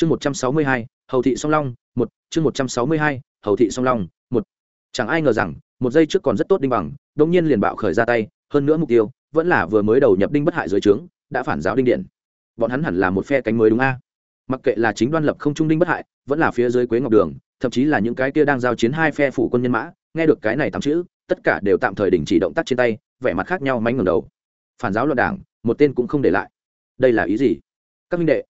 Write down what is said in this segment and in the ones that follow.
chương một trăm sáu mươi hai, hầu thị song long, một. Chương một trăm sáu mươi hai, hầu thị song long, một. Chẳng ai ngờ rằng, một giây trước còn rất tốt đinh bằng đông nhiên liền bạo khởi ra tay, hơn nữa mục tiêu vẫn là vừa mới đầu nhập đinh bất hại dưới trướng, đã phản giáo đinh điện. Bọn hắn hẳn là một phe cánh mới đúng a. Mặc kệ là chính đoan lập không trung đinh bất hại, vẫn là phía dưới quế ngọc đường, thậm chí là những cái kia đang giao chiến hai phe phủ quân nhân mã, nghe được cái này tắm chữ, tất cả đều tạm thời đình chỉ động tác trên tay, vẻ mặt khác nhau mánh ngầm đầu. Phản giáo loạn đảng, một tên cũng không để lại. Đây là ý gì? Các minh đệ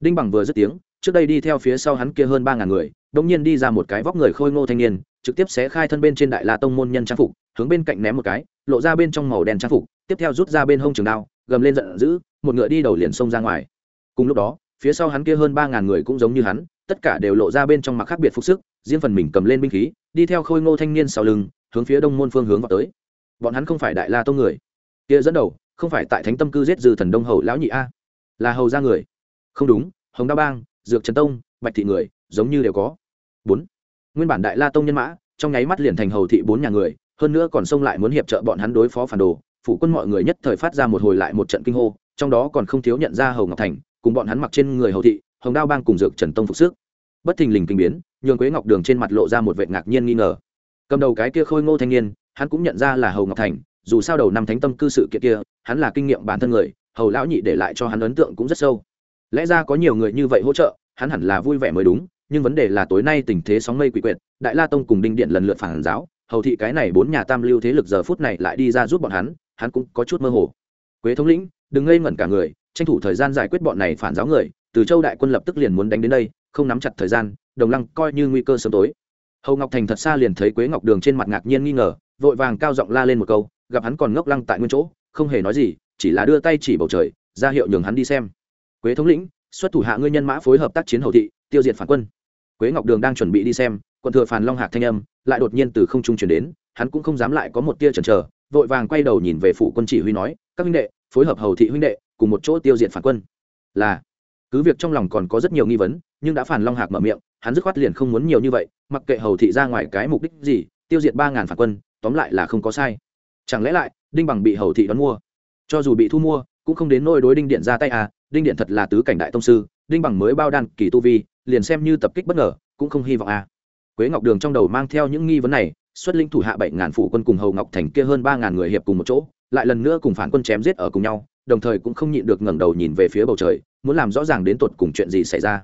đinh bằng vừa dứt tiếng, trước đây đi theo phía sau hắn kia hơn ba ngàn người đông nhiên đi ra một cái vóc người khôi ngô thanh niên, trực tiếp xé khai thân bên trên đại la tông môn nhân trang phục, hướng bên cạnh ném một cái, lộ ra bên trong màu đen trang phục, tiếp theo rút ra bên hông trường đao, gầm lên giận dữ, một ngựa đi đầu liền xông ra ngoài. Cùng lúc đó, phía sau hắn kia hơn ba ngàn người cũng giống như hắn, tất cả đều lộ ra bên trong mặc khác biệt phục sức, riêng phần mình cầm lên binh khí, đi theo khôi ngô thanh niên sau lưng, hướng phía đông môn phương hướng vào tới. Bọn hắn không phải đại la tông người. Kia dẫn đầu, không phải tại thánh tâm cư giết dư thần đông hầu lão nhị a, là hầu ra người không đúng, hồng đao bang, dược trần tông, bạch thị người, giống như đều có. Bốn. Nguyên bản đại la tông nhân mã, trong nháy mắt liền thành hầu thị bốn nhà người, hơn nữa còn xông lại muốn hiệp trợ bọn hắn đối phó phản đồ. Phủ quân mọi người nhất thời phát ra một hồi lại một trận kinh hô, trong đó còn không thiếu nhận ra hầu ngọc thành, cùng bọn hắn mặc trên người hầu thị, hồng đao bang cùng dược trần tông phục sức. Bất thình lình kinh biến, nhường quế ngọc đường trên mặt lộ ra một vệ ngạc nhiên nghi ngờ. Cầm đầu cái kia khôi ngô thanh niên, hắn cũng nhận ra là hầu ngọc thành, dù sao đầu năm thánh tâm cư sự kiện kia, hắn là kinh nghiệm bản thân người, hầu lão nhị để lại cho hắn ấn tượng cũng rất sâu lẽ ra có nhiều người như vậy hỗ trợ, hắn hẳn là vui vẻ mới đúng, nhưng vấn đề là tối nay tình thế sóng mây quỷ quyệt, đại la tông cùng đinh điện lần lượt phản giáo, hầu thị cái này bốn nhà tam lưu thế lực giờ phút này lại đi ra giúp bọn hắn hắn cũng có chút mơ hồ. Quế thống lĩnh, đừng ngây ngẩn cả người, tranh thủ thời gian giải quyết bọn này phản giáo người, từ châu đại quân lập tức liền muốn đánh đến đây, không nắm chặt thời gian, đồng lăng coi như nguy cơ sớm tối. Hầu ngọc thành thật xa liền thấy quế ngọc đường trên mặt ngạc nhiên nghi ngờ, vội vàng cao giọng la lên một câu, gặp hắn còn ngốc lăng tại nguyên chỗ, không hề nói gì, chỉ là đưa tay chỉ bầu trời, ra hiệu nhường hắn đi xem quế thống lĩnh, xuất thủ hạ ngươi nhân mã phối hợp tác chiến hầu thị, tiêu diệt phản quân. Quế ngọc đường đang chuẩn bị đi xem quân thừa phàn long hạc thanh âm, lại đột nhiên từ không trung chuyển đến, hắn cũng không dám lại có một tia chần chờ, vội vàng quay đầu nhìn về phủ quân chỉ huy nói, các huynh đệ, phối hợp hầu thị huynh đệ, cùng một chỗ tiêu diệt phản quân. Là, cứ việc trong lòng còn có rất nhiều nghi vấn, nhưng đã phản long hạc mở miệng, hắn dứt khoát liền không muốn nhiều như vậy, mặc kệ hầu thị ra ngoài cái mục đích gì, tiêu diệt ba ngàn phản quân, tóm lại là không có sai. Chẳng lẽ lại, đinh bằng bị hầu thị đón mua? Cho dù bị thu mua, cũng không đến nôi đối đinh điện ra tay à đinh điện thật là tứ cảnh đại tông sư, đinh bằng mới bao đan kỳ tu vi, liền xem như tập kích bất ngờ, cũng không hy vọng à. Quế ngọc đường trong đầu mang theo những nghi vấn này, xuất linh thủ hạ bảy ngàn phủ quân cùng hầu ngọc thành kia hơn ba ngàn người hiệp cùng một chỗ, lại lần nữa cùng phản quân chém giết ở cùng nhau, đồng thời cũng không nhịn được ngẩng đầu nhìn về phía bầu trời, muốn làm rõ ràng đến tột cùng chuyện gì xảy ra.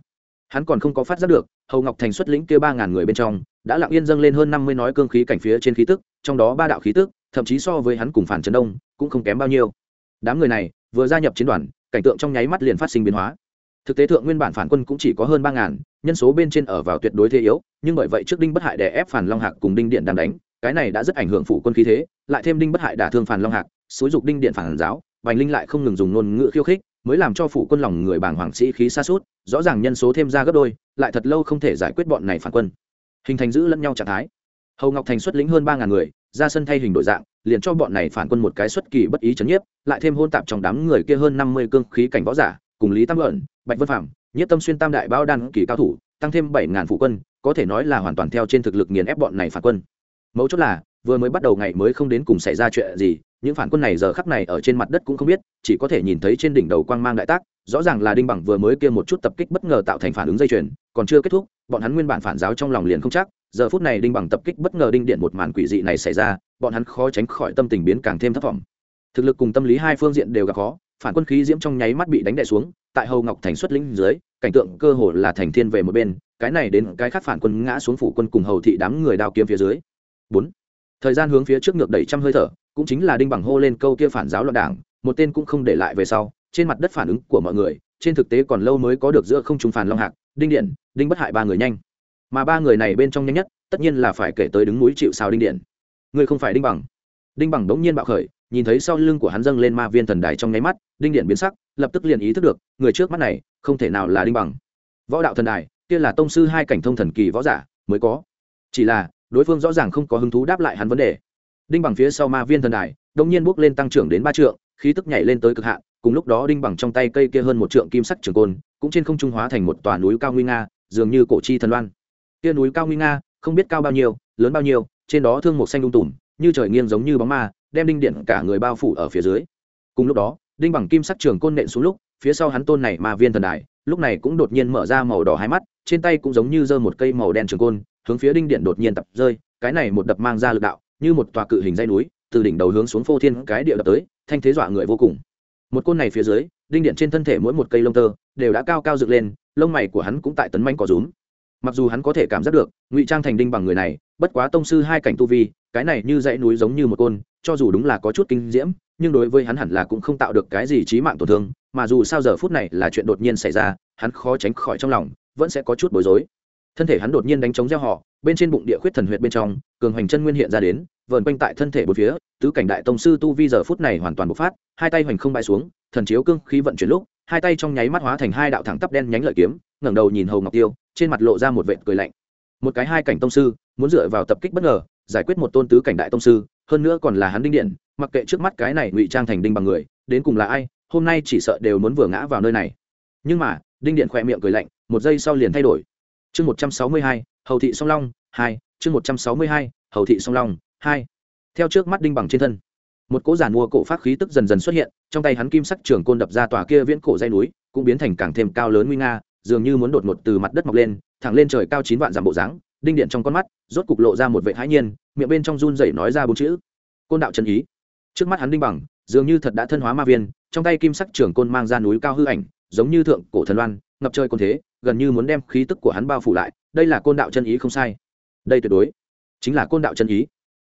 Hắn còn không có phát giác được, hầu ngọc thành xuất lĩnh kia ba ngàn người bên trong, đã lặng yên dâng lên hơn năm mươi nói cương khí cảnh phía trên khí tức, trong đó ba đạo khí tức, thậm chí so với hắn cùng phản trấn đông, cũng không kém bao nhiêu. Đám người này, vừa gia nhập chiến đoàn cảnh tượng trong nháy mắt liền phát sinh biến hóa. Thực tế thượng nguyên bản phản quân cũng chỉ có hơn ba ngàn, nhân số bên trên ở vào tuyệt đối thế yếu, nhưng bởi vậy trước đinh bất hại đè ép phản long hạc cùng đinh điện đàn đánh, cái này đã rất ảnh hưởng phủ quân khí thế, lại thêm đinh bất hại đả thương phản long hạc, xúi dục đinh điện phản giáo, bành linh lại không ngừng dùng ngôn ngữ khiêu khích, mới làm cho phủ quân lòng người bảng hoàng sĩ khí xa suốt rõ ràng nhân số thêm ra gấp đôi, lại thật lâu không thể giải quyết bọn này phản quân. Hình thành giữ lẫn nhau trạng thái. Hầu ngọc thành xuất lĩnh hơn ba ngàn người, ra sân thay hình đổi dạng liền cho bọn này phản quân một cái xuất kỳ bất ý chấn nhiếp lại thêm hôn tạp trong đám người kia hơn năm mươi cương khí cảnh võ giả cùng lý tam luận bạch vân Phàm, Nhiếp tâm xuyên tam đại bao đan kỳ cao thủ tăng thêm bảy ngàn phụ quân có thể nói là hoàn toàn theo trên thực lực nghiền ép bọn này phản quân. Mấu chốt là vừa mới bắt đầu ngày mới không đến cùng xảy ra chuyện gì những phản quân này giờ khắc này ở trên mặt đất cũng không biết chỉ có thể nhìn thấy trên đỉnh đầu quang mang đại tác rõ ràng là đinh bằng vừa mới kia một chút tập kích bất ngờ tạo thành phản ứng dây chuyền còn chưa kết thúc bọn hắn nguyên bản phản giáo trong lòng liền không chắc giờ phút này đinh bằng tập kích bất ngờ đinh điện một màn quỷ dị này xảy ra, bọn hắn khó tránh khỏi tâm tình biến càng thêm thất vọng thực lực cùng tâm lý hai phương diện đều gặp khó, phản quân khí diễm trong nháy mắt bị đánh đè xuống, tại hầu ngọc thành xuất lĩnh dưới, cảnh tượng cơ hồ là thành thiên về một bên, cái này đến cái khác phản quân ngã xuống phủ quân cùng hầu thị đám người đao kiếm phía dưới. Bốn. Thời gian hướng phía trước ngược đẩy trăm hơi thở, cũng chính là đinh bằng hô lên câu kia phản giáo loạn đảng, một tên cũng không để lại về sau, trên mặt đất phản ứng của mọi người, trên thực tế còn lâu mới có được giữa không trung phản long hạc, đinh điện, đinh bất hại ba người nhanh mà ba người này bên trong nhanh nhất, tất nhiên là phải kể tới đứng núi chịu sao đinh điện. Người không phải đinh bằng. Đinh bằng đống nhiên bạo khởi, nhìn thấy sau lưng của hắn dâng lên ma viên thần đài trong nháy mắt, đinh điện biến sắc, lập tức liền ý thức được, người trước mắt này, không thể nào là đinh bằng. Võ đạo thần đài, kia là tông sư hai cảnh thông thần kỳ võ giả, mới có. Chỉ là, đối phương rõ ràng không có hứng thú đáp lại hắn vấn đề. Đinh bằng phía sau ma viên thần đài đông nhiên bước lên tăng trưởng đến ba trượng, khí tức nhảy lên tới cực hạn, cùng lúc đó đinh bằng trong tay cây kia hơn một trượng kim sắc trường côn, cũng trên không trung hóa thành một tòa núi cao nguy nga, dường như cổ chi thần loan kia núi cao nguy nga, không biết cao bao nhiêu, lớn bao nhiêu, trên đó thương một xanh lung tùm, như trời nghiêng giống như bóng ma, đem đinh điện cả người bao phủ ở phía dưới. Cùng lúc đó, đinh bằng kim sắc trường côn nện xuống lúc, phía sau hắn tôn này ma viên thần đài, lúc này cũng đột nhiên mở ra màu đỏ hai mắt, trên tay cũng giống như giơ một cây màu đen trường côn, hướng phía đinh điện đột nhiên tập rơi, cái này một đập mang ra lực đạo, như một tòa cự hình dây núi, từ đỉnh đầu hướng xuống phô thiên cái địa đập tới, thanh thế dọa người vô cùng. Một côn này phía dưới, đinh điện trên thân thể mỗi một cây lông tơ, đều đã cao cao dựng lên, lông mày của hắn cũng tại tấn manh có rúm mặc dù hắn có thể cảm giác được, ngụy trang thành đinh bằng người này, bất quá tông sư hai cảnh tu vi, cái này như dãy núi giống như một côn, cho dù đúng là có chút kinh diễm, nhưng đối với hắn hẳn là cũng không tạo được cái gì trí mạng tổn thương, mà dù sao giờ phút này là chuyện đột nhiên xảy ra, hắn khó tránh khỏi trong lòng, vẫn sẽ có chút bối rối. Thân thể hắn đột nhiên đánh trống gieo họ, bên trên bụng địa khuyết thần huyệt bên trong, cường hoành chân nguyên hiện ra đến, vờn quanh tại thân thể bốn phía, tứ cảnh đại tông sư tu vi giờ phút này hoàn toàn bộc phát, hai tay hoành không bay xuống, thần chiếu cương khí vận chuyển lúc, hai tay trong nháy mắt hóa thành hai đạo thẳng tắp đen nhánh lợi kiếm, ngẩng đầu nhìn hầu ngọc tiêu trên mặt lộ ra một vệt cười lạnh. Một cái hai cảnh tông sư, muốn dựa vào tập kích bất ngờ, giải quyết một tôn tứ cảnh đại tông sư, hơn nữa còn là hắn đinh điện, mặc kệ trước mắt cái này ngụy trang thành đinh bằng người, đến cùng là ai, hôm nay chỉ sợ đều muốn vừa ngã vào nơi này. Nhưng mà, đinh điện khỏe miệng cười lạnh, một giây sau liền thay đổi. Chương một trăm sáu mươi hai, hầu thị song long, hai, chương một trăm sáu mươi hai, hầu thị song long, hai. Theo trước mắt đinh bằng trên thân, một cỗ giàn mua cổ phát khí tức dần dần xuất hiện, trong tay hắn kim sắc trường côn đập ra tòa kia viễn cổ dây núi, cũng biến thành càng thêm cao lớn nguy nga dường như muốn đột ngột từ mặt đất mọc lên, thẳng lên trời cao chín vạn dặm bộ dáng, đinh điện trong con mắt, rốt cục lộ ra một vệ hãi nhiên, miệng bên trong run rẩy nói ra bốn chữ. Côn đạo chân ý. Trước mắt hắn đinh bằng, dường như thật đã thân hóa ma viên, trong tay kim sắc trường côn mang ra núi cao hư ảnh, giống như thượng cổ thần loan, ngập trời côn thế, gần như muốn đem khí tức của hắn bao phủ lại, đây là côn đạo chân ý không sai. Đây tuyệt đối chính là côn đạo chân ý.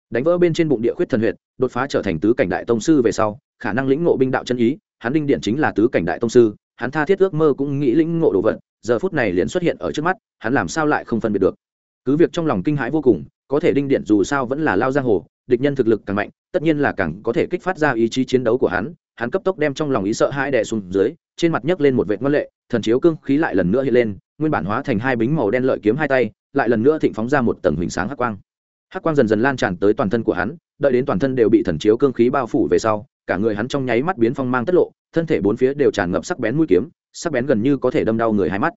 Đánh vỡ bên trên bụng địa khuyết thần huyệt, đột phá trở thành tứ cảnh đại tông sư về sau, khả năng lĩnh ngộ binh đạo chân ý, hắn đinh điện chính là tứ cảnh đại tông sư hắn tha thiết ước mơ cũng nghĩ lĩnh ngộ đồ vật, giờ phút này liền xuất hiện ở trước mắt, hắn làm sao lại không phân biệt được? Cứ việc trong lòng kinh hãi vô cùng, có thể đinh điện dù sao vẫn là lao giang hồ, địch nhân thực lực càng mạnh, tất nhiên là càng có thể kích phát ra ý chí chiến đấu của hắn hắn cấp tốc đem trong lòng ý sợ hãi đè xuống dưới, trên mặt nhấc lên một vệt ngân lệ, thần chiếu cương khí lại lần nữa hiện lên, nguyên bản hóa thành hai bính màu đen lợi kiếm hai tay, lại lần nữa thịnh phóng ra một tầng huỳnh sáng hắc quang. Hắc quang dần dần lan tràn tới toàn thân của hắn, đợi đến toàn thân đều bị thần chiếu cương khí bao phủ về sau, cả người hắn trong nháy mắt biến phong mang tất lộ thân thể bốn phía đều tràn ngập sắc bén mũi kiếm, sắc bén gần như có thể đâm đau người hai mắt.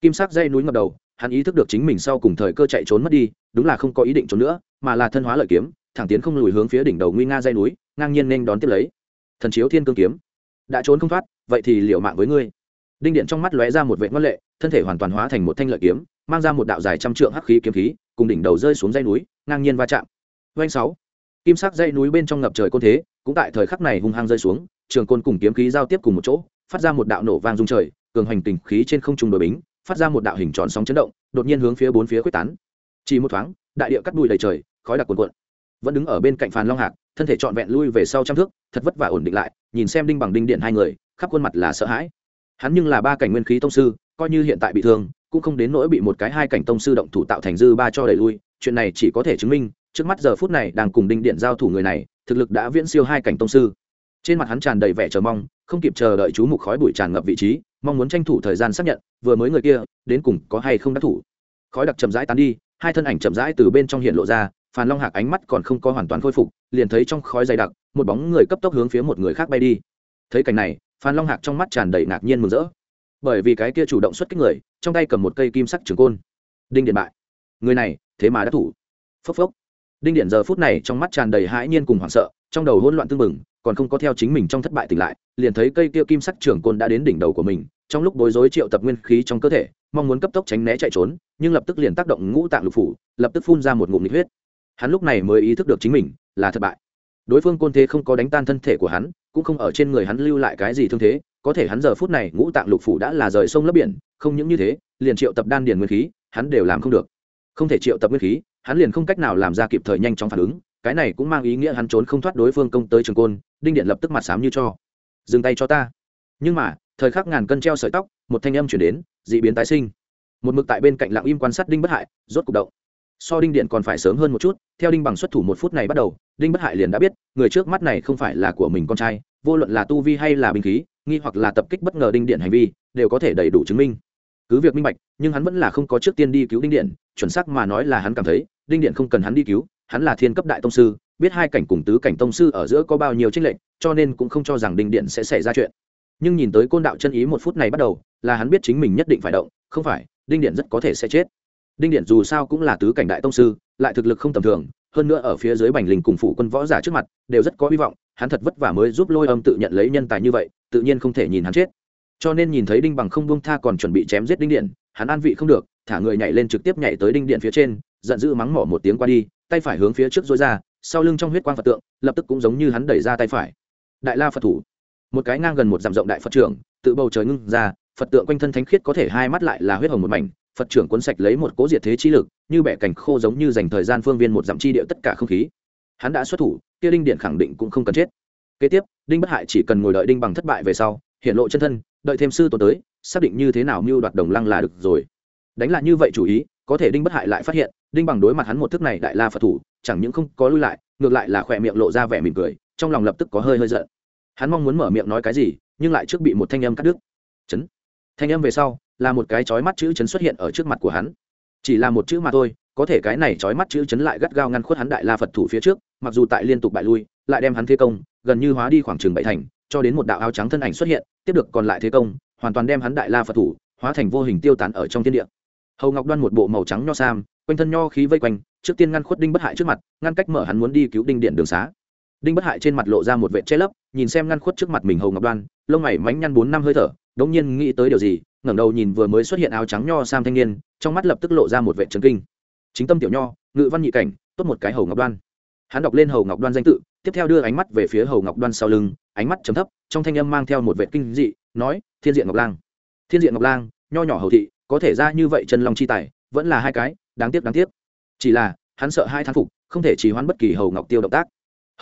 Kim sắc dây núi ngập đầu, hắn ý thức được chính mình sau cùng thời cơ chạy trốn mất đi, đúng là không có ý định trốn nữa, mà là thân hóa lợi kiếm, thẳng tiến không lùi hướng phía đỉnh đầu nguy nga dây núi, ngang nhiên nên đón tiếp lấy. Thần chiếu thiên cương kiếm. Đã trốn không thoát, vậy thì liệu mạng với ngươi. Đinh điện trong mắt lóe ra một vệ ngân lệ, thân thể hoàn toàn hóa thành một thanh lợi kiếm, mang ra một đạo dài trăm trượng hắc khí kiếm khí, cùng đỉnh đầu rơi xuống dây núi, ngang nhiên va chạm. Doanh sáu. Kim sắc dây núi bên trong ngập trời côn thế, cũng tại thời khắc này hung hăng rơi xuống trường côn cùng kiếm khí giao tiếp cùng một chỗ, phát ra một đạo nổ vang rung trời, cường hành tình khí trên không trung đội bính, phát ra một đạo hình tròn sóng chấn động, đột nhiên hướng phía bốn phía quyết tán. Chỉ một thoáng, đại địa cắt đùi đầy trời, khói đặc cuồn cuộn. Vẫn đứng ở bên cạnh phàn long hạc, thân thể trọn vẹn lui về sau trăm thước, thật vất vả ổn định lại, nhìn xem đinh bằng đinh điện hai người, khắp khuôn mặt là sợ hãi. Hắn nhưng là ba cảnh nguyên khí tông sư, coi như hiện tại bị thương, cũng không đến nỗi bị một cái hai cảnh tông sư động thủ tạo thành dư ba cho đẩy lui, chuyện này chỉ có thể chứng minh, trước mắt giờ phút này đang cùng đinh điện giao thủ người này, thực lực đã viễn siêu hai cảnh tông sư trên mặt hắn tràn đầy vẻ chờ mong, không kịp chờ đợi chú mục khói bụi tràn ngập vị trí, mong muốn tranh thủ thời gian xác nhận, vừa mới người kia, đến cùng có hay không đắc thủ. Khói đặc chậm rãi tán đi, hai thân ảnh chậm rãi từ bên trong hiện lộ ra, phàn long hạc ánh mắt còn không có hoàn toàn khôi phục, liền thấy trong khói dày đặc, một bóng người cấp tốc hướng phía một người khác bay đi. Thấy cảnh này phan long hạc trong mắt tràn đầy ngạc nhiên mừng rỡ. Bởi vì cái kia chủ động xuất kích người, trong tay cầm một cây kim sắc trường côn. Đinh điện bại. Người này, thế mà đã thủ. Phốc phốc. Đinh điện giờ phút này trong mắt tràn đầy hãi nhiên cùng hoảng sợ, trong đầu hỗn loạn tương mừng còn không có theo chính mình trong thất bại tỉnh lại, liền thấy cây kia kim sắc trường côn đã đến đỉnh đầu của mình, trong lúc bối rối triệu tập nguyên khí trong cơ thể, mong muốn cấp tốc tránh né chạy trốn, nhưng lập tức liền tác động ngũ tạng lục phủ, lập tức phun ra một ngụm nhiệt huyết. Hắn lúc này mới ý thức được chính mình là thất bại. Đối phương côn thế không có đánh tan thân thể của hắn, cũng không ở trên người hắn lưu lại cái gì thương thế, có thể hắn giờ phút này ngũ tạng lục phủ đã là rời sông lấp biển, không những như thế, liền triệu tập đan điền nguyên khí, hắn đều làm không được. Không thể triệu tập nguyên khí, hắn liền không cách nào làm ra kịp thời nhanh chóng phản ứng cái này cũng mang ý nghĩa hắn trốn không thoát đối phương công tới trường côn, đinh điện lập tức mặt sám như cho. Dừng tay cho ta. Nhưng mà, thời khắc ngàn cân treo sợi tóc, một thanh âm chuyển đến, dị biến tái sinh. Một mực tại bên cạnh lặng im quan sát đinh bất hại, rốt cục động. So đinh điện còn phải sớm hơn một chút, theo đinh bằng xuất thủ một phút này bắt đầu, đinh bất hại liền đã biết, người trước mắt này không phải là của mình con trai, vô luận là tu vi hay là binh khí, nghi hoặc là tập kích bất ngờ đinh điện hành vi, đều có thể đầy đủ chứng minh. Cứ việc minh bạch, nhưng hắn vẫn là không có trước tiên đi cứu đinh điện, chuẩn xác mà nói là hắn cảm thấy, đinh điện không cần hắn đi cứu hắn là thiên cấp đại tông sư, biết hai cảnh cùng tứ cảnh tông sư ở giữa có bao nhiêu trích lệnh cho nên cũng không cho rằng đinh điện sẽ xảy ra chuyện. Nhưng nhìn tới côn đạo chân ý một phút này bắt đầu, là hắn biết chính mình nhất định phải động, không phải, đinh điện rất có thể sẽ chết. Đinh điện dù sao cũng là tứ cảnh đại tông sư, lại thực lực không tầm thường, hơn nữa ở phía dưới bành linh cùng phủ quân võ giả trước mặt, đều rất có hy vọng, hắn thật vất vả mới giúp lôi âm tự nhận lấy nhân tài như vậy, tự nhiên không thể nhìn hắn chết. Cho nên nhìn thấy đinh bằng không buông tha còn chuẩn bị chém giết đinh điện, hắn an vị không được, thả người nhảy lên trực tiếp nhảy tới đinh điện phía trên, giận dữ mắng mỏ một tiếng qua đi tay phải hướng phía trước dối ra, sau lưng trong huyết quang phật tượng, lập tức cũng giống như hắn đẩy ra tay phải. Đại la phật thủ. Một cái ngang gần một dặm rộng đại phật trưởng, tự bầu trời ngưng ra, phật tượng quanh thân thánh khiết có thể hai mắt lại là huyết hồng một mảnh, phật trưởng cuốn sạch lấy một cố diệt thế chi lực, như bẻ cành khô giống như dành thời gian phương viên một dặm chi địa tất cả không khí. Hắn đã xuất thủ, kia đinh điện khẳng định cũng không cần chết. Kế tiếp, đinh bất hại chỉ cần ngồi đợi đinh bằng thất bại về sau, hiện lộ chân thân, đợi thêm sư tổ tới, xác định như thế nào mưu đoạt đồng lăng là được rồi. Đánh lại như vậy chủ ý có thể đinh bất hại lại phát hiện, đinh bằng đối mặt hắn một thức này đại la phật thủ, chẳng những không có lui lại, ngược lại là khỏe miệng lộ ra vẻ mỉm cười, trong lòng lập tức có hơi hơi giận. Hắn mong muốn mở miệng nói cái gì, nhưng lại trước bị một thanh âm cắt đứt. Chấn. Thanh âm về sau, là một cái chói mắt chữ chấn xuất hiện ở trước mặt của hắn. Chỉ là một chữ mà thôi, có thể cái này chói mắt chữ chấn lại gắt gao ngăn khuất hắn đại la phật thủ phía trước, mặc dù tại liên tục bại lui, lại đem hắn thế công, gần như hóa đi khoảng chừng bảy thành, cho đến một đạo áo trắng thân ảnh xuất hiện, tiếp được còn lại thế công, hoàn toàn đem hắn đại la phật thủ, hóa thành vô hình tiêu tán ở trong thiên địa hầu ngọc đoan một bộ màu trắng nho sam, quanh thân nho khí vây quanh, trước tiên ngăn khuất đinh bất hại trước mặt, ngăn cách mở hắn muốn đi cứu đinh điện đường xá. Đinh bất hại trên mặt lộ ra một vệ che lấp, nhìn xem ngăn khuất trước mặt mình hầu ngọc đoan, lông mày mánh nhăn bốn năm hơi thở, đống nhiên nghĩ tới điều gì, ngẩng đầu nhìn vừa mới xuất hiện áo trắng nho sam thanh niên, trong mắt lập tức lộ ra một vệ trấn kinh. Chính tâm tiểu nho, ngự văn nhị cảnh, tốt một cái hầu ngọc đoan. Hắn đọc lên hầu ngọc đoan danh tự, tiếp theo đưa ánh mắt về phía hầu ngọc đoan sau lưng, ánh mắt chấm thấp, trong thanh âm mang theo một vệ kinh dị, nói, thiên diện ngọc lang. Thiên diện ngọc lang, nho nhỏ hầu thị có thể ra như vậy chân long chi tài, vẫn là hai cái, đáng tiếc đáng tiếc. Chỉ là, hắn sợ hai thán phục, không thể chỉ hoãn bất kỳ hầu ngọc tiêu động tác.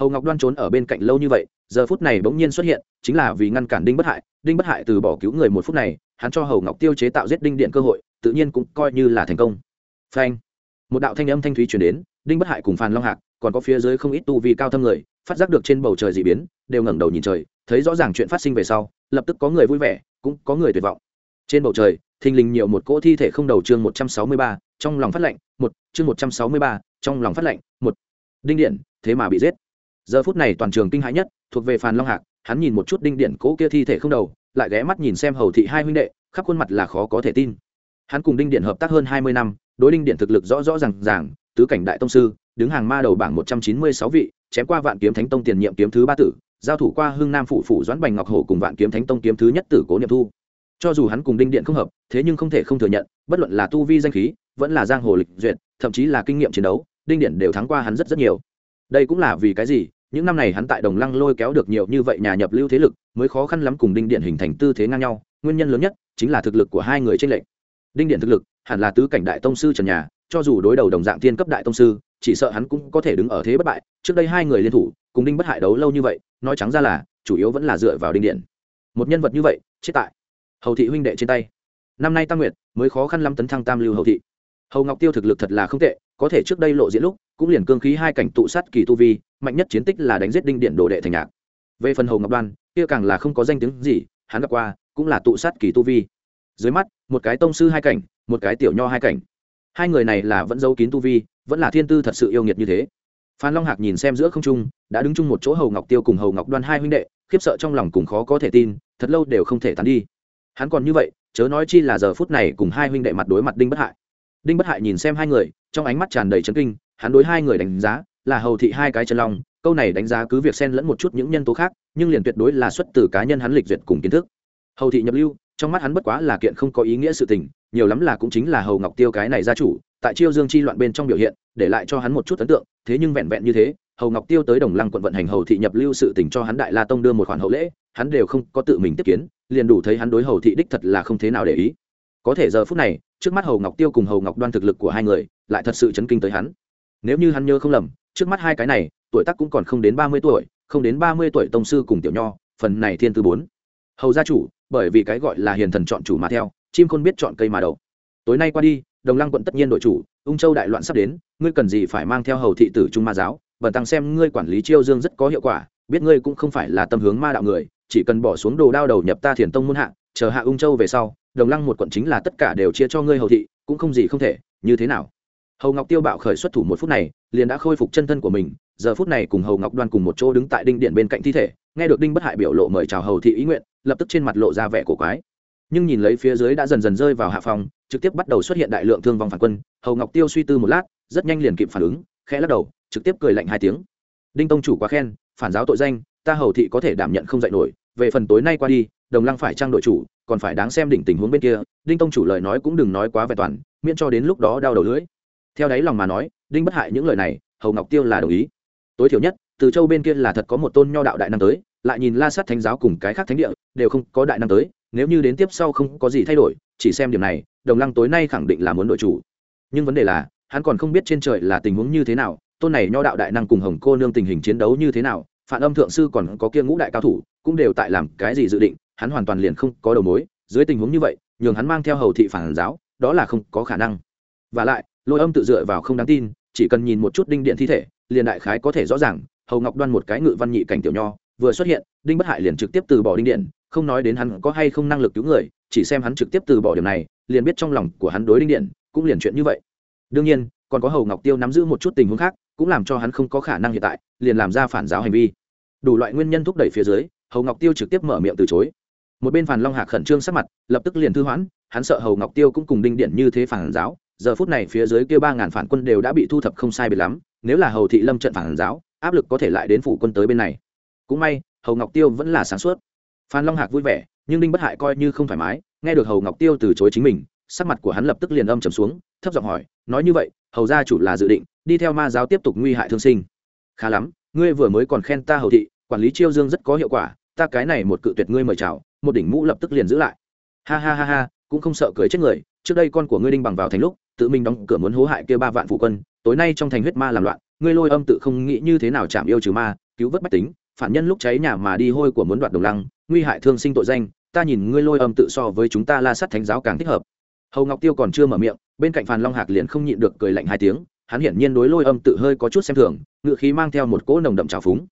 Hầu ngọc đoan trốn ở bên cạnh lâu như vậy, giờ phút này bỗng nhiên xuất hiện, chính là vì ngăn cản đinh bất hại. Đinh bất hại từ bỏ cứu người một phút này, hắn cho hầu ngọc tiêu chế tạo giết đinh điện cơ hội, tự nhiên cũng coi như là thành công. Phanh! Một đạo thanh âm thanh thúy chuyển đến, đinh bất hại cùng phan long hạc, còn có phía dưới không ít tu vi cao thâm người, phát giác được trên bầu trời dị biến, đều ngẩng đầu nhìn trời, thấy rõ ràng chuyện phát sinh về sau, lập tức có người vui vẻ, cũng có người tuyệt vọng. Trên bầu trời thình lình nhiều một cỗ thi thể không đầu chương một trăm sáu mươi ba, trong lòng phát lệnh, một, chương một trăm sáu mươi ba, trong lòng phát lệnh, một. Đinh điện, thế mà bị giết. Giờ phút này toàn trường kinh hãi nhất, thuộc về phàn long hạc, hắn nhìn một chút đinh điện cỗ kia thi thể không đầu, lại ghé mắt nhìn xem hầu thị hai huynh đệ, khắp khuôn mặt là khó có thể tin. Hắn cùng đinh điện hợp tác hơn hai mươi năm, đối đinh điện thực lực rõ rõ r à n g ràng, tứ cảnh đại tông sư, đứng hàng ma đầu bảng một trăm chín mươi sáu vị, chém qua vạn kiếm thánh tông tiền nhiệm kiếm thứ ba tử, giao thủ qua hưng nam phụ phủ doãn bành ngọc hổ cùng vạn kiếm thánh tông kiếm thứ nhất tử cố niệm thu cho dù hắn cùng đinh điện không hợp, thế nhưng không thể không thừa nhận, bất luận là tu vi danh khí, vẫn là giang hồ lịch duyệt, thậm chí là kinh nghiệm chiến đấu, đinh điện đều thắng qua hắn rất rất nhiều. Đây cũng là vì cái gì, những năm này hắn tại đồng lăng lôi kéo được nhiều như vậy nhà nhập lưu thế lực, mới khó khăn lắm cùng đinh điện hình thành tư thế ngang nhau, nguyên nhân lớn nhất chính là thực lực của hai người trên lệnh đinh điện thực lực, hẳn là tứ cảnh đại tông sư trần nhà, cho dù đối đầu đồng dạng tiên cấp đại tông sư, chỉ sợ hắn cũng có thể đứng ở thế bất bại, trước đây hai người liên thủ, cùng đinh bất hại đấu lâu như vậy, nói trắng ra là, chủ yếu vẫn là dựa vào đinh điện. Một nhân vật như vậy, chết tại hầu thị huynh đệ trên tay. Năm nay tam nguyệt mới khó khăn lắm tấn thăng tam lưu hầu thị. Hầu ngọc tiêu thực lực thật là không tệ, có thể trước đây lộ diễn lúc, cũng liền cương khí hai cảnh tụ sát kỳ tu vi, mạnh nhất chiến tích là đánh giết đinh điện đồ đệ thành nhạc. Về phần hầu ngọc đoan, kia càng là không có danh tiếng gì, hắn gặp qua, cũng là tụ sát kỳ tu vi. Dưới mắt, một cái tông sư hai cảnh, một cái tiểu nho hai cảnh. Hai người này là vẫn giấu kín tu vi, vẫn là thiên tư thật sự yêu nghiệt như thế. Phan long hạc nhìn xem giữa không trung, đã đứng chung một chỗ hầu ngọc tiêu cùng hầu ngọc đoan hai huynh đệ, khiếp sợ trong lòng cùng khó có thể tin, thật lâu đều không thể tán đi hắn còn như vậy, chớ nói chi là giờ phút này cùng hai huynh đệ mặt đối mặt đinh bất hại. Đinh bất hại nhìn xem hai người, trong ánh mắt tràn đầy chấn kinh, hắn đối hai người đánh giá là hầu thị hai cái chân long, câu này đánh giá cứ việc xen lẫn một chút những nhân tố khác, nhưng liền tuyệt đối là xuất từ cá nhân hắn lịch duyệt cùng kiến thức. Hầu thị nhập lưu, trong mắt hắn bất quá là kiện không có ý nghĩa sự tình, nhiều lắm là cũng chính là hầu ngọc tiêu cái này gia chủ, tại chiêu dương chi loạn bên trong biểu hiện, để lại cho hắn một chút ấn tượng, thế nhưng vẹn vẹn như thế, hầu ngọc tiêu tới đồng lăng quận vận hành hầu thị nhập lưu sự tình cho hắn đại la tông đưa một khoản hậu lễ hắn đều không có tự mình tiếp kiến, liền đủ thấy hắn đối hầu thị đích thật là không thế nào để ý. Có thể giờ phút này, trước mắt hầu ngọc tiêu cùng hầu ngọc đoan thực lực của hai người, lại thật sự chấn kinh tới hắn. Nếu như hắn nhớ không lầm, trước mắt hai cái này, tuổi tác cũng còn không đến ba mươi tuổi, không đến ba mươi tuổi tông sư cùng tiểu nho, phần này thiên tư bốn. Hầu gia chủ, bởi vì cái gọi là hiền thần chọn chủ mà theo, chim không biết chọn cây mà đậu. Tối nay qua đi, đồng lăng quận tất nhiên đội chủ, ung châu đại loạn sắp đến, ngươi cần gì phải mang theo hầu thị tử trung ma giáo, bần tăng xem ngươi quản lý chiêu dương rất có hiệu quả, biết ngươi cũng không phải là tâm hướng ma đạo người chỉ cần bỏ xuống đồ đao đầu nhập ta thiền tông muôn hạ, chờ hạ ung châu về sau, đồng lăng một quận chính là tất cả đều chia cho ngươi hầu thị, cũng không gì không thể, như thế nào? Hầu ngọc tiêu bạo khởi xuất thủ một phút này, liền đã khôi phục chân thân của mình, giờ phút này cùng hầu ngọc đoan cùng một chỗ đứng tại đinh điện bên cạnh thi thể, nghe được đinh bất hại biểu lộ mời chào hầu thị ý nguyện, lập tức trên mặt lộ ra vẻ cổ quái. Nhưng nhìn lấy phía dưới đã dần dần rơi vào hạ phòng, trực tiếp bắt đầu xuất hiện đại lượng thương vong phản quân, hầu ngọc tiêu suy tư một lát, rất nhanh liền kịp phản ứng, khẽ lắc đầu, trực tiếp cười lạnh hai tiếng. Đinh tông chủ quá khen, phản giáo tội danh ta hầu thị có thể đảm nhận không dạy nổi, về phần tối nay qua đi, đồng lăng phải trang đội chủ, còn phải đáng xem đỉnh tình huống bên kia, đinh tông chủ lời nói cũng đừng nói quá vẹn toàn, miễn cho đến lúc đó đau đầu lưỡi. Theo đáy lòng mà nói, đinh bất hại những lời này, hầu ngọc tiêu là đồng ý. Tối thiểu nhất, từ châu bên kia là thật có một tôn nho đạo đại năng tới, lại nhìn la sát thánh giáo cùng cái khác thánh địa, đều không có đại năng tới, nếu như đến tiếp sau không có gì thay đổi, chỉ xem điểm này, đồng lăng tối nay khẳng định là muốn đội chủ. Nhưng vấn đề là, hắn còn không biết trên trời là tình huống như thế nào, tôn này nho đạo đại năng cùng hồng cô nương tình hình chiến đấu như thế nào phản âm thượng sư còn có kia ngũ đại cao thủ, cũng đều tại làm cái gì dự định, hắn hoàn toàn liền không có đầu mối. Dưới tình huống như vậy, nhường hắn mang theo hầu thị phản giáo, đó là không có khả năng. Và lại, lôi âm tự dựa vào không đáng tin, chỉ cần nhìn một chút đinh điện thi thể, liền đại khái có thể rõ ràng, hầu ngọc đoan một cái ngự văn nhị cảnh tiểu nho, vừa xuất hiện, đinh bất hại liền trực tiếp từ bỏ đinh điện, không nói đến hắn có hay không năng lực cứu người, chỉ xem hắn trực tiếp từ bỏ điểm này, liền biết trong lòng của hắn đối đinh điện, cũng liền chuyện như vậy. Đương nhiên, còn có hầu ngọc tiêu nắm giữ một chút tình huống khác cũng làm cho hắn không có khả năng hiện tại, liền làm ra phản giáo hành vi. Đủ loại nguyên nhân thúc đẩy phía dưới, hầu ngọc tiêu trực tiếp mở miệng từ chối. Một bên phản long hạc khẩn trương sắc mặt, lập tức liền thư hoãn, hắn sợ hầu ngọc tiêu cũng cùng đinh điện như thế phản giáo, giờ phút này phía dưới kia ba ngàn phản quân đều đã bị thu thập không sai biệt lắm, nếu là hầu thị lâm trận phản giáo, áp lực có thể lại đến phủ quân tới bên này. Cũng may, hầu ngọc tiêu vẫn là sáng suốt. Phan long hạc vui vẻ, nhưng đinh bất hại coi như không thoải mái, nghe được hầu ngọc tiêu từ chối chính mình, sắc mặt của hắn lập tức liền âm trầm xuống, thấp giọng hỏi, nói như vậy, hầu gia chủ là dự định đi theo ma giáo tiếp tục nguy hại thương sinh. Khá lắm, ngươi vừa mới còn khen ta hầu thị, quản lý chiêu dương rất có hiệu quả, ta cái này một cự tuyệt ngươi mời chào, một đỉnh mũ lập tức liền giữ lại. Ha ha ha ha, cũng không sợ cười chết người, trước đây con của ngươi đinh bằng vào thành lúc, tự mình đóng cửa muốn hố hại kia ba vạn phụ quân, tối nay trong thành huyết ma làm loạn, ngươi lôi âm tự không nghĩ như thế nào chạm yêu trừ ma, cứu vớt bách tính, phản nhân lúc cháy nhà mà đi hôi của muốn đoạt đồng lăng, nguy hại thương sinh tội danh, ta nhìn ngươi lôi âm tự so với chúng ta la sắt thánh giáo càng thích hợp. Hầu ngọc tiêu còn chưa mở miệng, bên cạnh phan long hạc liền không nhịn được cười lạnh hai tiếng hắn hiển nhiên đối lôi âm tự hơi có chút xem thường ngự khí mang theo một cỗ nồng đậm trào phúng.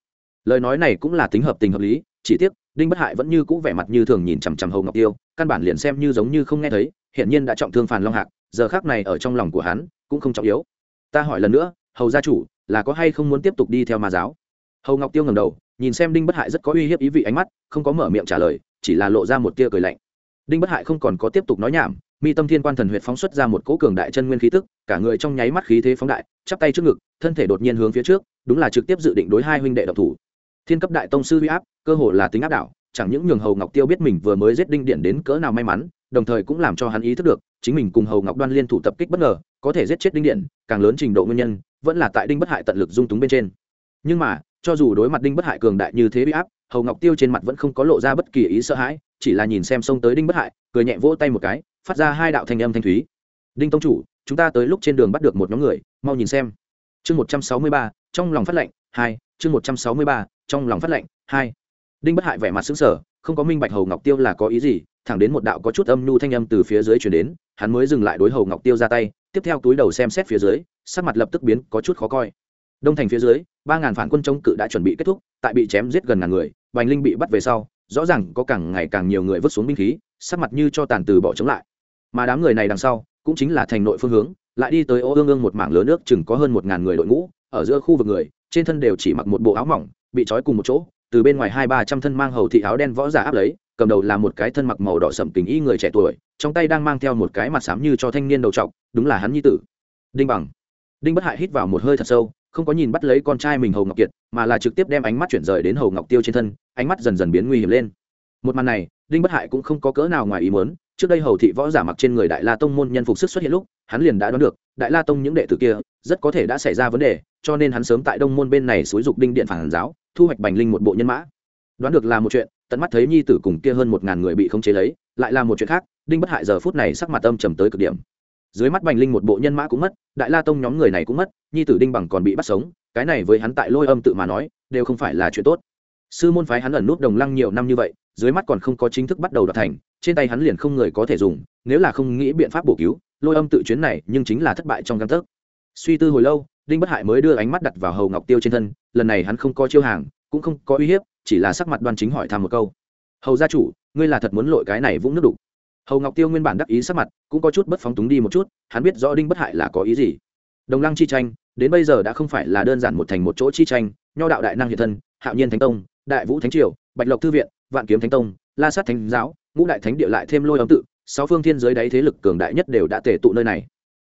Lời nói này cũng là tính hợp tình hợp lý, chỉ tiếc, đinh bất hại vẫn như cũ vẻ mặt như thường nhìn chằm chằm hầu ngọc tiêu, căn bản liền xem như giống như không nghe thấy, hiển nhiên đã trọng thương phàn long hạc, giờ khác này ở trong lòng của hắn cũng không trọng yếu. Ta hỏi lần nữa, hầu gia chủ, là có hay không muốn tiếp tục đi theo ma giáo? Hầu ngọc tiêu ngầm đầu, nhìn xem đinh bất hại rất có uy hiếp ý vị ánh mắt, không có mở miệng trả lời, chỉ là lộ ra một tia cười lạnh. Đinh bất hại không còn có tiếp tục nói nhảm mi tâm thiên quan thần huyệt phóng xuất ra một cỗ cường đại chân nguyên khí tức, cả người trong nháy mắt khí thế phóng đại, chắp tay trước ngực, thân thể đột nhiên hướng phía trước, đúng là trực tiếp dự định đối hai huynh đệ độc thủ. Thiên cấp đại tông sư huy áp, cơ hồ là tính áp đảo, chẳng những nhường hầu ngọc tiêu biết mình vừa mới giết đinh điện đến cỡ nào may mắn, đồng thời cũng làm cho hắn ý thức được, chính mình cùng hầu ngọc đoan liên thủ tập kích bất ngờ, có thể giết chết đinh điện, càng lớn trình độ nguyên nhân, vẫn là tại đinh bất hại tận lực dung túng bên trên. Nhưng mà, cho dù đối mặt đinh bất hại cường đại như thế bị áp, hầu ngọc tiêu trên mặt vẫn không có lộ ra bất kỳ ý sợ hãi, chỉ là nhìn xem xông tới đinh bất hại, cười nhẹ vỗ tay một cái phát ra hai đạo thanh âm thanh thúy. Đinh tông chủ, chúng ta tới lúc trên đường bắt được một nhóm người, mau nhìn xem. Chương một trăm sáu mươi ba, trong lòng phát lệnh, hai, chương một trăm sáu mươi ba, trong lòng phát lệnh, hai. Đinh bất hại vẻ mặt xứng sở không có minh bạch hầu ngọc tiêu là có ý gì, thẳng đến một đạo có chút âm nhu thanh âm từ phía dưới chuyển đến, hắn mới dừng lại đối hầu ngọc tiêu ra tay, tiếp theo túi đầu xem xét phía dưới, sắc mặt lập tức biến có chút khó coi. Đông thành phía dưới, ba ngàn phản quân chống cự đã chuẩn bị kết thúc, tại bị chém giết gần ngàn người, bành linh bị bắt về sau, rõ ràng có càng ngày càng nhiều người vứt xuống binh khí, sắc mặt như cho tàn từ bỏ chống lại mà đám người này đằng sau cũng chính là thành nội phương hướng, lại đi tới ô ương ương một mảng lớn nước, chừng có hơn một ngàn người đội ngũ, ở giữa khu vực người, trên thân đều chỉ mặc một bộ áo mỏng, bị trói cùng một chỗ, từ bên ngoài hai ba trăm thân mang hầu thị áo đen võ giả áp lấy, cầm đầu là một cái thân mặc màu đỏ sẩm tình y người trẻ tuổi, trong tay đang mang theo một cái mặt xám như cho thanh niên đầu trọc, đúng là hắn nhi tử. Đinh bằng. Đinh bất hại hít vào một hơi thật sâu, không có nhìn bắt lấy con trai mình hầu ngọc kiệt, mà là trực tiếp đem ánh mắt chuyển rời đến hầu ngọc tiêu trên thân, ánh mắt dần dần biến nguy hiểm lên một màn này, đinh bất hại cũng không có cỡ nào ngoài ý muốn, trước đây hầu thị võ giả mặc trên người đại la tông môn nhân phục sức xuất hiện lúc, hắn liền đã đoán được, đại la tông những đệ tử kia, rất có thể đã xảy ra vấn đề, cho nên hắn sớm tại đông môn bên này xúi dục đinh điện phản giáo, thu hoạch bành linh một bộ nhân mã. Đoán được là một chuyện, tận mắt thấy nhi tử cùng kia hơn một ngàn người bị khống chế lấy, lại là một chuyện khác, đinh bất hại giờ phút này sắc mặt âm trầm tới cực điểm. Dưới mắt bành linh một bộ nhân mã cũng mất, đại la tông nhóm người này cũng mất, nhi tử đinh bằng còn bị bắt sống, cái này với hắn tại lôi âm tự mà nói, đều không phải là chuyện tốt. Sư môn phái hắn ẩn nút đồng lăng nhiều năm như vậy dưới mắt còn không có chính thức bắt đầu đoạt thành, trên tay hắn liền không người có thể dùng, nếu là không nghĩ biện pháp bổ cứu, lôi âm tự chuyến này nhưng chính là thất bại trong căn thức suy tư hồi lâu, đinh bất hại mới đưa ánh mắt đặt vào hầu ngọc tiêu trên thân, lần này hắn không có chiêu hàng, cũng không có uy hiếp, chỉ là sắc mặt đoan chính hỏi thăm một câu. Hầu gia chủ, ngươi là thật muốn lội cái này vũng nước đục? Hầu ngọc tiêu nguyên bản đắc ý sắc mặt, cũng có chút bất phóng túng đi một chút, hắn biết rõ đinh bất hại là có ý gì. Đồng lăng chi tranh, đến bây giờ đã không phải là đơn giản một thành một chỗ chi tranh, nho đạo đại năng hiện thân, hạo nhiên thánh tông, đại vũ thánh triều, bạch lộc thư viện vạn kiếm thánh tông, la sát thánh giáo, ngũ đại thánh địa lại thêm lôi ấm tự, sáu phương thiên giới đáy thế lực cường đại nhất đều đã tề tụ nơi này.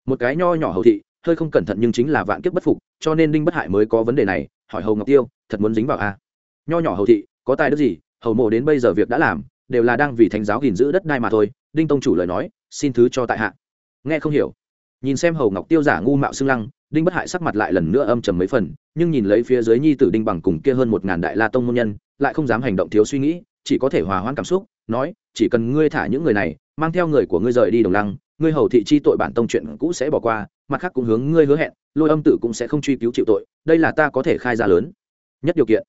Một cái nho nhỏ hầu thị, hơi không cẩn thận nhưng chính là vạn kiếp bất phục, cho nên đinh bất hại mới có vấn đề này, hỏi hầu ngọc tiêu, thật muốn dính vào a nho nhỏ hầu thị, có tài đức gì? Hầu mộ đến bây giờ việc đã làm, đều là đang vì thánh giáo gìn giữ đất đai mà thôi, đinh tông chủ lời nói, xin thứ cho tại hạ. Nghe không hiểu nhìn xem hầu ngọc tiêu giả ngu mạo xưng lăng, đinh bất hại sắc mặt lại lần nữa âm trầm mấy phần, nhưng nhìn lấy phía dưới nhi tử đinh bằng cùng kia hơn một ngàn đại la tông môn nhân, lại không dám hành động thiếu suy nghĩ, chỉ có thể hòa hoãn cảm xúc, nói, chỉ cần ngươi thả những người này, mang theo người của ngươi rời đi đồng lăng, ngươi hầu thị chi tội bản tông chuyện cũ sẽ bỏ qua, mặt khác cũng hướng ngươi hứa hẹn, lôi âm tử cũng sẽ không truy cứu chịu tội, đây là ta có thể khai ra lớn. Nhất điều kiện.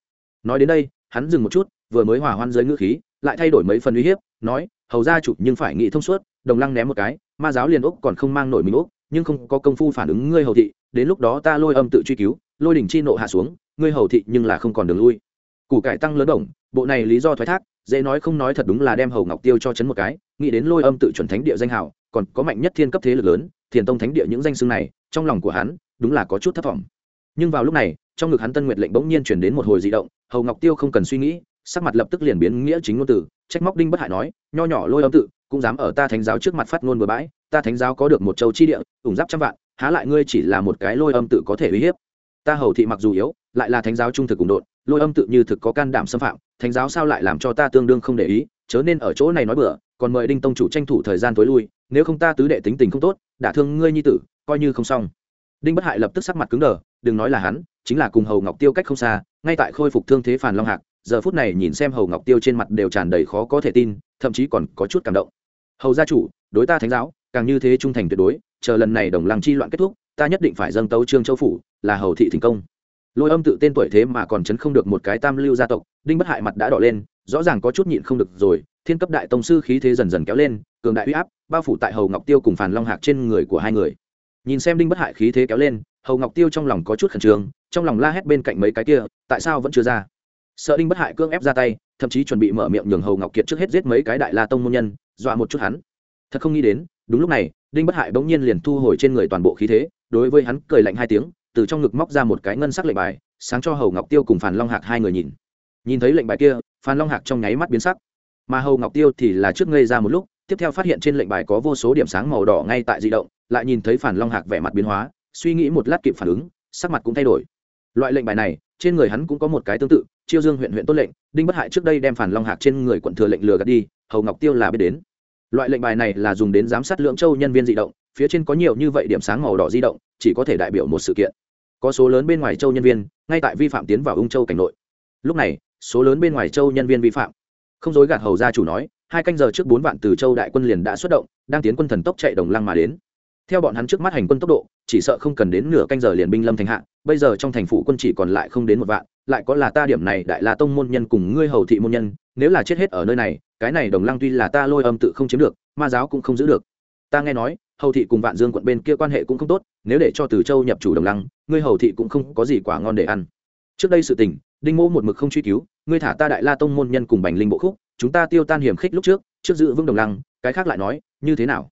Nói đến đây, hắn dừng một chút, vừa mới hòa hoan dưới ngữ khí, lại thay đổi mấy phần uy hiếp, nói, hầu gia chủ nhưng phải nghĩ thông suốt, đồng lăng ném một cái, ma giáo liền úc còn không mang nổi mình úc nhưng không có công phu phản ứng ngươi hầu thị, đến lúc đó ta lôi âm tự truy cứu, lôi đỉnh chi nộ hạ xuống, ngươi hầu thị nhưng là không còn đường lui. Củ cải tăng lớn đồng bộ này lý do thoái thác, dễ nói không nói thật đúng là đem hầu ngọc tiêu cho chấn một cái, nghĩ đến lôi âm tự chuẩn thánh địa danh hào, còn có mạnh nhất thiên cấp thế lực lớn, thiền tông thánh địa những danh xưng này, trong lòng của hắn, đúng là có chút thất vọng. Nhưng vào lúc này, trong ngực hắn tân nguyệt lệnh bỗng nhiên chuyển đến một hồi di động, hầu ngọc tiêu không cần suy nghĩ, sắc mặt lập tức liền biến nghĩa chính ngôn tử trách móc đinh bất hại nói, nho nhỏ lôi âm tự, cũng dám ở ta thánh giáo trước mặt phát ngôn bừa bãi ta thánh giáo có được một châu chi địa, ủng giáp trăm vạn, há lại ngươi chỉ là một cái lôi âm tự có thể uy hiếp. Ta hầu thị mặc dù yếu, lại là thánh giáo trung thực cùng đột lôi âm tự như thực có can đảm xâm phạm, thánh giáo sao lại làm cho ta tương đương không để ý, chớ nên ở chỗ này nói bừa, còn mời đinh tông chủ tranh thủ thời gian tối lui, nếu không ta tứ đệ tính tình không tốt, đả thương ngươi nhi tử, coi như không xong. Đinh bất hại lập tức sắc mặt cứng đờ, đừng nói là hắn, chính là cùng hầu ngọc tiêu cách không xa, ngay tại khôi phục thương thế phản long hạc, giờ phút này nhìn xem hầu ngọc tiêu trên mặt đều tràn đầy khó có thể tin, thậm chí còn có chút cảm động. Hầu gia chủ, đối ta thánh giáo càng như thế trung thành tuyệt đối, chờ lần này đồng lăng chi loạn kết thúc, ta nhất định phải dâng tấu trương châu phủ, là hầu thị thành công. Lôi âm tự tên tuổi thế mà còn chấn không được một cái tam lưu gia tộc, đinh bất hại mặt đã đỏ lên, rõ ràng có chút nhịn không được rồi, thiên cấp đại tông sư khí thế dần dần kéo lên, cường đại uy áp, bao phủ tại hầu ngọc tiêu cùng phàn long hạc trên người của hai người. Nhìn xem đinh bất hại khí thế kéo lên, hầu ngọc tiêu trong lòng có chút khẩn trương, trong lòng la hét bên cạnh mấy cái kia, tại sao vẫn chưa ra? Sợ đinh bất hại cưỡng ép ra tay, thậm chí chuẩn bị mở miệng nhường hầu ngọc kiệt trước hết giết mấy cái đại la tông môn nhân, dọa một chút hắn. Thật không nghĩ đến đúng lúc này, đinh bất hại bỗng nhiên liền thu hồi trên người toàn bộ khí thế, đối với hắn cười lạnh hai tiếng, từ trong ngực móc ra một cái ngân sắc lệnh bài, sáng cho hầu ngọc tiêu cùng phản long hạc hai người nhìn. Nhìn thấy lệnh bài kia phản long hạc trong nháy mắt biến sắc. Mà hầu ngọc tiêu thì là trước ngây ra một lúc, tiếp theo phát hiện trên lệnh bài có vô số điểm sáng màu đỏ ngay tại di động, lại nhìn thấy phản long hạc vẻ mặt biến hóa, suy nghĩ một lát kịp phản ứng, sắc mặt cũng thay đổi. Loại lệnh bài này, trên người hắn cũng có một cái tương tự, chiêu dương huyện huyện tốt lệnh, đinh bất hại trước đây đem phản long hạc trên người quận thừa lệnh lừa gạt đi, hầu ngọc tiêu là biết đến loại lệnh bài này là dùng đến giám sát lưỡng châu nhân viên di động, phía trên có nhiều như vậy điểm sáng màu đỏ di động, chỉ có thể đại biểu một sự kiện. Có số lớn bên ngoài châu nhân viên, ngay tại vi phạm tiến vào ung châu cảnh nội. Lúc này, số lớn bên ngoài châu nhân viên vi phạm. Không dối gạt hầu gia chủ nói, hai canh giờ trước bốn vạn từ châu đại quân liền đã xuất động, đang tiến quân thần tốc chạy đồng lăng mà đến. Theo bọn hắn trước mắt hành quân tốc độ, chỉ sợ không cần đến nửa canh giờ liền binh lâm thành hạ, bây giờ trong thành phủ quân chỉ còn lại không đến một vạn, lại có là ta điểm này đại là tông môn nhân cùng ngươi hầu thị môn nhân nếu là chết hết ở nơi này, cái này đồng lăng tuy là ta lôi âm tự không chiếm được, ma giáo cũng không giữ được. Ta nghe nói, hầu thị cùng vạn dương quận bên kia quan hệ cũng không tốt, nếu để cho từ châu nhập chủ đồng lăng, ngươi hầu thị cũng không có gì quả ngon để ăn. Trước đây sự tình, đinh mỗ một mực không truy cứu, ngươi thả ta đại la tông môn nhân cùng bành linh bộ khúc, chúng ta tiêu tan hiểm khích lúc trước trước giữ vững đồng lăng, cái khác lại nói, như thế nào?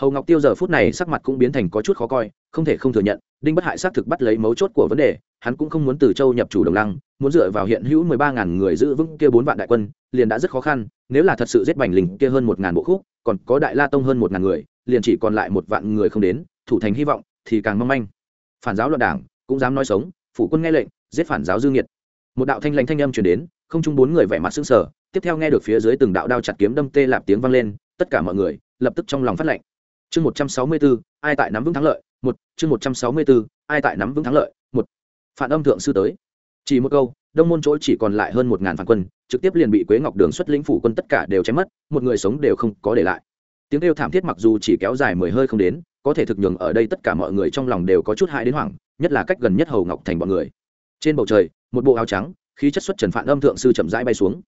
Hầu ngọc tiêu giờ phút này sắc mặt cũng biến thành có chút khó coi, không thể không thừa nhận đinh bất hại xác thực bắt lấy mấu chốt của vấn đề, hắn cũng không muốn từ châu nhập chủ đồng lăng, muốn dựa vào hiện hữu mười ba ngàn người giữ vững kia bốn vạn đại quân, liền đã rất khó khăn, nếu là thật sự giết bành lình kia hơn một ngàn bộ khúc, còn có đại la tông hơn một ngàn người, liền chỉ còn lại một vạn người không đến, thủ thành hy vọng thì càng mong manh. Phản giáo loạn đảng, cũng dám nói sống, phủ quân nghe lệnh, giết phản giáo dương nhiệt một đạo thanh lãnh thanh âm truyền đến, không chung bốn người vẻ mặt sững sờ, tiếp theo nghe được phía dưới từng đạo đao chặt kiếm đâm tê lạp tiếng vang lên, tất cả mọi người lập tức trong lòng phát lệnh. Chương một trăm sáu mươi bốn ai tại nắm vững thắng lợi? Một, chương một trăm sáu mươi bốn, ai tại nắm vững thắng lợi? Một. Phản âm thượng sư tới. Chỉ một câu, đông môn chỗ chỉ còn lại hơn một ngàn phản quân, trực tiếp liền bị quế ngọc đường xuất lĩnh phủ quân tất cả đều chém mất, một người sống đều không có để lại. Tiếng kêu thảm thiết mặc dù chỉ kéo dài mười hơi không đến, có thể thực nhường ở đây tất cả mọi người trong lòng đều có chút hại đến hoảng, nhất là cách gần nhất hầu ngọc thành bọn người. Trên bầu trời, một bộ áo trắng, khí chất xuất trần phản âm thượng sư chậm rãi bay xuống.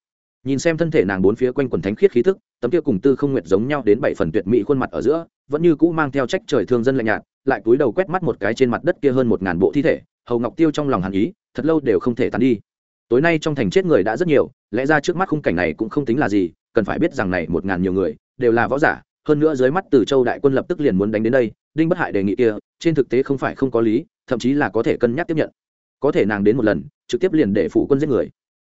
Nhìn xem thân thể nàng bốn phía quanh quần thánh khiết khí thức tấm kia cùng tư không nguyệt giống nhau đến bảy phần tuyệt mỹ khuôn mặt ở giữa, vẫn như cũ mang theo trách trời thương dân lạnh nhạt lại cúi đầu quét mắt một cái trên mặt đất kia hơn một ngàn bộ thi thể, hầu ngọc tiêu trong lòng hàn ý, thật lâu đều không thể tàn đi. Tối nay trong thành chết người đã rất nhiều, lẽ ra trước mắt khung cảnh này cũng không tính là gì, cần phải biết rằng này một ngàn nhiều người, đều là võ giả, hơn nữa dưới mắt từ châu đại quân lập tức liền muốn đánh đến đây, đinh bất hại đề nghị kia, trên thực tế không phải không có lý, thậm chí là có thể cân nhắc tiếp nhận. Có thể nàng đến một lần, trực tiếp liền để phủ quân giết người.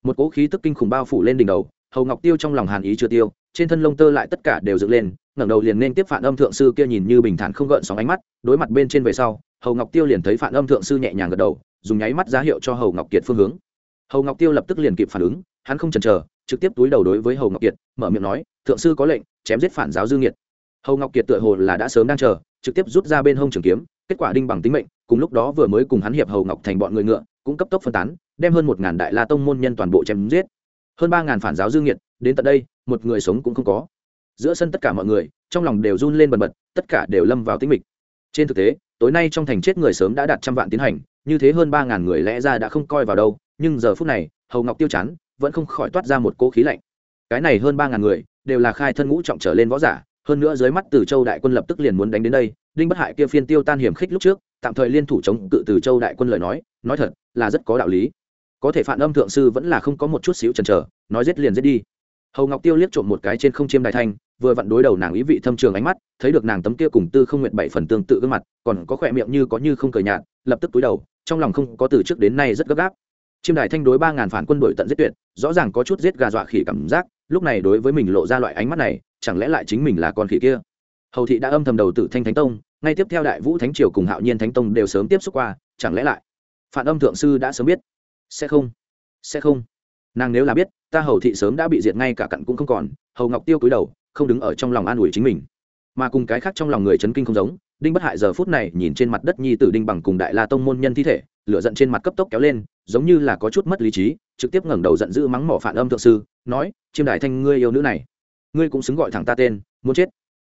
Một cỗ khí tức kinh khủng bao phủ lên đỉnh đầu hầu ngọc tiêu trong lòng hàn ý chưa tiêu, trên thân lông tơ lại tất cả đều dựng lên, ngẩng đầu liền nên tiếp phản âm thượng sư kia nhìn như bình thản không gợn sóng ánh mắt, đối mặt bên trên về sau, hầu ngọc tiêu liền thấy phản âm thượng sư nhẹ nhàng gật đầu, dùng nháy mắt giá hiệu cho hầu ngọc kiệt phương hướng. hầu ngọc tiêu lập tức liền kịp phản ứng, hắn không chần chờ, trực tiếp túi đầu đối với hầu ngọc kiệt, mở miệng nói, thượng sư có lệnh, chém giết phản giáo dư nghiệt. hầu ngọc kiệt tựa hồ là đã sớm đang chờ, trực tiếp rút ra bên hông trường kiếm, kết quả đinh bằng tính mệnh, cùng lúc đó vừa mới cùng hắn hiệp hầu ngọc thành bọn người ngựa, cũng cấp tốc phân tán, đem hơn một ngàn đại la tông môn nhân toàn bộ chém giết hơn ba ngàn phản giáo dương nhiệt đến tận đây, một người sống cũng không có. Giữa sân tất cả mọi người, trong lòng đều run lên bần bật, tất cả đều lâm vào tĩnh mịch. Trên thực tế, tối nay trong thành chết người sớm đã đạt trăm vạn tiến hành, như thế hơn ba ngàn người lẽ ra đã không coi vào đâu, nhưng giờ phút này, hầu ngọc tiêu chán, vẫn không khỏi toát ra một cỗ khí lạnh. Cái này hơn ba ngàn người, đều là khai thân ngũ trọng trở lên võ giả, hơn nữa dưới mắt từ châu đại quân lập tức liền muốn đánh đến đây, đinh bất hại kia phiên tiêu tan hiểm khích lúc trước, tạm thời liên thủ chống cự từ châu đại quân lời nói nói thật, là rất có đạo lý có thể phản âm thượng sư vẫn là không có một chút xíu chần chờ, nói giết liền giết đi. Hầu ngọc tiêu liếc trộm một cái trên không chiêm đại thanh, vừa vặn đối đầu nàng ý vị thâm trường ánh mắt, thấy được nàng tấm kia cùng tư không nguyện bảy phần tương tự gương mặt, còn có khỏe miệng như có như không cười nhạt, lập tức túi đầu, trong lòng không có từ trước đến nay rất gấp gáp. Chiêm đại thanh đối ba ngàn phản quân đội tận giết tuyệt, rõ ràng có chút giết gà dọa khỉ cảm giác, lúc này đối với mình lộ ra loại ánh mắt này, chẳng lẽ lại chính mình là con khỉ kia? Hầu thị đã âm thầm đầu tử thanh thánh tông, ngay tiếp theo đại vũ thánh triều cùng hạo nhiên thánh tông đều sớm tiếp xúc qua, chẳng lẽ lại? Phản âm thượng sư đã sớm biết sẽ không. Sẽ không. Nàng nếu là biết, ta hầu thị sớm đã bị diệt ngay cả cặn cũng không còn, hầu ngọc tiêu cúi đầu, không đứng ở trong lòng an ủi chính mình. Mà cùng cái khác trong lòng người chấn kinh không giống, đinh bất hại giờ phút này nhìn trên mặt đất nhi tử đinh bằng cùng đại la tông môn nhân thi thể, lửa giận trên mặt cấp tốc kéo lên, giống như là có chút mất lý trí, trực tiếp ngẩng đầu giận dữ mắng mỏ phản âm thượng sư, nói, chiêm đại thanh ngươi yêu nữ này, ngươi cũng xứng gọi thẳng ta tên, muốn chết.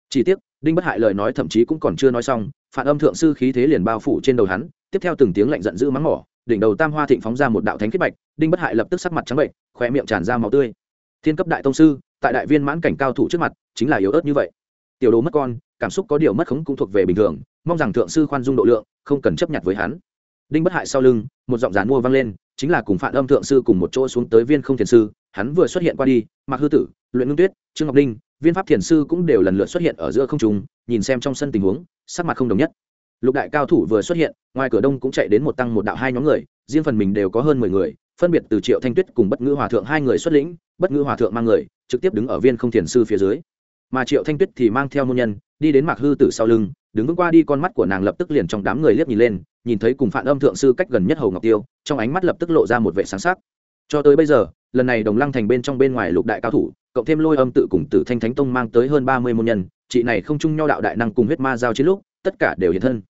Chỉ tiếc, đinh bất hại lời nói thậm chí cũng còn chưa nói xong, phản âm thượng sư khí thế liền bao phủ trên đầu hắn, tiếp theo từng tiếng lạnh giận dữ mắng mỏ đỉnh đầu tam hoa thịnh phóng ra một đạo thánh kết bạch, đinh bất hại lập tức sắc mặt trắng bệnh, khóe miệng tràn ra máu tươi. Thiên cấp đại tông sư, tại đại viên mãn cảnh cao thủ trước mặt, chính là yếu ớt như vậy. Tiểu đồ mất con, cảm xúc có điều mất khống cũng thuộc về bình thường, mong rằng thượng sư khoan dung độ lượng, không cần chấp nhận với hắn. Đinh bất hại sau lưng, một giọng dán mua vang lên, chính là cùng phản âm thượng sư cùng một chỗ xuống tới viên không thiền sư, hắn vừa xuất hiện qua đi, mạc hư tử, luyện ngưng tuyết, trương ngọc ninh viên pháp thiền sư cũng đều lần lượt xuất hiện ở giữa không trung, nhìn xem trong sân tình huống, sắc mặt không đồng nhất lục đại cao thủ vừa xuất hiện, ngoài cửa đông cũng chạy đến một tăng một đạo hai nhóm người, riêng phần mình đều có hơn mười người, phân biệt từ triệu thanh tuyết cùng bất ngữ hòa thượng hai người xuất lĩnh, bất ngữ hòa thượng mang người, trực tiếp đứng ở viên không thiền sư phía dưới. Mà triệu thanh tuyết thì mang theo môn nhân, đi đến mạc hư tử sau lưng, đứng vững qua đi con mắt của nàng lập tức liền trong đám người liếc nhìn lên, nhìn thấy cùng phản âm thượng sư cách gần nhất hầu ngọc tiêu, trong ánh mắt lập tức lộ ra một vệ sáng sắc. Cho tới bây giờ, lần này đồng lăng thành bên trong bên ngoài lục đại cao thủ, cộng thêm lôi âm tự cùng tử thanh thánh tông mang tới hơn ba mươi môn nhân, chị này không chung nho đạo đại năng cùng huyết ma giao chiến lúc, tất cả đều hiện thân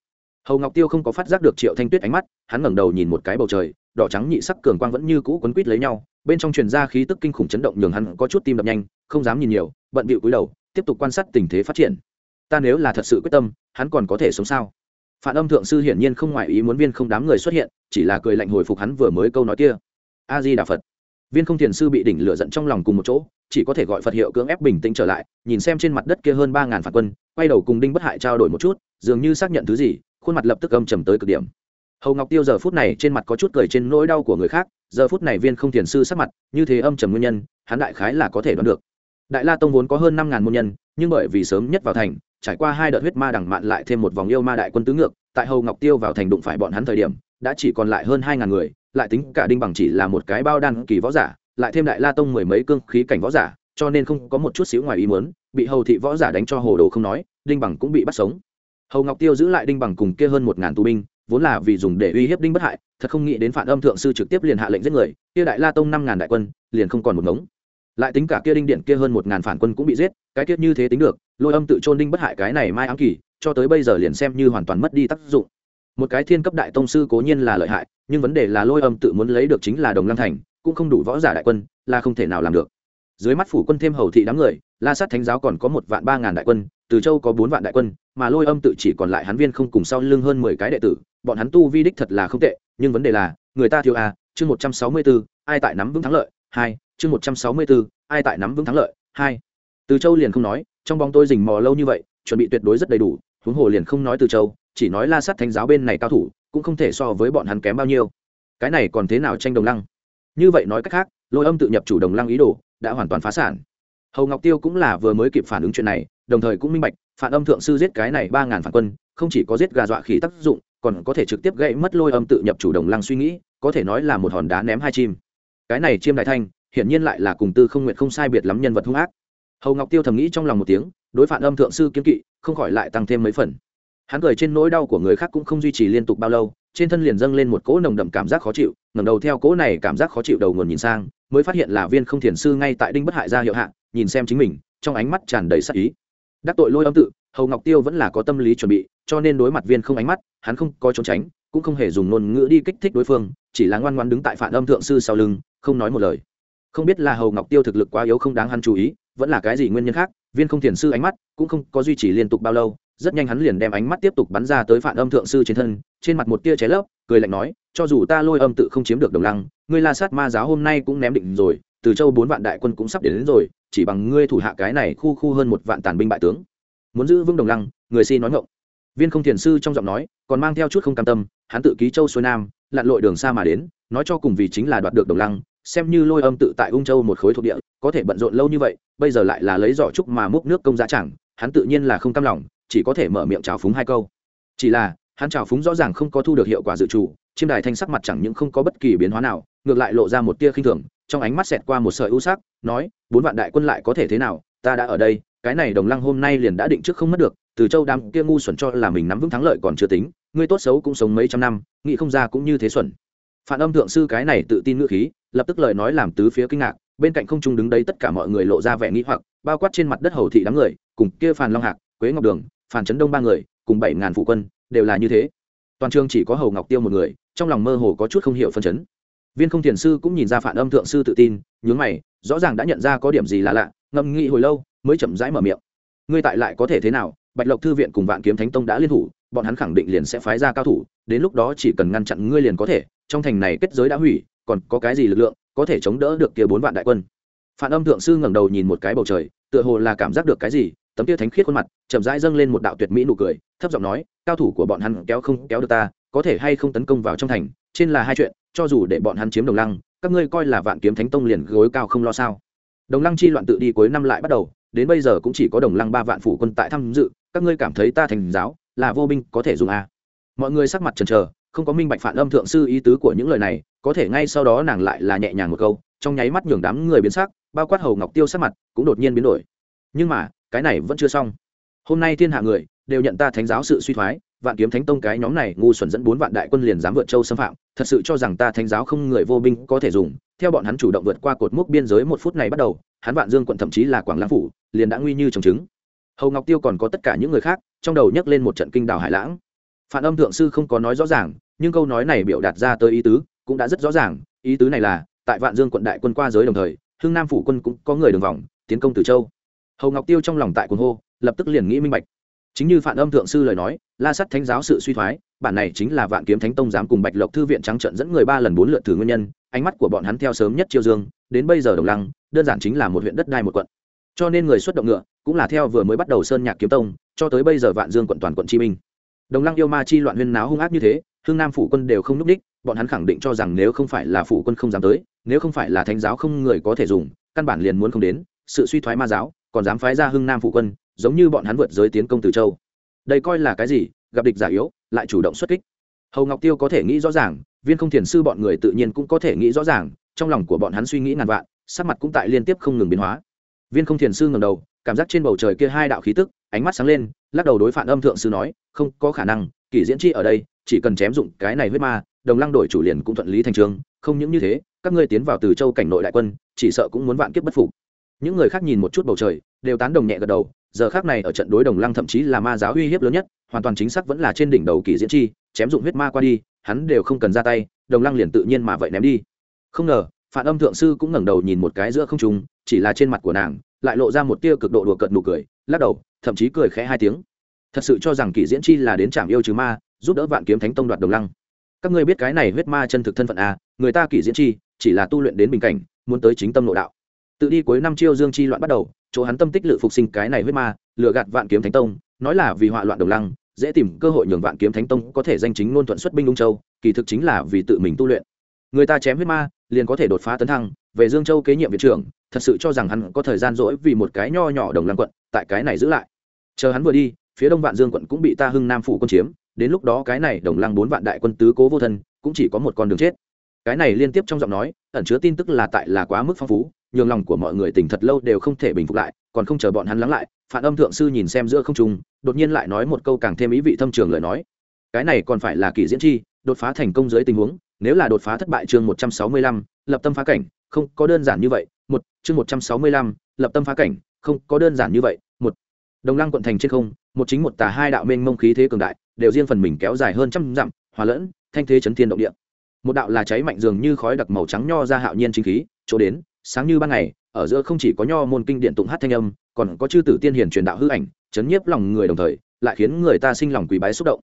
hầu ngọc tiêu không có phát giác được triệu thanh tuyết ánh mắt hắn ngẩng đầu nhìn một cái bầu trời đỏ trắng nhị sắc cường quang vẫn như cũ quấn quít lấy nhau bên trong truyền ra khí tức kinh khủng chấn động nhường hắn có chút tim đập nhanh không dám nhìn nhiều bận bịu cúi đầu tiếp tục quan sát tình thế phát triển ta nếu là thật sự quyết tâm hắn còn có thể sống sao phản âm thượng sư hiển nhiên không ngoại ý muốn viên không đám người xuất hiện chỉ là cười lạnh hồi phục hắn vừa mới câu nói kia a di đà phật viên không thiền sư bị đỉnh lửa giận trong lòng cùng một chỗ chỉ có thể gọi phật hiệu cưỡng ép bình tĩnh trở lại, nhìn xem trên mặt đất kia hơn ba ngàn phản quân, quay đầu cùng đinh bất hại trao đổi một chút, dường như xác nhận thứ gì, khuôn mặt lập tức âm trầm tới cực điểm. Hầu ngọc tiêu giờ phút này trên mặt có chút cười trên nỗi đau của người khác, giờ phút này viên không thiền sư sắc mặt, như thế âm trầm nguyên nhân, hắn đại khái là có thể đoán được. Đại la tông vốn có hơn năm ngàn môn nhân, nhưng bởi vì sớm nhất vào thành, trải qua hai đợt huyết ma đẳng mạn lại thêm một vòng yêu ma đại quân tứ ngược, tại hầu ngọc tiêu vào thành đụng phải bọn hắn thời điểm, đã chỉ còn lại hơn hai ngàn người, lại tính cả đinh bằng chỉ là một cái bao đan kỳ võ giả lại thêm đại la tông mười mấy cương khí cảnh võ giả, cho nên không có một chút xíu ngoài ý muốn, bị hầu thị võ giả đánh cho hồ đồ không nói, đinh bằng cũng bị bắt sống. Hầu ngọc tiêu giữ lại đinh bằng cùng kia hơn một ngàn tù binh, vốn là vì dùng để uy hiếp đinh bất hại, thật không nghĩ đến phản âm thượng sư trực tiếp liền hạ lệnh giết người, kia đại la tông năm ngàn đại quân, liền không còn một ngống. Lại tính cả kia đinh điện kia hơn một ngàn phản quân cũng bị giết, cái kết như thế tính được, lôi âm tự trôn đinh bất hại cái này mai ám kỳ, cho tới bây giờ liền xem như hoàn toàn mất đi tác dụng. Một cái thiên cấp đại tông sư cố nhiên là lợi hại, nhưng vấn đề là lôi âm tự muốn lấy được chính là đồng lăng thành cũng không đủ võ giả đại quân, là không thể nào làm được. Dưới mắt phủ quân thêm hầu thị đám người, la sát thánh giáo còn có một vạn ba ngàn đại quân, từ châu có bốn vạn đại quân, mà lôi âm tự chỉ còn lại hắn viên không cùng sau lưng hơn mười cái đệ tử, bọn hắn tu vi đích thật là không tệ, nhưng vấn đề là, người ta thiếu a, chương một trăm sáu mươi bốn ai tại nắm vững thắng lợi? Hai, chương một trăm sáu mươi bốn ai tại nắm vững thắng lợi? Hai. Từ châu liền không nói, trong bóng tôi rình mò lâu như vậy, chuẩn bị tuyệt đối rất đầy đủ, huống hồ liền không nói từ châu, chỉ nói la sát thánh giáo bên này cao thủ, cũng không thể so với bọn hắn kém bao nhiêu. Cái này còn thế nào tranh đồng lăng? Như vậy nói cách khác, lôi âm tự nhập chủ đồng lăng ý đồ đã hoàn toàn phá sản. Hầu ngọc tiêu cũng là vừa mới kịp phản ứng chuyện này, đồng thời cũng minh bạch, phản âm thượng sư giết cái này ba ngàn phản quân, không chỉ có giết gà dọa khỉ tác dụng, còn có thể trực tiếp gây mất lôi âm tự nhập chủ đồng lăng suy nghĩ, có thể nói là một hòn đá ném hai chim. Cái này chiêm đại thanh, hiển nhiên lại là cùng tư không nguyện không sai biệt lắm nhân vật hung ác. Hầu ngọc tiêu thầm nghĩ trong lòng một tiếng, đối phản âm thượng sư kiếm kỵ, không khỏi lại tăng thêm mấy phần. Hắn cười trên nỗi đau của người khác cũng không duy trì liên tục bao lâu trên thân liền dâng lên một cỗ nồng đậm cảm giác khó chịu, ngẩng đầu theo cỗ này cảm giác khó chịu đầu nguồn nhìn sang, mới phát hiện là viên không thiền sư ngay tại đinh bất hại ra hiệu hạ, nhìn xem chính mình, trong ánh mắt tràn đầy sắc ý. Đắc tội lôi âm tự, hầu ngọc tiêu vẫn là có tâm lý chuẩn bị, cho nên đối mặt viên không ánh mắt, hắn không có trốn tránh, cũng không hề dùng ngôn ngữ đi kích thích đối phương, chỉ là ngoan ngoan đứng tại phản âm thượng sư sau lưng, không nói một lời. Không biết là hầu ngọc tiêu thực lực quá yếu không đáng hắn chú ý, vẫn là cái gì nguyên nhân khác, viên không thiền sư ánh mắt cũng không có duy trì liên tục bao lâu, rất nhanh hắn liền đem ánh mắt tiếp tục bắn ra tới phản âm thượng sư trên thân trên mặt một tia cháy lấp cười lạnh nói cho dù ta lôi âm tự không chiếm được đồng lăng ngươi la sát ma giáo hôm nay cũng ném định rồi từ châu bốn vạn đại quân cũng sắp đến, đến rồi chỉ bằng ngươi thủ hạ cái này khu khu hơn một vạn tàn binh bại tướng. Muốn giữ vững đồng lăng người si nói ngộng viên không thiền sư trong giọng nói còn mang theo chút không cam tâm hắn tự ký châu xuôi nam lặn lội đường xa mà đến nói cho cùng vì chính là đoạt được đồng lăng xem như lôi âm tự tại ung châu một khối thuộc địa có thể bận rộn lâu như vậy bây giờ lại là lấy giỏ trúc mà múc nước công giá chẳng hắn tự nhiên là không cam lòng chỉ có thể mở miệng trào phúng hai câu. Chỉ là hắn trào phúng rõ ràng không có thu được hiệu quả dự trù, chiêm đài thanh sắc mặt chẳng những không có bất kỳ biến hóa nào, ngược lại lộ ra một tia khinh thường, trong ánh mắt xẹt qua một sợi ưu sắc, nói, bốn vạn đại quân lại có thể thế nào? Ta đã ở đây, cái này đồng lăng hôm nay liền đã định trước không mất được, từ châu đam kia ngu xuẩn cho là mình nắm vững thắng lợi còn chưa tính, ngươi tốt xấu cũng sống mấy trăm năm, nghĩ không ra cũng như thế xuẩn. Phản âm thượng sư cái này tự tin ngữ khí, lập tức lời nói làm tứ phía kinh ngạc, bên cạnh không trung đứng đấy tất cả mọi người lộ ra vẻ nghĩ hoặc, bao quát trên mặt đất hầu thị đám người, cùng kia phàn long hạc, quế ngọc đường phàn trấn đông ba người, cùng bảy ngàn phụ quân đều là như thế. Toàn trường chỉ có hầu ngọc tiêu một người, trong lòng mơ hồ có chút không hiểu phân chấn. Viên không thiền sư cũng nhìn ra phản âm thượng sư tự tin, nhướng mày, rõ ràng đã nhận ra có điểm gì là lạ ngâm nghĩ hồi lâu, mới chậm rãi mở miệng. Ngươi tại lại có thể thế nào? Bạch lộc thư viện cùng vạn kiếm thánh tông đã liên thủ, bọn hắn khẳng định liền sẽ phái ra cao thủ, đến lúc đó chỉ cần ngăn chặn ngươi liền có thể, trong thành này kết giới đã hủy, còn có cái gì lực lượng có thể chống đỡ được kia bốn vạn đại quân? Phản âm thượng sư ngẩng đầu nhìn một cái bầu trời, tựa hồ là cảm giác được cái gì, tấm kia thánh khiết khuôn mặt chậm rãi dâng lên một đạo tuyệt mỹ nụ cười thấp giọng nói, cao thủ của bọn hắn kéo không kéo được ta, có thể hay không tấn công vào trong thành, trên là hai chuyện, cho dù để bọn hắn chiếm đồng lăng, các ngươi coi là vạn kiếm thánh tông liền gối cao không lo sao? Đồng lăng chi loạn tự đi cuối năm lại bắt đầu, đến bây giờ cũng chỉ có đồng lăng ba vạn phủ quân tại tham dự, các ngươi cảm thấy ta thành giáo là vô binh có thể dùng à. mọi người sắc mặt trần chờ, không có minh bạch phản âm thượng sư ý tứ của những lời này, có thể ngay sau đó nàng lại là nhẹ nhàng một câu, trong nháy mắt nhường đám người biến sắc, bao quát hầu ngọc tiêu sắc mặt cũng đột nhiên biến đổi. Nhưng mà, cái này vẫn chưa xong hôm nay thiên hạ người đều nhận ta thánh giáo sự suy thoái, vạn kiếm thánh tông cái nhóm này ngu xuẩn dẫn bốn vạn đại quân liền dám vượt châu xâm phạm, thật sự cho rằng ta thánh giáo không người vô binh có thể dùng. Theo bọn hắn chủ động vượt qua cột mốc biên giới một phút này bắt đầu, hắn vạn dương quận thậm chí là quảng lãng phủ liền đã nguy như trồng trứng. Hầu ngọc tiêu còn có tất cả những người khác, trong đầu nhấc lên một trận kinh đảo hải lãng. Phản âm thượng sư không có nói rõ ràng, nhưng câu nói này biểu đạt ra tới ý tứ cũng đã rất rõ ràng. Ý tứ này là, tại vạn dương quận đại quân qua giới đồng thời, hưng nam phủ quân cũng có người đường vòng, tiến công từ châu. Hầu ngọc tiêu trong lòng tại cuồng hô lập tức liền nghĩ minh bạch. Chính như phản âm thượng sư lời nói, la sắt thánh giáo sự suy thoái, bản này chính là vạn kiếm thánh tông dám cùng bạch lộc thư viện trắng trận dẫn người ba lần bốn lượt thử nguyên nhân, ánh mắt của bọn hắn theo sớm nhất chiêu dương, đến bây giờ đồng lăng, đơn giản chính là một huyện đất đai một quận. Cho nên người xuất động ngựa, cũng là theo vừa mới bắt đầu sơn nhạc kiếm tông, cho tới bây giờ vạn dương quận toàn quận chi minh đồng lăng yêu ma chi loạn huyên náo hung ác như thế hương nam phủ quân đều không núp đích bọn hắn khẳng định cho rằng nếu không phải là phủ quân không dám tới, nếu không phải là thánh giáo không người có thể dùng, căn bản liền muốn không đến, sự suy thoái ma giáo, còn dám phái ra hưng nam phụ quân giống như bọn hắn vượt giới tiến công từ châu. Đây coi là cái gì? Gặp địch giả yếu, lại chủ động xuất kích. Hầu ngọc tiêu có thể nghĩ rõ ràng, viên không thiền sư bọn người tự nhiên cũng có thể nghĩ rõ ràng, trong lòng của bọn hắn suy nghĩ ngàn vạn, sắc mặt cũng tại liên tiếp không ngừng biến hóa. Viên không thiền sư ngầm đầu, cảm giác trên bầu trời kia hai đạo khí tức, ánh mắt sáng lên, lắc đầu đối phản âm thượng sư nói, không có khả năng kỷ diễn chi ở đây, chỉ cần chém dụng cái này huyết ma, đồng lăng đổi chủ liền cũng thuận lý thành trường, không những như thế, các ngươi tiến vào từ châu cảnh nội đại quân, chỉ sợ cũng muốn vạn kiếp bất phục. Những người khác nhìn một chút bầu trời, đều tán đồng nhẹ gật đầu giờ khác này ở trận đối đồng lăng thậm chí là ma giáo uy hiếp lớn nhất, hoàn toàn chính xác vẫn là trên đỉnh đầu kỳ diễn chi, chém dụng huyết ma qua đi, hắn đều không cần ra tay, đồng lăng liền tự nhiên mà vậy ném đi. Không ngờ phản âm thượng sư cũng ngẩng đầu nhìn một cái giữa không trung, chỉ là trên mặt của nàng, lại lộ ra một tia cực độ đùa cợt nụ cười, lắc đầu, thậm chí cười khẽ hai tiếng. Thật sự cho rằng kỳ diễn chi là đến trạm yêu trừ ma, giúp đỡ vạn kiếm thánh tông đoạt đồng lăng. Các ngươi biết cái này huyết ma chân thực thân phận à người ta kỳ diễn chi, chỉ là tu luyện đến bình cảnh, muốn tới chính tâm nội đạo tự đi cuối năm chiêu dương chi loạn bắt đầu, chỗ hắn tâm tích lự phục sinh cái này huyết ma, lừa gạt vạn kiếm thánh tông, nói là vì họa loạn đồng lăng, dễ tìm cơ hội nhường vạn kiếm thánh tông có thể danh chính ngôn thuận xuất binh ung châu, kỳ thực chính là vì tự mình tu luyện. Người ta chém huyết ma, liền có thể đột phá tấn thăng, về dương châu kế nhiệm viện trưởng, thật sự cho rằng hắn có thời gian rỗi vì một cái nho nhỏ đồng lăng quận, tại cái này giữ lại. Chờ hắn vừa đi, phía đông vạn dương quận cũng bị ta hưng nam phủ quân chiếm, đến lúc đó cái này đồng lăng bốn vạn đại quân tứ cố vô thân, cũng chỉ có một con đường chết. Cái này liên tiếp trong giọng nói, ẩn chứa tin tức là tại là quá mức phong phú nhường lòng của mọi người tỉnh thật lâu đều không thể bình phục lại, còn không chờ bọn hắn lắng lại phản âm thượng sư nhìn xem giữa không trung, đột nhiên lại nói một câu càng thêm ý vị thâm trường lời nói. Cái này còn phải là kỳ diễn chi, đột phá thành công dưới tình huống, nếu là đột phá thất bại chương một trăm sáu mươi lăm, lập tâm phá cảnh, không có đơn giản như vậy, một, chương một trăm sáu mươi lăm, lập tâm phá cảnh, không có đơn giản như vậy, một. Đồng lăng quận thành trên không, một chính một tà hai đạo mênh mông khí thế cường đại, đều riêng phần mình kéo dài hơn trăm dặm, hòa lẫn, thanh thế chấn thiên động địa. Một đạo là cháy mạnh dường như khói đặc màu trắng nho ra hạo nhiên chính khí, chỗ đến sáng như ban ngày, ở giữa không chỉ có nho môn kinh điện tụng hát thanh âm, còn có chư tử tiên hiền truyền đạo hư ảnh, chấn nhiếp lòng người đồng thời, lại khiến người ta sinh lòng quỳ bái xúc động.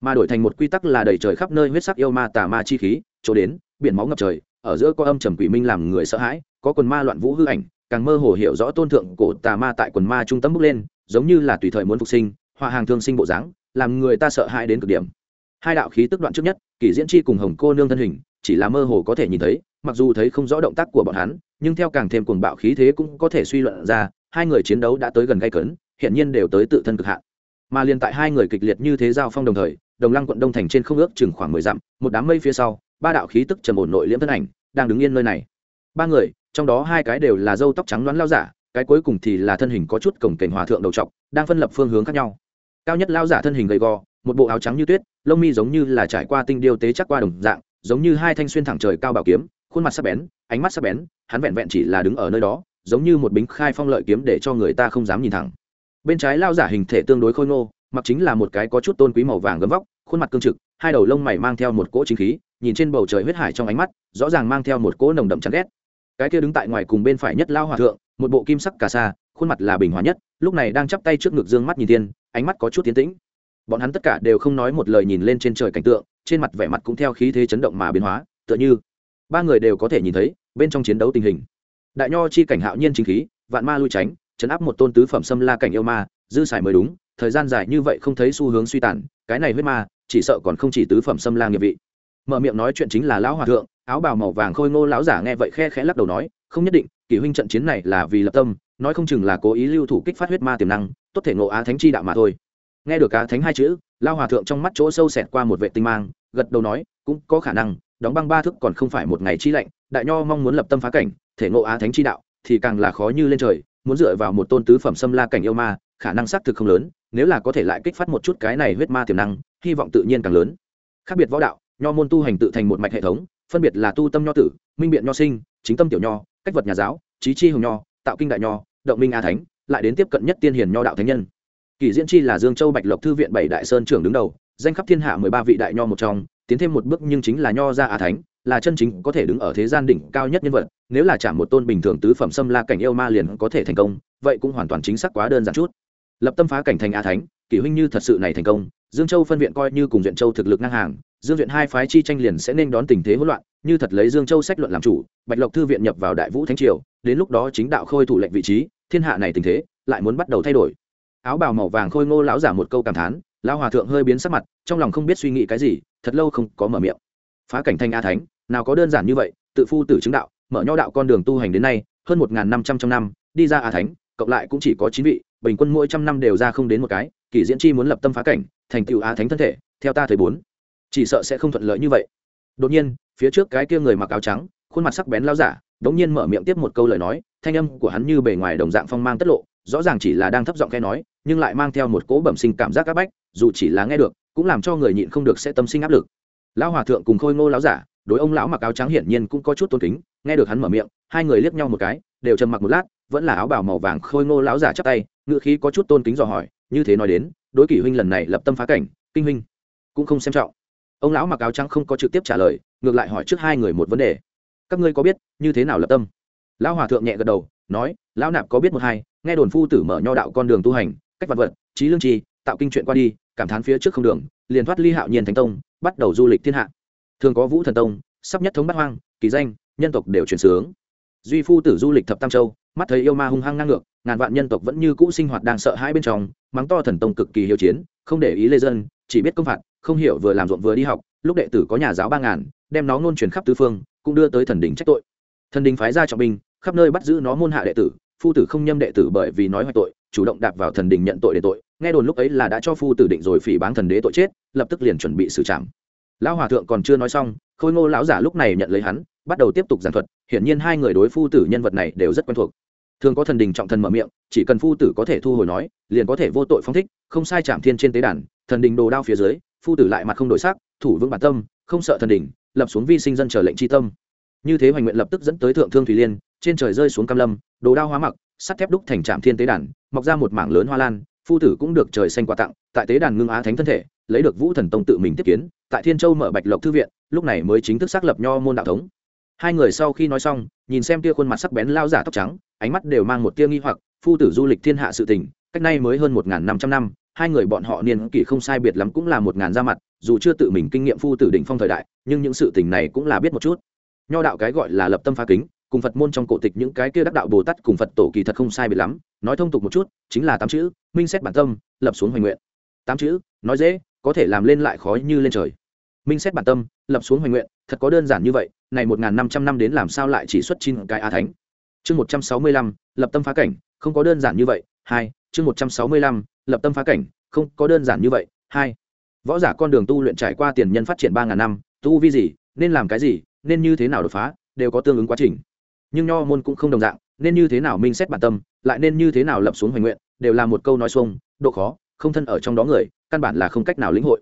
Mà đổi thành một quy tắc là đầy trời khắp nơi huyết sắc yêu ma tà ma chi khí, chỗ đến, biển máu ngập trời, ở giữa có âm trầm quỷ minh làm người sợ hãi, có quần ma loạn vũ hư ảnh, càng mơ hồ hiểu rõ tôn thượng cổ tà ma tại quần ma trung tâm bước lên, giống như là tùy thời muốn phục sinh hòa hàng thương sinh bộ dáng, làm người ta sợ hãi đến cực điểm. Hai đạo khí tức đoạn trước nhất kỷ diễn chi cùng hồng cô nương thân hình, chỉ là mơ hồ có thể nhìn thấy mặc dù thấy không rõ động tác của bọn hắn, nhưng theo càng thêm cuồng bạo khí thế cũng có thể suy luận ra, hai người chiến đấu đã tới gần gây cấn hiện nhiên đều tới tự thân cực hạn. Mà liền tại hai người kịch liệt như thế giao phong đồng thời, đồng lăng quận đông thành trên không ước chừng khoảng mười dặm, một đám mây phía sau, ba đạo khí tức trầm ổn nội liễm thân ảnh đang đứng yên nơi này. Ba người, trong đó hai cái đều là dâu tóc trắng đoán lao giả, cái cuối cùng thì là thân hình có chút cổng cảnh hòa thượng đầu trọc, đang phân lập phương hướng khác nhau. Cao nhất lao giả thân hình gầy gò, một bộ áo trắng như tuyết, lông mi giống như là trải qua tinh điêu tế chắc qua đồng dạng, giống như hai thanh xuyên thẳng trời cao bảo kiếm khuôn mặt sắc bén ánh mắt sắc bén hắn vẹn vẹn chỉ là đứng ở nơi đó giống như một bính khai phong lợi kiếm để cho người ta không dám nhìn thẳng. Bên trái lao giả hình thể tương đối khôi ngô mặc chính là một cái có chút tôn quý màu vàng gấm vóc khuôn mặt cương trực hai đầu lông mày mang theo một cỗ chính khí nhìn trên bầu trời huyết hải trong ánh mắt rõ ràng mang theo một cỗ nồng đậm chán ghét. Cái kia đứng tại ngoài cùng bên phải nhất lao hòa thượng một bộ kim sắc cà sa khuôn mặt là bình hòa nhất lúc này đang chắp tay trước ngực dương mắt nhìn thiên, ánh mắt có chút tiến tĩnh. Bọn hắn tất cả đều không nói một lời nhìn lên trên trời cảnh tượng trên mặt vẻ mặt cũng theo khí thế chấn động mà biến hóa tựa như ba người đều có thể nhìn thấy bên trong chiến đấu tình hình. Đại nho chi cảnh hạo nhiên chính khí, vạn ma lui tránh, chấn áp một tôn tứ phẩm xâm la cảnh yêu ma, dư xài mới đúng, thời gian dài như vậy không thấy xu hướng suy tàn, cái này huyết ma, chỉ sợ còn không chỉ tứ phẩm xâm la nghiệp vị. Mở miệng nói chuyện chính là lão hòa thượng, áo bào màu vàng khôi ngô lão giả nghe vậy khe khẽ lắc đầu nói, không nhất định, kỷ huynh trận chiến này là vì lập tâm, nói không chừng là cố ý lưu thủ kích phát huyết ma tiềm năng, tốt thể ngộ á thánh chi đạo mà thôi. Nghe được á thánh hai chữ lao hòa thượng trong mắt chỗ sâu xẹt qua một vệ tinh mang, gật đầu nói, cũng có khả năng đóng băng ba thức còn không phải một ngày chi lạnh, đại nho mong muốn lập tâm phá cảnh, thể ngộ á thánh chi đạo, thì càng là khó như lên trời, muốn dựa vào một tôn tứ phẩm xâm la cảnh yêu ma, khả năng xác thực không lớn, nếu là có thể lại kích phát một chút cái này huyết ma tiềm năng, hy vọng tự nhiên càng lớn. Khác biệt võ đạo, nho môn tu hành tự thành một mạch hệ thống, phân biệt là tu tâm nho tử, minh biện nho sinh, chính tâm tiểu nho, cách vật nhà giáo, trí chi hồng nho, tạo kinh đại nho, động minh a thánh, lại đến tiếp cận nhất tiên hiền nho đạo thánh nhân. Kỳ diễn chi là dương châu bạch lộc thư viện bảy đại sơn trưởng đứng đầu, danh khắp thiên hạ mười ba vị đại nho một trong tiến thêm một bước nhưng chính là nho gia a thánh, là chân chính có thể đứng ở thế gian đỉnh cao nhất nhân vật, nếu là chạm một tôn bình thường tứ phẩm xâm la cảnh yêu ma liền có thể thành công, vậy cũng hoàn toàn chính xác quá đơn giản chút. Lập tâm phá cảnh thành a thánh, kỷ huynh như thật sự này thành công, dương châu phân viện coi như cùng duyện châu thực lực ngang hàng, dương viện hai phái chi tranh liền sẽ nên đón tình thế hỗn loạn, như thật lấy dương châu sách luận làm chủ, bạch lộc thư viện nhập vào đại vũ thánh triều, đến lúc đó chính đạo khôi thủ lệnh vị trí, thiên hạ này tình thế, lại muốn bắt đầu thay đổi. Áo bào màu vàng khôi ngô lão giả một câu cảm thán lão hòa thượng hơi biến sắc mặt, trong lòng không biết suy nghĩ cái gì, thật lâu không có mở miệng. Phá cảnh thanh a thánh, nào có đơn giản như vậy, tự phu tử chứng đạo, mở nho đạo con đường tu hành đến nay, hơn một năm trăm trong năm, đi ra a thánh, cộng lại cũng chỉ có chín vị, bình quân mỗi trăm năm đều ra không đến một cái Kỷ diễn chi muốn lập tâm phá cảnh, thành tựu a thánh thân thể, theo ta thời bốn. Chỉ sợ sẽ không thuận lợi như vậy. Đột nhiên, phía trước cái kia người mặc áo trắng, khuôn mặt sắc bén lao giả, đống nhiên mở miệng tiếp một câu lời nói, thanh âm của hắn như bề ngoài đồng dạng phong mang tất lộ, rõ ràng chỉ là đang thấp giọng khe nói, nhưng lại mang theo một cỗ bẩm sinh cảm giác áp bách dù chỉ là nghe được, cũng làm cho người nhịn không được sẽ tâm sinh áp lực. Lão hòa thượng cùng khôi ngô lão giả, đối ông lão mặc áo trắng hiển nhiên cũng có chút tôn kính, nghe được hắn mở miệng, hai người liếc nhau một cái, đều trầm mặc một lát, vẫn là áo bào màu vàng khôi ngô lão giả chắp tay ngựa khí có chút tôn kính dò hỏi, như thế nói đến, đối kỷ huynh lần này lập tâm phá cảnh, kinh huynh cũng không xem trọng. Ông lão mặc áo trắng không có trực tiếp trả lời, ngược lại hỏi trước hai người một vấn đề. Các ngươi có biết, như thế nào lập tâm? Lão hòa thượng nhẹ gật đầu, nói, lão nạp có biết một hai, nghe đồn phu tử mở nho đạo con đường tu hành, cách vật vật, trí lương trì tạo kinh chuyện qua đi, cảm thán phía trước không đường, liền thoát ly hạo nhiên thánh tông, bắt đầu du lịch thiên hạ. Thường có vũ thần tông, sắp nhất thống bát hoang, kỳ danh, nhân tộc đều chuyển sướng. Duy phu tử du lịch thập tam châu, mắt thấy yêu ma hung hăng ngang ngược, ngàn vạn nhân tộc vẫn như cũ sinh hoạt đang sợ hãi bên trong, mắng to thần tông cực kỳ hiệu chiến, không để ý lê dân, chỉ biết công phạt, không hiểu vừa làm ruộng vừa đi học, lúc đệ tử có nhà giáo ba ngàn, đem nó ngôn truyền khắp tứ phương, cũng đưa tới thần đình trách tội. Thần đình phái ra trọng binh, khắp nơi bắt giữ nó môn hạ đệ tử, phu tử không nhâm đệ tử bởi vì nói hoại tội, chủ động đạp vào thần đình nhận tội để tội nghe đồn lúc ấy là đã cho phu tử định rồi phỉ báng thần đế tội chết lập tức liền chuẩn bị xử trảm. Lão hòa thượng còn chưa nói xong khôi ngô lão giả lúc này nhận lấy hắn bắt đầu tiếp tục giảng thuật hiển nhiên hai người đối phu tử nhân vật này đều rất quen thuộc. Thường có thần đình trọng thần mở miệng chỉ cần phu tử có thể thu hồi nói liền có thể vô tội phong thích không sai chạm thiên trên tế đàn thần đình đồ đao phía dưới phu tử lại mặt không đổi sắc thủ vững bản tâm không sợ thần đình, lập xuống vi sinh dân chờ lệnh tri tâm. Như thế hoành nguyện lập tức dẫn tới thượng thương thủy liên trên trời rơi xuống cam lâm đồ đao hóa mặc sắt thép đúc thành trạm thiên tế đàn mọc ra một mảng lớn hoa lan phu tử cũng được trời xanh quà tặng, tại tế đàn ngưng á thánh thân thể, lấy được vũ thần tông tự mình tiếp kiến, tại thiên châu mở bạch lộc thư viện, lúc này mới chính thức xác lập nho môn đạo thống. Hai người sau khi nói xong, nhìn xem tia khuôn mặt sắc bén lao giả tóc trắng, ánh mắt đều mang một tia nghi hoặc, phu tử du lịch thiên hạ sự tình, cách nay mới hơn một năm trăm năm, hai người bọn họ niên kỷ không sai biệt lắm cũng là một ngàn ra mặt, dù chưa tự mình kinh nghiệm phu tử đỉnh phong thời đại, nhưng những sự tình này cũng là biết một chút. Nho đạo cái gọi là lập tâm phá kính cùng phật môn trong cổ tịch những cái kia đắc đạo bồ tát cùng phật tổ kỳ thật không sai biệt lắm. Nói thông tục một chút, chính là tám chữ, minh xét bản tâm, lập xuống hoành nguyện. Tám chữ, nói dễ, có thể làm lên lại khó như lên trời. Minh xét bản tâm, lập xuống hoành nguyện, thật có đơn giản như vậy, này một năm trăm năm đến làm sao lại chỉ xuất chín cái a thánh? Chương một trăm sáu mươi lăm, lập tâm phá cảnh, không có đơn giản như vậy, hai, chương một trăm sáu mươi lăm, lập tâm phá cảnh, không có đơn giản như vậy, hai. Võ giả con đường tu luyện trải qua tiền nhân phát triển ba ngàn năm, tu vi gì, nên làm cái gì, nên như thế nào đột phá, đều có tương ứng quá trình nhưng nho môn cũng không đồng dạng, nên như thế nào minh xét bản tâm, lại nên như thế nào lập xuống hoành nguyện, đều là một câu nói xuông, độ khó, không thân ở trong đó người, căn bản là không cách nào lĩnh hội.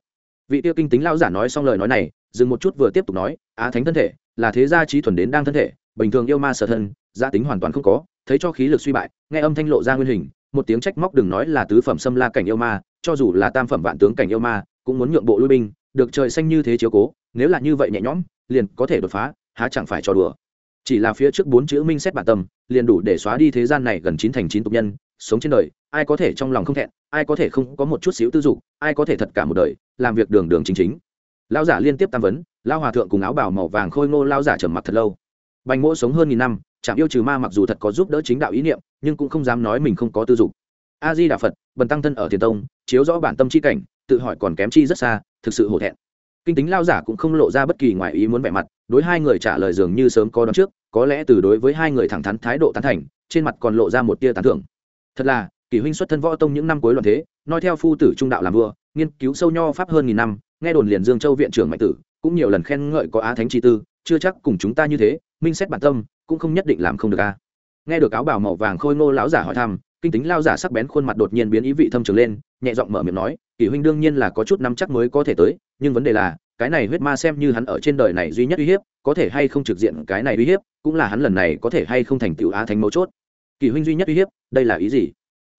Vị tiêu kinh tính lão giả nói xong lời nói này, dừng một chút vừa tiếp tục nói, á thánh thân thể, là thế gia trí thuần đến đang thân thể, bình thường yêu ma sở thân, gia tính hoàn toàn không có, thấy cho khí lực suy bại, nghe âm thanh lộ ra nguyên hình, một tiếng trách móc đừng nói là tứ phẩm xâm la cảnh yêu ma, cho dù là tam phẩm vạn tướng cảnh yêu ma, cũng muốn nhượng bộ lui binh, được trời xanh như thế chiếu cố, nếu là như vậy nhẹ nhõm, liền có thể đột phá, há chẳng phải trò đùa chỉ là phía trước bốn chữ minh xét bản tâm, liền đủ để xóa đi thế gian này gần chín thành chín tục nhân, sống trên đời, ai có thể trong lòng không thẹn, ai có thể không có một chút xíu tư dục, ai có thể thật cả một đời, làm việc đường đường chính chính. Lao giả liên tiếp tam vấn lao hòa thượng cùng áo bào màu vàng khôi ngô lao giả trầm mặc thật lâu. Bành mỗ sống hơn nghìn năm chạm yêu trừ ma mặc dù thật có giúp đỡ chính đạo ý niệm, nhưng cũng không dám nói mình không có tư dục. A di đà phật, bần tăng thân ở thiền tông, chiếu rõ bản tâm chi cảnh, tự hỏi còn kém chi rất xa, thực sự hổ thẹn. Kinh tính lao giả cũng không lộ ra bất kỳ ngoại ý muốn vẻ mặt đối hai người trả lời dường như sớm có đón trước, có lẽ từ đối với hai người thẳng thắn thái độ tán thành, trên mặt còn lộ ra một tia tán thưởng. Thật là, kỷ huynh xuất thân võ tông những năm cuối loạn thế, nói theo phu tử trung đạo làm vua, nghiên cứu sâu nho pháp hơn nghìn năm, nghe đồn liền dương châu viện trưởng mạnh tử, cũng nhiều lần khen ngợi có á thánh chi tư, chưa chắc cùng chúng ta như thế, minh xét bản tâm, cũng không nhất định làm không được a. Nghe được áo bào màu vàng khôi ngô lão giả hỏi thăm, kinh tính lao giả sắc bén khuôn mặt đột nhiên biến ý vị thâm trường lên, nhẹ giọng mở miệng nói, kỷ huynh đương nhiên là có chút năm chắc mới có thể tới, nhưng vấn đề là cái này huyết ma xem như hắn ở trên đời này duy nhất uy hiếp, có thể hay không trực diện cái này uy hiếp, cũng là hắn lần này có thể hay không thành tựu á thánh mấu chốt. Kỷ huynh duy nhất uy hiếp, đây là ý gì?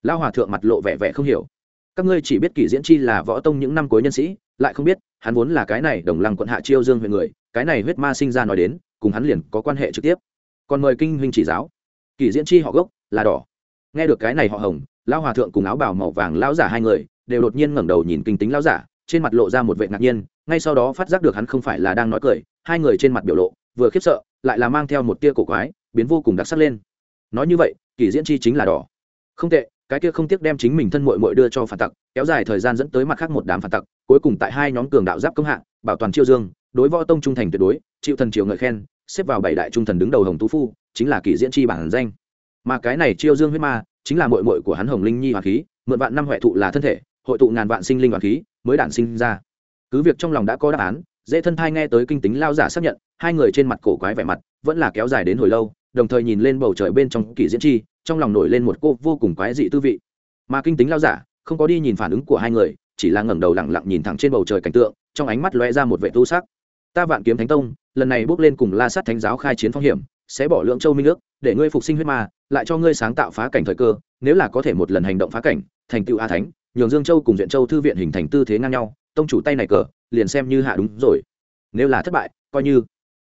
Lao hòa thượng mặt lộ vẻ vẻ không hiểu. Các ngươi chỉ biết kỷ diễn chi là võ tông những năm cuối nhân sĩ, lại không biết, hắn vốn là cái này đồng lăng quận hạ chiêu dương huyện người, cái này huyết ma sinh ra nói đến, cùng hắn liền có quan hệ trực tiếp. Còn mời kinh huynh chỉ giáo. Kỷ diễn chi họ gốc, là đỏ. Nghe được cái này họ hồng, lão hòa thượng cùng áo bào màu vàng lão giả hai người, đều đột nhiên ngẩng đầu nhìn kinh tính lão giả trên mặt lộ ra một vệ ngạc nhiên, ngay sau đó phát giác được hắn không phải là đang nói cười, hai người trên mặt biểu lộ vừa khiếp sợ, lại là mang theo một tia cổ quái, biến vô cùng đặc sắc lên. Nói như vậy, kỳ diễn chi chính là đỏ. Không tệ, cái kia không tiếc đem chính mình thân mội mội đưa cho phản tặc, kéo dài thời gian dẫn tới mặt khác một đám phản tặc, cuối cùng tại hai nhóm cường đạo giáp công hạng bảo toàn chiêu dương, đối võ tông trung thành tuyệt đối, chịu thần triều ngợi khen, xếp vào bảy đại trung thần đứng đầu hồng tú phu, chính là kỳ diễn chi bản danh. Mà cái này chiêu dương huyết ma, chính là mội mội của hắn hồng linh nhi hoàng khí, mượn vạn năm huệ thụ là thân thể, hội tụ ngàn vạn sinh linh hoàng khí mới đản sinh ra. Cứ việc trong lòng đã có đáp án, dễ thân thai nghe tới kinh tính lao giả xác nhận, hai người trên mặt cổ quái vẻ mặt vẫn là kéo dài đến hồi lâu, đồng thời nhìn lên bầu trời bên trong kỳ diễn chi, trong lòng nổi lên một cô vô cùng quái dị tư vị. Mà kinh tính lao giả không có đi nhìn phản ứng của hai người, chỉ là ngẩng đầu lặng lặng nhìn thẳng trên bầu trời cảnh tượng, trong ánh mắt lóe ra một vệ tu sắc. Ta vạn kiếm thánh tông, lần này bước lên cùng la sát thánh giáo khai chiến phong hiểm, sẽ bỏ lượng châu minh ước, để ngươi phục sinh huyết ma, lại cho ngươi sáng tạo phá cảnh thời cơ, nếu là có thể một lần hành động phá cảnh, thành tựu a thánh nhường dương châu cùng duyện châu thư viện hình thành tư thế ngang nhau, tông chủ tay này cờ, liền xem như hạ đúng rồi. Nếu là thất bại, coi như.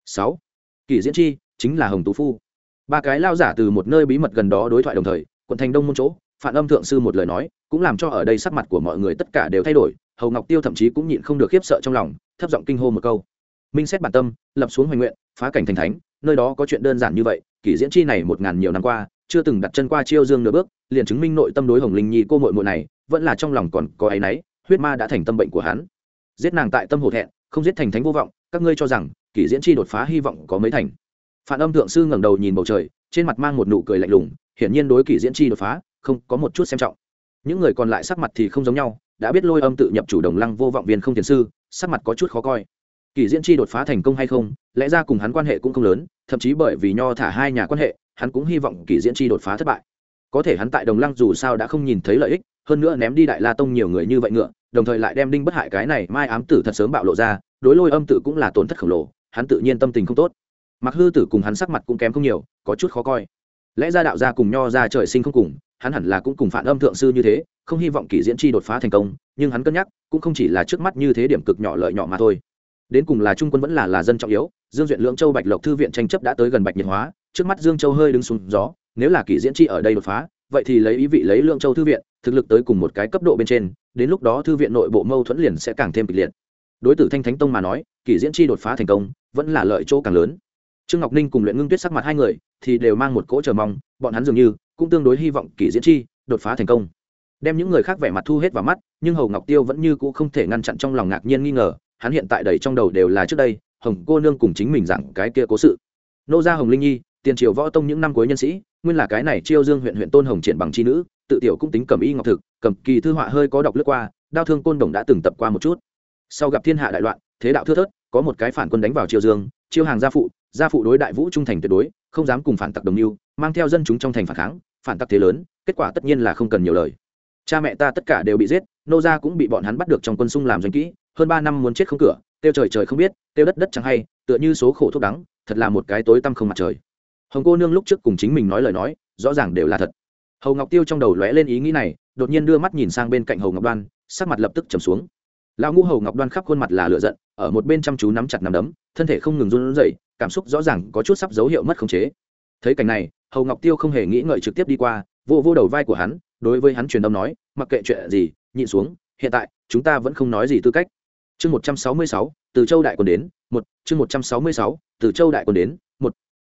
Sáu. Kỷ diễn chi, chính là hồng tú phu. Ba cái lao giả từ một nơi bí mật gần đó đối thoại đồng thời, quận thành đông môn chỗ phản âm thượng sư một lời nói, cũng làm cho ở đây sắc mặt của mọi người tất cả đều thay đổi, hầu ngọc tiêu thậm chí cũng nhịn không được khiếp sợ trong lòng, thấp giọng kinh hô một câu. Minh xét bản tâm, lập xuống hoành nguyện, phá cảnh thành thánh, nơi đó có chuyện đơn giản như vậy, kỷ diễn chi này một ngàn nhiều năm qua, chưa từng đặt chân qua chiêu dương nửa bước, liền chứng minh nội tâm đối hồng linh nhi cô mội mội này vẫn là trong lòng còn có áy náy, huyết ma đã thành tâm bệnh của hắn. Giết nàng tại tâm hổ thẹn, không giết thành thánh vô vọng, các ngươi cho rằng, kỷ diễn chi đột phá hy vọng có mấy thành. Phản âm thượng sư ngẩng đầu nhìn bầu trời, trên mặt mang một nụ cười lạnh lùng, hiển nhiên đối kỷ diễn chi đột phá, không có một chút xem trọng. Những người còn lại sắc mặt thì không giống nhau, đã biết lôi âm tự nhập chủ đồng lăng vô vọng viên không thiền sư, sắc mặt có chút khó coi. Kỷ diễn chi đột phá thành công hay không, lẽ ra cùng hắn quan hệ cũng không lớn, thậm chí bởi vì nho thả hai nhà quan hệ, hắn cũng hy vọng kỷ diễn chi đột phá thất bại có thể hắn tại đồng lăng dù sao đã không nhìn thấy lợi ích, hơn nữa ném đi đại la tông nhiều người như vậy ngựa, đồng thời lại đem đinh bất hại cái này mai ám tử thật sớm bạo lộ ra, đối lôi âm tự cũng là tổn thất khổng lồ, hắn tự nhiên tâm tình không tốt. Mặc hư tử cùng hắn sắc mặt cũng kém không nhiều, có chút khó coi. Lẽ ra đạo gia cùng nho ra trời sinh không cùng, hắn hẳn là cũng cùng phản âm thượng sư như thế, không hy vọng kỷ diễn chi đột phá thành công, nhưng hắn cân nhắc, cũng không chỉ là trước mắt như thế điểm cực nhỏ lợi nhỏ mà thôi. Đến cùng là trung quân vẫn là là dân trọng yếu, dương duyện lưỡng châu bạch lộc thư viện tranh chấp đã tới gần bạch nhiệt hóa, trước mắt dương châu hơi đứng xuống gió nếu là kỷ diễn chi ở đây đột phá, vậy thì lấy ý vị lấy Lương châu thư viện, thực lực tới cùng một cái cấp độ bên trên, đến lúc đó thư viện nội bộ mâu thuẫn liền sẽ càng thêm kịch liệt. Đối tử thanh thánh tông mà nói, kỷ diễn chi đột phá thành công, vẫn là lợi chỗ càng lớn. Trương ngọc ninh cùng luyện ngưng tuyết sắc mặt hai người, thì đều mang một cỗ chờ mong, bọn hắn dường như cũng tương đối hy vọng kỷ diễn chi đột phá thành công. Đem những người khác vẻ mặt thu hết vào mắt, nhưng hầu ngọc tiêu vẫn như cũ không thể ngăn chặn trong lòng ngạc nhiên nghi ngờ, hắn hiện tại đầy trong đầu đều là trước đây, hồng cô nương cùng chính mình rằng cái kia cố sự. Nô gia hồng linh nhi, tiền triều võ tông những năm cuối nhân sĩ nguyên là cái này chiêu dương huyện huyện tôn hồng triển bằng chi nữ, tự tiểu cũng tính cầm y ngọc thực, cầm kỳ thư họa hơi có đọc lướt qua, đao thương côn đồng đã từng tập qua một chút. Sau gặp thiên hạ đại loạn, thế đạo thưa thớt, có một cái phản quân đánh vào triều dương, chiêu hàng gia phụ gia phụ đối đại vũ trung thành tuyệt đối, không dám cùng phản tặc đồng mưu, mang theo dân chúng trong thành phản kháng, phản tặc thế lớn, kết quả tất nhiên là không cần nhiều lời. Cha mẹ ta tất cả đều bị giết, nô gia cũng bị bọn hắn bắt được trong quân xung làm doanh kỹ, hơn ba năm muốn chết không cửa, tiêu trời trời không biết, tiêu đất đất chẳng hay, tựa như số khổ thuốc đắng, thật là một cái tối tăm không mặt trời hồng cô nương lúc trước cùng chính mình nói lời nói, rõ ràng đều là thật. Hầu ngọc tiêu trong đầu lóe lên ý nghĩ này, đột nhiên đưa mắt nhìn sang bên cạnh hầu ngọc đoan, sắc mặt lập tức trầm xuống. Lão ngũ hầu ngọc đoan khắp khuôn mặt là lựa giận, ở một bên chăm chú nắm chặt nắm đấm, thân thể không ngừng run rẩy, cảm xúc rõ ràng có chút sắp dấu hiệu mất khống chế. Thấy cảnh này, hầu ngọc tiêu không hề nghĩ ngợi trực tiếp đi qua, vô vô đầu vai của hắn, đối với hắn truyền âm nói, mặc kệ chuyện gì, nhịn xuống, hiện tại, chúng ta vẫn không nói gì tư cách. Chương một trăm sáu mươi sáu, từ châu đại còn đến, một, chương một trăm sáu mươi sáu, từ châu đại còn đến, một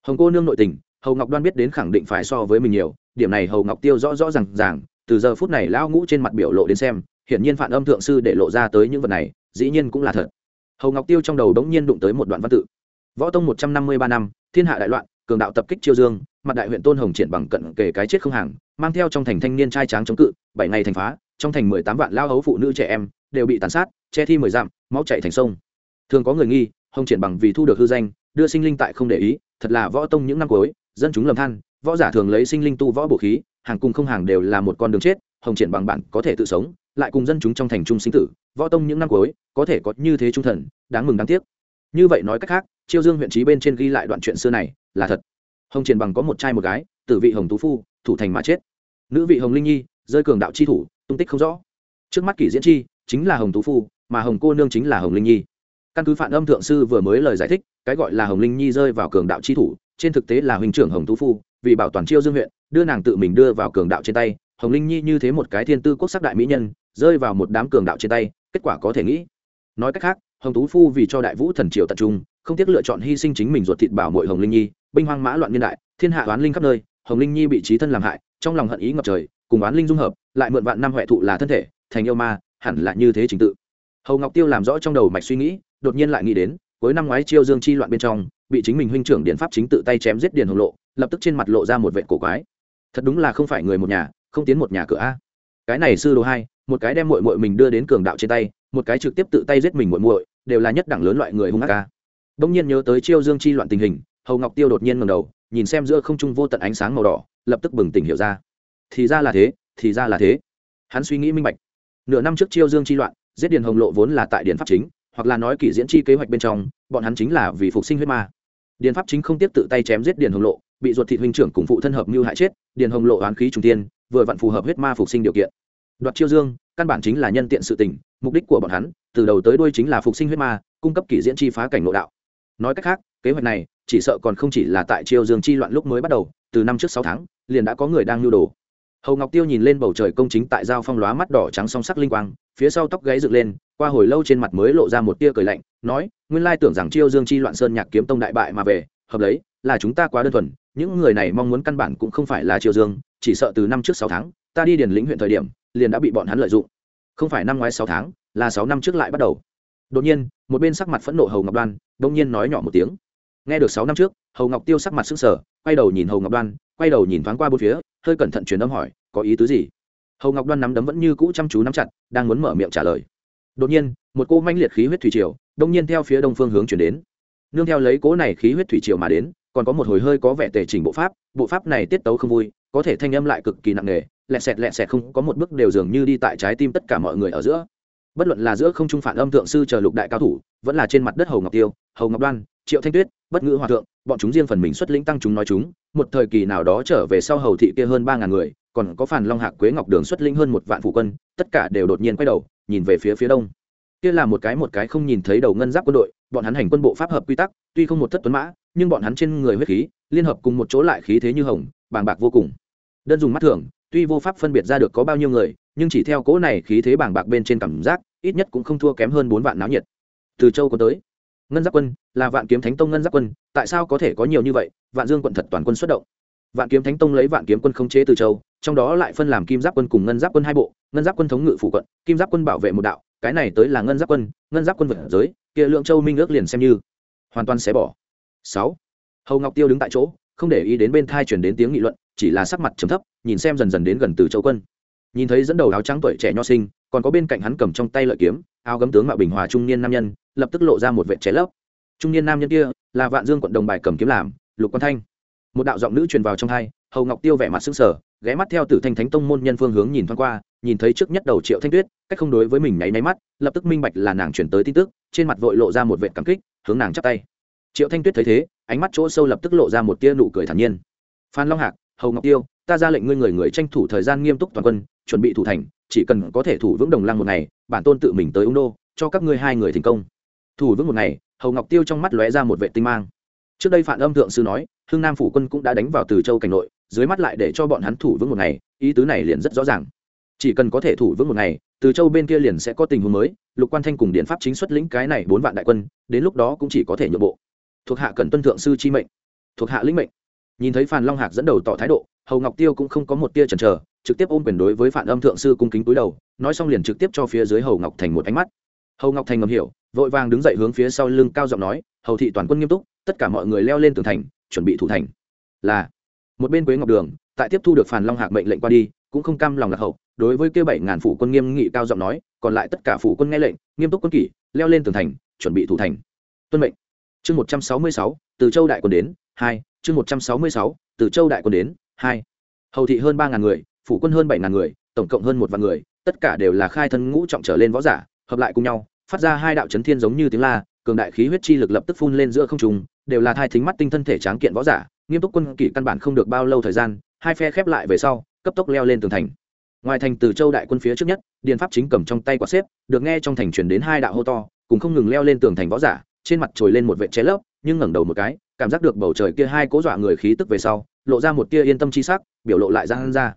hồng cô nương nội tình, hầu ngọc đoan biết đến khẳng định phải so với mình nhiều, điểm này hầu ngọc tiêu rõ rõ r à n g ràng, từ giờ phút này lão ngũ trên mặt biểu lộ đến xem, hiển nhiên phản âm thượng sư để lộ ra tới những vật này, dĩ nhiên cũng là thật. Hầu ngọc tiêu trong đầu đống nhiên đụng tới một đoạn văn tự. Võ tông một trăm năm mươi ba năm, thiên hạ đại loạn, cường đạo tập kích chiêu dương, mặt đại huyện tôn hồng triển bằng cận kề cái chết không hàng, mang theo trong thành thanh niên trai tráng chống cự, bảy ngày thành phá, trong thành mười tám vạn lao hấu phụ nữ trẻ em, đều bị tàn sát, che thi mười dặm, máu chạy thành sông. Thường có người nghi, hồng triển bằng vì thu được hư danh, đưa sinh linh tại không để ý thật là võ tông những năm cuối, dân chúng lầm than, võ giả thường lấy sinh linh tu võ bổ khí, hàng cùng không hàng đều là một con đường chết, hồng triển bằng bạn có thể tự sống, lại cùng dân chúng trong thành trung sinh tử, võ tông những năm cuối, có thể có như thế trung thần, đáng mừng đáng tiếc. Như vậy nói cách khác, chiêu dương huyện trí bên trên ghi lại đoạn chuyện xưa này, là thật. Hồng triển bằng có một trai một gái, tử vị hồng tú phu, thủ thành mà chết. Nữ vị hồng linh nhi, rơi cường đạo chi thủ, tung tích không rõ. Trước mắt kỷ diễn chi, chính là hồng tú phu, mà hồng cô nương chính là hồng linh nhi. Căn cứ phản âm thượng sư vừa mới lời giải thích cái gọi là hồng linh nhi rơi vào cường đạo chi thủ, trên thực tế là huynh trưởng hồng tú phu, vì bảo toàn chiêu dương huyện, đưa nàng tự mình đưa vào cường đạo trên tay. Hồng linh nhi như thế một cái thiên tư quốc sắc đại mỹ nhân, rơi vào một đám cường đạo trên tay, kết quả có thể nghĩ. Nói cách khác, hồng tú phu vì cho đại vũ thần triều tập trung, không tiếc lựa chọn hy sinh chính mình ruột thịt bảo mội hồng linh nhi, binh hoang mã loạn niên đại, thiên hạ oán linh khắp nơi, hồng linh nhi bị trí thân làm hại, trong lòng hận ý ngập trời, cùng oán linh dung hợp, lại mượn vạn năm huệ thụ là thân thể, thành yêu ma, hẳn là như thế trình tự. Hầu ngọc tiêu làm rõ trong đầu mạch suy nghĩ, đột nhiên lại nghĩ đến cuối năm ngoái chiêu dương chi loạn bên trong, bị chính mình huynh trưởng điện pháp chính tự tay chém giết điền hồng lộ, lập tức trên mặt lộ ra một vệ cổ quái. Thật đúng là không phải người một nhà, không tiến một nhà cửa a. Cái này sư đồ hai, một cái đem muội muội mình đưa đến cường đạo trên tay, một cái trực tiếp tự tay giết mình muội muội, đều là nhất đẳng lớn loại người hung ác ca bỗng nhiên nhớ tới chiêu dương chi loạn tình hình, hầu ngọc tiêu đột nhiên ngầm đầu, nhìn xem giữa không trung vô tận ánh sáng màu đỏ, lập tức bừng tỉnh hiểu ra. Thì ra là thế, thì ra là thế. Hắn suy nghĩ minh bạch. Nửa năm trước chiêu dương chi loạn, giết điền hồng lộ vốn là tại điện pháp chính hoặc là nói kỳ diễn chi kế hoạch bên trong, bọn hắn chính là vì phục sinh huyết ma. Điền pháp chính không tiếp tự tay chém giết điền hồng lộ, bị ruột thịt huynh trưởng cùng phụ thân hợp mưu hại chết, điền hồng lộ oán khí trung tiên vừa vặn phù hợp huyết ma phục sinh điều kiện. Đoạt chiêu dương, căn bản chính là nhân tiện sự tình, mục đích của bọn hắn, từ đầu tới đuôi chính là phục sinh huyết ma, cung cấp kỷ diễn chi phá cảnh nội đạo. Nói cách khác, kế hoạch này, chỉ sợ còn không chỉ là tại chiêu dương chi loạn lúc mới bắt đầu, từ năm trước sáu tháng, liền đã có người đang nhu đồ hầu ngọc tiêu nhìn lên bầu trời công chính tại giao phong lóa mắt đỏ trắng song sắc linh quang phía sau tóc gáy dựng lên qua hồi lâu trên mặt mới lộ ra một tia cười lạnh nói nguyên lai tưởng rằng chiêu dương chi loạn sơn nhạc kiếm tông đại bại mà về hợp lấy là chúng ta quá đơn thuần những người này mong muốn căn bản cũng không phải là chiêu dương chỉ sợ từ năm trước sáu tháng ta đi điền lĩnh huyện thời điểm liền đã bị bọn hắn lợi dụng. Không phải năm ngoái sáu tháng là sáu năm trước lại bắt đầu. Đột nhiên một bên sắc mặt phẫn nộ hầu ngọc đoan bỗng nhiên nói nhỏ một tiếng. Nghe được sáu năm trước hầu ngọc tiêu sắc mặt s sờ, sở quay đầu nhìn hầu ngọc đoan quay đầu nhìn thoáng qua bốn phía hơi cẩn thận truyền âm hỏi, có ý tứ gì? Hầu ngọc đoan nắm đấm vẫn như cũ chăm chú nắm chặt, đang muốn mở miệng trả lời. Đột nhiên, một cô manh liệt khí huyết thủy triều đông nhiên theo phía đông phương hướng chuyển đến. Nương theo lấy cố này khí huyết thủy triều mà đến, còn có một hồi hơi có vẻ tề chỉnh bộ pháp bộ pháp này tiết tấu không vui, có thể thanh âm lại cực kỳ nặng nề lẹ sẹt lẹ sẹt không có một bước đều dường như đi tại trái tim tất cả mọi người ở giữa. Bất luận là giữa không trung phản âm thượng sư chờ lục đại cao thủ, vẫn là trên mặt đất hầu ngọc tiêu, hầu ngọc đoan, triệu thanh tuyết bất ngữ hòa thượng, bọn chúng riêng phần mình xuất lĩnh tăng chúng nói chúng, một thời kỳ nào đó trở về sau hầu thị kia hơn ba ngàn người, còn có phản long hạc quế ngọc đường xuất lĩnh hơn một vạn phụ quân, tất cả đều đột nhiên quay đầu, nhìn về phía phía đông. Kia là một cái một cái không nhìn thấy đầu ngân giáp quân đội, bọn hắn hành quân bộ pháp hợp quy tắc, tuy không một thất tuấn mã, nhưng bọn hắn trên người huyết khí, liên hợp cùng một chỗ lại khí thế như hồng, bàng bạc vô cùng. Đơn dùng mắt thường, tuy vô pháp phân biệt ra được có bao nhiêu người, nhưng chỉ theo cỗ này khí thế bàng bạc bên trên cảm giác, ít nhất cũng không thua kém hơn bốn vạn náo nhiệt. Từ châu có tới ngân giáp quân, là vạn kiếm thánh tông ngân giáp quân, tại sao có thể có nhiều như vậy? Vạn dương quận thật toàn quân xuất động. Vạn kiếm thánh tông lấy vạn kiếm quân khống chế từ châu, trong đó lại phân làm kim giáp quân cùng ngân giáp quân hai bộ. Ngân giáp quân thống ngự phủ quận, kim giáp quân bảo vệ một đạo, cái này tới là ngân giáp quân, ngân giáp quân vượt giới, kia lượng châu minh ước liền xem như hoàn toàn xé bỏ. Sáu, hầu ngọc tiêu đứng tại chỗ, không để ý đến bên thai chuyển đến tiếng nghị luận, chỉ là sắc mặt trầm thấp, nhìn xem dần dần đến gần từ châu quân. Nhìn thấy dẫn đầu áo trắng tuổi trẻ nho sinh còn có bên cạnh hắn cầm trong tay lợi kiếm, áo gấm tướng mạo bình hòa trung niên nam nhân, lập tức lộ ra một vệ chế lấp. Trung niên nam nhân kia là vạn dương quận đồng bài cầm kiếm làm, lục quan thanh. Một đạo giọng nữ truyền vào trong hai, hầu ngọc tiêu vẻ mặt sững sờ, ghé mắt theo tử thanh thánh tông môn nhân phương hướng nhìn thoáng qua, nhìn thấy trước nhất đầu triệu thanh tuyết, cách không đối với mình nháy máy mắt, lập tức minh bạch là nàng chuyển tới tin tức, trên mặt vội lộ ra một vệ cảm kích, hướng nàng chắp tay. Triệu thanh tuyết thấy thế, ánh mắt chỗ sâu lập tức lộ ra một tia nụ cười thản nhiên. Phan long hạc, hầu ngọc tiêu, ta ra lệnh ngươi người người tranh thủ thời gian nghiêm túc toàn quân, chuẩn bị thủ thành chỉ cần có thể thủ vững đồng lăng một ngày, bản tôn tự mình tới ung đô, cho các ngươi hai người thành công. Thủ vững một ngày, hầu ngọc tiêu trong mắt lóe ra một vệ tinh mang. Trước đây phản âm thượng sư nói, hưng nam phủ quân cũng đã đánh vào từ châu cảnh nội, dưới mắt lại để cho bọn hắn thủ vững một ngày, ý tứ này liền rất rõ ràng. Chỉ cần có thể thủ vững một ngày, từ châu bên kia liền sẽ có tình huống mới, lục quan thanh cùng điện pháp chính xuất lĩnh cái này bốn vạn đại quân, đến lúc đó cũng chỉ có thể nhượng bộ. Thuộc hạ cần tuân thượng sư chi mệnh. Thuộc hạ lĩnh mệnh. Nhìn thấy phan long hạc dẫn đầu tỏ thái độ hầu ngọc tiêu cũng không có một tia chần chờ, trực tiếp ôm quyền đối với phản âm thượng sư cung kính túi đầu, nói xong liền trực tiếp cho phía dưới hầu ngọc thành một ánh mắt. Hầu ngọc thành ngầm hiểu, vội vàng đứng dậy hướng phía sau lưng cao giọng nói, hầu thị toàn quân nghiêm túc, tất cả mọi người leo lên tường thành, chuẩn bị thủ thành. Là, một bên quế ngọc đường, tại tiếp thu được phản long hạc mệnh lệnh qua đi, cũng không cam lòng lạc hậu, đối với kêu bảy ngàn phủ quân nghiêm nghị cao giọng nói, còn lại tất cả phủ quân nghe lệnh, nghiêm túc quân kỷ, leo lên tường thành, chuẩn bị thủ thành. Tuân mệnh. Chương một trăm sáu mươi sáu, từ châu đại quân đến, hai, chương một trăm sáu mươi sáu, từ châu đại quân đến hai. Hầu thị hơn ba ngàn người, phủ quân hơn bảy ngàn người, tổng cộng hơn một vạn người, tất cả đều là khai thân ngũ trọng trở lên võ giả, hợp lại cùng nhau, phát ra hai đạo chấn thiên giống như tiếng la, cường đại khí huyết chi lực lập tức phun lên giữa không trung, đều là thai thính mắt tinh thân thể tráng kiện võ giả, nghiêm túc quân kỷ căn bản không được bao lâu thời gian, hai phe khép lại về sau, cấp tốc leo lên tường thành. Ngoài thành từ châu đại quân phía trước nhất điện pháp chính cầm trong tay quả xếp, được nghe trong thành truyền đến hai đạo hô to, cùng không ngừng leo lên tường thành võ giả, trên mặt trồi lên một vệ chế lớp nhưng ngẩng đầu một cái, cảm giác được bầu trời kia hai cố dọa người khí tức về sau lộ ra một tia yên tâm chi sắc, biểu lộ lại ra ra.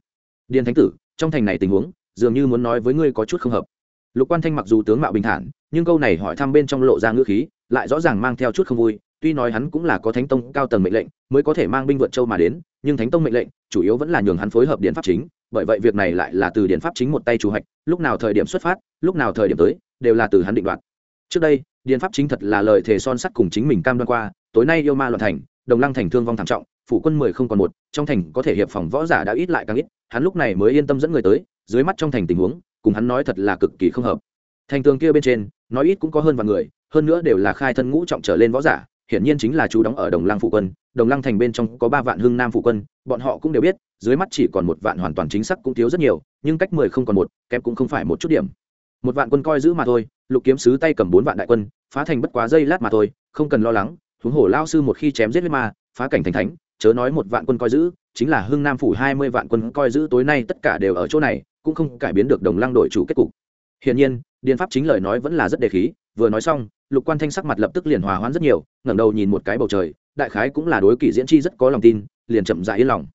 Điền thánh tử, trong thành này tình huống, dường như muốn nói với ngươi có chút không hợp. Lục quan thanh mặc dù tướng mạo bình thản, nhưng câu này hỏi thăm bên trong lộ ra ngữ khí, lại rõ ràng mang theo chút không vui, tuy nói hắn cũng là có thánh tông cao tầng mệnh lệnh, mới có thể mang binh vượt châu mà đến, nhưng thánh tông mệnh lệnh, chủ yếu vẫn là nhường hắn phối hợp điện pháp chính, bởi vậy việc này lại là từ điện pháp chính một tay chủ hạch lúc nào thời điểm xuất phát, lúc nào thời điểm tới, đều là từ hắn định đoạt. Trước đây, điện pháp chính thật là lời thề son sắt cùng chính mình cam đoan qua, tối nay yêu ma loạn thành, đồng lăng thành thương vong thảm trọng phủ quân mười không còn một, trong thành có thể hiệp phòng võ giả đã ít lại càng ít, hắn lúc này mới yên tâm dẫn người tới, dưới mắt trong thành tình huống, cùng hắn nói thật là cực kỳ không hợp. Thành tường kia bên trên, nói ít cũng có hơn vài người, hơn nữa đều là khai thân ngũ trọng trở lên võ giả, hiển nhiên chính là chú đóng ở đồng lăng phụ quân, đồng lăng thành bên trong có ba vạn hưng nam phụ quân, bọn họ cũng đều biết, dưới mắt chỉ còn một vạn hoàn toàn chính xác cũng thiếu rất nhiều, nhưng cách mười không còn một, kém cũng không phải một chút điểm. Một vạn quân coi giữ mà thôi, lục kiếm sứ tay cầm bốn vạn đại quân, phá thành bất quá dây lát mà thôi, không cần lo lắng, huống hồ lao sư một khi chém giết huyết ma, phá cảnh thành thánh chớ nói một vạn quân coi giữ, chính là hưng nam phủ hai mươi vạn quân coi giữ tối nay tất cả đều ở chỗ này, cũng không cải biến được đồng lăng đội chủ kết cục. Hiển nhiên, điền pháp chính lời nói vẫn là rất đề khí, vừa nói xong, lục quan thanh sắc mặt lập tức liền hòa hoãn rất nhiều, ngẩng đầu nhìn một cái bầu trời, đại khái cũng là đối kỷ diễn chi rất có lòng tin, liền chậm rãi yên lòng.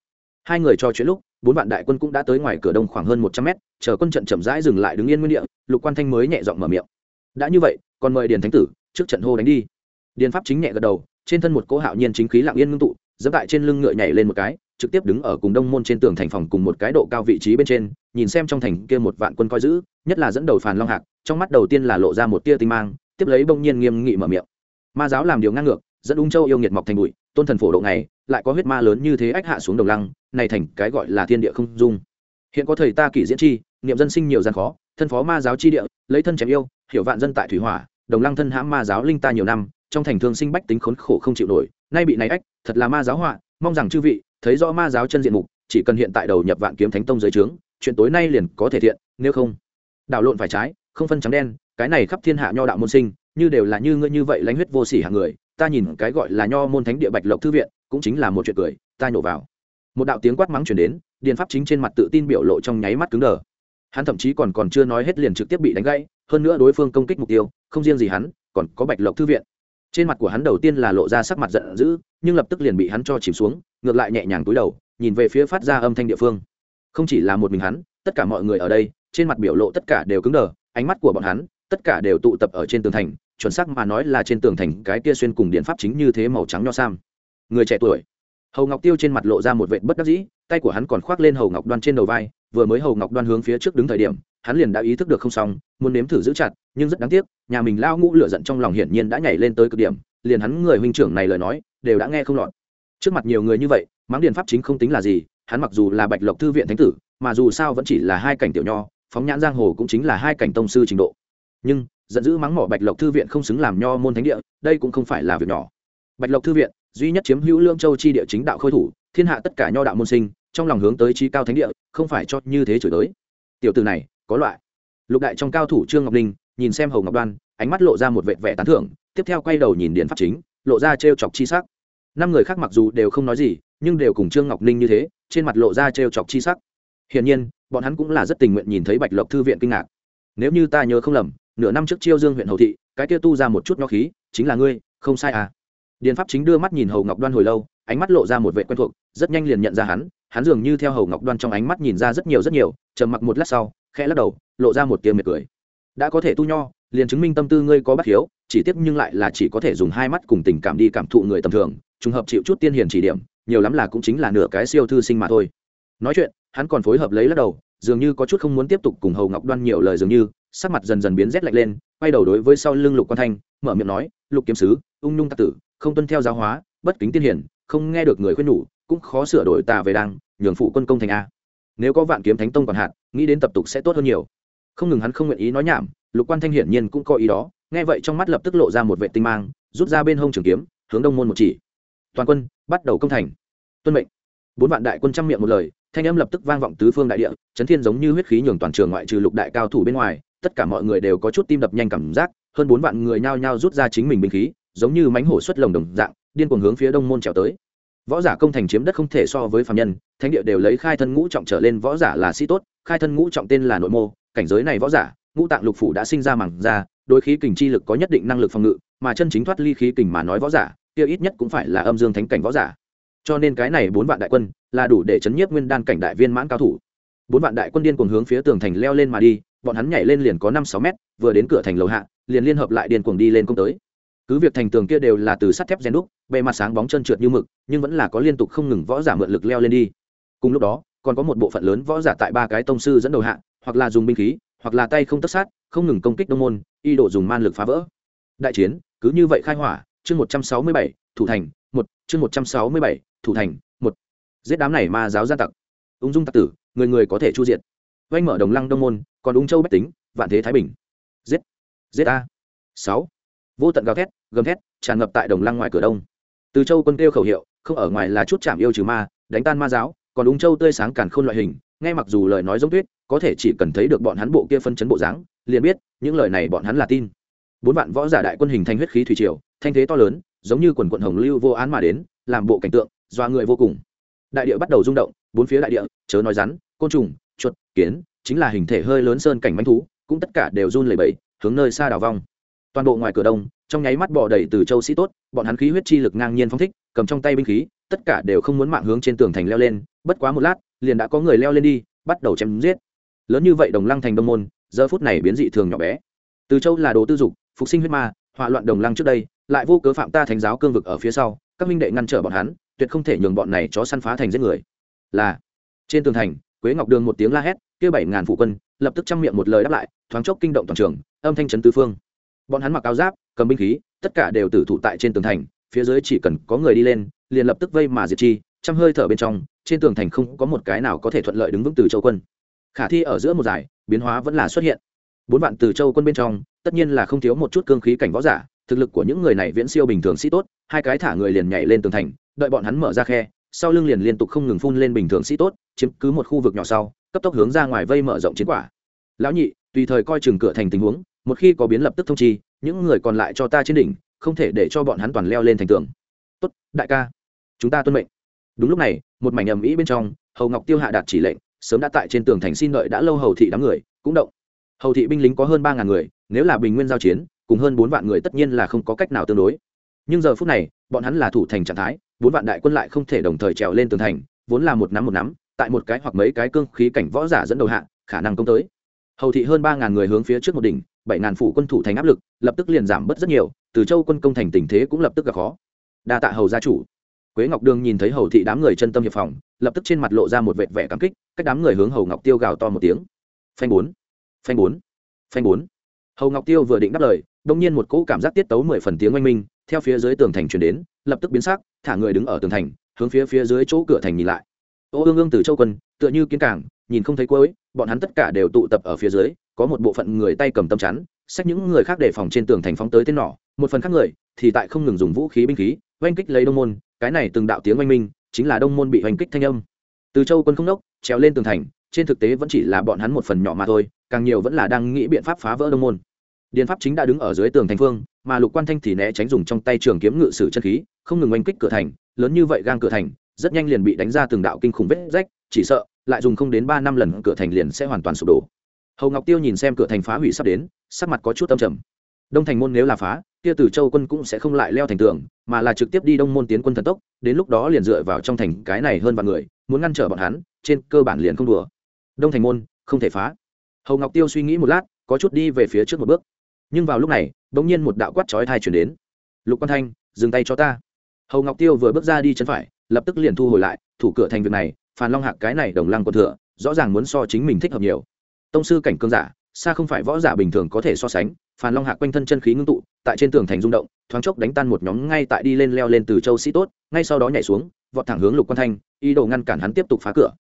Hai người trò chuyện lúc, bốn vạn đại quân cũng đã tới ngoài cửa đông khoảng hơn một trăm mét, chờ quân trận chậm rãi dừng lại đứng yên nguyên địa, lục quan thanh mới nhẹ giọng mở miệng. Đã như vậy, còn mời điền thánh tử trước trận hô đánh đi. Điền pháp chính nhẹ gật đầu, trên thân một cỗ hạo nhiên chính khí lặng yên ngưng tụ dẫm tại trên lưng ngựa nhảy lên một cái, trực tiếp đứng ở cùng đông môn trên tường thành phòng cùng một cái độ cao vị trí bên trên, nhìn xem trong thành kia một vạn quân coi giữ, nhất là dẫn đầu phàn long hạc, trong mắt đầu tiên là lộ ra một tia tinh mang, tiếp lấy bỗng nhiên nghiêm nghị mở miệng. Ma giáo làm điều ngang ngược, dẫn ung châu yêu nghiệt mọc thành bụi, tôn thần phổ độ này lại có huyết ma lớn như thế ách hạ xuống đồng lăng, này thành cái gọi là thiên địa không dung. Hiện có thầy ta kỷ diễn chi, niệm dân sinh nhiều gian khó, thân phó ma giáo chi địa, lấy thân chém yêu, hiểu vạn dân tại thủy hỏa, đồng lăng thân hãm ma giáo linh ta nhiều năm, trong thành thương sinh bách tính khốn khổ không chịu nổi nay bị này ách, thật là ma giáo họa, mong rằng chư vị thấy rõ ma giáo chân diện mục, chỉ cần hiện tại đầu nhập vạn kiếm thánh tông dưới trướng, chuyện tối nay liền có thể thiện, nếu không, đảo lộn phải trái, không phân trắng đen, cái này khắp thiên hạ nho đạo môn sinh, như đều là như ngươi như vậy lãnh huyết vô sỉ hàng người, ta nhìn cái gọi là nho môn thánh địa bạch lộc thư viện, cũng chính là một chuyện cười, ta nhổ vào. Một đạo tiếng quát mắng chuyển đến điền pháp chính trên mặt tự tin biểu lộ trong nháy mắt cứng đờ. Hắn thậm chí còn còn chưa nói hết liền trực tiếp bị đánh gãy, hơn nữa đối phương công kích mục tiêu, không riêng gì hắn, còn có bạch lộc thư viện trên mặt của hắn đầu tiên là lộ ra sắc mặt giận dữ, nhưng lập tức liền bị hắn cho chìm xuống, ngược lại nhẹ nhàng túi đầu, nhìn về phía phát ra âm thanh địa phương. Không chỉ là một mình hắn, tất cả mọi người ở đây, trên mặt biểu lộ tất cả đều cứng đờ, ánh mắt của bọn hắn, tất cả đều tụ tập ở trên tường thành, chuẩn xác mà nói là trên tường thành cái kia xuyên cùng điện pháp chính như thế màu trắng nho sam. Người trẻ tuổi. Hầu ngọc tiêu trên mặt lộ ra một vệ bất đắc dĩ, tay của hắn còn khoác lên hầu ngọc đoan trên đầu vai, vừa mới hầu ngọc đoan hướng phía trước đứng thời điểm hắn liền đã ý thức được không xong, muốn nếm thử giữ chặt, nhưng rất đáng tiếc, nhà mình lao ngũ lửa giận trong lòng hiển nhiên đã nhảy lên tới cực điểm, liền hắn người huynh trưởng này lời nói, đều đã nghe không lọt. Trước mặt nhiều người như vậy mắng điền pháp chính không tính là gì, hắn mặc dù là bạch lộc thư viện thánh tử, mà dù sao vẫn chỉ là hai cảnh tiểu nho, phóng nhãn giang hồ cũng chính là hai cảnh tông sư trình độ. Nhưng, giận dữ mắng mỏ bạch lộc thư viện không xứng làm nho môn thánh địa, đây cũng không phải là việc nhỏ. Bạch lộc thư viện, duy nhất chiếm hữu lương châu chi địa chính đạo khôi thủ, thiên hạ tất cả nho đạo môn sinh, trong lòng hướng tới trí cao thánh địa, không phải cho như thế chửi tới. Tiểu từ này có loại. Lục đại trong cao thủ trương ngọc ninh, nhìn xem hầu ngọc đoan, ánh mắt lộ ra một vệ vẻ tán thưởng, tiếp theo quay đầu nhìn điện pháp chính, lộ ra trêu chọc chi sắc. Năm người khác mặc dù đều không nói gì, nhưng đều cùng trương ngọc ninh như thế, trên mặt lộ ra trêu chọc chi sắc. Hiển nhiên, bọn hắn cũng là rất tình nguyện nhìn thấy bạch lộc thư viện kinh ngạc. Nếu như ta nhớ không lầm, nửa năm trước chiêu dương huyện hầu thị, cái kia tu ra một chút nho khí, chính là ngươi, không sai à. Điền pháp chính đưa mắt nhìn hầu ngọc đoan hồi lâu, ánh mắt lộ ra một vệ quen thuộc, rất nhanh liền nhận ra hắn hắn dường như theo hầu ngọc đoan trong ánh mắt nhìn ra rất nhiều rất nhiều, trầm mặc một lát sau khẽ lắc đầu lộ ra một tiếng mệt cười. Đã có thể tu nho liền chứng minh tâm tư ngươi có bất hiếu chỉ tiếp nhưng lại là chỉ có thể dùng hai mắt cùng tình cảm đi cảm thụ người tầm thường trùng hợp chịu chút tiên hiền chỉ điểm nhiều lắm là cũng chính là nửa cái siêu thư sinh mà thôi. Nói chuyện hắn còn phối hợp lấy lắc đầu dường như có chút không muốn tiếp tục cùng hầu ngọc đoan nhiều lời dường như sắc mặt dần dần biến rét lạnh lên quay đầu đối với sau lưng lục quan thanh mở miệng nói lục kiếm sứ ung nhung tạ tử không tuân theo giáo hóa bất kính tiên hiển không nghe được người khuyên nhủ cũng khó sửa đổi tà về đàng, nhường phụ quân công thành a nếu có vạn kiếm thánh tông còn hạt, nghĩ đến tập tục sẽ tốt hơn nhiều. Không ngừng hắn không nguyện ý nói nhảm, lục quan thanh hiển nhiên cũng có ý đó, nghe vậy trong mắt lập tức lộ ra một vệ tinh mang, rút ra bên hông trường kiếm, hướng đông môn một chỉ. Toàn quân, bắt đầu công thành. Tuân mệnh. Bốn vạn đại quân trăm miệng một lời, thanh âm lập tức vang vọng tứ phương đại địa, chấn thiên giống như huyết khí nhường toàn trường ngoại trừ lục đại cao thủ bên ngoài, tất cả mọi người đều có chút tim đập nhanh cảm giác, hơn bốn vạn người nhao nhao rút ra chính mình binh khí, giống như mánh hổ xuất lồng đồng dạng, điên cuồng hướng phía đông môn trèo tới võ giả công thành chiếm đất không thể so với phạm nhân, thánh địa đều lấy khai thân ngũ trọng trở lên võ giả là sĩ tốt, khai thân ngũ trọng tên là nội mô, cảnh giới này võ giả, ngũ tạng lục phủ đã sinh ra mảng ra đôi khí kình chi lực có nhất định năng lực phòng ngự, mà chân chính thoát ly khí kình mà nói võ giả, kia ít nhất cũng phải là âm dương thánh cảnh võ giả. Cho nên cái này bốn vạn đại quân là đủ để chấn nhiếp nguyên đan cảnh đại viên mãn cao thủ. Bốn vạn đại quân điên cùng hướng phía tường thành leo lên mà đi, bọn hắn nhảy lên liền có năm sáu mét, vừa đến cửa thành lầu hạ, liền liên hợp lại điên cuồng đi lên công tới cứ việc thành tường kia đều là từ sắt thép rèn đúc, bề mặt sáng bóng chân trượt như mực, nhưng vẫn là có liên tục không ngừng võ giả mượn lực leo lên đi. Cùng lúc đó, còn có một bộ phận lớn võ giả tại ba cái tông sư dẫn đầu hạ, hoặc là dùng binh khí, hoặc là tay không tất sát, không ngừng công kích đông môn, y đổ dùng man lực phá vỡ. Đại chiến, cứ như vậy khai hỏa, chương một trăm sáu mươi bảy, thủ thành, một, chương một trăm sáu mươi bảy, thủ thành, một. Giết đám này ma giáo gia tặc. Ung dung tặc tử, người người có thể chu diện oanh mở đồng lăng đông môn, còn ung châu bách tính, vạn thế thái bình. Giết. Giết a. Sáu. Vô tận gào thét gầm thét, tràn ngập tại đồng lăng ngoài cửa đông. Từ châu quân kêu khẩu hiệu, không ở ngoài là chút chạm yêu trừ ma, đánh tan ma giáo, còn ung châu tươi sáng càn khôn loại hình Ngay mặc dù lời nói giống tuyết, có thể chỉ cần thấy được bọn hắn bộ kia phân chấn bộ dáng, liền biết, những lời này bọn hắn là tin. Bốn vạn võ giả đại quân hình thành huyết khí thủy triều, thanh thế to lớn, giống như quần quận hồng lưu vô án mà đến, làm bộ cảnh tượng doa người vô cùng. Đại địa bắt đầu rung động, bốn phía đại địa, chớ nói rắn, côn trùng, chuột, kiến, chính là hình thể hơi lớn sơn cảnh manh thú, cũng tất cả đều run lẩy bẩy, hướng nơi xa đào vong toàn bộ ngoài cửa đông, trong nháy mắt bỏ đầy từ châu sĩ tốt, bọn hắn khí huyết chi lực ngang nhiên phong thích, cầm trong tay binh khí, tất cả đều không muốn mạng hướng trên tường thành leo lên, bất quá một lát, liền đã có người leo lên đi, bắt đầu chém giết. Lớn như vậy đồng lăng thành đông môn, giờ phút này biến dị thường nhỏ bé. Từ châu là đồ tư dục, phục sinh huyết ma, hỏa loạn đồng lăng trước đây, lại vô cớ phạm ta thánh giáo cương vực ở phía sau, các minh đệ ngăn trở bọn hắn, tuyệt không thể nhường bọn này chó săn phá thành giết người. Là, trên tường thành, quế ngọc đường một tiếng la hét kia bảy ngàn phụ quân, lập tức chăm miệng một lời đáp lại, thoáng chốc kinh động toàn trường, âm thanh trấn tứ phương bọn hắn mặc áo giáp, cầm binh khí, tất cả đều tử thủ tại trên tường thành, phía dưới chỉ cần có người đi lên, liền lập tức vây mà diệt chi, chăm hơi thở bên trong, trên tường thành không có một cái nào có thể thuận lợi đứng vững từ châu quân. Khả thi ở giữa một giải, biến hóa vẫn là xuất hiện. Bốn vạn từ châu quân bên trong, tất nhiên là không thiếu một chút cương khí cảnh võ giả, thực lực của những người này viễn siêu bình thường sĩ tốt, hai cái thả người liền nhảy lên tường thành, đợi bọn hắn mở ra khe, sau lưng liền liên tục không ngừng phun lên bình thường sĩ tốt, chiếm cứ một khu vực nhỏ sau, cấp tốc hướng ra ngoài vây mở rộng chiến quả. Lão nhị, tùy thời coi chừng cửa thành tình huống một khi có biến lập tức thông chi, những người còn lại cho ta trên đỉnh, không thể để cho bọn hắn toàn leo lên thành tường. Tốt, đại ca. Chúng ta tuân mệnh. Đúng lúc này, một mảnh ầm ĩ bên trong, hầu ngọc tiêu hạ đạt chỉ lệnh, sớm đã tại trên tường thành xin đợi đã lâu hầu thị đám người, cũng động. Hầu thị binh lính có hơn ba ngàn người, nếu là bình nguyên giao chiến, cùng hơn bốn vạn người tất nhiên là không có cách nào tương đối. Nhưng giờ phút này, bọn hắn là thủ thành trạng thái, bốn vạn đại quân lại không thể đồng thời trèo lên tường thành, vốn là một nắm một nắm, tại một cái hoặc mấy cái cương khí cảnh võ giả dẫn đầu hạ, khả năng công tới. Hầu thị hơn ba ngàn người hướng phía trước một đỉnh bảy ngàn phủ quân thủ thành áp lực, lập tức liền giảm bớt rất nhiều, từ châu quân công thành tình thế cũng lập tức gặp khó. Đa tạ hầu gia chủ. Quế ngọc đường nhìn thấy hầu thị đám người chân tâm hiệp phòng, lập tức trên mặt lộ ra một vệt vẻ cảm kích, cách đám người hướng hầu ngọc tiêu gào to một tiếng. Phanh bốn phanh bốn phanh bốn. Hầu ngọc tiêu vừa định đáp lời đông nhiên một cỗ cảm giác tiết tấu mười phần tiếng oanh minh, theo phía dưới tường thành chuyển đến, lập tức biến sắc, thả người đứng ở tường thành, hướng phía phía dưới chỗ cửa thành nhìn lại. Ô ương ương từ châu quân, tựa như kiến cảng, nhìn không thấy cuối, bọn hắn tất cả đều tụ tập ở phía dưới có một bộ phận người tay cầm tâm chắn, xách những người khác đề phòng trên tường thành phóng tới tên nỏ, một phần khác người thì tại không ngừng dùng vũ khí binh khí, oanh kích lấy đông môn, cái này từng đạo tiếng oanh minh chính là đông môn bị oanh kích thanh âm. Từ châu quân không đốc, trèo lên tường thành, trên thực tế vẫn chỉ là bọn hắn một phần nhỏ mà thôi, càng nhiều vẫn là đang nghĩ biện pháp phá vỡ đông môn. Điền pháp chính đã đứng ở dưới tường thành phương, mà lục quan thanh thì né tránh dùng trong tay trường kiếm ngự sử chân khí, không ngừng oanh kích cửa thành, lớn như vậy gang cửa thành, rất nhanh liền bị đánh ra từng đạo kinh khủng vết rách, chỉ sợ, lại dùng không đến ba năm lần, cửa thành liền sẽ hoàn toàn sụp đổ hầu ngọc tiêu nhìn xem cửa thành phá hủy sắp đến sắc mặt có chút âm trầm đông thành môn nếu là phá kia từ châu quân cũng sẽ không lại leo thành tường mà là trực tiếp đi đông môn tiến quân thần tốc đến lúc đó liền dựa vào trong thành cái này hơn vạn người muốn ngăn trở bọn hắn trên cơ bản liền không đùa đông thành môn không thể phá hầu ngọc tiêu suy nghĩ một lát có chút đi về phía trước một bước nhưng vào lúc này bỗng nhiên một đạo quát chói thai chuyển đến lục quan thanh dừng tay cho ta hầu ngọc tiêu vừa bước ra đi chân phải lập tức liền thu hồi lại thủ cửa thành việc này phàn long hạc cái này đồng lăng quân thừa rõ ràng muốn so chính mình thích hợp nhiều tông sư cảnh cương giả, xa không phải võ giả bình thường có thể so sánh, phàn long hạc quanh thân chân khí ngưng tụ, tại trên tường thành rung động, thoáng chốc đánh tan một nhóm ngay tại đi lên leo lên từ châu sĩ tốt, ngay sau đó nhảy xuống, vọt thẳng hướng lục quan thanh, ý đồ ngăn cản hắn tiếp tục phá cửa.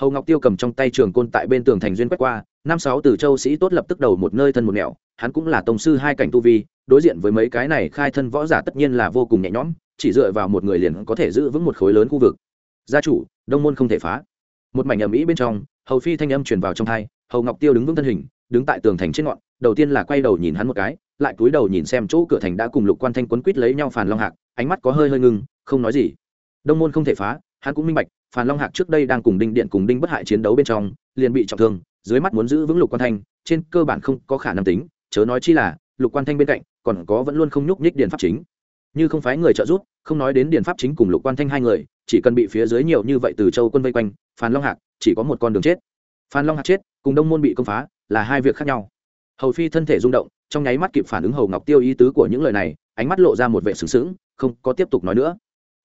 Hầu ngọc tiêu cầm trong tay trường côn tại bên tường thành duyên quét qua, năm sáu từ châu sĩ tốt lập tức đầu một nơi thân một nẻo, hắn cũng là tổng sư hai cảnh tu vi, đối diện với mấy cái này khai thân võ giả tất nhiên là vô cùng nhẹ nhõm, chỉ dựa vào một người liền có thể giữ vững một khối lớn khu vực. Gia chủ, đông môn không thể phá. Một mảnh ầm ĩ bên trong, hầu phi thanh âm truyền vào trong thai hầu ngọc tiêu đứng vững thân hình, đứng tại tường thành trên ngọn, đầu tiên là quay đầu nhìn hắn một cái, lại cúi đầu nhìn xem chỗ cửa thành đã cùng lục quan thanh quấn quýt lấy nhau phàn long hạc, ánh mắt có hơi hơi ngưng, không nói gì. Đông môn không thể phá, hắn cũng minh bạch, phàn long hạc trước đây đang cùng đinh điện cùng đinh bất hại chiến đấu bên trong, liền bị trọng thương, dưới mắt muốn giữ vững lục quan thanh, trên cơ bản không có khả năng tính, chớ nói chi là, lục quan thanh bên cạnh, còn có vẫn luôn không nhúc nhích điện pháp chính. Như không phái người trợ giúp, không nói đến điện pháp chính cùng lục quan thanh hai người, chỉ cần bị phía dưới nhiều như vậy từ châu quân vây quanh, phàn long hạc chỉ có một con đường chết. Phan long hạc chết cùng đông môn bị công phá là hai việc khác nhau. Hầu phi thân thể rung động, trong nháy mắt kịp phản ứng hầu ngọc tiêu ý tứ của những lời này, ánh mắt lộ ra một vệ sừng sững, không có tiếp tục nói nữa.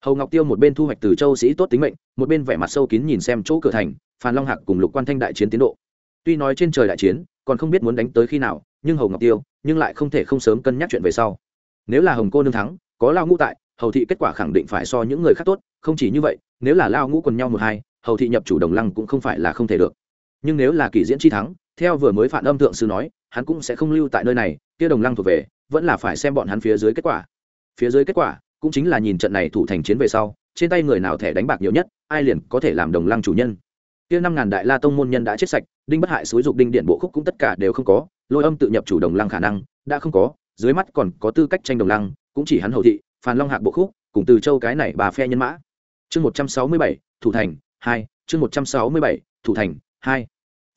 Hầu ngọc tiêu một bên thu hoạch từ châu sĩ tốt tính mệnh, một bên vẻ mặt sâu kín nhìn xem chỗ cửa thành, phan long hạc cùng lục quan thanh đại chiến tiến độ. Tuy nói trên trời đại chiến, còn không biết muốn đánh tới khi nào, nhưng hầu ngọc tiêu, nhưng lại không thể không sớm cân nhắc chuyện về sau. Nếu là hồng cô nương thắng, có lao ngũ tại, hầu thị kết quả khẳng định phải so những người khác tốt, không chỉ như vậy, nếu là lao ngũ quần nhau một hai, hầu thị nhập chủ đồng lăng cũng không phải là không thể được nhưng nếu là kỷ diễn chi thắng, theo vừa mới phản âm thượng sư nói, hắn cũng sẽ không lưu tại nơi này, kia đồng lăng thuộc về, vẫn là phải xem bọn hắn phía dưới kết quả. Phía dưới kết quả, cũng chính là nhìn trận này thủ thành chiến về sau, trên tay người nào thẻ đánh bạc nhiều nhất, ai liền có thể làm đồng lăng chủ nhân. Kia năm ngàn đại la tông môn nhân đã chết sạch, đinh bất hại xúi dục đinh điện bộ khúc cũng tất cả đều không có, lôi âm tự nhập chủ đồng lăng khả năng, đã không có, dưới mắt còn có tư cách tranh đồng lăng, cũng chỉ hắn hầu thị, phàn long hạc bộ khúc, cùng từ châu cái này bà phe nhân mã. Chương một trăm sáu mươi bảy, thủ thành, hai, chương một trăm sáu mươi bảy, thủ thành hai.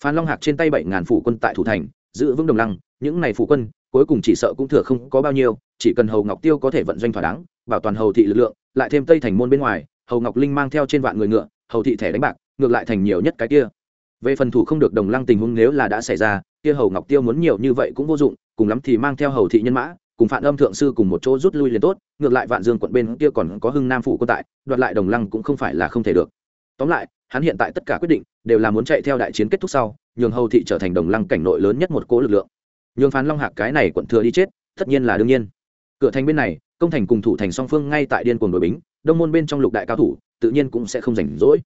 Phan long hạc trên tay bảy ngàn phủ quân tại thủ thành, giữ vững đồng lăng, những này phủ quân, cuối cùng chỉ sợ cũng thừa không có bao nhiêu, chỉ cần hầu ngọc tiêu có thể vận doanh thỏa đáng, bảo toàn hầu thị lực lượng, lại thêm tây thành môn bên ngoài, hầu ngọc linh mang theo trên vạn người ngựa, hầu thị thẻ đánh bạc, ngược lại thành nhiều nhất cái kia. Về phần thủ không được đồng lăng tình huống nếu là đã xảy ra, kia hầu ngọc tiêu muốn nhiều như vậy cũng vô dụng, cùng lắm thì mang theo hầu thị nhân mã, cùng phản âm thượng sư cùng một chỗ rút lui liền tốt, ngược lại vạn dương quận bên kia còn có hưng nam phủ quân tại, đoạt lại đồng lăng cũng không phải là không thể được. Tóm lại hắn hiện tại tất cả quyết định đều là muốn chạy theo đại chiến kết thúc sau, nhường hầu thị trở thành đồng lăng cảnh nội lớn nhất một cỗ lực lượng. Nhường phán long hạc cái này quận thừa đi chết, tất nhiên là đương nhiên. Cửa thành bên này, công thành cùng thủ thành song phương ngay tại điên cuồng đội bính, đông môn bên trong lục đại cao thủ, tự nhiên cũng sẽ không rảnh rỗi.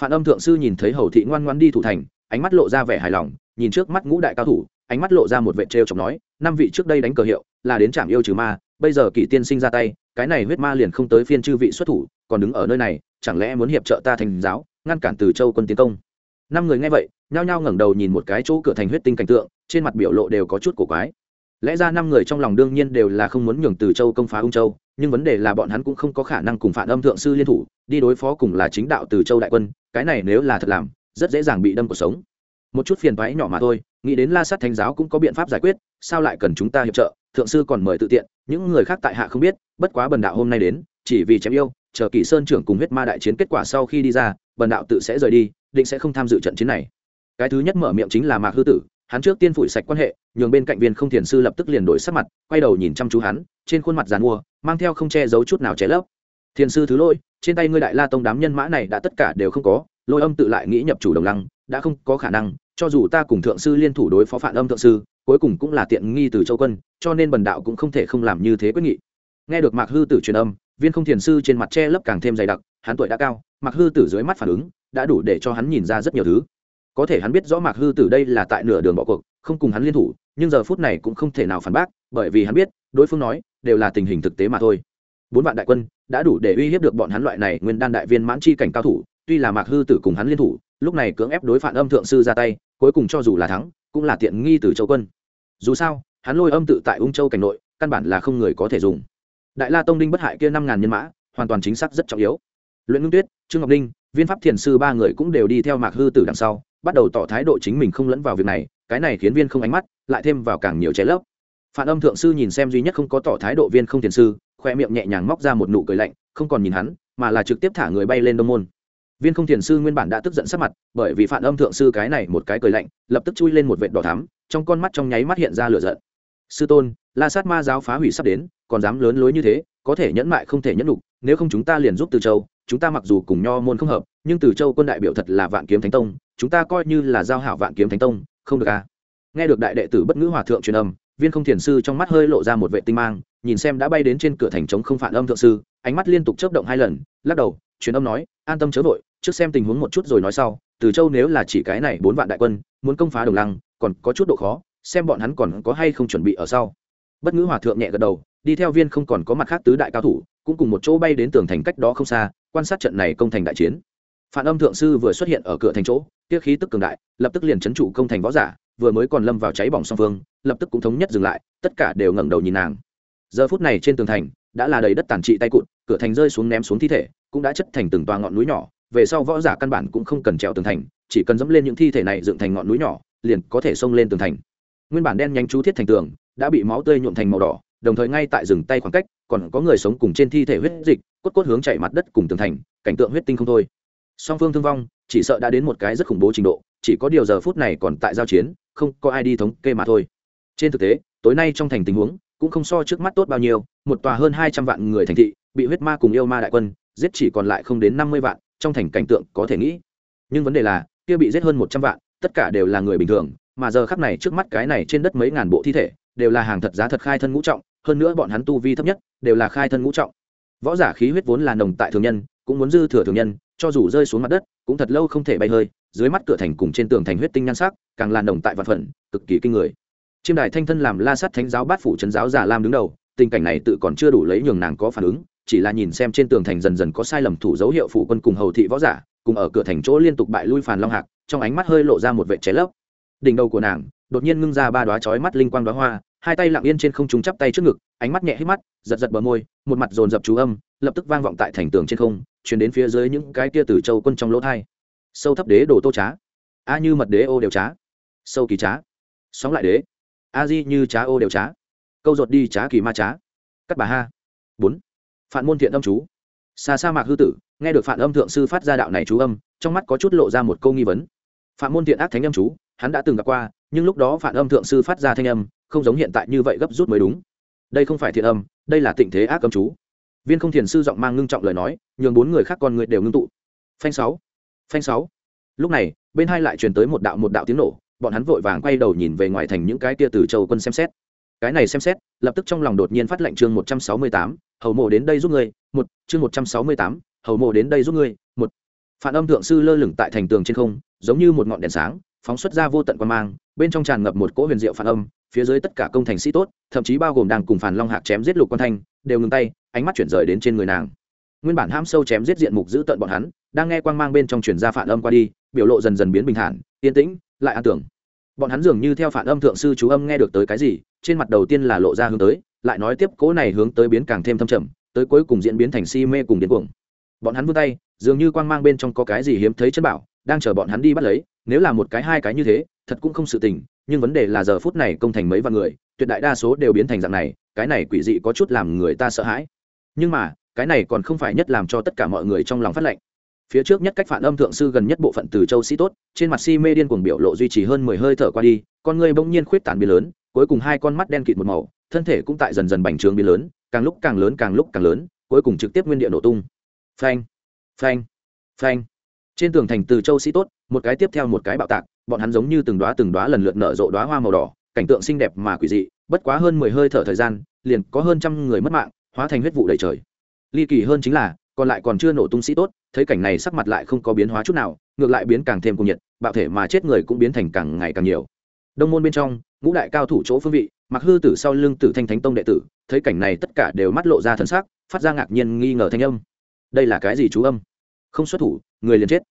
Phản âm thượng sư nhìn thấy hầu thị ngoan ngoan đi thủ thành, ánh mắt lộ ra vẻ hài lòng, nhìn trước mắt ngũ đại cao thủ, ánh mắt lộ ra một vệ trêu chọc nói, năm vị trước đây đánh cờ hiệu, là đến trạm yêu trừ ma, bây giờ kỷ tiên sinh ra tay, cái này huyết ma liền không tới phiên chư vị xuất thủ, còn đứng ở nơi này, chẳng lẽ muốn hiệp trợ ta thành giáo? Ngăn cản từ châu quân tiến công. Năm người nghe vậy, nhao nhao ngẩng đầu nhìn một cái chỗ cửa thành huyết tinh cảnh tượng, trên mặt biểu lộ đều có chút cổ quái. Lẽ ra năm người trong lòng đương nhiên đều là không muốn nhường từ châu công phá ung châu, nhưng vấn đề là bọn hắn cũng không có khả năng cùng phản âm thượng sư liên thủ, đi đối phó cùng là chính đạo từ châu đại quân, cái này nếu là thật làm, rất dễ dàng bị đâm cuộc sống. Một chút phiền toái nhỏ mà thôi, nghĩ đến la sát thánh giáo cũng có biện pháp giải quyết, sao lại cần chúng ta hiệp trợ, thượng sư còn mời tự tiện, những người khác tại hạ không biết, bất quá bần đạo hôm nay đến, chỉ vì chém yêu, chờ kỳ sơn trưởng cùng huyết ma đại chiến kết quả sau khi đi ra bần đạo tự sẽ rời đi, định sẽ không tham dự trận chiến này. Cái thứ nhất mở miệng chính là mạc hư tử, hắn trước tiên phủi sạch quan hệ, nhường bên cạnh viên không thiền sư lập tức liền đổi sắc mặt, quay đầu nhìn chăm chú hắn, trên khuôn mặt dàn mua, mang theo không che giấu chút nào che lấp. Thiền sư thứ lôi trên tay ngươi đại la tông đám nhân mã này đã tất cả đều không có, lôi âm tự lại nghĩ nhập chủ đồng lăng, đã không có khả năng, cho dù ta cùng thượng sư liên thủ đối phó phản âm thượng sư, cuối cùng cũng là tiện nghi từ châu quân, cho nên bần đạo cũng không thể không làm như thế quyết nghị. Nghe được mạc hư tử truyền âm, viên không thiền sư trên mặt che lấp càng thêm dày đặc hắn tuổi đã cao, mạc hư tử dưới mắt phản ứng đã đủ để cho hắn nhìn ra rất nhiều thứ. Có thể hắn biết rõ mạc hư tử đây là tại nửa đường bỏ cuộc, không cùng hắn liên thủ, nhưng giờ phút này cũng không thể nào phản bác, bởi vì hắn biết, đối phương nói, đều là tình hình thực tế mà thôi. Bốn vạn đại quân đã đủ để uy hiếp được bọn hắn loại này nguyên đan đại viên mãn chi cảnh cao thủ, tuy là mạc hư tử cùng hắn liên thủ, lúc này cưỡng ép đối phản âm thượng sư ra tay, cuối cùng cho dù là thắng, cũng là tiện nghi từ châu quân. Dù sao, hắn lôi âm tự tại ung châu cảnh nội, căn bản là không người có thể dùng. Đại la tông đinh bất hại kia năm ngàn nhân mã, hoàn toàn chính xác rất trọng yếu luyện ngưng tuyết trương ngọc Ninh, viên pháp thiền sư ba người cũng đều đi theo mạc hư tử đằng sau bắt đầu tỏ thái độ chính mình không lẫn vào việc này cái này khiến viên không ánh mắt lại thêm vào càng nhiều trái lấp. Phản âm thượng sư nhìn xem duy nhất không có tỏ thái độ viên không thiền sư khoe miệng nhẹ nhàng móc ra một nụ cười lạnh không còn nhìn hắn mà là trực tiếp thả người bay lên đông môn. Viên không thiền sư nguyên bản đã tức giận sắc mặt bởi vì phản âm thượng sư cái này một cái cười lạnh lập tức chui lên một vệt đỏ thắm trong con mắt trong nháy mắt hiện ra lửa giận. Sư tôn la sát ma giáo phá hủy sắp đến còn dám lớn lối như thế có thể nhẫn mại không thể nhẫn đục nếu không chúng ta liền giúp từ châu chúng ta mặc dù cùng nho môn không hợp, nhưng từ châu quân đại biểu thật là vạn kiếm thánh tông, chúng ta coi như là giao hảo vạn kiếm thánh tông, không được à? Nghe được đại đệ tử bất ngữ hòa thượng truyền âm, viên không thiền sư trong mắt hơi lộ ra một vệ tinh mang, nhìn xem đã bay đến trên cửa thành trống không phản âm thượng sư, ánh mắt liên tục chớp động hai lần, lắc đầu, truyền âm nói, an tâm chớ vội, trước xem tình huống một chút rồi nói sau, từ châu nếu là chỉ cái này bốn vạn đại quân, muốn công phá đồng lăng, còn có chút độ khó, xem bọn hắn còn có hay không chuẩn bị ở sau. Bất ngữ hòa thượng nhẹ gật đầu, đi theo viên không còn có mặt khác tứ đại cao thủ, cũng cùng một chỗ bay đến tường thành cách đó không xa quan sát trận này công thành đại chiến. Phản âm thượng sư vừa xuất hiện ở cửa thành chỗ tiết khí tức cường đại, lập tức liền chấn trụ công thành võ giả, vừa mới còn lâm vào cháy bỏng song phương, lập tức cũng thống nhất dừng lại, tất cả đều ngẩng đầu nhìn nàng. Giờ phút này trên tường thành, đã là đầy đất tàn trị tay cụt, cửa thành rơi xuống ném xuống thi thể, cũng đã chất thành từng toa ngọn núi nhỏ, về sau võ giả căn bản cũng không cần trèo tường thành, chỉ cần dẫm lên những thi thể này dựng thành ngọn núi nhỏ, liền có thể xông lên tường thành. Nguyên bản đen nhanh chú thiết thành tường, đã bị máu tươi nhuộm thành màu đỏ đồng thời ngay tại rừng tay khoảng cách, còn có người sống cùng trên thi thể huyết dịch, cốt cốt hướng chạy mặt đất cùng tường thành, cảnh tượng huyết tinh không thôi. Song phương thương vong, chỉ sợ đã đến một cái rất khủng bố trình độ, chỉ có điều giờ phút này còn tại giao chiến, không có ai đi thống kê mà thôi. Trên thực tế, tối nay trong thành tình huống, cũng không so trước mắt tốt bao nhiêu, một tòa hơn hai trăm vạn người thành thị, bị huyết ma cùng yêu ma đại quân, giết chỉ còn lại không đến năm mươi vạn, trong thành cảnh tượng có thể nghĩ. Nhưng vấn đề là, kia bị giết hơn một trăm vạn, tất cả đều là người bình thường, mà giờ khắp này trước mắt cái này trên đất mấy ngàn bộ thi thể, đều là hàng thật giá thật khai thân ngũ trọng hơn nữa bọn hắn tu vi thấp nhất đều là khai thân ngũ trọng. Võ giả khí huyết vốn là nồng tại thường nhân, cũng muốn dư thừa thường nhân, cho dù rơi xuống mặt đất, cũng thật lâu không thể bay hơi, dưới mắt cửa thành cùng trên tường thành huyết tinh nhan sắc, càng là nồng tại vạn phận cực kỳ kinh người. Chiêm đài thanh thân làm la sắt thánh giáo bát phủ trấn giáo giả lam đứng đầu, tình cảnh này tự còn chưa đủ lấy nhường nàng có phản ứng, chỉ là nhìn xem trên tường thành dần dần có sai lầm thủ dấu hiệu phủ quân cùng hầu thị võ giả, cùng ở cửa thành chỗ liên tục bại lui phàn long hạc, trong ánh mắt hơi lộ ra một vệ cháy lấp. Đỉnh đầu của nàng, đột nhiên ngưng ra ba đoá chói mắt linh quang đoá hoa hai tay lặng yên trên không trung chắp tay trước ngực, ánh mắt nhẹ hít mắt, giật giật bờ môi, một mặt dồn dập chú âm, lập tức vang vọng tại thành tường trên không chuyển đến phía dưới những cái tia từ châu quân trong lỗ thai. Sâu thấp đế đồ tô trá. A như mật đế ô đều trá. Sâu kỳ trá. Sóng lại đế. A di như trá ô đều trá. Câu ruột đi trá kỳ ma trá. Cắt bà ha. Bốn. Phản môn thiện âm chú. Xa sa mạc hư tử, nghe được phản âm thượng sư phát ra đạo này chú âm, trong mắt có chút lộ ra một câu nghi vấn. Phạm môn thiện ác thánh âm chú, hắn đã từng gặp qua, nhưng lúc đó phản âm thượng sư phát ra thanh âm không giống hiện tại như vậy gấp rút mới đúng. Đây không phải thiện âm, đây là tịnh thế ác âm chú. Viên không thiền sư giọng mang ngưng trọng lời nói, nhường bốn người khác con người đều ngưng tụ. Phanh sáu phanh sáu. Lúc này, bên hai lại truyền tới một đạo một đạo tiếng nổ, bọn hắn vội vàng quay đầu nhìn về ngoài thành những cái tia từ châu quân xem xét. Cái này xem xét, lập tức trong lòng đột nhiên phát lệnh chương một trăm sáu mươi tám, hầu mộ đến đây giúp ngươi, một, chương một trăm sáu mươi tám, hầu mộ đến đây giúp ngươi, một. Phản âm thượng sư lơ lửng tại thành tường trên không, giống như một ngọn đèn sáng, phóng xuất ra vô tận quan mang, bên trong tràn ngập một cỗ huyền diệu phản âm phía dưới tất cả công thành sĩ tốt, thậm chí bao gồm đang cùng phản long hạc chém giết lục quan thanh, đều ngừng tay, ánh mắt chuyển rời đến trên người nàng. Nguyên bản ham sâu chém giết diện mục giữ tận bọn hắn, đang nghe quang mang bên trong chuyển ra phản âm qua đi, biểu lộ dần dần biến bình thản, yên tĩnh, lại an tưởng. Bọn hắn dường như theo phản âm thượng sư chú âm nghe được tới cái gì, trên mặt đầu tiên là lộ ra hướng tới, lại nói tiếp cố này hướng tới biến càng thêm thâm trầm, tới cuối cùng diễn biến thành si mê cùng điên cuồng. Bọn hắn vươn tay, dường như quang mang bên trong có cái gì hiếm thấy chân bảo, đang chờ bọn hắn đi bắt lấy, nếu là một cái hai cái như thế, thật cũng không sự tình nhưng vấn đề là giờ phút này công thành mấy vạn người, tuyệt đại đa số đều biến thành dạng này, cái này quỷ dị có chút làm người ta sợ hãi. Nhưng mà, cái này còn không phải nhất làm cho tất cả mọi người trong lòng phát lệnh. Phía trước nhất cách phản âm thượng sư gần nhất bộ phận từ châu sĩ tốt, trên mặt si mê điên cuồng biểu lộ duy trì hơn mười hơi thở qua đi, con người bỗng nhiên khuyết tản biến lớn, cuối cùng hai con mắt đen kịt một màu, thân thể cũng tại dần dần bành trướng biến lớn, càng lúc càng lớn càng lúc càng lớn, cuối cùng trực tiếp nguyên địa nổ tung. Phanh phanh phanh. Trên tường thành từ châu sĩ tốt, một cái tiếp theo một cái bạo tạc bọn hắn giống như từng đoá từng đoá lần lượt nở rộ đoá hoa màu đỏ, cảnh tượng xinh đẹp mà quỷ dị, bất quá hơn mười hơi thở thời gian, liền có hơn trăm người mất mạng, hóa thành huyết vụ đầy trời. Ly kỳ hơn chính là, còn lại còn chưa nổ tung sĩ tốt, thấy cảnh này sắc mặt lại không có biến hóa chút nào, ngược lại biến càng thêm cung nhiệt, bạo thể mà chết người cũng biến thành càng ngày càng nhiều. Đông môn bên trong, ngũ đại cao thủ chỗ phương vị mặc hư tử sau lưng tử thanh thánh tông đệ tử, thấy cảnh này tất cả đều mắt lộ ra thân xác phát ra ngạc nhiên nghi ngờ thanh âm. Đây là cái gì chú âm? Không xuất thủ, người liền chết.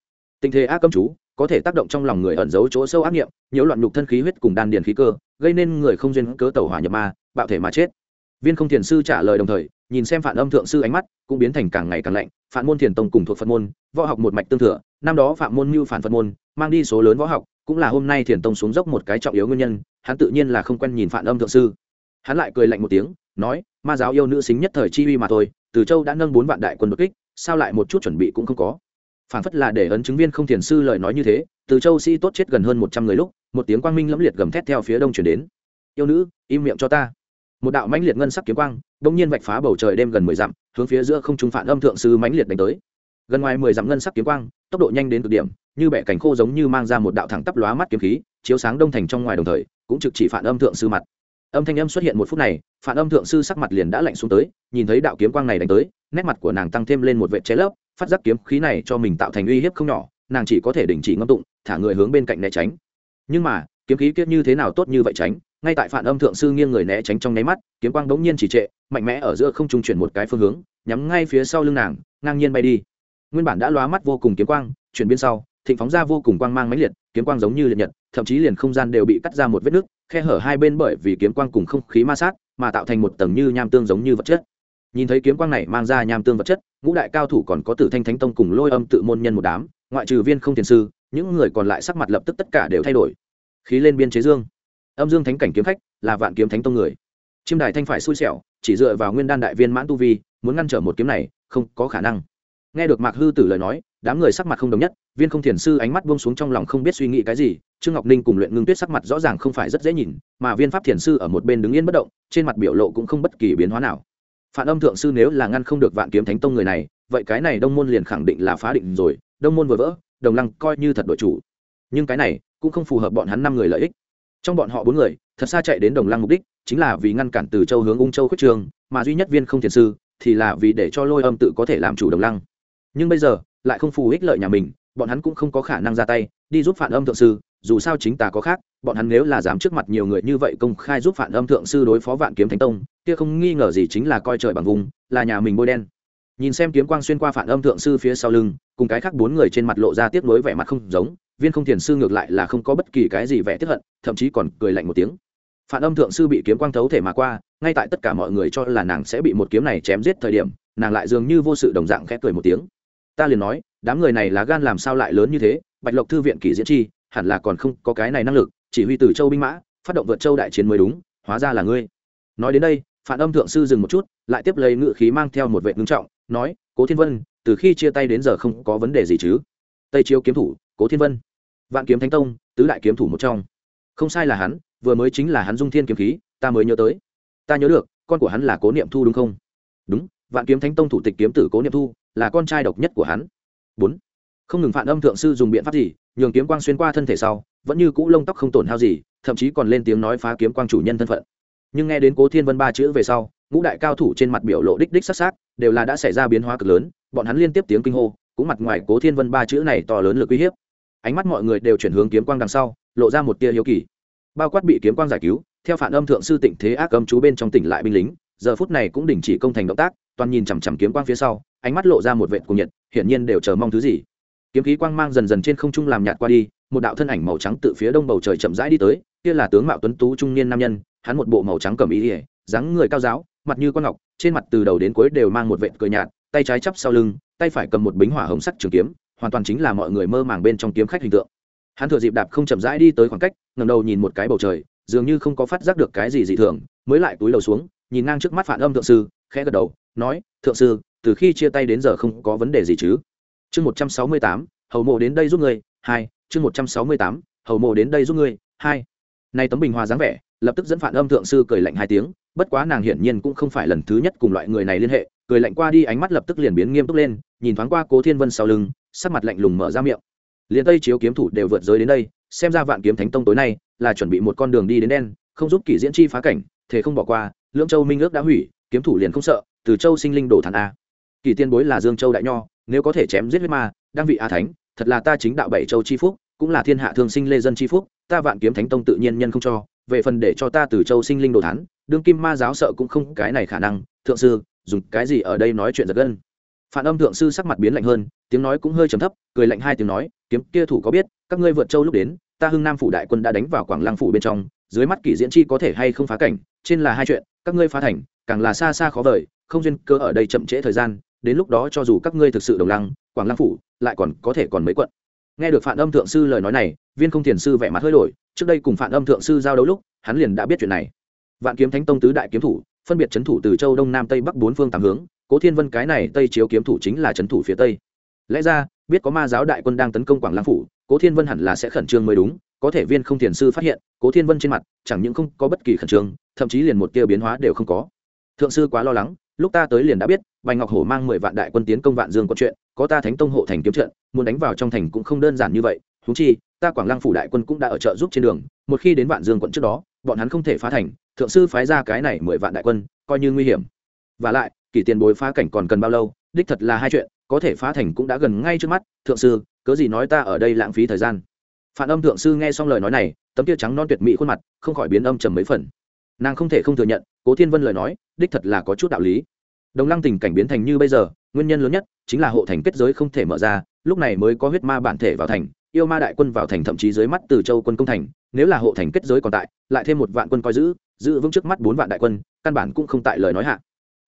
Tình thế ác cấm chú có thể tác động trong lòng người ẩn giấu chỗ sâu ác nghiệm, nhiễu loạn nhục thân khí huyết cùng đan điền khí cơ, gây nên người không duyên cớ tẩu hỏa nhập ma, bạo thể mà chết. Viên không thiền sư trả lời đồng thời, nhìn xem phản âm thượng sư ánh mắt, cũng biến thành càng ngày càng lạnh. Phản môn thiền tông cùng thuộc phật môn, võ học một mạch tương thừa, năm đó phạm môn mưu phản phật môn, mang đi số lớn võ học, cũng là hôm nay thiền tông xuống dốc một cái trọng yếu nguyên nhân, hắn tự nhiên là không quen nhìn phản âm thượng sư. Hắn lại cười lạnh một tiếng, nói, ma giáo yêu nữ xính nhất thời chi uy mà thôi, từ châu đã nâng bốn vạn đại quân đột kích, sao lại một chút chuẩn bị cũng không có? Phản phất là để ấn chứng viên không thiền sư lời nói như thế, từ châu sĩ tốt chết gần hơn một trăm người lúc, một tiếng quang minh lẫm liệt gầm thét theo phía đông chuyển đến. Yêu nữ, im miệng cho ta. Một đạo mãnh liệt ngân sắc kiếm quang, đông nhiên vạch phá bầu trời đêm gần mười dặm, hướng phía giữa không trung phản âm thượng sư mãnh liệt đánh tới. Gần ngoài mười dặm ngân sắc kiếm quang, tốc độ nhanh đến cực điểm, như bẻ cánh khô giống như mang ra một đạo thẳng tắp lóa mắt kiếm khí, chiếu sáng đông thành trong ngoài đồng thời, cũng trực chỉ phản âm thượng sư mặt. Âm thanh âm xuất hiện một phút này, phản âm thượng sư sắc mặt liền đã lạnh xuống tới, nhìn thấy đạo kiếm quang này đánh tới, nét mặt của nàng tăng thêm lên một vệ chế lớp phát giác kiếm khí này cho mình tạo thành uy hiếp không nhỏ, nàng chỉ có thể đình chỉ ngâm tụng, thả người hướng bên cạnh né tránh. Nhưng mà, kiếm khí kiết như thế nào tốt như vậy tránh, ngay tại phản âm thượng sư nghiêng người né tránh trong nháy mắt, kiếm quang bỗng nhiên chỉ trệ, mạnh mẽ ở giữa không trung chuyển một cái phương hướng, nhắm ngay phía sau lưng nàng, ngang nhiên bay đi. Nguyên bản đã lóa mắt vô cùng kiếm quang, chuyển biến sau, thịnh phóng ra vô cùng quang mang mãnh liệt, kiếm quang giống như liệt nhật, thậm chí liền không gian đều bị cắt ra một vết nứt, khe hở hai bên bởi vì kiếm quang cùng không khí ma sát, mà tạo thành một tầng như nham tương giống như vật chất nhìn thấy kiếm quang này mang ra nham tương vật chất, ngũ đại cao thủ còn có tử thanh thánh tông cùng lôi âm tự môn nhân một đám, ngoại trừ viên không thiền sư, những người còn lại sắc mặt lập tức tất cả đều thay đổi. Khí lên biên chế dương. Âm dương thánh cảnh kiếm khách, là vạn kiếm thánh tông người. Chiêm đài thanh phải xui xẻo, chỉ dựa vào nguyên đan đại viên mãn tu vi, muốn ngăn trở một kiếm này, không có khả năng. Nghe được mạc hư tử lời nói, đám người sắc mặt không đồng nhất, viên không thiền sư ánh mắt buông xuống trong lòng không biết suy nghĩ cái gì, trương ngọc ninh cùng luyện ngưng tuyết sắc mặt rõ ràng không phải rất dễ nhìn, mà viên pháp thiền sư ở một bên đứng yên bất động, trên mặt biểu lộ cũng không bất kỳ biến hóa nào phản âm thượng sư nếu là ngăn không được vạn kiếm thánh tông người này, vậy cái này đông môn liền khẳng định là phá định rồi, đông môn vừa vỡ, đồng lăng coi như thật đội chủ. Nhưng cái này cũng không phù hợp bọn hắn năm người lợi ích. Trong bọn họ bốn người, thật xa chạy đến đồng lăng mục đích, chính là vì ngăn cản từ châu hướng ung châu khuyết trường, mà duy nhất viên không thiền sư thì là vì để cho lôi âm tự có thể làm chủ đồng lăng. Nhưng bây giờ, lại không phù ích lợi nhà mình, bọn hắn cũng không có khả năng ra tay đi giúp phản âm thượng sư, dù sao chính ta có khác, bọn hắn nếu là dám trước mặt nhiều người như vậy công khai giúp phản âm thượng sư đối phó vạn kiếm thánh tông, kia không nghi ngờ gì chính là coi trời bằng vùng, là nhà mình bôi đen. Nhìn xem kiếm quang xuyên qua phản âm thượng sư phía sau lưng, cùng cái khác bốn người trên mặt lộ ra tiếp nối vẻ mặt không giống, viên không thiền sư ngược lại là không có bất kỳ cái gì vẻ tiếp hận, thậm chí còn cười lạnh một tiếng. Phản âm thượng sư bị kiếm quang thấu thể mà qua, ngay tại tất cả mọi người cho là nàng sẽ bị một kiếm này chém giết thời điểm, nàng lại dường như vô sự đồng dạng khẽ cười một tiếng. Ta liền nói, đám người này là gan làm sao lại lớn như thế bạch lộc thư viện kỷ diễn chi, hẳn là còn không có cái này năng lực, chỉ huy từ châu binh mã, phát động vượt châu đại chiến mới đúng, hóa ra là ngươi. Nói đến đây phản âm thượng sư dừng một chút, lại tiếp lấy ngự khí mang theo một vệ ngưng trọng, nói, cố thiên vân, từ khi chia tay đến giờ không có vấn đề gì chứ? Tây chiếu kiếm thủ, cố thiên vân. Vạn kiếm thánh tông, tứ đại kiếm thủ một trong. Không sai là hắn, vừa mới chính là hắn dung thiên kiếm khí, ta mới nhớ tới. Ta nhớ được, con của hắn là cố niệm thu đúng không? Đúng, vạn kiếm thánh tông thủ tịch kiếm tử cố niệm thu, là con trai độc nhất của hắn. Bốn không ngừng phản âm thượng sư dùng biện pháp gì, nhường kiếm quang xuyên qua thân thể sau, vẫn như cũ lông tóc không tổn hao gì, thậm chí còn lên tiếng nói phá kiếm quang chủ nhân thân phận. Nhưng nghe đến cố thiên vân ba chữ về sau, ngũ đại cao thủ trên mặt biểu lộ đích đích sắc sắc, đều là đã xảy ra biến hóa cực lớn, bọn hắn liên tiếp tiếng kinh hô, cũng mặt ngoài cố thiên vân ba chữ này to lớn lực uy hiếp. Ánh mắt mọi người đều chuyển hướng kiếm quang đằng sau, lộ ra một tia hiếu kỳ. Bao quát bị kiếm quang giải cứu, theo phản âm thượng sư tịnh thế ác âm chú bên trong tỉnh lại binh lính, giờ phút này cũng đình chỉ công thành động tác, toàn nhìn chằm chằm kiếm quang phía sau, ánh mắt lộ ra một vệ cùng nhiệt, hiển nhiên đều chờ mong thứ gì kiếm khí quang mang dần dần trên không trung làm nhạt qua đi, một đạo thân ảnh màu trắng từ phía đông bầu trời chậm rãi đi tới, kia là tướng mạo tuấn tú trung niên nam nhân, hắn một bộ màu trắng cầm ý ỉa dáng người cao giáo, mặt như con ngọc, trên mặt từ đầu đến cuối đều mang một vệt cười nhạt, tay trái chắp sau lưng, tay phải cầm một bính hỏa hồng sắc trường kiếm, hoàn toàn chính là mọi người mơ màng bên trong kiếm khách hình tượng. Hắn thừa dịp đạp không chậm rãi đi tới khoảng cách ngầm đầu nhìn một cái bầu trời, dường như không có phát giác được cái gì dị thường, mới lại túi đầu xuống, nhìn ngang trước mắt phản âm thượng sư, khẽ gật đầu, nói, thượng sư, từ khi chia tay đến giờ không có vấn đề gì chứ? Chương một trăm sáu mươi tám, hầu mộ đến đây giúp người hai, chương một trăm sáu mươi tám, hầu mộ đến đây giúp người hai. Nay tấm bình hòa dáng vẻ, lập tức dẫn phản âm thượng sư cười lạnh hai tiếng, bất quá nàng hiển nhiên cũng không phải lần thứ nhất cùng loại người này liên hệ, cười lạnh qua đi ánh mắt lập tức liền biến nghiêm túc lên, nhìn thoáng qua cố thiên vân sau lưng, sắc mặt lạnh lùng mở ra miệng. Liền tây chiếu kiếm thủ đều vượt giới đến đây, xem ra vạn kiếm thánh tông tối nay là chuẩn bị một con đường đi đến đen, không giúp kỷ diễn chi phá cảnh thế không bỏ qua, lưỡng châu minh ước đã hủy, kiếm thủ liền không sợ, từ châu sinh linh đổ thản a. Kỳ tiên bối là dương châu đại nho nếu có thể chém giết huyết ma đang vị a thánh, thật là ta chính đạo bảy châu chi phúc, cũng là thiên hạ thương sinh lê dân chi phúc, ta vạn kiếm thánh tông tự nhiên nhân không cho, về phần để cho ta từ châu sinh linh đồ thán, đương kim ma giáo sợ cũng không cái này khả năng, thượng sư, dùng cái gì ở đây nói chuyện giật gân. Phản âm thượng sư sắc mặt biến lạnh hơn, tiếng nói cũng hơi trầm thấp, cười lạnh hai tiếng nói, kiếm kia thủ có biết, các ngươi vượt châu lúc đến, ta hưng nam phủ đại quân đã đánh vào quảng lăng phủ bên trong, dưới mắt kỷ diễn chi có thể hay không phá cảnh, trên là hai chuyện, các ngươi phá thành, càng là xa xa khó vời, không duyên cơ ở đây chậm trễ thời gian đến lúc đó cho dù các ngươi thực sự đồng lăng, quảng lăng phủ, lại còn có thể còn mấy quận. Nghe được phản âm thượng sư lời nói này, viên không thiền sư vẻ mặt hơi đổi, trước đây cùng phản âm thượng sư giao đấu lúc, hắn liền đã biết chuyện này. Vạn kiếm thánh tông tứ đại kiếm thủ, phân biệt c h ấ n thủ từ châu đông nam tây bắc bốn phương tám hướng, cố thiên vân cái này tây chiếu kiếm thủ chính là c h ấ n thủ phía tây. Lẽ ra, biết có ma giáo đại quân đang tấn công quảng lăng phủ, cố thiên vân hẳn là sẽ khẩn trương mới đúng, có thể viên không thiền sư phát hiện, cố thiên vân trên mặt chẳng những không có bất kỳ khẩn trương, thậm chí liền một tia biến hóa đều không có. Thượng sư quá lo lắng lúc ta tới liền đã biết, bành ngọc hổ mang mười vạn đại quân tiến công vạn dương có chuyện, có ta thánh tông hộ thành kiếm trận, muốn đánh vào trong thành cũng không đơn giản như vậy. Húng chi, ta quảng lăng phủ đại quân cũng đã ở trợ giúp trên đường, một khi đến vạn dương quận trước đó, bọn hắn không thể phá thành, thượng sư phái ra cái này mười vạn đại quân, coi như nguy hiểm. Và lại, kỷ tiền bối phá cảnh còn cần bao lâu, đích thật là hai chuyện, có thể phá thành cũng đã gần ngay trước mắt. Thượng sư, cớ gì nói ta ở đây lãng phí thời gian? Phản âm thượng sư nghe xong lời nói này, tấm tia trắng non tuyệt mỹ khuôn mặt, không khỏi biến âm trầm mấy phần. Nàng không thể không thừa nhận, cố thiên vân lời nói, đích thật là có chút đạo lý đồng lăng tình cảnh biến thành như bây giờ, nguyên nhân lớn nhất chính là hộ thành kết giới không thể mở ra, lúc này mới có huyết ma bản thể vào thành, yêu ma đại quân vào thành thậm chí dưới mắt từ châu quân công thành, nếu là hộ thành kết giới còn tại, lại thêm một vạn quân coi giữ giữ vững trước mắt bốn vạn đại quân, căn bản cũng không tại lời nói hạ.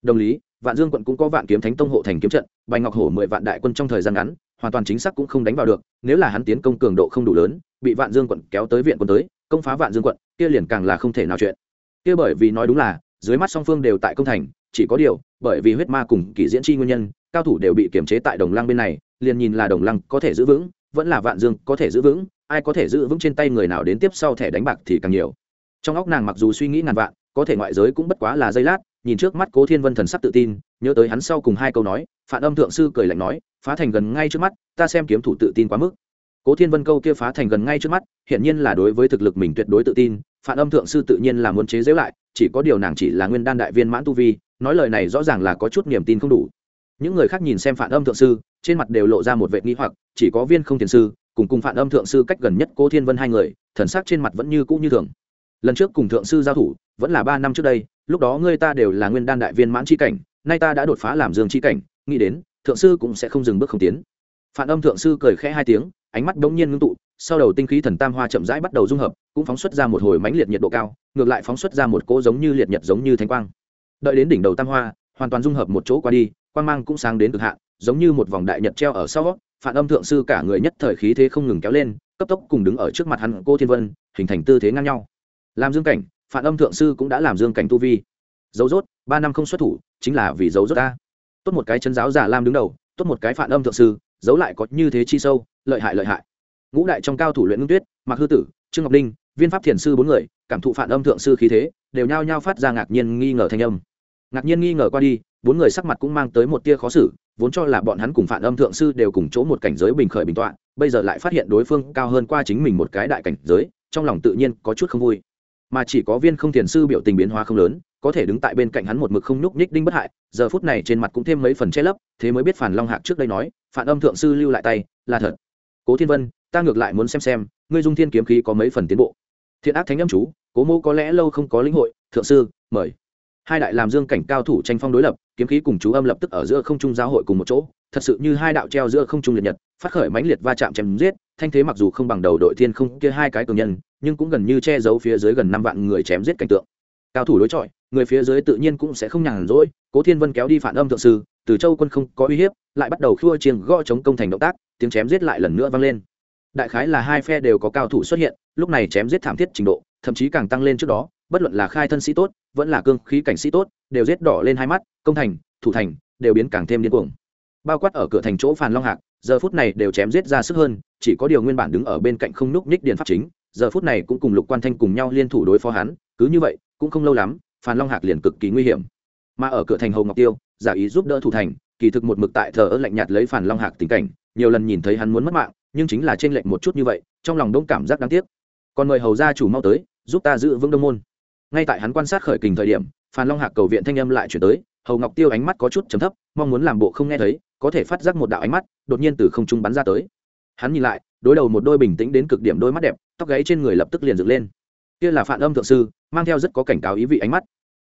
Đồng lý, vạn dương quận cũng có vạn kiếm thánh tông hộ thành kiếm trận bành ngọc hổ mười vạn đại quân trong thời gian ngắn, hoàn toàn chính xác cũng không đánh vào được, nếu là hắn tiến công cường độ không đủ lớn, bị vạn dương quận kéo tới viện quân tới, công phá vạn dương quận, kia liền càng là không thể nào chuyện. Kia bởi vì nói đúng là, dưới mắt song phương đều tại công thành chỉ có điều, bởi vì huyết ma cùng kỷ diễn chi nguyên nhân, cao thủ đều bị kiềm chế tại đồng lăng bên này, liền nhìn là đồng lăng có thể giữ vững, vẫn là vạn dương có thể giữ vững, ai có thể giữ vững trên tay người nào đến tiếp sau thẻ đánh bạc thì càng nhiều. Trong óc nàng mặc dù suy nghĩ ngàn vạn, có thể ngoại giới cũng bất quá là giây lát, nhìn trước mắt cố thiên vân thần sắc tự tin, nhớ tới hắn sau cùng hai câu nói phản âm thượng sư cười lạnh nói, phá thành gần ngay trước mắt, ta xem kiếm thủ tự tin quá mức. Cố thiên vân câu kia phá thành gần ngay trước mắt, hiển nhiên là đối với thực lực mình tuyệt đối tự tin phản âm thượng sư tự nhiên là muốn chế giễu lại, chỉ có điều nàng chỉ là nguyên đan đại viên mãn tu vi nói lời này rõ ràng là có chút niềm tin không đủ. Những người khác nhìn xem phản âm thượng sư, trên mặt đều lộ ra một vệ nghi hoặc, chỉ có viên không tiền sư, cùng cùng phản âm thượng sư cách gần nhất cố thiên vân hai người, thần sắc trên mặt vẫn như cũ như thường. Lần trước cùng thượng sư giao thủ, vẫn là ba năm trước đây, lúc đó ngươi ta đều là nguyên đan đại viên mãn c h i cảnh, nay ta đã đột phá làm dương c h i cảnh, nghĩ đến, thượng sư cũng sẽ không dừng bước không tiến. Phản âm thượng sư cười khẽ hai tiếng, ánh mắt đ ố n g nhiên ngưng tụ, sau đầu tinh khí thần tam hoa chậm rãi bắt đầu dung hợp, cũng phóng xuất ra một hồi mãnh liệt nhiệt độ cao, ngược lại phóng xuất ra một cỗ giống như liệt nhật giống như thanh quang đợi đến đỉnh đầu tam hoa, hoàn toàn dung hợp một chỗ qua đi, quang mang cũng sáng đến cực hạn, giống như một vòng đại nhật treo ở sau, phản âm thượng sư cả người nhất thời khí thế không ngừng kéo lên, cấp tốc cùng đứng ở trước mặt hắn cô thiên vân, hình thành tư thế ngang nhau. Làm dương cảnh, phản âm thượng sư cũng đã làm dương cảnh tu vi. Dấu rốt, ba năm không xuất thủ, chính là vì dấu rốt ta. Tốt một cái chân giáo giả lam đứng đầu, tốt một cái phản âm thượng sư, giấu lại có như thế chi sâu, lợi hại lợi hại. Ngũ đại trong cao thủ luyện ngưng tuyết, mạc hư tử, trương ngọc linh, viên pháp thiền sư bốn người cảm thụ phản âm thượng sư khí thế, đều nhao nhao phát ra ngạc nhiên nghi ngờ thanh âm. Ngạc nhiên nghi ngờ qua đi, bốn người sắc mặt cũng mang tới một tia khó xử, vốn cho là bọn hắn cùng phản âm thượng sư đều cùng chỗ một cảnh giới bình khởi bình tọa, bây giờ lại phát hiện đối phương cao hơn qua chính mình một cái đại cảnh giới, trong lòng tự nhiên có chút không vui. Mà chỉ có viên không thiền sư biểu tình biến hóa không lớn, có thể đứng tại bên cạnh hắn một mực không nhúc nhích đinh bất hại, giờ phút này trên mặt cũng thêm mấy phần che lấp, thế mới biết phản long hạc trước đây nói, phản âm thượng sư lưu lại tay, là thật. Cố thiên vân, ta ngược lại muốn xem xem, ngươi dung thiên kiếm khí có mấy phần tiến bộ? Thiện ác thánh âm chú, cố mô có lẽ lâu không có lĩnh hội, thượng sư, mời. Hai đại làm dương cảnh cao thủ tranh phong đối lập, kiếm khí cùng chú âm lập tức ở giữa không trung giáo hội cùng một chỗ, thật sự như hai đạo treo giữa không trung liệt nhật, phát khởi mãnh liệt va chạm chém giết, thanh thế mặc dù không bằng đầu đội thiên không kia hai cái cường nhân, nhưng cũng gần như che giấu phía dưới gần năm vạn người chém giết cảnh tượng. Cao thủ đối chọi, người phía dưới tự nhiên cũng sẽ không nhàn rỗi, cố thiên vân kéo đi phản âm thượng sư, từ châu quân không có uy hiếp, lại bắt đầu khua chiêng gõ chống công thành động tác, tiếng chém giết lại lần nữa vang lên đại khái là hai phe đều có cao thủ xuất hiện, lúc này chém giết thảm thiết trình độ, thậm chí càng tăng lên trước đó, bất luận là khai thân sĩ tốt, vẫn là cương khí cảnh sĩ tốt, đều giết đỏ lên hai mắt, công thành, thủ thành, đều biến càng thêm điên cuồng. Bao quát ở cửa thành chỗ phàn long hạc, giờ phút này đều chém giết ra sức hơn, chỉ có điều nguyên bản đứng ở bên cạnh không núc ních điện pháp chính, giờ phút này cũng cùng lục quan thanh cùng nhau liên thủ đối phó hắn, cứ như vậy, cũng không lâu lắm phàn long hạc liền cực kỳ nguy hiểm. Mà ở cửa thành hầu ngọc tiêu, giả ý giúp đỡ thủ thành, kỳ thực một mực tại thờ ơ lạnh nhạt lấy phàn long hạc tình cảnh, nhiều lần nhìn thấy hắn muốn mất mạng nhưng chính là trên lệnh một chút như vậy, trong lòng đông cảm giác đáng tiếc. Còn mời hầu gia chủ mau tới, giúp ta giữ vững đông môn. Ngay tại hắn quan sát khởi kình thời điểm, phan long hạc cầu viện thanh âm lại chuyển tới, hầu ngọc tiêu ánh mắt có chút chấm thấp, mong muốn làm bộ không nghe thấy, có thể phát giác một đạo ánh mắt, đột nhiên từ không trung bắn ra tới. Hắn nhìn lại, đối đầu một đôi bình tĩnh đến cực điểm đôi mắt đẹp, tóc gáy trên người lập tức liền dựng lên. Kia là phản âm thượng sư, mang theo rất có cảnh cáo ý vị ánh mắt.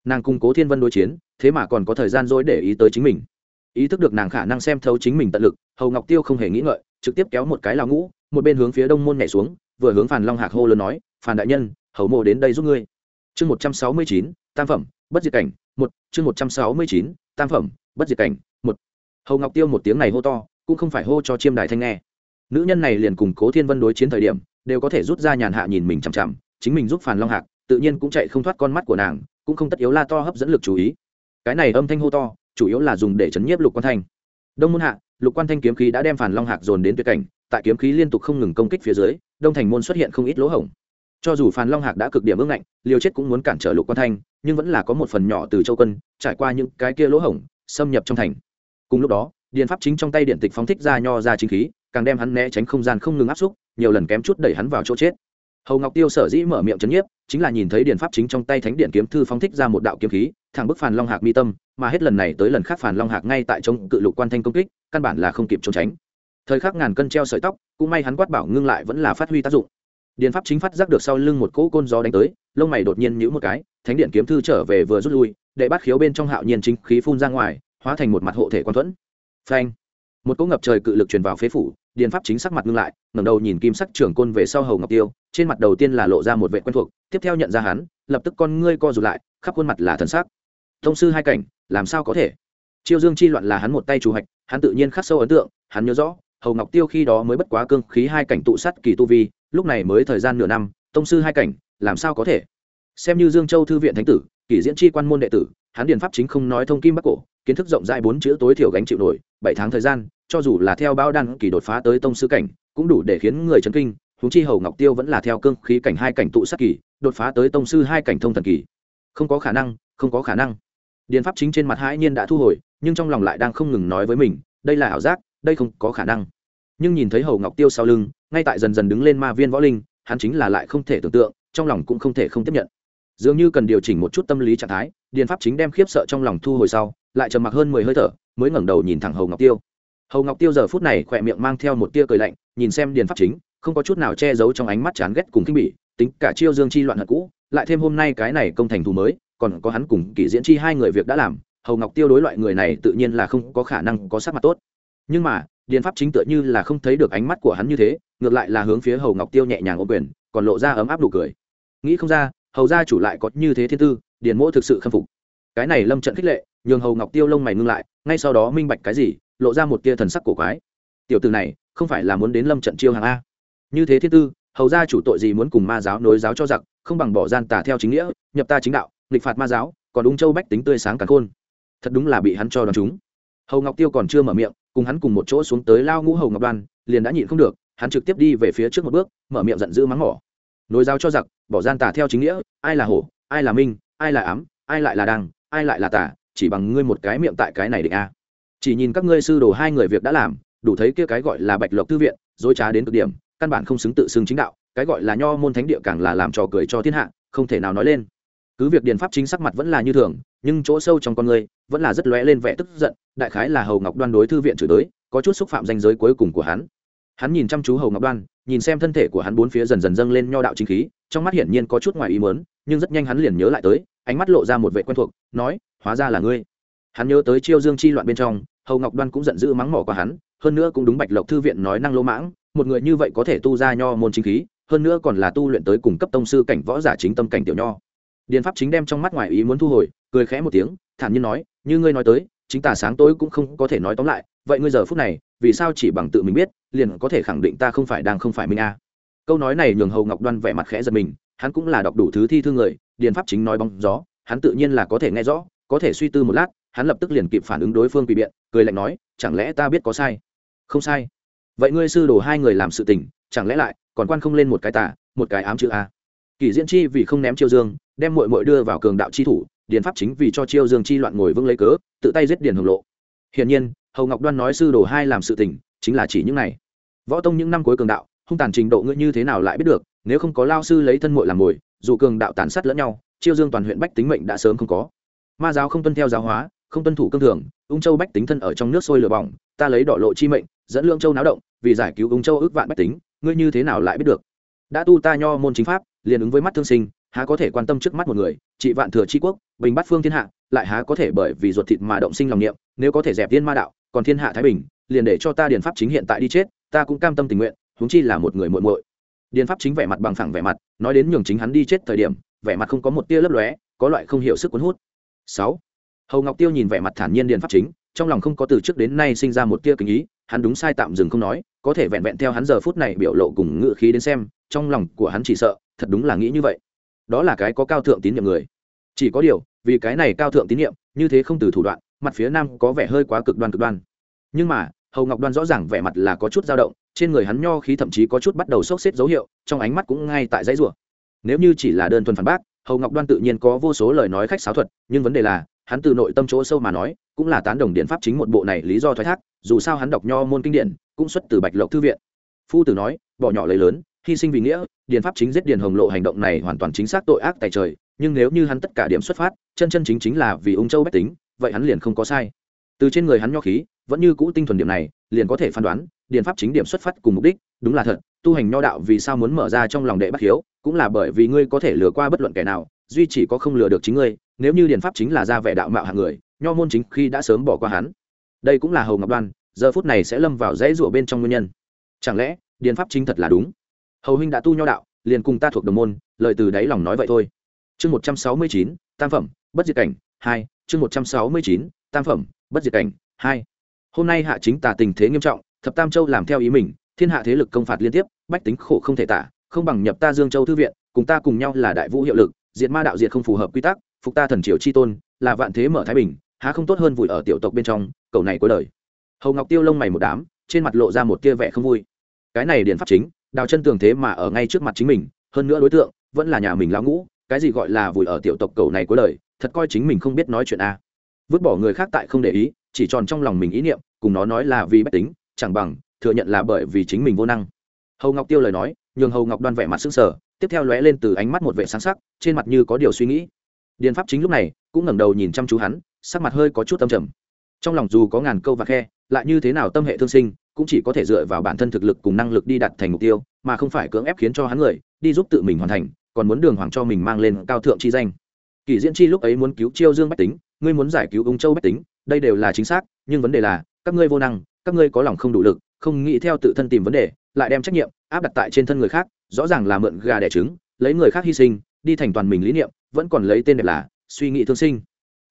Nàng cung cố thiên vân đối chiến, thế mà còn có thời gian dối để ý tới chính mình. Ý thức được nàng khả năng xem thấu chính mình tận lực, hầu ngọc tiêu không hề nghĩ ngợi trực tiếp kéo một cái lao ngũ, một bên hướng phía đông môn nhảy xuống, vừa hướng phàn long hạc hô lớn nói, phàn đại nhân, hầu mộ đến đây giúp ngươi. Chương một trăm sáu mươi chín, tam phẩm, bất diệt cảnh, một, chương một trăm sáu mươi chín, tam phẩm, bất diệt cảnh, một. Hầu ngọc tiêu một tiếng này hô to, cũng không phải hô cho chiêm đài thanh nghe. Nữ nhân này liền cùng cố thiên vân đối chiến thời điểm, đều có thể rút ra nhàn hạ nhìn mình chằm chằm, chính mình giúp phàn long hạc, tự nhiên cũng chạy không thoát con mắt của nàng, cũng không tất yếu la to hấp dẫn lực chú ý. Cái này âm thanh hô to, chủ yếu là dùng để chấn nhiếp lục quan thanh. Đông môn hạ lục quan thanh kiếm khí đã đem phản long hạc dồn đến tuyệt cảnh, tại kiếm khí liên tục không ngừng công kích phía dưới, đông thành môn xuất hiện không ít lỗ hổng. Cho dù phản long hạc đã cực điểm ưng ngạnh, liều chết cũng muốn cản trở lục quan thanh, nhưng vẫn là có một phần nhỏ từ châu quân, trải qua những cái kia lỗ hổng, xâm nhập trong thành. Cùng lúc đó điền pháp chính trong tay điện tịch phóng thích ra nho ra chính khí, càng đem hắn né tránh không gian không ngừng áp xúc, nhiều lần kém chút đẩy hắn vào chỗ chết. Hầu ngọc tiêu sở dĩ mở miệng chấn nhiếp, chính là nhìn thấy điền pháp chính trong tay thánh điện kiếm thư phóng thích ra một đạo kiếm khí thẳng bức phản long hạc mi tâm, mà hết lần này tới lần khác phản long hạc ngay tại chống cự lục quan thanh công kích, căn bản là không kịp trốn tránh. Thời khắc ngàn cân treo sợi tóc, cũng may hắn quát bảo ngưng lại vẫn là phát huy tác dụng. Điện pháp chính phát giác được sau lưng một cỗ côn gió đánh tới, lông mày đột nhiên nhũ một cái, thánh điện kiếm thư trở về vừa rút lui để bắt khiếu bên trong hạo nhiên chính khí phun ra ngoài, hóa thành một mặt hộ thể quan thuẫn. Phanh! Một cỗ ngập trời cự lực truyền vào phế phủ, điện pháp chính sắc mặt ngưng lại, ngẩng đầu nhìn kim sắc trưởng côn về sau hầu ngọc tiêu, trên mặt đầu tiên là lộ ra một vệ quen thuộc, tiếp theo nhận ra hắn, lập tức con ngươi co rụt lại, khắp khuôn mặt là thần sắc thông sư hai cảnh, làm sao có thể? Chiêu dương chi loạn là hắn một tay chủ hạch, hắn tự nhiên khắc sâu ấn tượng, hắn nhớ rõ, hầu ngọc tiêu khi đó mới bất quá cương khí hai cảnh tụ sắt kỳ tu vi, lúc này mới thời gian nửa năm, tông sư hai cảnh, làm sao có thể? Xem như dương châu thư viện thánh tử kỷ diễn chi quan môn đệ tử, hắn điền pháp chính không nói thông kim bắc cổ, kiến thức rộng rãi bốn chữ tối thiểu gánh chịu nổi, bảy tháng thời gian, cho dù là theo bao đan kỳ đột phá tới tông sư cảnh, cũng đủ để khiến người chấn kinh, huống chi hầu ngọc tiêu vẫn là theo cương khí cảnh hai cảnh tụ sát kỳ, đột phá tới tông sư hai cảnh thông thần kỳ. Không có khả năng, không có khả năng điền pháp chính trên mặt hãi nhiên đã thu hồi, nhưng trong lòng lại đang không ngừng nói với mình, đây là ảo giác, đây không có khả năng. Nhưng nhìn thấy hầu ngọc tiêu sau lưng, ngay tại dần dần đứng lên ma viên võ linh, hắn chính là lại không thể tưởng tượng, trong lòng cũng không thể không tiếp nhận. Dường như cần điều chỉnh một chút tâm lý trạng thái, điền pháp chính đem khiếp sợ trong lòng thu hồi sau, lại trầm mặc hơn mười hơi thở, mới ngẩng đầu nhìn thẳng hầu ngọc tiêu. Hầu ngọc tiêu giờ phút này khỏe miệng mang theo một tia cười lạnh, nhìn xem điền pháp chính, không có chút nào che giấu trong ánh mắt chán ghét cùng kinh bỉ, tính cả chiêu dương chi loạn hận cũ, lại thêm hôm nay cái này công thành thù mới còn có hắn cùng kỷ diễn chi hai người việc đã làm, hầu ngọc tiêu đối loại người này tự nhiên là không có khả năng có sắc mặt tốt. Nhưng mà, điền pháp chính tựa như là không thấy được ánh mắt của hắn như thế, ngược lại là hướng phía hầu ngọc tiêu nhẹ nhàng ô quyền, còn lộ ra ấm áp đủ cười. Nghĩ không ra, hầu gia chủ lại có như thế thiên tư, điền mỗ thực sự khâm phục. Cái này lâm trận khích lệ, nhường hầu ngọc tiêu lông mày ngưng lại, ngay sau đó minh bạch cái gì, lộ ra một tia thần sắc cổ quái. Tiểu từ này, không phải là muốn đến lâm trận chiêu hàng a. Như thế thiên tư, hầu gia chủ tội gì muốn cùng ma giáo nối giáo cho giặc, không bằng bỏ gian tà theo chính nghĩa, nhập ta chính đạo nghịch phạt ma giáo, còn ung châu bách tính tươi sáng càng khôn. Thật đúng là bị hắn cho đòn chúng. Hầu ngọc tiêu còn chưa mở miệng, cùng hắn cùng một chỗ xuống tới lao ngũ hầu ngọc đoan, liền đã nhịn không được, hắn trực tiếp đi về phía trước một bước, mở miệng giận dữ mắng mỏ. Nối giáo cho giặc, bỏ gian tả theo chính nghĩa, ai là hổ, ai là minh, ai là ám, ai lại là đăng ai lại là tả chỉ bằng ngươi một cái miệng tại cái này định a. Chỉ nhìn các ngươi sư đồ hai người việc đã làm, đủ thấy kia cái gọi là bạch lộc thư viện, dối trá đến cực điểm, căn bản không xứng tự xưng chính đạo, cái gọi là nho môn thánh địa càng là làm trò cười cho thiên hạ, không thể nào nói lên cứ việc điền pháp chính sắc mặt vẫn là như thường, nhưng chỗ sâu trong con người vẫn là rất lóe lên vẻ tức giận, đại khái là hầu ngọc đoan đối thư viện chửi tới, có chút xúc phạm danh giới cuối cùng của hắn. Hắn nhìn chăm chú hầu ngọc đoan, nhìn xem thân thể của hắn bốn phía dần dần dâng lên nho đạo chính khí, trong mắt hiển nhiên có chút ngoài ý mớn nhưng rất nhanh hắn liền nhớ lại tới, ánh mắt lộ ra một vệ quen thuộc, nói, hóa ra là ngươi. Hắn nhớ tới chiêu dương chi loạn bên trong, hầu ngọc đoan cũng giận dữ mắng mỏ qua hắn, hơn nữa cũng đúng bạch lộc thư viện nói năng lỗ mãng, một người như vậy có thể tu ra nho môn chính khí, hơn nữa còn là tu luyện tới cùng cấp tông sư cảnh võ giả chính tâm cảnh tiểu nho điền pháp chính đem trong mắt ngoài ý muốn thu hồi, cười khẽ một tiếng, thản nhiên nói, như ngươi nói tới, chính tà sáng tối cũng không có thể nói tóm lại, vậy ngươi giờ phút này, vì sao chỉ bằng tự mình biết, liền có thể khẳng định ta không phải đang không phải minh a à? câu nói này nhường hầu ngọc đoan vẻ mặt khẽ giật mình, hắn cũng là đọc đủ thứ thi thư người, điền pháp chính nói bóng gió, hắn tự nhiên là có thể nghe rõ, có thể suy tư một lát, hắn lập tức liền kịp phản ứng đối phương quỷ biện, cười lạnh nói, chẳng lẽ ta biết có sai? Không sai. Vậy ngươi sư đồ hai người làm sự tình, chẳng lẽ lại còn quan không lên một cái tà, một cái ám chữ a kỷ diễn chi vì không ném chiêu dương đem mội mội đưa vào cường đạo chi thủ, điền pháp chính vì cho chiêu dương chi loạn ngồi vững lấy cớ, tự tay giết điền hồng lộ. Hiển nhiên, hầu ngọc đoan nói sư đồ hai làm sự tình, chính là chỉ những này. Võ tông những năm cuối cường đạo, hung tàn trình độ ngươi như thế nào lại biết được, nếu không có lao sư lấy thân mội làm mồi dù cường đạo tàn sát lẫn nhau, chiêu dương toàn huyện bách tính mệnh đã sớm không có. Ma giáo không tuân theo giáo hóa, không tuân thủ cương thường, ung châu bách tính thân ở trong nước sôi lửa bỏng, ta lấy đỏ lộ chi mệnh, dẫn lương châu náo động, vì giải cứu ung châu ước vạn bách tính, ngươi như thế nào lại biết được? Đã tu ta nho môn chính pháp, liền ứng với mắt thương sinh há có thể quan tâm trước mắt một người chị vạn thừa tri quốc, bình bắt phương thiên hạ, lại há có thể bởi vì ruột thịt mà động sinh lòng niệm, nếu có thể dẹp viên ma đạo, còn thiên hạ thái bình, liền để cho ta điền pháp chính hiện tại đi chết, ta cũng cam tâm tình nguyện, huống chi là một người muội muội. Điền pháp chính vẻ mặt bằng phẳng vẻ mặt, nói đến nhường chính hắn đi chết thời điểm, vẻ mặt không có một tia lấp lóe, có loại không hiểu sức cuốn hút. Sáu. Hầu ngọc tiêu nhìn vẻ mặt thản nhiên điền pháp chính, trong lòng không có từ trước đến nay sinh ra một tia kính ý, hắn đúng sai tạm dừng không nói, có thể vẹn vẹn theo hắn giờ phút này biểu lộ cùng ngự khí đến xem, trong lòng của hắn chỉ sợ, thật đúng là nghĩ như vậy đó là cái có cao thượng tín nhiệm người. Chỉ có điều, vì cái này cao thượng tín nhiệm, như thế không từ thủ đoạn, mặt phía nam có vẻ hơi quá cực đoan cực đoan. Nhưng mà, hầu ngọc đoan rõ ràng vẻ mặt là có chút dao động, trên người hắn nho khí thậm chí có chút bắt đầu sốc xếp dấu hiệu, trong ánh mắt cũng ngay tại dãy rủa. Nếu như chỉ là đơn thuần phản bác, hầu ngọc đoan tự nhiên có vô số lời nói khách sáo thuật, nhưng vấn đề là, hắn từ nội tâm chỗ sâu mà nói, cũng là tán đồng điện pháp chính một bộ này lý do thoái thác, dù sao hắn đọc nho môn kinh điển, cũng xuất từ bạch lộc thư viện. Phu tử nói, bỏ nhỏ lấy lớn hy sinh vì nghĩa, điền pháp chính giết điền hồng lộ hành động này hoàn toàn chính xác tội ác tại trời, nhưng nếu như hắn tất cả điểm xuất phát, chân chân chính chính là vì ung châu bách tính, vậy hắn liền không có sai. Từ trên người hắn nho khí, vẫn như cũ tinh thuần điểm này, liền có thể phán đoán, điền pháp chính điểm xuất phát cùng mục đích, đúng là thật, tu hành nho đạo vì sao muốn mở ra trong lòng đệ bắt hiếu cũng là bởi vì ngươi có thể lừa qua bất luận kẻ nào, duy chỉ có không lừa được chính ngươi, nếu như điền pháp chính là ra vẻ đạo mạo hạng người, nho môn chính khi đã sớm bỏ qua hắn. Đây cũng là hầu ngọc đoan, giờ phút này sẽ lâm vào dãy rủa bên trong nguyên nhân. Chẳng lẽ, điền pháp chính thật là đúng? Hầu huynh đã tu nho đạo, liền cùng ta thuộc đồng môn, lời từ đáy lòng nói vậy thôi. Chương một trăm sáu mươi chín, tam phẩm, bất diệt cảnh, hai, chương một trăm sáu mươi chín, tam phẩm, bất diệt cảnh, hai. Hôm nay hạ chính tà tình thế nghiêm trọng, thập tam châu làm theo ý mình, thiên hạ thế lực công phạt liên tiếp, bách tính khổ không thể tả, không bằng nhập ta dương châu thư viện, cùng ta cùng nhau là đại vũ hiệu lực, diệt ma đạo diệt không phù hợp quy tắc, phục ta thần triều chi tôn, là vạn thế mở thái bình, há không tốt hơn vùi ở tiểu tộc bên trong, cầu này cuối đời. Hầu ngọc tiêu lông mày một đám, trên mặt lộ ra một tia vẻ không vui. Cái này điền pháp chính đào chân tường thế mà ở ngay trước mặt chính mình hơn nữa đối tượng vẫn là nhà mình lão ngũ cái gì gọi là vùi ở tiểu tộc cầu này cuối lời, thật coi chính mình không biết nói chuyện a. Vứt bỏ người khác tại không để ý chỉ tròn trong lòng mình ý niệm cùng nó nói là vì bách tính chẳng bằng thừa nhận là bởi vì chính mình vô năng. Hầu ngọc tiêu lời nói nhường hầu ngọc đoan vẻ mặt s ư n g sở tiếp theo lóe lên từ ánh mắt một vệ sáng sắc trên mặt như có điều suy nghĩ. Điền pháp chính lúc này cũng ngẩng đầu nhìn chăm chú hắn sắc mặt hơi có chút tâm trầm. Trong lòng dù có ngàn câu và khe lại như thế nào tâm hệ thương sinh, cũng chỉ có thể dựa vào bản thân thực lực cùng năng lực đi đặt thành mục tiêu, mà không phải cưỡng ép khiến cho hắn người, đi giúp tự mình hoàn thành, còn muốn đường hoàng cho mình mang lên cao thượng chi danh. Kỷ diễn chi lúc ấy muốn cứu chiêu dương bách tính, ngươi muốn giải cứu ung châu bách tính, đây đều là chính xác, nhưng vấn đề là, các ngươi vô năng, các ngươi có lòng không đủ lực, không nghĩ theo tự thân tìm vấn đề, lại đem trách nhiệm áp đặt tại trên thân người khác, rõ ràng là mượn gà đẻ trứng, lấy người khác hy sinh, đi thành toàn mình lý niệm, vẫn còn lấy tên đẹp là suy nghĩ thương sinh.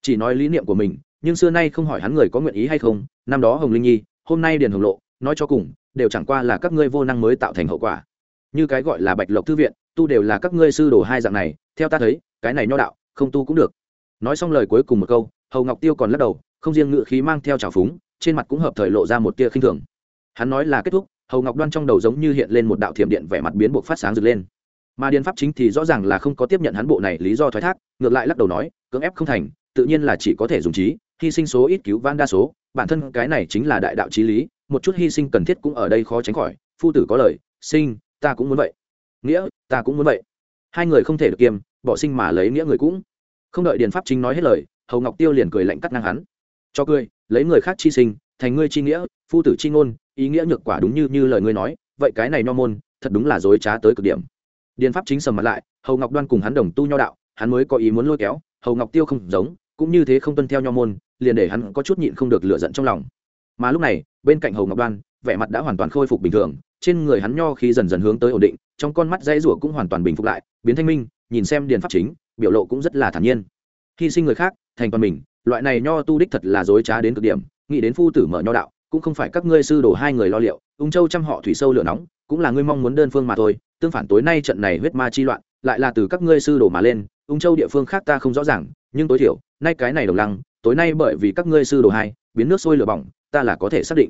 Chỉ nói lý niệm của mình nhưng xưa nay không hỏi hắn người có nguyện ý hay không, năm đó hồng linh nhi, hôm nay điền hồng lộ, nói cho cùng, đều chẳng qua là các ngươi vô năng mới tạo thành hậu quả. Như cái gọi là bạch lộc thư viện, tu đều là các ngươi sư đồ hai dạng này, theo ta thấy, cái này nho đạo, không tu cũng được. Nói xong lời cuối cùng một câu, hầu ngọc tiêu còn lắc đầu, không riêng ngự khí mang theo trào phúng, trên mặt cũng hợp thời lộ ra một tia khinh thường. Hắn nói là kết thúc, hầu ngọc đoan trong đầu giống như hiện lên một đạo thiểm điện vẻ mặt biến buộc phát sáng rực lên. Mà điền pháp chính thì rõ ràng là không có tiếp nhận hắn bộ này lý do thoái thác, ngược lại lắc đầu nói, cưỡng ép không thành, tự nhiên là chỉ có thể dùng trí hy sinh số ít cứu vãn đa số, bản thân cái này chính là đại đạo trí lý, một chút hy sinh cần thiết cũng ở đây khó tránh khỏi, phu tử có lời, sinh, ta cũng muốn vậy. Nghĩa, ta cũng muốn vậy. Hai người không thể được kiêm bỏ sinh mà lấy nghĩa người cũng. Không đợi điền pháp chính nói hết lời, hầu ngọc tiêu liền cười lạnh cắt ngang hắn. Cho cười, lấy người khác chi sinh, thành ngươi chi nghĩa, phu tử chi ngôn, ý nghĩa nhược quả đúng như như lời ngươi nói, vậy cái này nho môn, thật đúng là dối trá tới cực điểm. Điền pháp chính sầm mặt lại, hầu ngọc đoan cùng hắn đồng tu nho đạo, hắn mới có ý muốn lôi kéo, hầu ngọc tiêu không giống, cũng như thế không tuân theo nho môn liền để hắn có chút nhịn không được lựa giận trong lòng. Mà lúc này, bên cạnh hầu ngọc đoan, vẻ mặt đã hoàn toàn khôi phục bình thường, trên người hắn nho khí dần dần hướng tới ổn định, trong con mắt dãy rủa cũng hoàn toàn bình phục lại, biến thanh minh, nhìn xem điền pháp chính, biểu lộ cũng rất là thản nhiên. Hy sinh người khác, thành toàn mình, loại này nho tu đích thật là dối trá đến cực điểm, nghĩ đến phu tử mở nho đạo, cũng không phải các ngươi sư đồ hai người lo liệu, ung châu chăm họ thủy sâu lửa nóng, cũng là ngươi mong muốn đơn phương mà thôi, tương phản tối nay trận này huyết ma chi loạn, lại là từ các ngươi sư đồ mà lên, ung châu địa phương khác ta không rõ ràng, nhưng tối thiểu, nay cái này đồng lăng tối nay bởi vì các ngươi sư đồ hai, biến nước sôi lửa bỏng, ta là có thể xác định.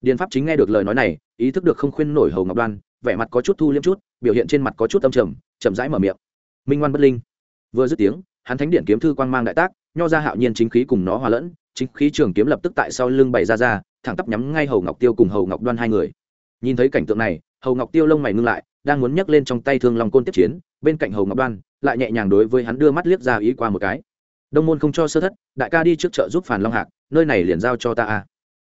Điền pháp chính nghe được lời nói này, ý thức được không khuyên nổi hầu ngọc đoan, vẻ mặt có chút thu liêm chút, biểu hiện trên mặt có chút âm trầm, chậm rãi mở miệng. Minh ngoan bất linh. Vừa dứt tiếng, hắn thánh điện kiếm thư quang mang đại tác, nho ra hạo nhiên chính khí cùng nó hòa lẫn, chính khí trường kiếm lập tức tại sau lưng bày ra ra, thẳng tắp nhắm ngay hầu ngọc tiêu cùng hầu ngọc đoan hai người. Nhìn thấy cảnh tượng này, hầu ngọc tiêu lông mày ngưng lại, đang muốn nhấc lên trong tay thương long côn tiếp chiến, bên cạnh hầu ngọc đoan, lại nhẹ nhàng đối với hắn đưa mắt liếc ra ý qua một cái đông môn không cho sơ thất, đại ca đi trước chợ giúp phản long hạc, nơi này liền giao cho ta a.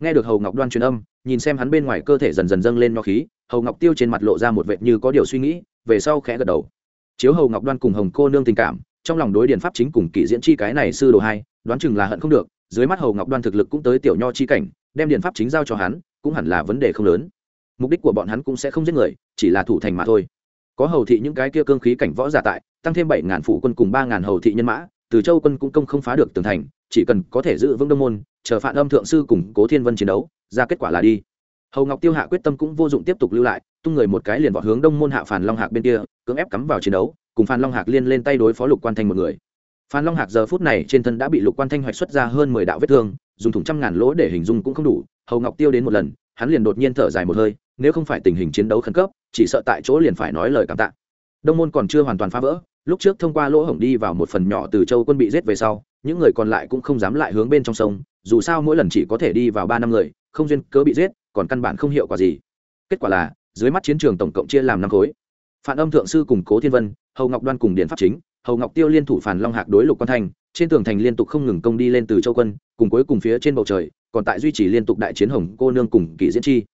Nghe được hầu ngọc đoan truyền âm, nhìn xem hắn bên ngoài cơ thể dần dần dâng lên nho khí, hầu ngọc tiêu trên mặt lộ ra một vệt như có điều suy nghĩ, về sau khẽ gật đầu. Chiếu hầu ngọc đoan cùng hồng cô nương tình cảm, trong lòng đối điển pháp chính cùng kỷ diễn chi cái này sư đồ hai, đoán chừng là hận không được, dưới mắt hầu ngọc đoan thực lực cũng tới tiểu nho chi cảnh, đem điển pháp chính giao cho hắn, cũng hẳn là vấn đề không lớn. Mục đích của bọn hắn cũng sẽ không giết người, chỉ là thủ thành mà thôi. Có hầu thị những cái kia cương khí cảnh võ giả tại, tăng thêm bảy ngàn phụ quân cùng ba ngàn hầu thị nhân mã từ châu quân cũng công không phá được tường thành, chỉ cần có thể giữ vững đông môn, chờ phản âm thượng sư cùng cố thiên vân chiến đấu, ra kết quả là đi. Hầu ngọc tiêu hạ quyết tâm cũng vô dụng tiếp tục lưu lại, tung người một cái liền vọt hướng đông môn hạ phản long hạc bên kia, cưỡng ép cắm vào chiến đấu, cùng phan long hạc liên lên tay đối phó lục quan thanh một người. Phan long hạc giờ phút này trên thân đã bị lục quan thanh hoạch xuất ra hơn mười đạo vết thương, dùng thủng trăm ngàn lỗ để hình dung cũng không đủ, hầu ngọc tiêu đến một lần, hắn liền đột nhiên thở dài một hơi, nếu không phải tình hình chiến đấu khẩn cấp, chỉ sợ tại chỗ liền phải nói lời cảm tạ đông môn còn chưa hoàn toàn phá vỡ, lúc trước thông qua lỗ hổng đi vào một phần nhỏ từ châu quân bị giết về sau, những người còn lại cũng không dám lại hướng bên trong sông, dù sao mỗi lần chỉ có thể đi vào ba năm người, không duyên cớ bị giết, còn căn bản không hiệu quả gì. Kết quả là, dưới mắt chiến trường tổng cộng chia làm năm khối. Phản âm thượng sư cùng cố thiên vân, hầu ngọc đoan cùng điện pháp chính, hầu ngọc tiêu liên thủ phản long hạc đối lục quan thành, trên tường thành liên tục không ngừng công đi lên từ châu quân, cùng cuối cùng phía trên bầu trời, còn tại duy trì liên tục đại chiến hồng cô nương cùng kỷ diễn chi.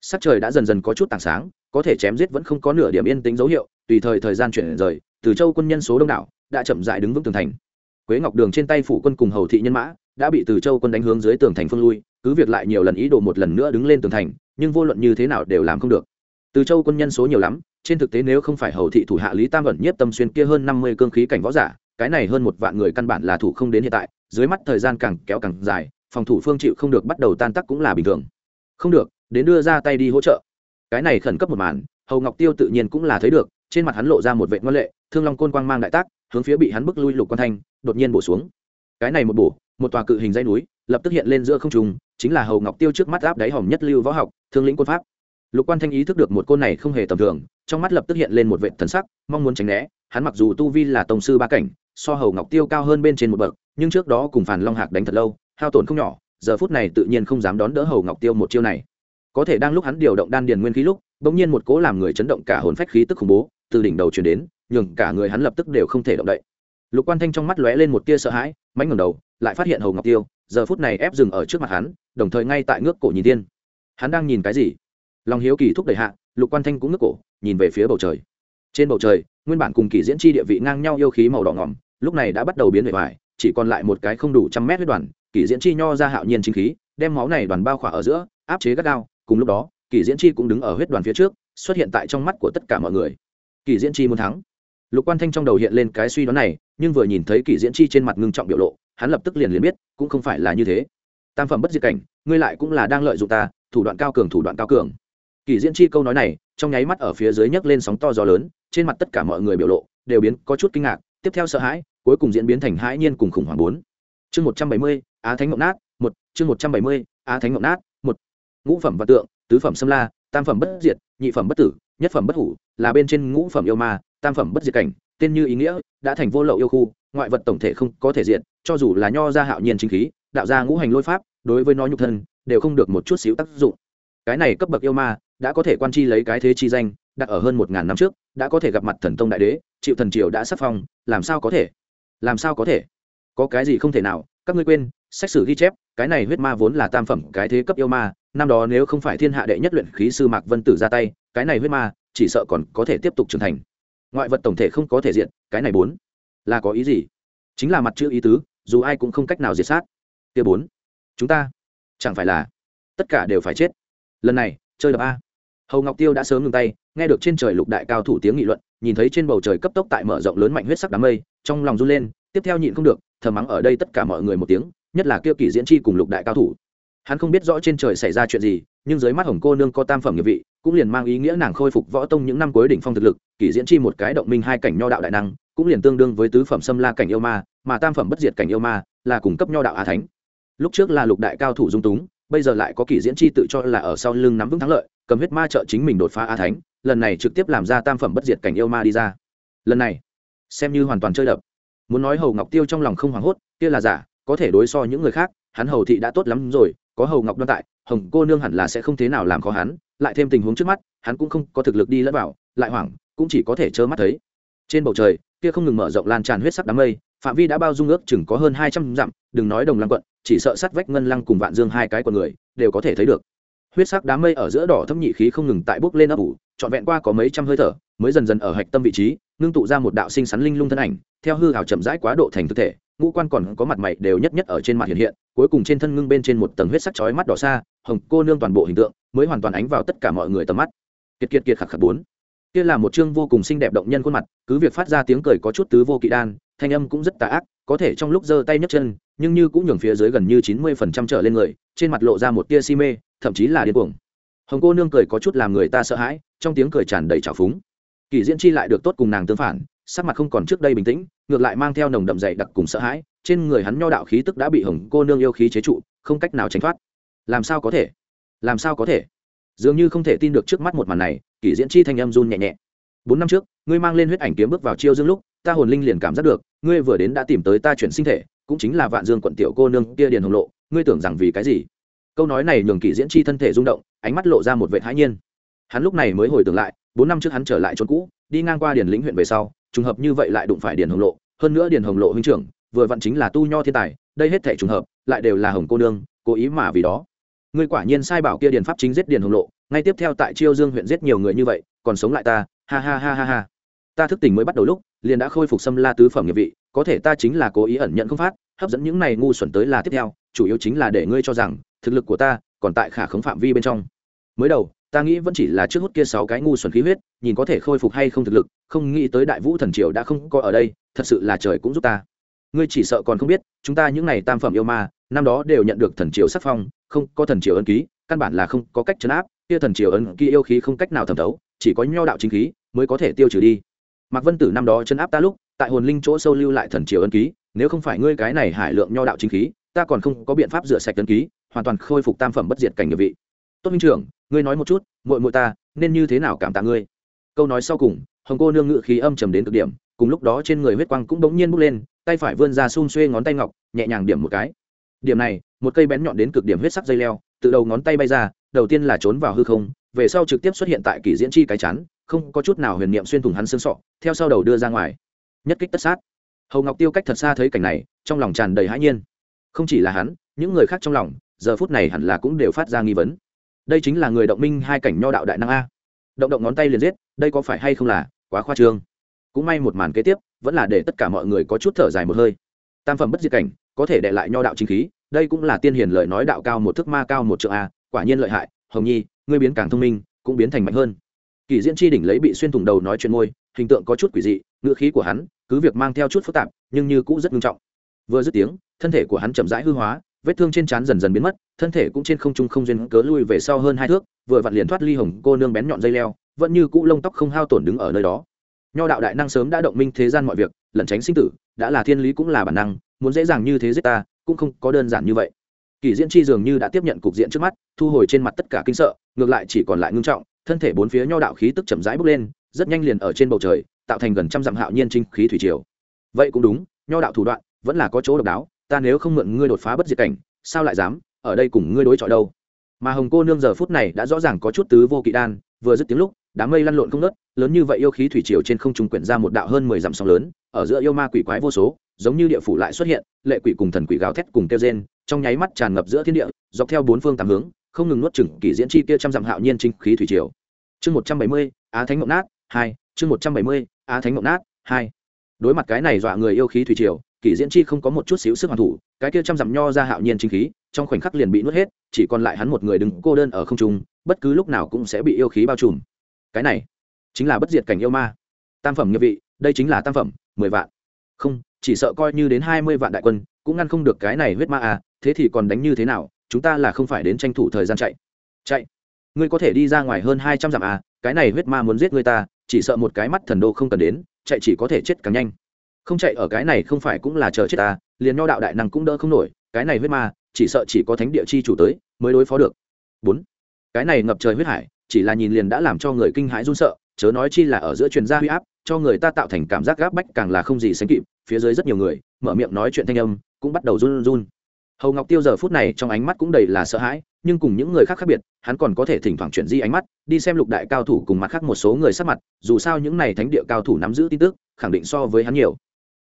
Sắc trời đã dần dần có chút tảng sáng, có thể chém giết vẫn không có nửa điểm yên tính dấu hiệu tùy thời thời gian chuyển rời, từ châu quân nhân số đông đảo, đã chậm dại đứng vững tường thành. Quế ngọc đường trên tay phủ quân cùng hầu thị nhân mã, đã bị từ châu quân đánh hướng dưới tường thành phương lui, cứ việc lại nhiều lần ý đồ một lần nữa đứng lên tường thành, nhưng vô luận như thế nào đều làm không được. Từ châu quân nhân số nhiều lắm, trên thực tế nếu không phải hầu thị thủ hạ lý tam vận nhất tâm xuyên kia hơn năm mươi cương khí cảnh võ giả, cái này hơn một vạn người căn bản là thủ không đến hiện tại, dưới mắt thời gian càng kéo càng dài, phòng thủ phương chịu không được bắt đầu tan tắc cũng là bình thường. Không được, đến đưa ra tay đi hỗ trợ. Cái này khẩn cấp một màn, hầu ngọc tiêu tự nhiên cũng là thấy được trên mặt hắn lộ ra một vệ ngoan lệ, thương long côn quang mang đại tác, hướng phía bị hắn bức lui lục quan thanh, đột nhiên bổ xuống. Cái này một bổ, một tòa cự hình dãy núi, lập tức hiện lên giữa không trung, chính là hầu ngọc tiêu trước mắt áp đáy hòm nhất lưu võ học, thương lĩnh quân pháp. Lục quan thanh ý thức được một côn này không hề tầm thường, trong mắt lập tức hiện lên một vệ thần sắc, mong muốn tránh né, hắn mặc dù tu vi là tổng sư ba cảnh, so hầu ngọc tiêu cao hơn bên trên một bậc, nhưng trước đó cùng phản long hạc đánh thật lâu, hao tổn không nhỏ, giờ phút này tự nhiên không dám đón đỡ hầu ngọc tiêu một chiêu này. Có thể đang lúc hắn điều động đan điền nguyên khí lúc, bỗng nhiên một cố làm người chấn động cả hồn phách khí tức khủng bố từ đỉnh đầu truyền đến, nhường cả người hắn lập tức đều không thể động đậy. Lục quan thanh trong mắt lóe lên một tia sợ hãi mánh ngẩng đầu, lại phát hiện hầu ngọc tiêu, giờ phút này ép dừng ở trước mặt hắn, đồng thời ngay tại ngước cổ nhìn tiên hắn đang nhìn cái gì? Lòng hiếu kỳ thúc đẩy hạ, lục quan thanh cũng ngước cổ, nhìn về phía bầu trời. Trên bầu trời, nguyên bản cùng kỳ diễn chi địa vị ngang nhau yêu khí màu đỏ ngỏm, lúc này đã bắt đầu biến đổi vải, chỉ còn lại một cái không đủ trăm mét huyết đoàn kỳ diễn chi nho ra hạo nhiên chính khí, đem máu này đoàn bao khỏa ở giữa, áp chế gắt gao, cùng lúc đó kỳ diễn chi cũng đứng ở huyết đoàn phía trước, xuất hiện tại trong mắt của tất cả mọi người kỳ diễn chi muốn thắng. Lục quan thanh trong đầu hiện lên cái suy đoán này, nhưng vừa nhìn thấy kỳ diễn chi trên mặt ngưng trọng biểu lộ, hắn lập tức liền liền biết, cũng không phải là như thế. Tam phẩm bất diệt cảnh, ngươi lại cũng là đang lợi dụng ta, thủ đoạn cao cường thủ đoạn cao cường. Kỳ diễn chi câu nói này, trong nháy mắt ở phía dưới nhấc lên sóng to gió lớn, trên mặt tất cả mọi người biểu lộ đều biến có chút kinh ngạc, tiếp theo sợ hãi, cuối cùng diễn biến thành hãi nhiên cùng khủng hoảng bốn. Chương một trăm bảy mươi, á thánh ngọc nát, một. Chương một trăm bảy mươi, á thánh ngọc nát, một. Ngũ phẩm và tượng, tứ phẩm xâm la, tam phẩm bất diệt, nhị phẩm bất tử nhất phẩm bất hủ, là bên trên ngũ phẩm yêu ma, tam phẩm bất diệt cảnh, tên như ý nghĩa, đã thành vô lậu yêu khu, ngoại vật tổng thể không có thể diện cho dù là nho gia hạo nhiên chính khí, đạo ra ngũ hành lôi pháp, đối với nó nhục thân, đều không được một chút xíu tác dụng. Cái này cấp bậc yêu ma, đã có thể quan chi lấy cái thế chi danh, đặt ở hơn một ngàn năm trước, đã có thể gặp mặt thần tông đại đế, chịu thần triều đã sắc phong, làm sao có thể? Làm sao có thể? Có cái gì không thể nào, các ngươi quên, sách sử ghi chép, cái này huyết ma vốn là tam phẩm cái thế cấp yêu ma, năm đó nếu không phải thiên hạ đệ nhất luyện khí sư mạc vân tử ra tay cái này huyết ma, chỉ sợ còn có thể tiếp tục trưởng thành. Ngoại vật tổng thể không có thể diện, cái này bốn. Là có ý gì? Chính là mặt chữ ý tứ, dù ai cũng không cách nào diệt sát. Kia bốn. Chúng ta chẳng phải là tất cả đều phải chết. Lần này, chơi đập a. Hầu ngọc tiêu đã sớm ngừng tay, nghe được trên trời lục đại cao thủ tiếng nghị luận, nhìn thấy trên bầu trời cấp tốc tại mở rộng lớn mạnh huyết sắc đám mây, trong lòng run lên, tiếp theo nhịn không được thờ mắng ở đây tất cả mọi người một tiếng, nhất là kêu kỳ diễn chi cùng lục đại cao thủ. Hắn không biết rõ trên trời xảy ra chuyện gì nhưng dưới mắt hồng cô nương có tam phẩm nghiệp vị, cũng liền mang ý nghĩa nàng khôi phục võ tông những năm cuối đỉnh phong thực lực kỳ diễn chi một cái động minh hai cảnh nho đạo đại năng, cũng liền tương đương với tứ phẩm xâm la cảnh yêu ma, mà tam phẩm bất diệt cảnh yêu ma là cung cấp nho đạo á thánh. Lúc trước là lục đại cao thủ dung túng, bây giờ lại có kỳ diễn chi tự cho là ở sau lưng nắm vững thắng lợi, cầm huyết ma trợ chính mình đột phá a thánh, lần này trực tiếp làm ra tam phẩm bất diệt cảnh yêu ma đi ra. Lần này, xem như hoàn toàn chơi đập. Muốn nói hầu ngọc tiêu trong lòng không hoảng hốt, kia là giả, có thể đối so những người khác, hắn hầu thị đã tốt lắm rồi, có hầu ngọc đoan tại hồng cô nương hẳn là sẽ không thế nào làm khó hắn, lại thêm tình huống trước mắt, hắn cũng không có thực lực đi lẫn vào, lại hoảng, cũng chỉ có thể trơ mắt thấy. Trên bầu trời, kia không ngừng mở rộng lan tràn huyết sắc đám mây, phạm vi đã bao dung ước chừng có hơn hai trăm dặm, đừng nói đồng lăng quận, chỉ sợ sắt vách ngân lăng cùng vạn dương hai cái của người, đều có thể thấy được. Huyết sắc đám mây ở giữa đỏ thâm nhị khí không ngừng tại bốc lên ấp ủ, trọn vẹn qua có mấy trăm hơi thở, mới dần dần ở hạch tâm vị trí ngưng tụ ra một đạo sinh sắn linh lung thân ảnh, theo hư hào chậm rãi quá độ thành thực thể, ngũ quan còn có mặt mày đều nhất nhất ở trên mặt hiện hiện, cuối cùng trên thân ngưng bên trên một tầng huyết sắc chói mắt đỏ xa, hồng cô nương toàn bộ hình tượng mới hoàn toàn ánh vào tất cả mọi người tầm mắt. Kiệt kiệt kiệt khạc khạc bốn. Kia là một chương vô cùng xinh đẹp động nhân khuôn mặt, cứ việc phát ra tiếng cười có chút tứ vô kỵ đan, thanh âm cũng rất tà ác, có thể trong lúc giơ tay nhấc chân, nhưng như cũng nhường phía dưới gần như chín mươi phần trăm trở lên người, trên mặt lộ ra một tia si mê, thậm chí là điên cuồng. Hồng cô nương cười có chút làm người ta sợ hãi, trong tiếng cười tràn đầy trào phúng kỳ diễn chi lại được tốt cùng nàng tương phản, sắc mặt không còn trước đây bình tĩnh, ngược lại mang theo nồng đậm dày đặc cùng sợ hãi, trên người hắn nho đạo khí tức đã bị hồng cô nương yêu khí chế trụ, không cách nào tránh thoát. Làm sao có thể? Làm sao có thể? Dường như không thể tin được trước mắt một màn này kỷ diễn chi thanh âm run nhẹ nhẹ. Bốn năm trước, ngươi mang lên huyết ảnh kiếm bước vào chiêu dương lúc, ta hồn linh liền cảm giác được, ngươi vừa đến đã tìm tới ta chuyển sinh thể, cũng chính là vạn dương quận tiểu cô nương kia điền hồng lộ, ngươi tưởng rằng vì cái gì? Câu nói này nhường kỷ diễn chi thân thể rung động, ánh mắt lộ ra một vệ hãi nhiên. Hắn lúc này mới hồi tưởng lại bốn năm trước hắn trở lại chốn cũ, đi ngang qua điền lĩnh huyện về sau, trùng hợp như vậy lại đụng phải điền hồng lộ. Hơn nữa điền hồng lộ huynh trưởng, vừa vặn chính là tu nho thiên tài, đây hết thể trùng hợp, lại đều là hồng cô nương, cố ý mà vì đó. Ngươi quả nhiên sai bảo kia điền pháp chính giết điền hồng lộ, ngay tiếp theo tại chiêu dương huyện giết nhiều người như vậy, còn sống lại ta, ha ha ha ha ha. Ta thức tỉnh mới bắt đầu lúc, liền đã khôi phục xâm la tứ phẩm nghiệp vị, có thể ta chính là cố ý ẩn nhận không phát, hấp dẫn những này ngu xuẩn tới là tiếp theo, chủ yếu chính là để ngươi cho rằng, thực lực của ta còn tại khả khống phạm vi bên trong. Mới đầu ta nghĩ vẫn chỉ là trước hút kia sáu cái ngu xuẩn khí huyết, nhìn có thể khôi phục hay không thực lực, không nghĩ tới đại vũ thần triều đã không có ở đây, thật sự là trời cũng giúp ta. Ngươi chỉ sợ còn không biết, chúng ta những này tam phẩm yêu ma, năm đó đều nhận được thần triều sắc phong, không có thần triều ân ký, căn bản là không có cách chấn áp, kia thần triều ân ký yêu khí không cách nào thẩm thấu, chỉ có nho đạo chính khí mới có thể tiêu trừ đi. Mạc vân tử năm đó chấn áp ta lúc, tại hồn linh chỗ sâu lưu lại thần triều ân ký, nếu không phải ngươi cái này hải lượng nho đạo chính khí, ta còn không có biện pháp rửa sạch ân ký, hoàn toàn khôi phục tam phẩm bất diệt cảnh nghiệp vị. Tốt minh trưởng ngươi nói một chút, muội muội ta, nên như thế nào cảm tạ ngươi? Câu nói sau cùng, hồng cô nương ngự khí âm trầm đến cực điểm, cùng lúc đó trên người huyết quang cũng đống nhiên bốc lên, tay phải vươn ra xun xuê ngón tay ngọc, nhẹ nhàng điểm một cái. Điểm này, một cây bén nhọn đến cực điểm huyết sắc dây leo, từ đầu ngón tay bay ra, đầu tiên là trốn vào hư không, về sau trực tiếp xuất hiện tại kỷ diễn chi cái chắn không có chút nào huyền niệm xuyên thủng hắn xương sọ, theo sau đầu đưa ra ngoài. Nhất kích tất sát. Hầu ngọc tiêu cách thật xa thấy cảnh này, trong lòng tràn đầy hãi nhiên. Không chỉ là hắn, những người khác trong lòng, giờ phút này hẳn là cũng đều phát ra nghi vấn đây chính là người động minh hai cảnh nho đạo đại năng a. Động động ngón tay liền giết, đây có phải hay không là quá khoa trương? Cũng may một màn kế tiếp, vẫn là để tất cả mọi người có chút thở dài một hơi. Tam phẩm bất diệt cảnh, có thể để lại nho đạo chính khí, đây cũng là tiên hiền lời nói đạo cao một thức ma cao một trượng a, quả nhiên lợi hại. Hồng nhi, ngươi biến càng thông minh, cũng biến thành mạnh hơn. Kỳ diễn chi đỉnh lấy bị xuyên thủng đầu nói chuyện môi, hình tượng có chút quỷ dị ngựa khí của hắn, cứ việc mang theo chút phức tạp, nhưng như cũ rất nghiêm trọng. Vừa dứt tiếng, thân thể của hắn chậm rãi hư hóa vết thương trên trán dần dần biến mất, thân thể cũng trên không trung không duyên cớ lui về sau hơn hai thước, vừa vặn liền thoát ly hồng cô nương bén nhọn dây leo, vẫn như cũ lông tóc không hao tổn đứng ở nơi đó. Nho đạo đại năng sớm đã động minh thế gian mọi việc, lẩn tránh sinh tử, đã là thiên lý cũng là bản năng, muốn dễ dàng như thế giết ta, cũng không có đơn giản như vậy. Kỳ diễn chi dường như đã tiếp nhận cục diện trước mắt, thu hồi trên mặt tất cả kinh sợ, ngược lại chỉ còn lại ngưng trọng, thân thể bốn phía nho đạo khí tức chậm rãi bốc lên, rất nhanh liền ở trên bầu trời, tạo thành gần trăm dặm hạo nhiên trinh khí thủy triều. Vậy cũng đúng, nho đạo thủ đoạn vẫn là có chỗ độc đáo ta nếu không mượn ngươi đột phá bất diệt cảnh, sao lại dám, ở đây cùng ngươi đối chọi đâu? Mà hồng cô nương giờ phút này đã rõ ràng có chút tứ vô kỵ đan, vừa dứt tiếng lúc, đám mây lăn lộn không nớt lớn như vậy yêu khí thủy triều trên không trung quyển ra một đạo hơn mười dặm sóng lớn, ở giữa yêu ma quỷ quái vô số, giống như địa phủ lại xuất hiện, lệ quỷ cùng thần quỷ gào thét cùng kêu rên, trong nháy mắt tràn ngập giữa thiên địa, dọc theo bốn phương tám hướng, không ngừng nuốt chửng kỳ diễn chi kia trăm dặm hạo nhiên trinh khí thủy triều. Chương một trăm bảy mươi, á thánh ngọc nát hai, chương một trăm bảy mươi, á thánh ngọc nát hai. Đối mặt cái này dọa người yêu khí thủy triều kỷ diễn chi không có một chút xíu sức hoàn thủ, cái kia trăm dặm nho ra hạo nhiên chính khí, trong khoảnh khắc liền bị nuốt hết, chỉ còn lại hắn một người đứng cô đơn ở không trung, bất cứ lúc nào cũng sẽ bị yêu khí bao trùm. Cái này chính là bất diệt cảnh yêu ma. Tam phẩm nghiệp vị, đây chính là tam phẩm, mười vạn. Không, chỉ sợ coi như đến hai mươi vạn đại quân, cũng ngăn không được cái này huyết ma à thế thì còn đánh như thế nào, chúng ta là không phải đến tranh thủ thời gian chạy. Chạy. Ngươi có thể đi ra ngoài hơn hai trăm dặm à cái này huyết ma muốn giết ngươi ta, chỉ sợ một cái mắt thần đô không cần đến, chạy chỉ có thể chết càng nhanh không chạy ở cái này không phải cũng là chờ chết ta, liền nho đạo đại năng cũng đỡ không nổi, cái này huyết ma, chỉ sợ chỉ có thánh địa chi chủ tới mới đối phó được. Bốn, cái này ngập trời huyết hải, chỉ là nhìn liền đã làm cho người kinh hãi run sợ, chớ nói chi là ở giữa truyền gia huy áp, cho người ta tạo thành cảm giác gáp bách càng là không gì sánh kịp, phía dưới rất nhiều người, mở miệng nói chuyện thanh âm, cũng bắt đầu run run. Hầu ngọc tiêu giờ phút này trong ánh mắt cũng đầy là sợ hãi, nhưng cùng những người khác khác biệt, hắn còn có thể thỉnh thoảng chuyển di ánh mắt, đi xem lục đại cao thủ cùng mặt khác một số người sát mặt, dù sao những này thánh địa cao thủ nắm giữ tin tức, khẳng định so với hắn nhiều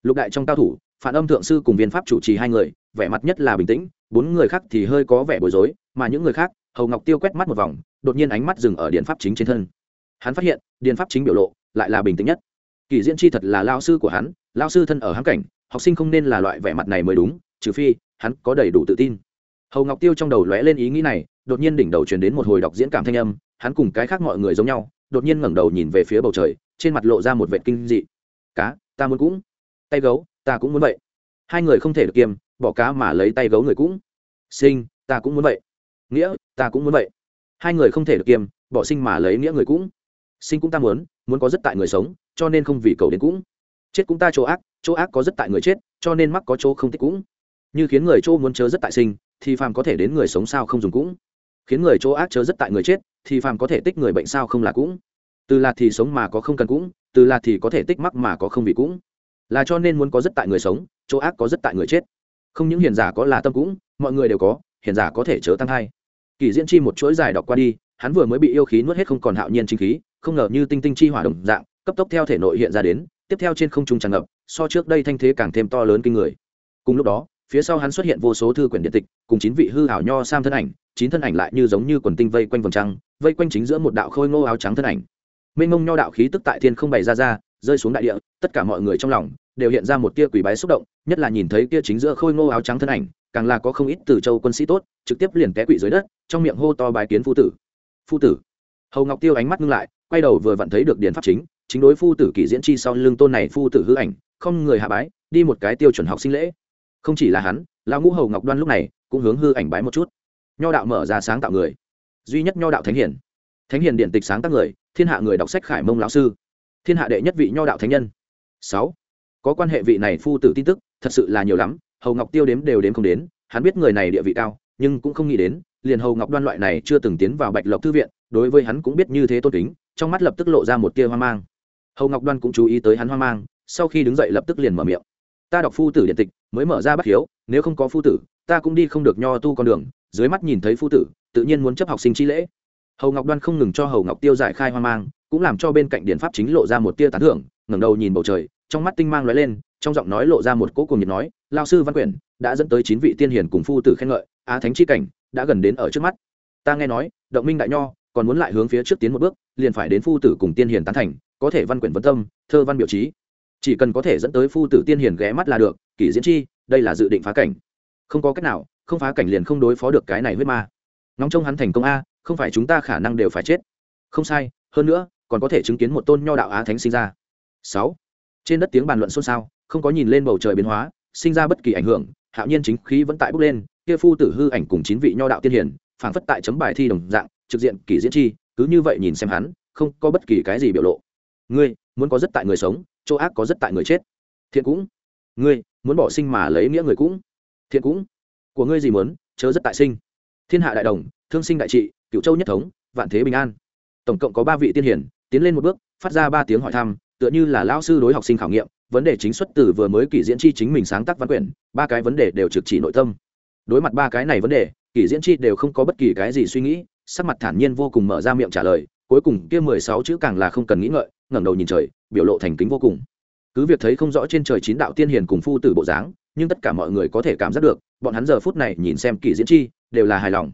lục đại trong cao thủ, phản âm thượng sư cùng viên pháp chủ trì hai người, vẻ mặt nhất là bình tĩnh, bốn người khác thì hơi có vẻ bối rối, mà những người khác, hầu ngọc tiêu quét mắt một vòng, đột nhiên ánh mắt dừng ở điện pháp chính trên thân. Hắn phát hiện, điện pháp chính biểu lộ lại là bình tĩnh nhất. Kỳ diễn chi thật là lao sư của hắn, lao sư thân ở hãng cảnh, học sinh không nên là loại vẻ mặt này mới đúng, trừ phi, hắn có đầy đủ tự tin. Hầu ngọc tiêu trong đầu lóe lên ý nghĩ này, đột nhiên đỉnh đầu truyền đến một hồi đọc diễn cảm thanh âm, hắn cùng cái khác mọi người giống nhau, đột nhiên ngẩng đầu nhìn về phía bầu trời, trên mặt lộ ra một vệt kinh dị. Cá, ta muốn cũng tay gấu, ta cũng muốn vậy. Hai người không thể được kiêm bỏ cá mà lấy tay gấu người cũng. Sinh, ta cũng muốn vậy. Nghĩa, ta cũng muốn vậy. Hai người không thể được kiêm bỏ sinh mà lấy nghĩa người cũng. Sinh cũng ta muốn muốn có rất tại người sống, cho nên không vì cầu đến cũng. Chết cũng ta chỗ ác chỗ ác có rất tại người chết, cho nên mắc có chỗ không thích cũng. Như khiến người chỗ muốn chớ rất tại sinh, thì phàm có thể đến người sống sao không dùng cũng. Khiến người chỗ ác chớ rất tại người chết, thì phàm có thể tích người bệnh sao không là cũng. Từ là thì sống mà có không cần cũng, từ là thì có thể tích mắc mà có không vì cũng là cho nên muốn có rất tại người sống, chỗ ác có rất tại người chết. Không những hiền giả có là tâm cũng, mọi người đều có, hiền giả có thể chớ tăng hai kỳ diễn chi một chuỗi dài đọc qua đi, hắn vừa mới bị yêu khí nuốt hết không còn hạo nhiên chính khí, không ngờ như tinh tinh chi hỏa đồng dạng, cấp tốc theo thể nội hiện ra đến, tiếp theo trên không trung tràn ngập, so trước đây thanh thế càng thêm to lớn kinh người. Cùng lúc đó, phía sau hắn xuất hiện vô số thư quyển điện tịch, cùng chín vị hư hảo nho sam thân ảnh, chín thân ảnh lại như giống như quần tinh vây quanh vòng trăng, vây quanh chính giữa một đạo khôi ngô áo trắng thân ảnh. Mênh mông nho đạo khí tức tại thiên không bày ra ra rơi xuống đại địa, tất cả mọi người trong lòng đều hiện ra một tia quỷ bái xúc động, nhất là nhìn thấy kia chính giữa khôi ngô áo trắng thân ảnh, càng là có không ít từ châu quân sĩ tốt, trực tiếp liền té quỷ dưới đất, trong miệng hô to bài kiến phu tử. Phu tử. Hầu ngọc tiêu ánh mắt ngưng lại, quay đầu vừa vặn thấy được điển pháp chính chính đối phu tử kỷ diễn chi sau lưng tôn này phu tử hư ảnh, không người hạ bái, đi một cái tiêu chuẩn học sinh lễ. Không chỉ là hắn, lão ngũ hầu ngọc đoan lúc này cũng hướng hư ảnh bái một chút. Nho đạo mở ra sáng tạo người. Duy nhất nho đạo thánh hiền. Thánh hiền điện tịch sáng tác người, thiên hạ người đọc sách khải mông lão sư thiên hạ đệ nhất vị nho đạo thánh nhân. Sáu, có quan hệ vị này phu tử tin tức, thật sự là nhiều lắm, hầu ngọc tiêu đếm đều đếm không đến, hắn biết người này địa vị cao, nhưng cũng không nghĩ đến, liền hầu ngọc đoan loại này chưa từng tiến vào bạch lộc thư viện, đối với hắn cũng biết như thế tôn kính, trong mắt lập tức lộ ra một tia hoang mang. Hầu ngọc đoan cũng chú ý tới hắn hoang mang, sau khi đứng dậy lập tức liền mở miệng. Ta đọc phu tử điện tịch, mới mở ra bắt hiếu, nếu không có phu tử, ta cũng đi không được nho tu con đường, dưới mắt nhìn thấy phu tử, tự nhiên muốn chấp học sinh chi lễ. Hầu ngọc đoan không ngừng cho hầu ngọc tiêu giải khai hoang mang cũng làm cho bên cạnh điện pháp chính lộ ra một tia tán thưởng, ngẩng đầu nhìn bầu trời, trong mắt tinh mang lóe lên, trong giọng nói lộ ra một cỗ cùng nhiệt nói lao sư văn quyển, đã dẫn tới chín vị tiên hiền cùng phu tử khen ngợi, á thánh chi cảnh, đã gần đến ở trước mắt. Ta nghe nói, động minh đại nho, còn muốn lại hướng phía trước tiến một bước, liền phải đến phu tử cùng tiên hiền tán thành, có thể văn quyển vấn tâm, thơ văn biểu trí. Chỉ cần có thể dẫn tới phu tử tiên hiền ghé mắt là được, kỷ diễn chi, đây là dự định phá cảnh. Không có cách nào, không phá cảnh liền không đối phó được cái này huyết ma. Nóng trông hắn thành công a, không phải chúng ta khả năng đều phải chết. Không sai, hơn nữa còn có thể chứng kiến một tôn nho đạo á thánh sinh ra. Sáu. Trên đất tiếng bàn luận xôn xao, không có nhìn lên bầu trời biến hóa, sinh ra bất kỳ ảnh hưởng, hạo nhiên chính khí vẫn tại bốc lên, kia phu tử hư ảnh cùng chín vị nho đạo tiên hiển, phảng phất tại chấm bài thi đồng dạng, trực diện kỷ diễn chi, cứ như vậy nhìn xem hắn, không có bất kỳ cái gì biểu lộ. Ngươi, muốn có rất tại người sống, chỗ ác có rất tại người chết. Thiện cũng. Ngươi, muốn bỏ sinh mà lấy nghĩa người cũng. Thiện cũng. Của ngươi gì muốn, chớ rất tại sinh. Thiên hạ đại đồng, thương sinh đại trị cựu châu nhất thống, vạn thế bình an. Tổng cộng có ba vị tiên hiển tiến lên một bước, phát ra ba tiếng hỏi thăm, tựa như là lão sư đối học sinh khảo nghiệm, vấn đề chính xuất từ vừa mới kỷ diễn chi chính mình sáng tác văn quyển, ba cái vấn đề đều trực chỉ nội tâm. Đối mặt ba cái này vấn đề, kỷ diễn chi đều không có bất kỳ cái gì suy nghĩ, sắc mặt thản nhiên vô cùng mở ra miệng trả lời, cuối cùng kia mười sáu chữ càng là không cần nghĩ ngợi, ngẩng đầu nhìn trời, biểu lộ thành kính vô cùng. Cứ việc thấy không rõ trên trời chín đạo tiên hiền cùng phu tử bộ dáng, nhưng tất cả mọi người có thể cảm giác được, bọn hắn giờ phút này nhìn xem kỷ diễn chi, đều là hài lòng.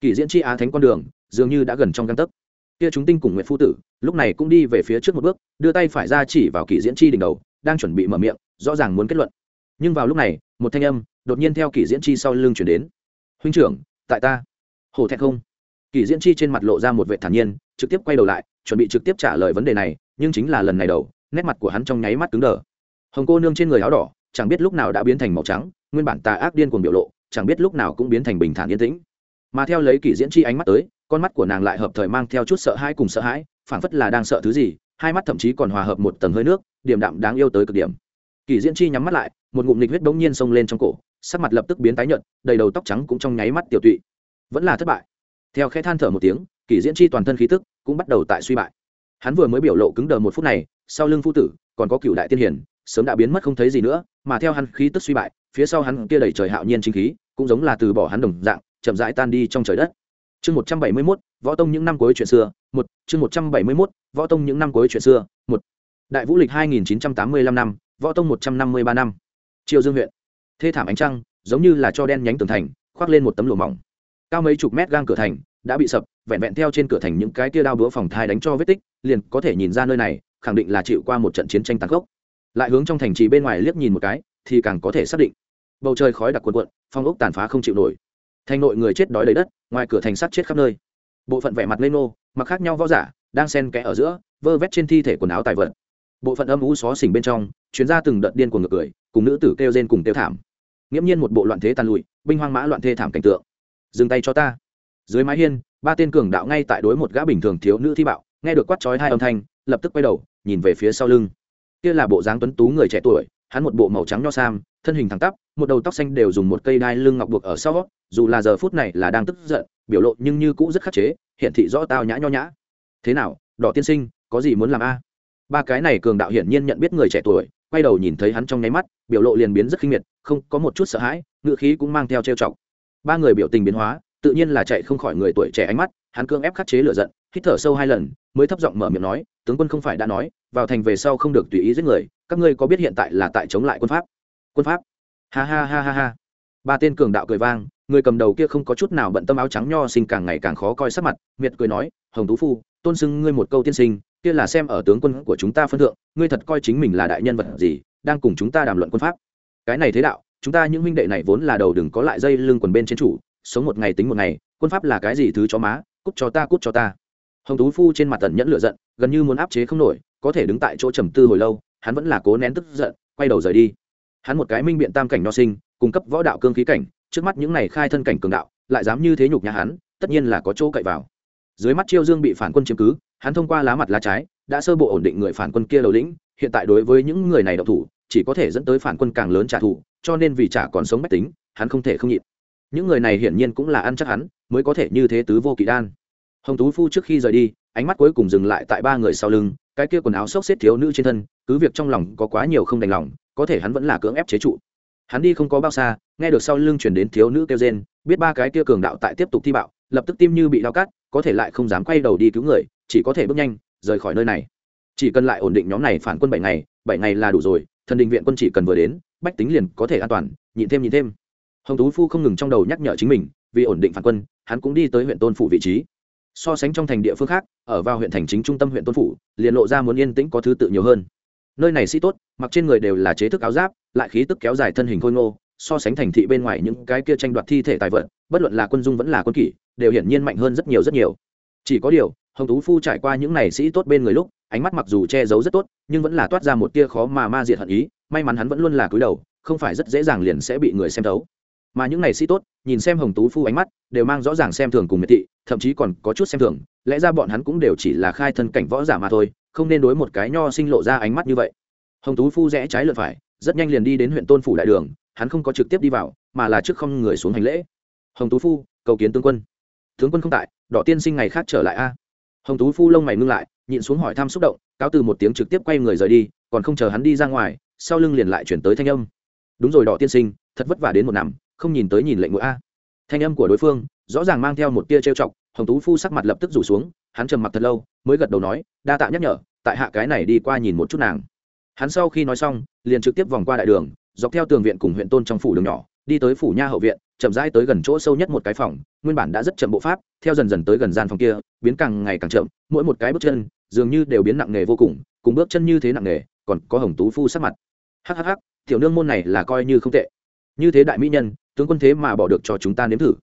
Kỷ diễn chi á thánh con đường, dường như đã gần trong găng tấc kia chúng tinh cùng nguyện phu tử, lúc này cũng đi về phía trước một bước, đưa tay phải ra chỉ vào kỷ diễn chi đỉnh đầu, đang chuẩn bị mở miệng, rõ ràng muốn kết luận. Nhưng vào lúc này, một thanh âm đột nhiên theo kỷ diễn chi sau lưng chuyển đến. Huynh trưởng, tại ta. Hổ thẹn không? Kỷ diễn chi trên mặt lộ ra một vệ thản nhiên, trực tiếp quay đầu lại, chuẩn bị trực tiếp trả lời vấn đề này, nhưng chính là lần này đầu, nét mặt của hắn trong nháy mắt cứng đờ. Hồng cô nương trên người áo đỏ, chẳng biết lúc nào đã biến thành màu trắng, nguyên bản tà ác điên cuồng biểu lộ, chẳng biết lúc nào cũng biến thành bình thản yên tĩnh. Mà theo lấy kỷ diễn chi ánh mắt tới con mắt của nàng lại hợp thời mang theo chút sợ hãi cùng sợ hãi, phảng phất là đang sợ thứ gì, hai mắt thậm chí còn hòa hợp một tầng hơi nước điểm đạm đáng yêu tới cực điểm. Kỷ diễn chi nhắm mắt lại, một ngụm nịch huyết bỗng nhiên xông lên trong cổ, sắc mặt lập tức biến tái nhợt, đầy đầu tóc trắng cũng trong nháy mắt tiểu tụy. Vẫn là thất bại. Theo khẽ than thở một tiếng kỷ diễn chi toàn thân khí tức cũng bắt đầu tại suy bại. Hắn vừa mới biểu lộ cứng đờ một phút này, sau lưng phu tử còn có cựu đại tiên hiển sớm đã biến mất không thấy gì nữa, mà theo hắn khí tức suy bại, phía sau hắn kia đầy trời hạo nhiên chính khí, cũng giống là từ bỏ hắn đồng dạng, chậm rãi tan đi trong trời đất chương một trăm bảy mươi mốt, võ tông những năm cuối chuyện xưa, một, chương một trăm bảy mươi mốt, võ tông những năm cuối chuyện xưa, một. Đại vũ lịch hai nghìn chín trăm tám mươi lăm năm, võ tông một trăm năm mươi ba năm. Triều dương huyện. Thê thảm ánh trăng, giống như là cho đen nhánh tường thành, khoác lên một tấm lụa mỏng. Cao mấy chục mét gang cửa thành, đã bị sập, vẹn vẹn theo trên cửa thành những cái tia đao đũa phòng thai đánh cho vết tích, liền có thể nhìn ra nơi này, khẳng định là chịu qua một trận chiến tranh tàn khốc. Lại hướng trong thành trì bên ngoài liếc nhìn một cái, thì càng có thể xác định. Bầu trời khói đặc quần quận phong ốc tàn phá không chịu nổi thành nội người chết đói lấy đất, ngoài cửa thành sắt chết khắp nơi. Bộ phận vẻ mặt lên nô mặc khác nhau võ giả, đang sen kẽ ở giữa, vơ vét trên thi thể quần áo tài vật. Bộ phận âm u xó xỉnh bên trong chuyến ra từng đợt điên của ngược cười, cùng nữ tử kêu rên cùng tiêu thảm. Nghiễm nhiên một bộ loạn thế tàn lụi, binh hoang mã loạn thê thảm cảnh tượng. Dừng tay cho ta. Dưới mái hiên, ba tên cường đạo ngay tại đối một gã bình thường thiếu nữ thi bạo, nghe được quát chói hai âm thanh, lập tức quay đầu, nhìn về phía sau lưng. Kia là bộ dáng tuấn tú người trẻ tuổi, hắn một bộ màu trắng nho sam, thân hình thẳng tắp một đầu tóc xanh đều dùng một cây đai lưng ngọc buộc ở sau, dù là giờ phút này là đang tức giận, biểu lộ nhưng như cũ rất khắc chế hiện thị rõ tao nhã nho nhã. Thế nào, đỏ tiên sinh, có gì muốn làm a? Ba cái này cường đạo hiển nhiên nhận biết người trẻ tuổi, quay đầu nhìn thấy hắn trong nháy mắt, biểu lộ liền biến rất khinh miệt, không có một chút sợ hãi, ngựa khí cũng mang theo trêu chọc. Ba người biểu tình biến hóa, tự nhiên là chạy không khỏi người tuổi trẻ ánh mắt, hắn cương ép khắc chế lửa giận, hít thở sâu hai lần, mới thấp giọng mở miệng nói, tướng quân không phải đã nói, vào thành về sau không được tùy ý giết người, các ngươi có biết hiện tại là tại chống lại quân pháp? Quân pháp? Ha ha ha ha ha. Ba tên cường đạo cười vang, người cầm đầu kia không có chút nào bận tâm áo trắng nho sinh càng ngày càng khó coi sắc mặt, miệt cười nói, hồng tú phu, tôn xưng ngươi một câu tiên sinh, kia là xem ở tướng quân của chúng ta phân thượng, ngươi thật coi chính mình là đại nhân vật gì, đang cùng chúng ta đàm luận quân pháp. Cái này thế đạo, chúng ta những huynh đệ này vốn là đầu đừng có lại dây lưng quần bên trên chủ, sống một ngày tính một ngày, quân pháp là cái gì thứ cho má, cút cho ta, cút cho ta. Hồng tú phu trên mặt tần nhẫn lửa giận, gần như muốn áp chế không nổi, có thể đứng tại chỗ trầm tư hồi lâu, hắn vẫn là cố nén tức giận, quay đầu rời đi hắn một cái minh biện tam cảnh nho sinh, cung cấp võ đạo cương khí cảnh, trước mắt những này khai thân cảnh cường đạo, lại dám như thế nhục nhà hắn, tất nhiên là có chỗ cậy vào. Dưới mắt chiêu dương bị phản quân chiếm cứ, hắn thông qua lá mặt lá trái, đã sơ bộ ổn định người phản quân kia đầu lĩnh, hiện tại đối với những người này độc thủ, chỉ có thể dẫn tới phản quân càng lớn trả thù, cho nên vì trả còn sống mách tính, hắn không thể không nhịn. Những người này hiển nhiên cũng là ăn chắc hắn, mới có thể như thế tứ vô kỵ đan. Hồng tú phu trước khi rời đi, ánh mắt cuối cùng dừng lại tại ba người sau lưng, cái kia quần áo xốc xếp thiếu nữ trên thân, cứ việc trong lòng có quá nhiều không đành lòng có thể hắn vẫn là cưỡng ép chế trụ. Hắn đi không có bao xa, nghe được sau lưng chuyển đến thiếu nữ kêu rên, biết ba cái kia cường đạo tại tiếp tục thi bạo, lập tức tim như bị đau cắt, có thể lại không dám quay đầu đi cứu người, chỉ có thể bước nhanh, rời khỏi nơi này. Chỉ cần lại ổn định nhóm này phản quân bảy ngày bảy ngày là đủ rồi, thần đình viện quân chỉ cần vừa đến, bách tính liền có thể an toàn, nhịn thêm nhịn thêm. Hồng tú phu không ngừng trong đầu nhắc nhở chính mình, vì ổn định phản quân, hắn cũng đi tới huyện tôn phủ vị trí. So sánh trong thành địa phương khác, ở vào huyện thành chính trung tâm huyện tôn phủ, liền lộ ra muốn yên tĩnh có thứ tự nhiều hơn nơi này sĩ tốt, mặc trên người đều là chế thức áo giáp, lại khí tức kéo dài thân hình khôi ngô, so sánh thành thị bên ngoài những cái kia tranh đoạt thi thể tài vật, bất luận là quân dung vẫn là quân kỷ, đều hiển nhiên mạnh hơn rất nhiều rất nhiều. Chỉ có điều, hồng tú phu trải qua những này sĩ tốt bên người lúc, ánh mắt mặc dù che giấu rất tốt, nhưng vẫn là toát ra một tia khó mà ma diệt hận ý, may mắn hắn vẫn luôn là cúi đầu, không phải rất dễ dàng liền sẽ bị người xem thấu mà những này sĩ tốt, nhìn xem hồng tú phu ánh mắt, đều mang rõ ràng xem thường cùng miệt thị, thậm chí còn có chút xem thường, lẽ ra bọn hắn cũng đều chỉ là khai thân cảnh võ giả mà thôi, không nên đối một cái nho sinh lộ ra ánh mắt như vậy. Hồng tú phu rẽ trái lượt phải, rất nhanh liền đi đến huyện tôn phủ đại đường, hắn không có trực tiếp đi vào, mà là trước không người xuống hành lễ. Hồng tú phu, cầu kiến tướng quân. Tướng quân không tại, đỏ tiên sinh ngày khác trở lại a. Hồng tú phu lông mày ngưng lại, nhịn xuống hỏi thăm xúc động, cáo từ một tiếng trực tiếp quay người rời đi, còn không chờ hắn đi ra ngoài, sau lưng liền lại chuyển tới thanh âm. Đúng rồi đỏ tiên sinh, thật vất vả đến một năm không nhìn tới nhìn lệnh mũi a. Thanh âm của đối phương rõ ràng mang theo một tia trêu chọc, hồng tú phu sắc mặt lập tức rủ xuống, hắn trầm mặc thật lâu, mới gật đầu nói, đa tạ nhắc nhở, tại hạ cái này đi qua nhìn một chút nàng. Hắn sau khi nói xong, liền trực tiếp vòng qua đại đường, dọc theo tường viện cùng huyện tôn trong phủ đường nhỏ, đi tới phủ nha hậu viện, chậm rãi tới gần chỗ sâu nhất một cái phòng, nguyên bản đã rất chậm bộ pháp, theo dần dần tới gần gian phòng kia, biến càng ngày càng chậm, mỗi một cái bước chân, dường như đều biến nặng nề vô cùng cùng bước chân như thế nặng nề, còn có hồng tú phu sắc mặt. Hhh tiểu nương môn này là coi như không tệ. Như thế đại mỹ nhân tướng quân thế mà bỏ được cho chúng ta nếm thử.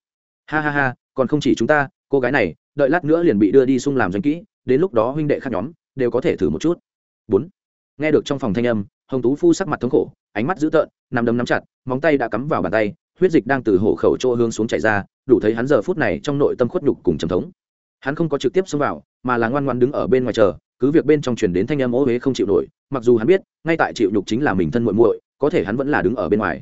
Ha ha ha, còn không chỉ chúng ta, cô gái này, đợi lát nữa liền bị đưa đi sung làm doanh kỹ, đến lúc đó huynh đệ khác nhóm đều có thể thử một chút. Bốn, nghe được trong phòng thanh âm, hồng tú phu sắc mặt thống khổ, ánh mắt dữ tợn nằm đấm nắm chặt, móng tay đã cắm vào bàn tay, huyết dịch đang từ hổ khẩu chỗ hướng xuống chảy ra, đủ thấy hắn giờ phút này trong nội tâm khuất nhục cùng trầm thống. Hắn không có trực tiếp xông vào, mà là ngoan ngoan đứng ở bên ngoài chờ, cứ việc bên trong truyền đến thanh âm ô huế không chịu nổi, mặc dù hắn biết, ngay tại chịu nhục chính là mình thân muội muội, có thể hắn vẫn là đứng ở bên ngoài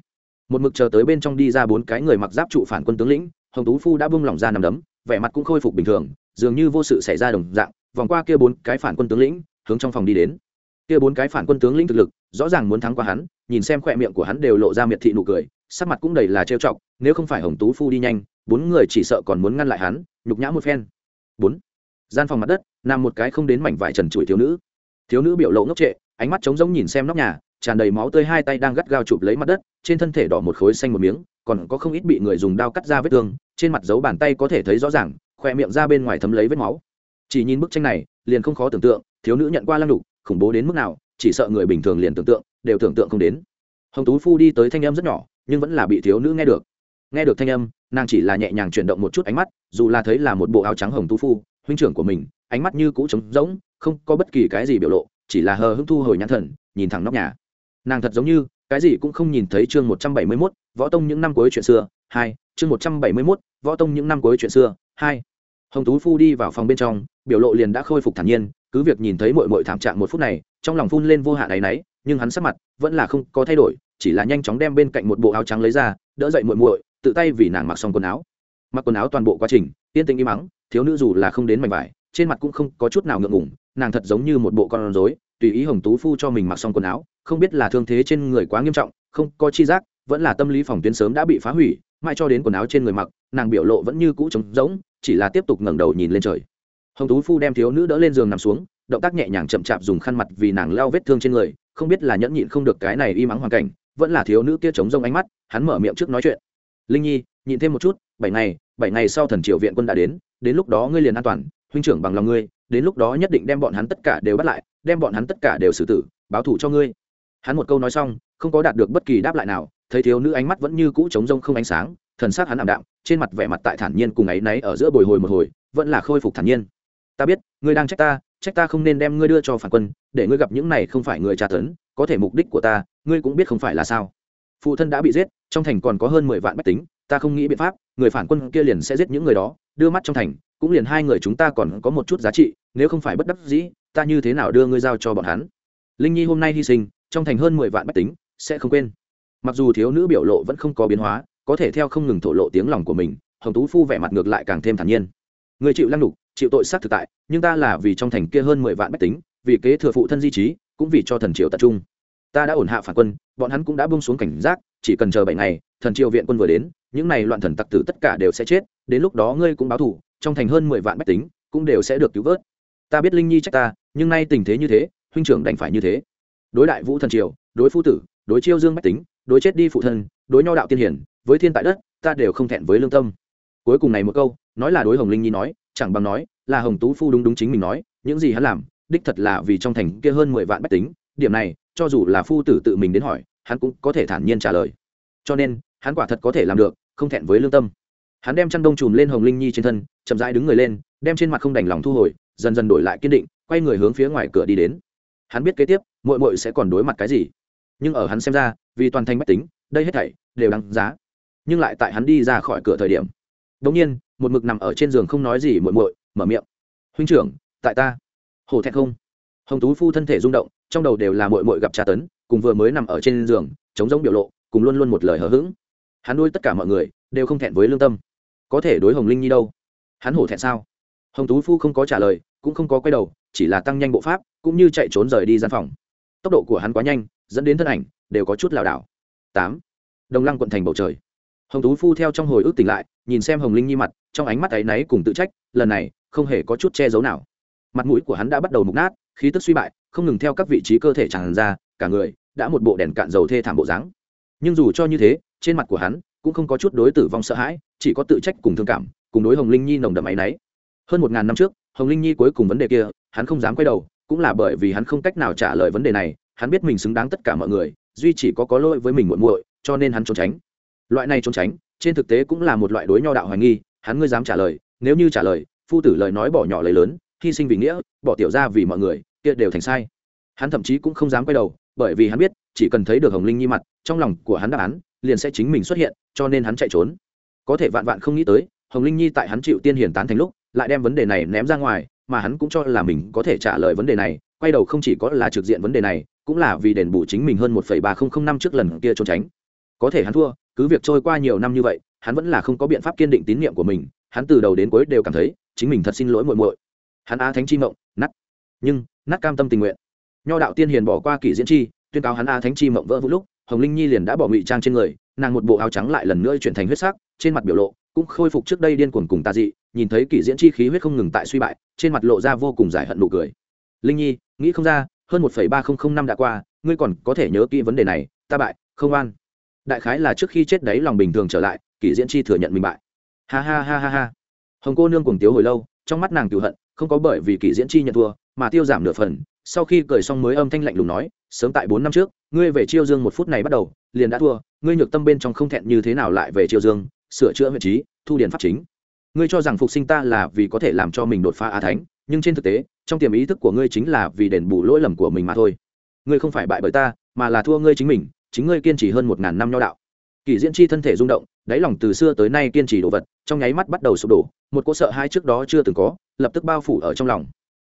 một mực chờ tới bên trong đi ra bốn cái người mặc giáp trụ phản quân tướng lĩnh, hồng tú phu đã bung lỏng ra nằm đấm, vẻ mặt cũng khôi phục bình thường, dường như vô sự xảy ra đồng dạng, vòng qua kia bốn cái phản quân tướng lĩnh, hướng trong phòng đi đến. Kia bốn cái phản quân tướng lĩnh thực lực, rõ ràng muốn thắng qua hắn, nhìn xem khỏe miệng của hắn đều lộ ra miệt thị nụ cười, sắc mặt cũng đầy là trêu chọc, nếu không phải hồng tú phu đi nhanh, bốn người chỉ sợ còn muốn ngăn lại hắn, nhục nhã một phen. Bốn. Gian phòng mặt đất, nằm một cái không đến mảnh vải trần trụi thiếu nữ. Thiếu nữ biểu lộ ngốc trệ, ánh mắt trống rỗng nhìn xem nóc nhà tràn đầy máu tươi, hai tay đang gắt gao chụp lấy mặt đất, trên thân thể đỏ một khối xanh một miếng, còn có không ít bị người dùng đao cắt ra vết thương, trên mặt dấu bàn tay có thể thấy rõ ràng, khoe miệng ra bên ngoài thấm lấy vết máu. Chỉ nhìn bức tranh này, liền không khó tưởng tượng, thiếu nữ nhận qua lăng đục khủng bố đến mức nào, chỉ sợ người bình thường liền tưởng tượng, đều tưởng tượng không đến. Hồng tú phu đi tới thanh âm rất nhỏ, nhưng vẫn là bị thiếu nữ nghe được. Nghe được thanh âm, nàng chỉ là nhẹ nhàng chuyển động một chút ánh mắt, dù là thấy là một bộ áo trắng hồng tú phu, huynh trưởng của mình, ánh mắt như cũ trống rỗng, không có bất kỳ cái gì biểu lộ, chỉ là hờ hưng thu hồi nhãn thần, nhìn thẳng nóc nhà nàng thật giống như, cái gì cũng không nhìn thấy chương một trăm bảy mươi mốt, võ tông những năm cuối chuyện xưa, hai, chương một trăm bảy mươi mốt, võ tông những năm cuối chuyện xưa, hai. Hồng tú phu đi vào phòng bên trong, biểu lộ liền đã khôi phục thản nhiên, cứ việc nhìn thấy mội mội thảm trạng một phút này, trong lòng phun lên vô hạn áy náy, nhưng hắn sắc mặt vẫn là không có thay đổi, chỉ là nhanh chóng đem bên cạnh một bộ áo trắng lấy ra, đỡ dậy muội muội, tự tay vì nàng mặc xong quần áo. Mặc quần áo toàn bộ quá trình yên tĩnh im mắng thiếu nữ dù là không đến mảnh vải, trên mặt cũng không có chút nào ngượng ngùng, nàng thật giống như một bộ con rối, tùy ý hồng tú phu cho mình mặc xong quần áo không biết là thương thế trên người quá nghiêm trọng, không có chi giác, vẫn là tâm lý phòng tuyến sớm đã bị phá hủy, mãi cho đến quần áo trên người mặc, nàng biểu lộ vẫn như cũ trống rỗng, chỉ là tiếp tục ngẩng đầu nhìn lên trời. Hồng tú phu đem thiếu nữ đỡ lên giường nằm xuống, động tác nhẹ nhàng chậm chạp dùng khăn mặt vì nàng leo vết thương trên người, không biết là nhẫn nhịn không được cái này y mắng hoàn cảnh, vẫn là thiếu nữ kia chống rông ánh mắt, hắn mở miệng trước nói chuyện. Linh nhi, nhịn thêm một chút, bảy ngày bảy ngày sau thần triều viện quân đã đến đến lúc đó ngươi liền an toàn, huynh trưởng bằng lòng ngươi, đến lúc đó nhất định đem bọn hắn tất cả đều bắt lại, đem bọn hắn tất cả đều xử tử, báo thủ cho ngươi hắn một câu nói xong, không có đạt được bất kỳ đáp lại nào, thấy thiếu nữ ánh mắt vẫn như cũ trống rông không ánh sáng, thần sắc hắn ảm đạm, trên mặt vẻ mặt tại thản nhiên cùng ấy náy ở giữa bồi hồi một hồi, vẫn là khôi phục thản nhiên. Ta biết, ngươi đang trách ta trách ta không nên đem ngươi đưa cho phản quân, để ngươi gặp những này không phải người tra tấn, có thể mục đích của ta, ngươi cũng biết không phải là sao. Phụ thân đã bị giết, trong thành còn có hơn mười vạn bách tính, ta không nghĩ biện pháp, người phản quân kia liền sẽ giết những người đó, đưa mắt trong thành, cũng liền hai người chúng ta còn có một chút giá trị, nếu không phải bất đắc dĩ, ta như thế nào đưa ngươi giao cho bọn hắn? Linh nhi hôm nay hy sinh trong thành hơn mười vạn bách tính, sẽ không quên. Mặc dù thiếu nữ biểu lộ vẫn không có biến hóa, có thể theo không ngừng thổ lộ tiếng lòng của mình, hồng tú phu vẻ mặt ngược lại càng thêm thản nhiên. Người chịu lăng đục, chịu tội sát thực tại, nhưng ta là vì trong thành kia hơn mười vạn bách tính, vì kế thừa phụ thân di trí, cũng vì cho thần triều tập trung. Ta đã ổn hạ phản quân, bọn hắn cũng đã bông xuống cảnh giác, chỉ cần chờ bảy ngày, thần triều viện quân vừa đến, những này loạn thần tặc tử tất cả đều sẽ chết, đến lúc đó ngươi cũng báo thủ trong thành hơn mười vạn bách tính, cũng đều sẽ được cứu vớt. Ta biết linh nhi trách ta, nhưng nay tình thế như thế, huynh trưởng đành phải như thế đối đại vũ thần triều, đối phu tử, đối chiêu dương bách tính, đối chết đi phụ thân, đối nho đạo tiên hiển, với thiên tại đất, ta đều không thẹn với lương tâm. Cuối cùng này một câu, nói là đối hồng linh nhi nói, chẳng bằng nói là hồng tú phu đúng đúng chính mình nói, những gì hắn làm, đích thật là vì trong thành kia hơn mười vạn bách tính, điểm này, cho dù là phu tử tự mình đến hỏi, hắn cũng có thể thản nhiên trả lời. Cho nên, hắn quả thật có thể làm được, không thẹn với lương tâm. Hắn đem chăn đông chùm lên hồng linh nhi trên thân, chậm rãi đứng người lên, đem trên mặt không đành lòng thu hồi, dần dần đổi lại kiên định, quay người hướng phía ngoài cửa đi đến. Hắn biết kế tiếp mội mội sẽ còn đối mặt cái gì? Nhưng ở hắn xem ra, vì toàn thành bách tính, đây hết thảy đều đáng giá. Nhưng lại tại hắn đi ra khỏi cửa thời điểm. Đ ỗ n g nhiên, một mực nằm ở trên giường không nói gì mội mội mở miệng. Huynh trưởng, tại ta. Hổ thẹn không. Hồng tú phu thân thể rung động, trong đầu đều là mội mội gặp trà tấn, cùng vừa mới nằm ở trên giường, chống giống biểu lộ, cùng luôn luôn một lời hờ hững. Hắn nuôi tất cả mọi người, đều không thẹn với lương tâm. Có thể đối hồng linh nhi đâu? Hắn hổ thẹn sao? Hồng tú phu không có trả lời, cũng không có quay đầu, chỉ là tăng nhanh bộ pháp, cũng như chạy trốn rời đi gian phòng tốc độ của hắn quá nhanh, dẫn đến thân ảnh đều có chút lảo đảo. Tám. Đồng lăng quận thành bầu trời. Hồng tú phu theo trong hồi ức tỉnh lại, nhìn xem hồng linh nhi mặt, trong ánh mắt áy náy cùng tự trách, lần này không hề có chút che giấu nào. Mặt mũi của hắn đã bắt đầu mục nát, khí tức suy bại, không ngừng theo các vị trí cơ thể tràn ra, cả người đã một bộ đèn cạn dầu thê thảm bộ dáng. Nhưng dù cho như thế, trên mặt của hắn cũng không có chút đối tử vong sợ hãi, chỉ có tự trách cùng thương cảm, cùng đối hồng linh nhi nồng đậm áy náy. Hơn một ngàn năm trước, hồng linh nhi cuối cùng vấn đề kia, hắn không dám quay đầu cũng là bởi vì hắn không cách nào trả lời vấn đề này, hắn biết mình xứng đáng tất cả mọi người, duy chỉ có có lỗi với mình muộn muội, cho nên hắn trốn tránh. Loại này trốn tránh, trên thực tế cũng là một loại đối nho đạo hoài nghi, hắn ngươi dám trả lời, nếu như trả lời, phu tử lời nói bỏ nhỏ lời lớn, hy sinh vì nghĩa, bỏ tiểu ra vì mọi người, kia đều thành sai. Hắn thậm chí cũng không dám quay đầu, bởi vì hắn biết, chỉ cần thấy được hồng linh nhi mặt, trong lòng của hắn đáp án, liền sẽ chính mình xuất hiện, cho nên hắn chạy trốn. Có thể vạn vạn không nghĩ tới, hồng linh nhi tại hắn chịu tiên hiển tán thành lúc, lại đem vấn đề này ném ra ngoài mà hắn cũng cho là mình có thể trả lời vấn đề này, quay đầu không chỉ có là trực diện vấn đề này, cũng là vì đền bù chính mình hơn một ba nghìn năm trước lần kia trốn tránh. Có thể hắn thua, cứ việc trôi qua nhiều năm như vậy, hắn vẫn là không có biện pháp kiên định tín nhiệm của mình, hắn từ đầu đến cuối đều cảm thấy, chính mình thật xin lỗi muội muội. Hắn a thánh chi mộng, nát. Nhưng, nát cam tâm tình nguyện. Nho đạo tiên hiền bỏ qua kỷ diễn chi, tuyên cáo hắn a thánh chi mộng vỡ vũ lúc, hồng linh nhi liền đã bỏ ngụy trang trên người, nàng một bộ áo trắng lại lần nữa chuyển thành huyết sắc, trên mặt biểu lộ cũng khôi phục trước đây điên cuồng cùng tà dị nhìn thấy kỷ diễn chi khí huyết không ngừng tại suy bại, trên mặt lộ ra vô cùng giải hận nụ cười. Linh nhi, nghĩ không ra, hơn một ba nghìn năm đã qua, ngươi còn có thể nhớ kỹ vấn đề này, ta bại, không an đại khái là trước khi chết đấy lòng bình thường trở lại, kỷ diễn chi thừa nhận mình bại. Ha ha ha ha ha. Hồng cô nương cùng tiếu hồi lâu, trong mắt nàng cựu hận, không có bởi vì kỷ diễn chi nhận thua, mà tiêu giảm nửa phần, sau khi cười xong mới âm thanh lạnh lùng nói, sớm tại bốn năm trước, ngươi về chiêu dương một phút này bắt đầu, liền đã thua, ngươi nhược tâm bên trong không thẹn như thế nào lại về chiêu dương, sửa chữa vị trí, thu điển pháp chính ngươi cho rằng phục sinh ta là vì có thể làm cho mình đột phá á thánh, nhưng trên thực tế, trong tiềm ý thức của ngươi chính là vì đền bù lỗi lầm của mình mà thôi. Ngươi không phải bại bởi ta, mà là thua ngươi chính mình, chính ngươi kiên trì hơn một ngàn năm nho đạo. Kỳ diễn chi thân thể rung động, đáy lòng từ xưa tới nay kiên trì đồ vật, trong nháy mắt bắt đầu sụp đổ, một cỗ sợ hai trước đó chưa từng có, lập tức bao phủ ở trong lòng.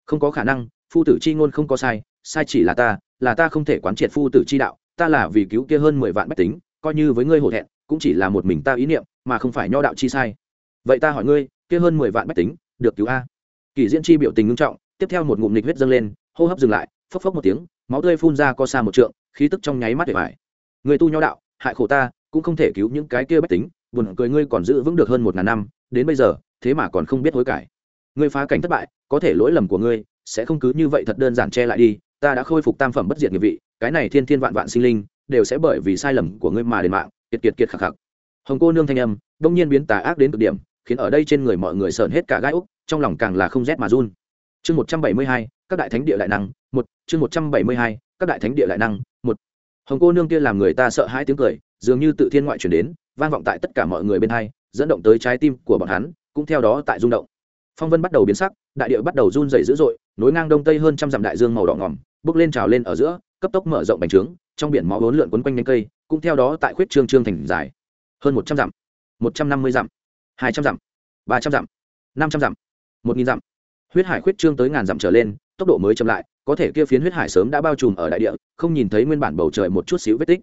Không có khả năng, phu tử chi ngôn không có sai sai chỉ là ta là ta không thể quán triệt phu tử chi đạo, ta là vì cứu kia hơn mười vạn bách tính, coi như với ngươi hổ thẹn, cũng chỉ là một mình ta ý niệm, mà không phải nho đạo chi sai vậy ta hỏi ngươi, kia hơn mười vạn bách tính, được cứu a? Kỳ diễn chi biểu tình ngưng trọng, tiếp theo một ngụm nịch huyết dâng lên, hô hấp dừng lại, phốc phốc một tiếng, máu tươi phun ra co xa một trượng, khí tức trong nháy mắt để vải người tu nho đạo, hại khổ ta, cũng không thể cứu những cái kia bách tính, buồn cười ngươi còn giữ vững được hơn một ngàn năm, đến bây giờ, thế mà còn không biết hối cải. Ngươi phá cảnh thất bại, có thể lỗi lầm của ngươi, sẽ không cứ như vậy thật đơn giản che lại đi, ta đã khôi phục tam phẩm bất diệt nghiệp vị, cái này thiên thiên vạn vạn sinh linh, đều sẽ bởi vì sai lầm của ngươi mà đền mạng, kiệt kiệt kiệt khạc khạc hồng cô nương thanh âm, đông nhiên biến tà ác đến cực điểm khiến ở đây trên người mọi người sờn hết cả gai úc, trong lòng càng là không rét mà run. Chương một trăm bảy mươi hai, các đại thánh địa lại năng, một, chương một trăm bảy mươi hai, các đại thánh địa lại năng, một. Hồng cô nương kia làm người ta sợ hai tiếng cười, dường như tự thiên ngoại chuyển đến, vang vọng tại tất cả mọi người bên hai, dẫn động tới trái tim của bọn hắn, cũng theo đó tại rung động. Phong vân bắt đầu biến sắc, đại địa bắt đầu run dày dữ dội, nối ngang đông tây hơn trăm dặm đại dương màu đỏ ngỏm, bước lên trào lên ở giữa, cấp tốc mở rộng bành trướng, trong biển máu bốn lượn quấn quanh nhánh cây, cũng theo đó tại khuyết trương trương thành dài. Hơn một trăm dặm, một trăm năm mươi dặm hai trăm dặm, ba trăm dặm, năm trăm dặm, một nghìn dặm. Huyết hải khuyết trương tới ngàn dặm trở lên, tốc độ mới chậm lại, có thể kia phiến huyết hải sớm đã bao trùm ở đại địa, không nhìn thấy nguyên bản bầu trời một chút xíu vết tích.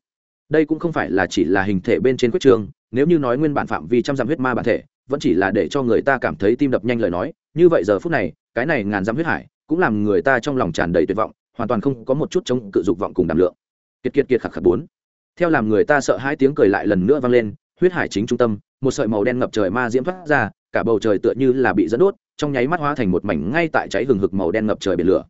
Đây cũng không phải là chỉ là hình thể bên trên khuyết trương, nếu như nói nguyên bản phạm vi trăm dặm huyết ma bản thể, vẫn chỉ là để cho người ta cảm thấy tim đập nhanh lời nói, như vậy giờ phút này, cái này ngàn dặm huyết hải cũng làm người ta trong lòng tràn đầy tuyệt vọng, hoàn toàn không có một chút chống cự dục vọng cùng đảm lượng. Kiệt kiệt kiệt khạc khạc bốn. Theo làm người ta sợ hai tiếng cười lại lần nữa vang lên huyết hải chính trung tâm, một sợi màu đen ngập trời ma diễm thoát ra, cả bầu trời tựa như là bị dẫn đốt, trong nháy mắt hóa thành một mảnh ngay tại cháy hừng hực màu đen ngập trời biển lửa.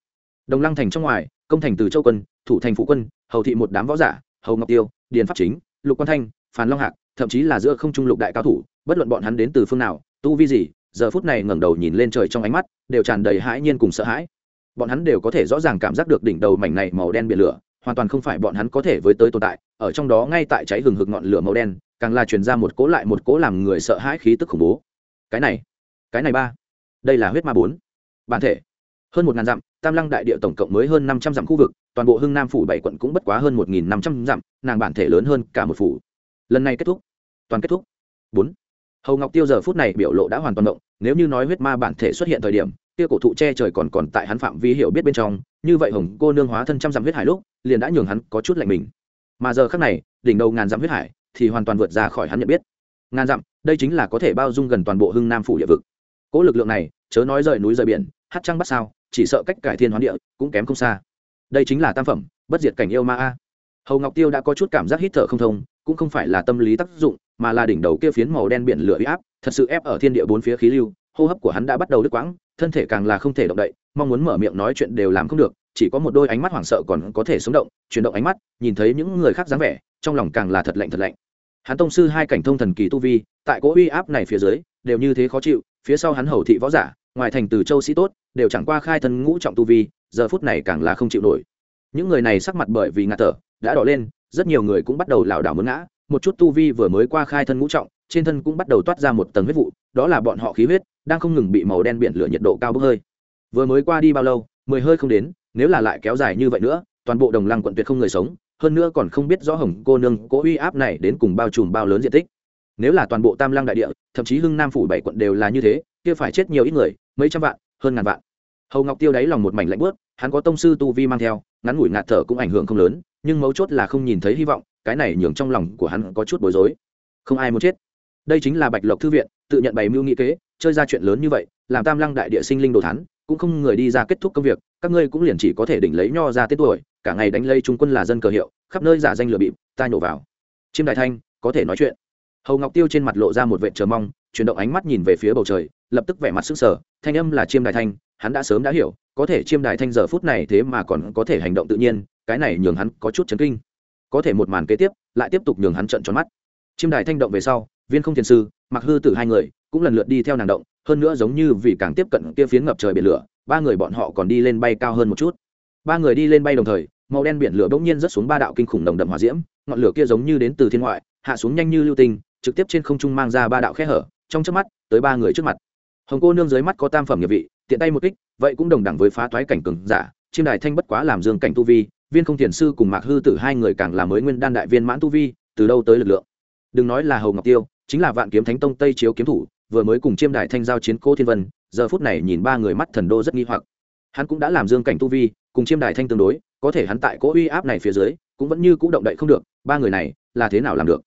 Đồng lăng thành trong ngoài, công thành từ châu quân, thủ thành phụ quân, hầu thị một đám võ giả, hầu ngọc tiêu, điền pháp chính, lục quan thanh, phàn long hạc, thậm chí là giữa không trung lục đại cao thủ, bất luận bọn hắn đến từ phương nào, tu vi gì, giờ phút này ngẩng đầu nhìn lên trời trong ánh mắt, đều tràn đầy hãi nhiên cùng sợ hãi. Bọn hắn đều có thể rõ ràng cảm giác được đỉnh đầu mảnh này màu đen biển lửa hoàn toàn không phải bọn hắn có thể với tới tồn tại, ở trong đó ngay tại cháy hừng hực ngọn lửa màu đen, càng là truyền ra một cố lại một cố làm người sợ hãi khí tức khủng bố. Cái này cái này ba, đây là huyết ma bốn. Bản thể, hơn một ngàn dặm, tam lăng đại địa tổng cộng mới hơn năm trăm dặm khu vực, toàn bộ hưng nam phủ bảy quận cũng bất quá hơn một nghìn năm trăm dặm, nàng bản thể lớn hơn cả một phủ. Lần này kết thúc, toàn kết thúc. Bốn, hầu ngọc tiêu giờ phút này biểu lộ đã hoàn toàn động, nếu như nói huyết ma bản thể xuất hiện thời điểm, kia cổ thụ che trời còn còn tại hắn phạm vi hiểu biết bên trong, như vậy hồng cô nương hóa thân trăm dặm huyết hải lúc liền đã nhường hắn có chút lạnh mình. Mà giờ khác này, đỉnh đầu ngàn dặm huyết hải thì hoàn toàn vượt ra khỏi hắn nhận biết. Ngàn dặm, đây chính là có thể bao dung gần toàn bộ hưng nam phủ địa vực. Cỗ lực lượng này, chớ nói rời núi rời biển, hát trăng bắt sao, chỉ sợ cách cải thiên hoán địa cũng kém không xa. Đây chính là tam phẩm, bất diệt cảnh yêu ma a. Hầu ngọc tiêu đã có chút cảm giác hít thở không thông, cũng không phải là tâm lý tác dụng, mà là đỉnh đầu kia phiến màu đen biển lửa huy áp, thật sự ép ở thiên địa bốn phía khí lưu, hô hấp của hắn đã bắt đầu đứt quãng, thân thể càng là không thể động đậy, mong muốn mở miệng nói chuyện đều làm không được chỉ có một đôi ánh mắt hoảng sợ còn có thể sống động, chuyển động ánh mắt, nhìn thấy những người khác dáng vẻ, trong lòng càng là thật lạnh thật lạnh. Hắn tông sư hai cảnh thông thần kỳ tu vi, tại cỗ uy áp này phía dưới, đều như thế khó chịu, phía sau hắn hầu thị võ giả, ngoài thành từ châu sĩ tốt, đều chẳng qua khai thân ngũ trọng tu vi, giờ phút này càng là không chịu nổi. Những người này sắc mặt bởi vì ngạt thở, đã đỏ lên, rất nhiều người cũng bắt đầu lảo đảo muốn ngã, một chút tu vi vừa mới qua khai thân ngũ trọng, trên thân cũng bắt đầu toát ra một tầng huyết vụ, đó là bọn họ khí huyết, đang không ngừng bị màu đen biển lửa nhiệt độ cao bốc hơi. Vừa mới qua đi bao lâu, mười hơi không đến nếu là lại kéo dài như vậy nữa, toàn bộ đồng lăng quận tuyệt không người sống, hơn nữa còn không biết rõ hồng cô nương cố uy áp này đến cùng bao trùm bao lớn diện tích. Nếu là toàn bộ tam lăng đại địa, thậm chí hưng nam phủ bảy quận đều là như thế, kia phải chết nhiều ít người, mấy trăm vạn, hơn ngàn vạn. Hầu ngọc tiêu đáy lòng một mảnh lạnh bớt hắn có tông sư tu vi mang theo, ngắn ngủi ngạt thở cũng ảnh hưởng không lớn, nhưng mấu chốt là không nhìn thấy hy vọng, cái này nhường trong lòng của hắn có chút bối rối. Không ai muốn chết. Đây chính là bạch lộc thư viện, tự nhận bày mưu nghị kế, chơi ra chuyện lớn như vậy, làm tam lăng đại địa sinh linh đồ thắn cũng không người đi ra kết thúc công việc, các ngươi cũng liền chỉ có thể đỉnh lấy nho ra tết tuổi, cả ngày đánh lây trung quân là dân cờ hiệu, khắp nơi giả danh lừa bịp, ta nhổ vào. Chiêm đại thanh, có thể nói chuyện. Hầu ngọc tiêu trên mặt lộ ra một vệ chờ mong, chuyển động ánh mắt nhìn về phía bầu trời, lập tức vẻ mặt sức sở thanh âm là chiêm đại thanh, hắn đã sớm đã hiểu, có thể chiêm đại thanh giờ phút này thế mà còn có thể hành động tự nhiên, cái này nhường hắn có chút chấn kinh. Có thể một màn kế tiếp, lại tiếp tục nhường hắn trận tròn mắt. Chiêm đại thanh động về sau, viên không thiền sư mặc hư tử hai người, cũng lần lượt đi theo nàng động hơn nữa giống như vì càng tiếp cận kia phiến ngập trời biển lửa, ba người bọn họ còn đi lên bay cao hơn một chút. Ba người đi lên bay đồng thời, màu đen biển lửa bỗng nhiên rớt xuống ba đạo kinh khủng đồng đậm hỏa diễm, ngọn lửa kia giống như đến từ thiên ngoại, hạ xuống nhanh như lưu tinh, trực tiếp trên không trung mang ra ba đạo khe hở, trong chớp mắt, tới ba người trước mặt. Hồng cô nương dưới mắt có tam phẩm nghiệp vị, tiện tay một kích, vậy cũng đồng đẳng với phá toái cảnh cường giả, chiêm đài thanh bất quá làm dương cảnh tu vi, viên không thiền sư cùng mạc hư tử hai người càng là mới nguyên đan đại viên mãn tu vi, từ đâu tới lực lượng? Đừng nói là hầu ngọc tiêu, chính là vạn kiếm thánh tông tây chiếu kiếm thủ vừa mới cùng chiêm đài thanh giao chiến cô thiên vân, giờ phút này nhìn ba người mắt thần đô rất nghi hoặc. Hắn cũng đã làm dương cảnh tu vi, cùng chiêm đài thanh tương đối, có thể hắn tại cỗ uy áp này phía dưới, cũng vẫn như c ũ động đậy không được, ba người này là thế nào làm được?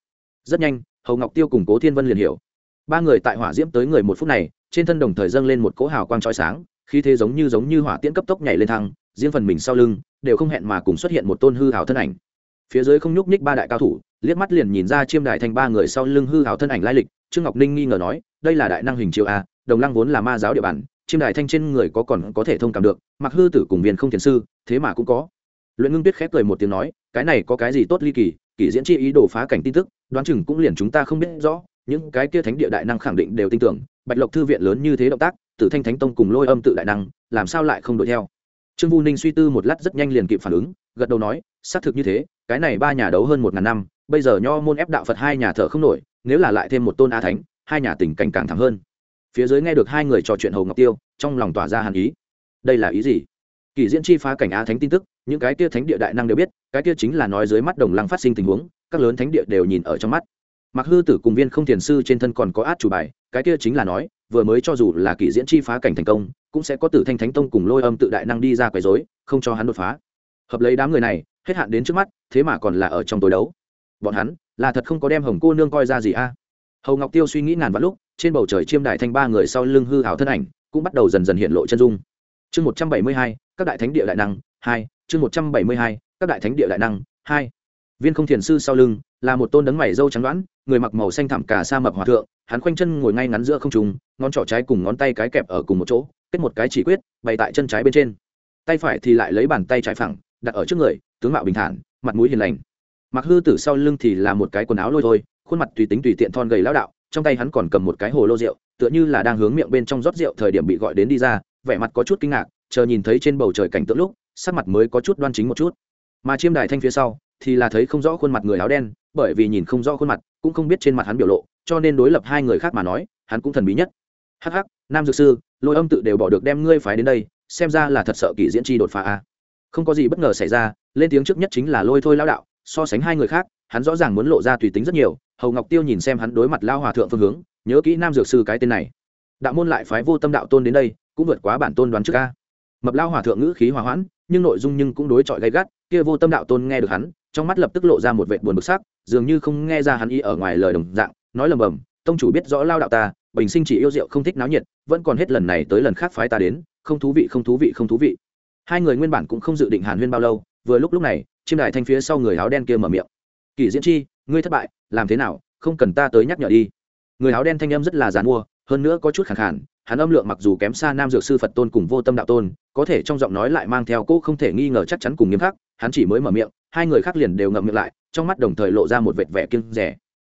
Rất nhanh, hầu ngọc tiêu cùng cố thiên vân liền hiểu. Ba người tại hỏa diễm tới người một phút này, trên thân đồng thời dâng lên một cỗ hào quang trói sáng khi thế giống như giống như hỏa tiễn cấp tốc nhảy lên thăng, riêng phần mình sau lưng, đều không hẹn mà cùng xuất hiện một tôn hư hào thân ảnh. Phía dưới không nhúc nhích ba đại cao thủ liếc mắt liền nhìn ra chiêm đại thành ba người sau lưng hư hào thân ảnh lai lịch, trương ngọc ninh nghi ngờ nói, đây là đại năng hình chiếu a, đồng lăng vốn là ma giáo địa bàn, chiêm đại thanh trên người có còn có thể thông cảm được, mặc hư tử cùng viên không thiền sư, thế mà cũng có. Luyện ngưng tuyết khép cười một tiếng nói, cái này có cái gì tốt ly kỳ, kỷ diễn chi ý đồ phá cảnh tin tức, đoán chừng cũng liền chúng ta không biết rõ, những cái kia thánh địa đại năng khẳng định đều tin tưởng, bạch lộc thư viện lớn như thế động tác, tử thanh thánh tông cùng lôi âm tự đại năng, làm sao lại không đuổi theo? Trương vu ninh suy tư một lát rất nhanh liền kịp phản ứng, gật đầu nói, xác thực như thế, cái này ba nhà đấu hơn một ngàn năm bây giờ nho môn ép đạo phật hai nhà thở không nổi, nếu là lại thêm một tôn a thánh, hai nhà tình cảnh càng thẳng hơn. Phía dưới nghe được hai người trò chuyện hầu ngọc tiêu, trong lòng tỏa ra hàn ý. Đây là ý gì? Kỳ diễn chi phá cảnh a thánh tin tức, những cái kia thánh địa đại năng đều biết, cái kia chính là nói dưới mắt đồng lăng phát sinh tình huống, các lớn thánh địa đều nhìn ở trong mắt. Mặc hư tử cùng viên không thiền sư trên thân còn có át chủ bài, cái kia chính là nói, vừa mới cho dù là kỳ diễn chi phá cảnh thành công, cũng sẽ có tử thanh thánh tông cùng lôi âm tự đại năng đi ra quấy dối không cho hắn đột phá. Hợp lấy đám người này, hết hạn đến trước mắt, thế mà còn là ở trong tối đấu bọn hắn là thật không có đem hồng cô nương coi ra gì a. Hầu ngọc tiêu suy nghĩ ngàn vạn lúc, trên bầu trời chiêm đại thanh ba người sau lưng hư hào thân ảnh cũng bắt đầu dần dần hiện lộ chân dung. Chương một trăm bảy mươi hai, các đại thánh địa đại năng, hai, chương một trăm bảy mươi hai, các đại thánh địa đại năng, hai. Viên không thiền sư sau lưng là một tôn đấng mày dâu trắng đoán, người mặc màu xanh thảm cả sa mập hòa thượng, hắn khoanh chân ngồi ngay ngắn giữa không trùng ngón trỏ trái cùng ngón tay cái kẹp ở cùng một chỗ, kết một cái chỉ quyết, bày tại chân trái bên trên. Tay phải thì lại lấy bàn tay trái phẳng, đặt ở trước người, tướng mạo bình thản, mặt mũi hiền lành mặc hư tử sau lưng thì là một cái quần áo lôi thôi, khuôn mặt tùy tính tùy tiện thon gầy lão đạo, trong tay hắn còn cầm một cái hồ lô rượu, tựa như là đang hướng miệng bên trong rót rượu thời điểm bị gọi đến đi ra, vẻ mặt có chút kinh ngạc, chờ nhìn thấy trên bầu trời cảnh tượng lúc, sắc mặt mới có chút đoan chính một chút. Mà chiêm đài thanh phía sau thì là thấy không rõ khuôn mặt người áo đen, bởi vì nhìn không rõ khuôn mặt, cũng không biết trên mặt hắn biểu lộ, cho nên đối lập hai người khác mà nói, hắn cũng thần bí nhất. Hắc hắc, nam dược sư, lôi âm tự đều bỏ được đem ngươi phái đến đây, xem ra là thật sợ kỳ diễn chi đột phá a. Không có gì bất ngờ xảy ra, lên tiếng trước nhất chính là lôi thôi lao đạo so sánh hai người khác, hắn rõ ràng muốn lộ ra tùy tính rất nhiều, hầu ngọc tiêu nhìn xem hắn đối mặt lao hòa thượng phương hướng, nhớ kỹ nam dược sư cái tên này. Đạo môn lại phái vô tâm đạo tôn đến đây, cũng vượt quá bản tôn đoán trước ca. Mập lao hòa thượng ngữ khí hòa hoãn, nhưng nội dung nhưng cũng đối chọi gay gắt, kia vô tâm đạo tôn nghe được hắn, trong mắt lập tức lộ ra một vệ buồn bực sắc, dường như không nghe ra hắn ý ở ngoài lời đồng dạng, nói lầm bầm, tông chủ biết rõ lao đạo ta, bình sinh chỉ yêu rượu không thích náo nhiệt, vẫn còn hết lần này tới lần khác phái ta đến, không thú vị, không thú vị, không thú vị. Hai người nguyên bản cũng không dự định hàn huyên bao lâu, vừa lúc lúc này chiêm đại thanh phía sau người áo đen kia mở miệng. Kỳ diễn chi, ngươi thất bại, làm thế nào? Không cần ta tới nhắc nhở đi. Người áo đen thanh âm rất là dàn mua, hơn nữa có chút khẳng khản hắn âm lượng mặc dù kém xa nam dược sư phật tôn cùng vô tâm đạo tôn, có thể trong giọng nói lại mang theo cỗ không thể nghi ngờ chắc chắn cùng nghiêm khắc, hắn chỉ mới mở miệng, hai người khác liền đều ngậm miệng lại, trong mắt đồng thời lộ ra một vệt vẻ kiêng rẻ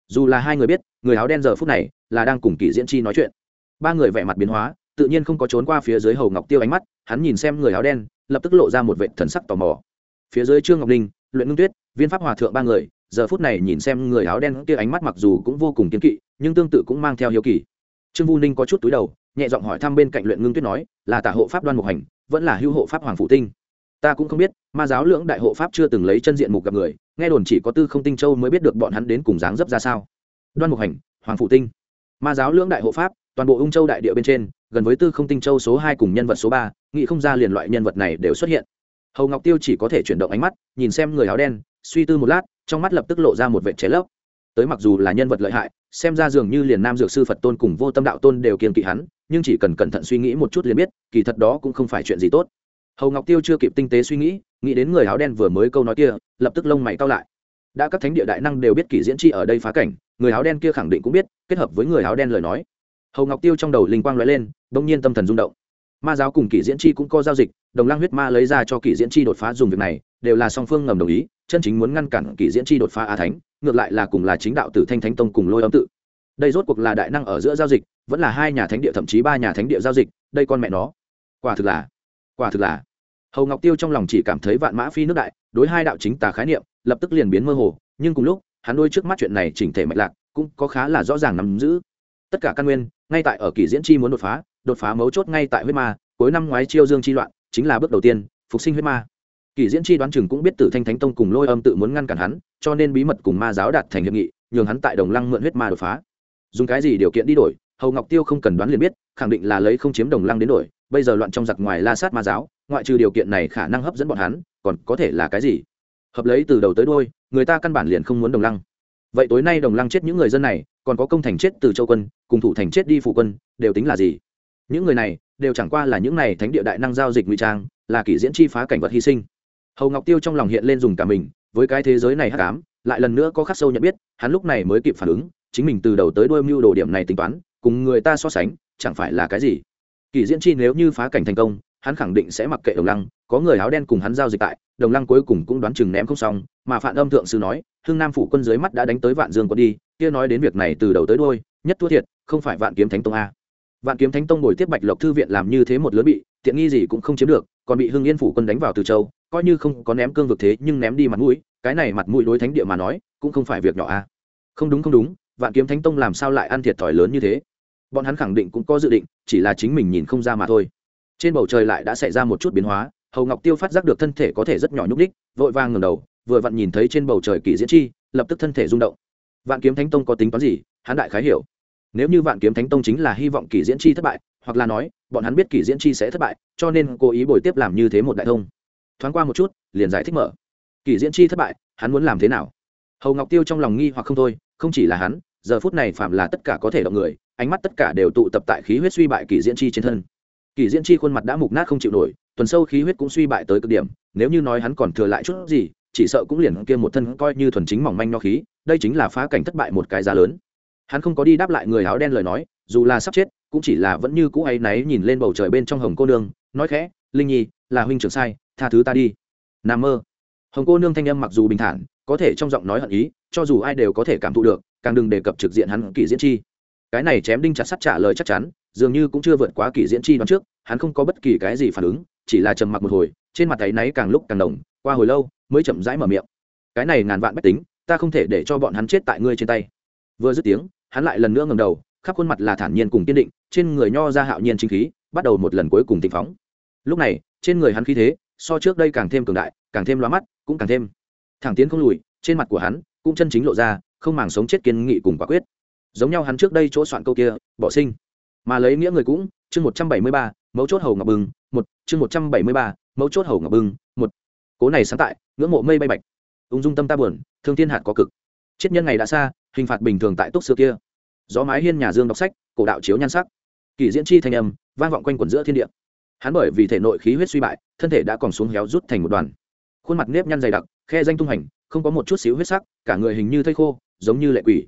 dù là hai người biết, người áo đen giờ phút này là đang cùng kỳ diễn chi nói chuyện. Ba người vẻ mặt biến hóa, tự nhiên không có trốn qua phía dưới hầu ngọc tiêu ánh mắt, hắn nhìn xem người áo đen, lập tức lộ ra một vệt thần sắc tò mò phía dưới trương ngọc ninh, luyện ngưng tuyết, viên pháp hòa thượng ba người, giờ phút này nhìn xem người áo đen kia ánh mắt mặc dù cũng vô cùng kiên kỵ, nhưng tương tự cũng mang theo hiếu kỳ. Trương vu ninh có chút túi đầu, nhẹ giọng hỏi thăm bên cạnh luyện ngưng tuyết nói, là tả hộ pháp đoan mục hành, vẫn là hữu hộ pháp hoàng phủ tinh? Ta cũng không biết, ma giáo lưỡng đại hộ pháp chưa từng lấy chân diện mục gặp người, nghe đồn chỉ có tư không tinh châu mới biết được bọn hắn đến cùng dáng dấp ra sao. Đoan mục hành, hoàng phủ tinh. Ma giáo lưỡng đại hộ pháp, toàn bộ ung châu đại địa bên trên, gần với tư không tinh châu số hai cùng nhân vật số ba, nghĩ không ra liền loại nhân vật này đều xuất hiện hầu ngọc tiêu chỉ có thể chuyển động ánh mắt nhìn xem người áo đen suy tư một lát trong mắt lập tức lộ ra một vệ chế lấp tới mặc dù là nhân vật lợi hại xem ra dường như liền nam dược sư phật tôn cùng vô tâm đạo tôn đều kiên kỵ hắn nhưng chỉ cần cẩn thận suy nghĩ một chút liền biết kỳ thật đó cũng không phải chuyện gì tốt hầu ngọc tiêu chưa kịp tinh tế suy nghĩ nghĩ đến người áo đen vừa mới câu nói kia lập tức lông mày cao lại đã các thánh địa đại năng đều biết kỷ diễn chi ở đây phá cảnh người áo đen kia khẳng định cũng biết kết hợp với người áo đen lời nói hầu ngọc tiêu trong đầu linh quang lóe lên bỗng nhiên tâm thần rung động ma giáo cùng kỷ diễn chi cũng có giao dịch, đồng lăng huyết ma lấy ra cho kỷ diễn chi đột phá dùng việc này, đều là song phương ngầm đồng ý, chân chính muốn ngăn cản kỷ diễn chi đột phá a thánh, ngược lại là cùng là chính đạo tử thanh thánh tông cùng lôi âm tự. Đây rốt cuộc là đại năng ở giữa giao dịch, vẫn là hai nhà thánh địa thậm chí ba nhà thánh địa giao dịch, đây con mẹ nó. Quả thực là, quả thực là. Hầu ngọc tiêu trong lòng chỉ cảm thấy vạn mã phi nước đại, đối hai đạo chính tà khái niệm, lập tức liền biến mơ hồ, nhưng cùng lúc, hắn đôi trước mắt chuyện này chỉnh thể mạch lạc, cũng có khá là rõ ràng nắm giữ. Tất cả căn nguyên ngay tại ở kỳ diễn chi muốn đột phá đột phá mấu chốt ngay tại huyết ma, cuối năm ngoái chiêu dương chi loạn, chính là bước đầu tiên, phục sinh huyết ma. Kỳ diễn chi đoán chừng cũng biết tử thanh thánh tông cùng lôi âm tự muốn ngăn cản hắn, cho nên bí mật cùng ma giáo đạt thành hiệp nghị, nhường hắn tại đồng lăng mượn huyết ma đột phá. Dùng cái gì điều kiện đi đổi, hầu ngọc tiêu không cần đoán liền biết, khẳng định là lấy không chiếm đồng lăng đến đổi, bây giờ loạn trong giặc ngoài la sát ma giáo, ngoại trừ điều kiện này khả năng hấp dẫn bọn hắn, còn có thể là cái gì? Hợp lấy từ đầu tới đôi người ta căn bản liền không muốn đồng lăng vậy tối nay đồng lăng chết những người dân này, còn có công thành chết từ châu quân, cùng thủ thành chết đi phụ quân, đều tính là gì? Những người này, đều chẳng qua là những này thánh địa đại năng giao dịch ngụy trang, là kỷ diễn chi phá cảnh vật hy sinh. Hầu ngọc tiêu trong lòng hiện lên dùng cả mình, với cái thế giới này hắc ám, lại lần nữa có khắc sâu nhận biết, hắn lúc này mới kịp phản ứng, chính mình từ đầu tới đuôi mưu đồ điểm này tính toán, cùng người ta so sánh, chẳng phải là cái gì? Kỷ diễn chi nếu như phá cảnh thành công, hắn khẳng định sẽ mặc kệ đồng lăng có người áo đen cùng hắn giao dịch tại, đồng lăng cuối cùng cũng đoán chừng ném không xong, mà phản âm thượng sư nói, hưng nam phủ quân dưới mắt đã đánh tới vạn dương quân đi, kia nói đến việc này từ đầu tới đôi nhất thua thiệt, không phải vạn kiếm thánh tông a. Vạn kiếm thánh tông ngồi tiếp bạch lộc thư viện làm như thế một lớn bị, tiện nghi gì cũng không chiếm được, còn bị hưng yên phủ quân đánh vào từ châu, coi như không có ném cương vực thế nhưng ném đi mặt mũi, cái này mặt mũi đối thánh địa mà nói, cũng không phải việc nhỏ a. Không đúng không đúng, vạn kiếm thánh tông làm sao lại ăn thiệt thòi lớn như thế? Bọn hắn khẳng định cũng có dự định, chỉ là chính mình nhìn không ra mà thôi. Trên bầu trời lại đã xảy ra một chút biến hóa hầu ngọc tiêu phát giác được thân thể có thể rất nhỏ nhúc ních vội vang ngầm đầu, vừa vặn nhìn thấy trên bầu trời kỳ diễn chi, lập tức thân thể rung động. Vạn kiếm thánh tông có tính toán gì? Hắn đại khái hiểu. Nếu như vạn kiếm thánh tông chính là hy vọng kỳ diễn chi thất bại, hoặc là nói, bọn hắn biết kỳ diễn chi sẽ thất bại, cho nên cố ý bồi tiếp làm như thế một đại thông. Thoáng qua một chút, liền giải thích mở. Kỳ diễn chi thất bại, hắn muốn làm thế nào? Hầu ngọc tiêu trong lòng nghi hoặc không thôi, không chỉ là hắn, giờ phút này phạm là tất cả có thể động người, ánh mắt tất cả đều tụ tập tại khí huyết suy bại kỳ diễn chi trên thân. Kỳ diễn chi khuôn mặt đã mục nát không chịu nổi tuần sâu khí huyết cũng suy bại tới cực điểm, nếu như nói hắn còn thừa lại chút gì, chỉ sợ cũng liền kia một thân coi như thuần chính mỏng manh nho khí, đây chính là phá cảnh thất bại một cái giá lớn. Hắn không có đi đáp lại người áo đen lời nói, dù là sắp chết, cũng chỉ là vẫn như cũ ấy náy nhìn lên bầu trời bên trong hồng cô nương, nói khẽ, linh nhi, là huynh trưởng sai, tha thứ ta đi. N mơ. Hồng cô nương thanh âm mặc dù bình thản, có thể trong giọng nói hận ý, cho dù ai đều có thể cảm thụ được, càng đừng đề cập trực diện hắn kỳ diễn chi. Cái này chém đinh chặt sắt trả lời chắc chắn dường như cũng chưa vượt quá kỳ diễn chi đoán trước, hắn không có bất kỳ cái gì phản ứng, chỉ là trầm mặc một hồi, trên mặt tay náy càng lúc càng đồng qua hồi lâu, mới chậm rãi mở miệng. Cái này ngàn vạn bách tính, ta không thể để cho bọn hắn chết tại ngươi trên tay. Vừa dứt tiếng, hắn lại lần nữa ngầm đầu, khắp khuôn mặt là thản nhiên cùng kiên định, trên người nho ra hạo nhiên chính khí, bắt đầu một lần cuối cùng tịnh phóng. Lúc này, trên người hắn khí thế, so trước đây càng thêm cường đại, càng thêm loa mắt, cũng càng thêm thẳng tiến không lùi, trên mặt của hắn cũng chân chính lộ ra, không màng sống chết kiên nghị cùng quả quyết. Giống nhau hắn trước đây chỗ soạn câu kia, bỏ sinh mà lấy nghĩa người cũng, chương một trăm bảy mươi ba, mấu chốt hầu ngọc bừng, một, chương một trăm bảy mươi ba, mấu chốt hầu ngọc bừng, một. Cố này sáng tại, ngưỡng mộ mây bay bạch. Ung dung tâm ta buồn, thương thiên hạt có cực. Chết nhân ngày đã xa, hình phạt bình thường tại túc xưa kia. Gió mái hiên nhà dương đọc sách, cổ đạo chiếu nhan sắc. Kỳ diễn chi thanh âm, vang vọng quanh quần giữa thiên địa. Hắn bởi vì thể nội khí huyết suy bại, thân thể đã còn xuống héo rút thành một đoàn. Khuôn mặt nếp nhăn dày đặc, khe danh tung hành, không có một chút xíu huyết sắc, cả người hình như thây khô, giống như lệ quỷ.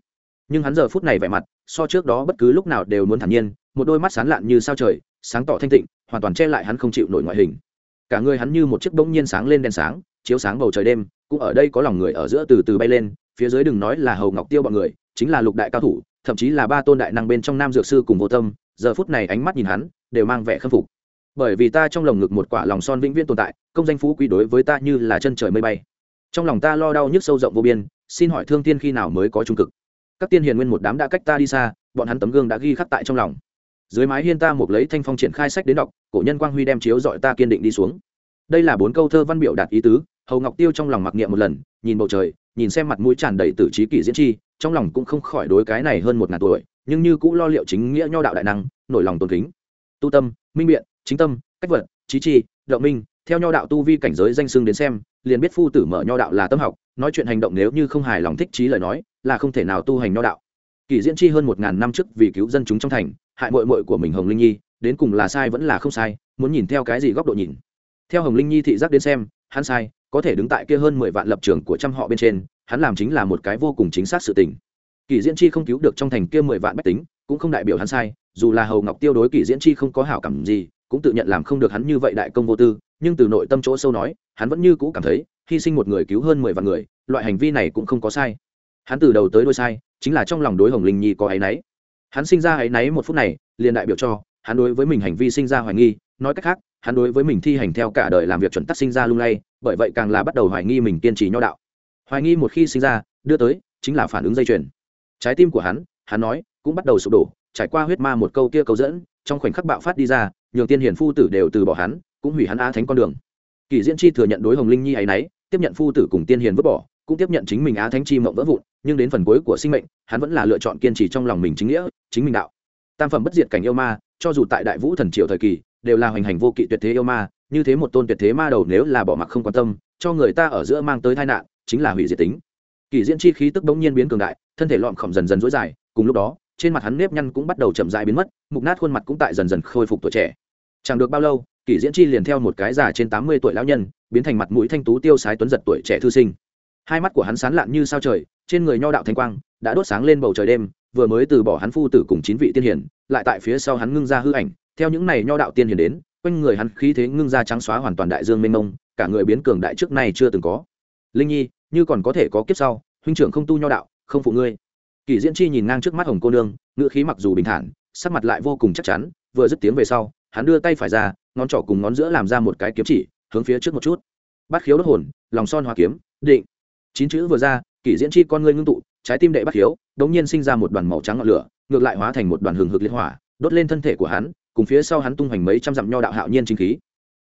Nhưng hắn giờ phút này vẻ mặt, so trước đó bất cứ lúc nào đều muốn thản nhiên một đôi mắt sán lạn như sao trời, sáng tỏ thanh tịnh, hoàn toàn che lại hắn không chịu nổi ngoại hình. Cả người hắn như một chiếc bỗng nhiên sáng lên đèn sáng, chiếu sáng bầu trời đêm, cũng ở đây có lòng người ở giữa từ từ bay lên, phía dưới đừng nói là hầu ngọc tiêu bọn người, chính là lục đại cao thủ, thậm chí là ba tôn đại năng bên trong nam dược sư cùng vô tâm, giờ phút này ánh mắt nhìn hắn, đều mang vẻ khâm phục. Bởi vì ta trong lồng ngực một quả lòng son vĩnh viễn tồn tại, công danh phú quý đối với ta như là chân trời mây bay. Trong lòng ta lo đau nhức sâu rộng vô biên, xin hỏi thương tiên khi nào mới có trung cực? Các tiên hiền nguyên một đám đã cách ta đi xa, bọn hắn tấm gương đã ghi khắc tại trong lòng dưới mái hiên ta mục lấy thanh phong triển khai sách đến đọc, cổ nhân quang huy đem chiếu dọi ta kiên định đi xuống. Đây là bốn câu thơ văn biểu đạt ý tứ, hầu ngọc tiêu trong lòng mặc niệm một lần, nhìn bầu trời, nhìn xem mặt mũi tràn đầy tử trí kỷ diễn chi, trong lòng cũng không khỏi đối cái này hơn một ngàn tuổi, nhưng như cũng lo liệu chính nghĩa nho đạo đại năng, nổi lòng tôn kính. Tu tâm, minh biện, chính tâm, cách vật, trí chi, động minh, theo nho đạo tu vi cảnh giới danh xưng đến xem, liền biết phu tử mở nho đạo là tâm học, nói chuyện hành động nếu như không hài lòng thích trí lời nói, là không thể nào tu hành nho đạo. Kỳ diễn chi hơn một ngàn năm trước vì cứu dân chúng trong thành, hại mội mội của mình hồng linh nhi, đến cùng là sai vẫn là không sai, muốn nhìn theo cái gì góc độ nhìn. Theo hồng linh nhi thị giác đến xem, hắn sai, có thể đứng tại kia hơn mười vạn lập trường của trăm họ bên trên, hắn làm chính là một cái vô cùng chính xác sự tình. Kỳ diễn chi không cứu được trong thành kia mười vạn bách tính, cũng không đại biểu hắn sai, dù là hầu ngọc tiêu đối kỳ diễn chi không có hảo cảm gì, cũng tự nhận làm không được hắn như vậy đại công vô tư, nhưng từ nội tâm chỗ sâu nói, hắn vẫn như cũ cảm thấy, hy sinh một người cứu hơn mười vạn người, loại hành vi này cũng không có sai. Hắn từ đầu tới đôi sai chính là trong lòng đối hồng linh nhi có áy náy. Hắn sinh ra áy náy một phút này, liền đại biểu cho, hắn đối với mình hành vi sinh ra hoài nghi, nói cách khác, hắn đối với mình thi hành theo cả đời làm việc chuẩn tắc sinh ra lung lay, bởi vậy càng là bắt đầu hoài nghi mình kiên trì nho đạo. Hoài nghi một khi sinh ra, đưa tới, chính là phản ứng dây chuyền. Trái tim của hắn hắn nói, cũng bắt đầu sụp đổ, trải qua huyết ma một câu kia câu dẫn, trong khoảnh khắc bạo phát đi ra, nhường tiên hiền phu tử đều từ bỏ hắn, cũng hủy hắn á thánh con đường. Kỳ diễn chi thừa nhận đối hồng linh nhi ấy nấy tiếp nhận phu tử cùng tiên hiền vứt bỏ cũng tiếp nhận chính mình á thánh chi mộng vỡ vụn, nhưng đến phần cuối của sinh mệnh, hắn vẫn là lựa chọn kiên trì trong lòng mình chính nghĩa, chính mình đạo. Tam phẩm bất diệt cảnh yêu ma, cho dù tại đại vũ thần triều thời kỳ, đều là hoành hành vô kỵ tuyệt thế yêu ma, như thế một tôn tuyệt thế ma đầu nếu là bỏ mặc không quan tâm, cho người ta ở giữa mang tới tai nạn, chính là hủy diệt tính. Kỳ diễn chi khí tức bỗng nhiên biến cường đại, thân thể lọn khổng dần dần dối dài, cùng lúc đó, trên mặt hắn nếp nhăn cũng bắt đầu chậm dại biến mất, mục nát khuôn mặt cũng tại dần dần khôi phục tuổi trẻ. Chẳng được bao lâu kỷ diễn chi liền theo một cái già trên tám mươi tuổi lão nhân, biến thành mặt mũi thanh tú tiêu sái tuấn giật tuổi trẻ thư sinh hai mắt của hắn sán lạn như sao trời, trên người nho đạo thanh quang đã đốt sáng lên bầu trời đêm, vừa mới từ bỏ hắn phu tử cùng chín vị tiên hiển lại tại phía sau hắn ngưng ra hư ảnh. Theo những này nho đạo tiên hiển đến, quanh người hắn khí thế ngưng ra trắng xóa hoàn toàn đại dương mênh mông, cả người biến cường đại trước nay chưa từng có. Linh nhi, như còn có thể có kiếp sau, huynh trưởng không tu nho đạo, không phụ ngươi. Kỷ diễn chi nhìn ngang trước mắt hồng cô nương ngựa khí mặc dù bình thản, sắc mặt lại vô cùng chắc chắn, vừa dứt tiếng về sau, hắn đưa tay phải ra, ngón trỏ cùng ngón giữa làm ra một cái kiếm chỉ, hướng phía trước một chút. Bắt khiếu đốt hồn, lòng son hoa kiếm, định chín chữ vừa ra, kỷ diễn chi con ngươi ngưng tụ, trái tim đệ bắt khiếu đống nhiên sinh ra một đoàn màu trắng ngọn lửa, ngược lại hóa thành một đoàn hừng hực liên hỏa, đốt lên thân thể của hắn, cùng phía sau hắn tung hoành mấy trăm dặm nho đạo hạo nhiên chính khí.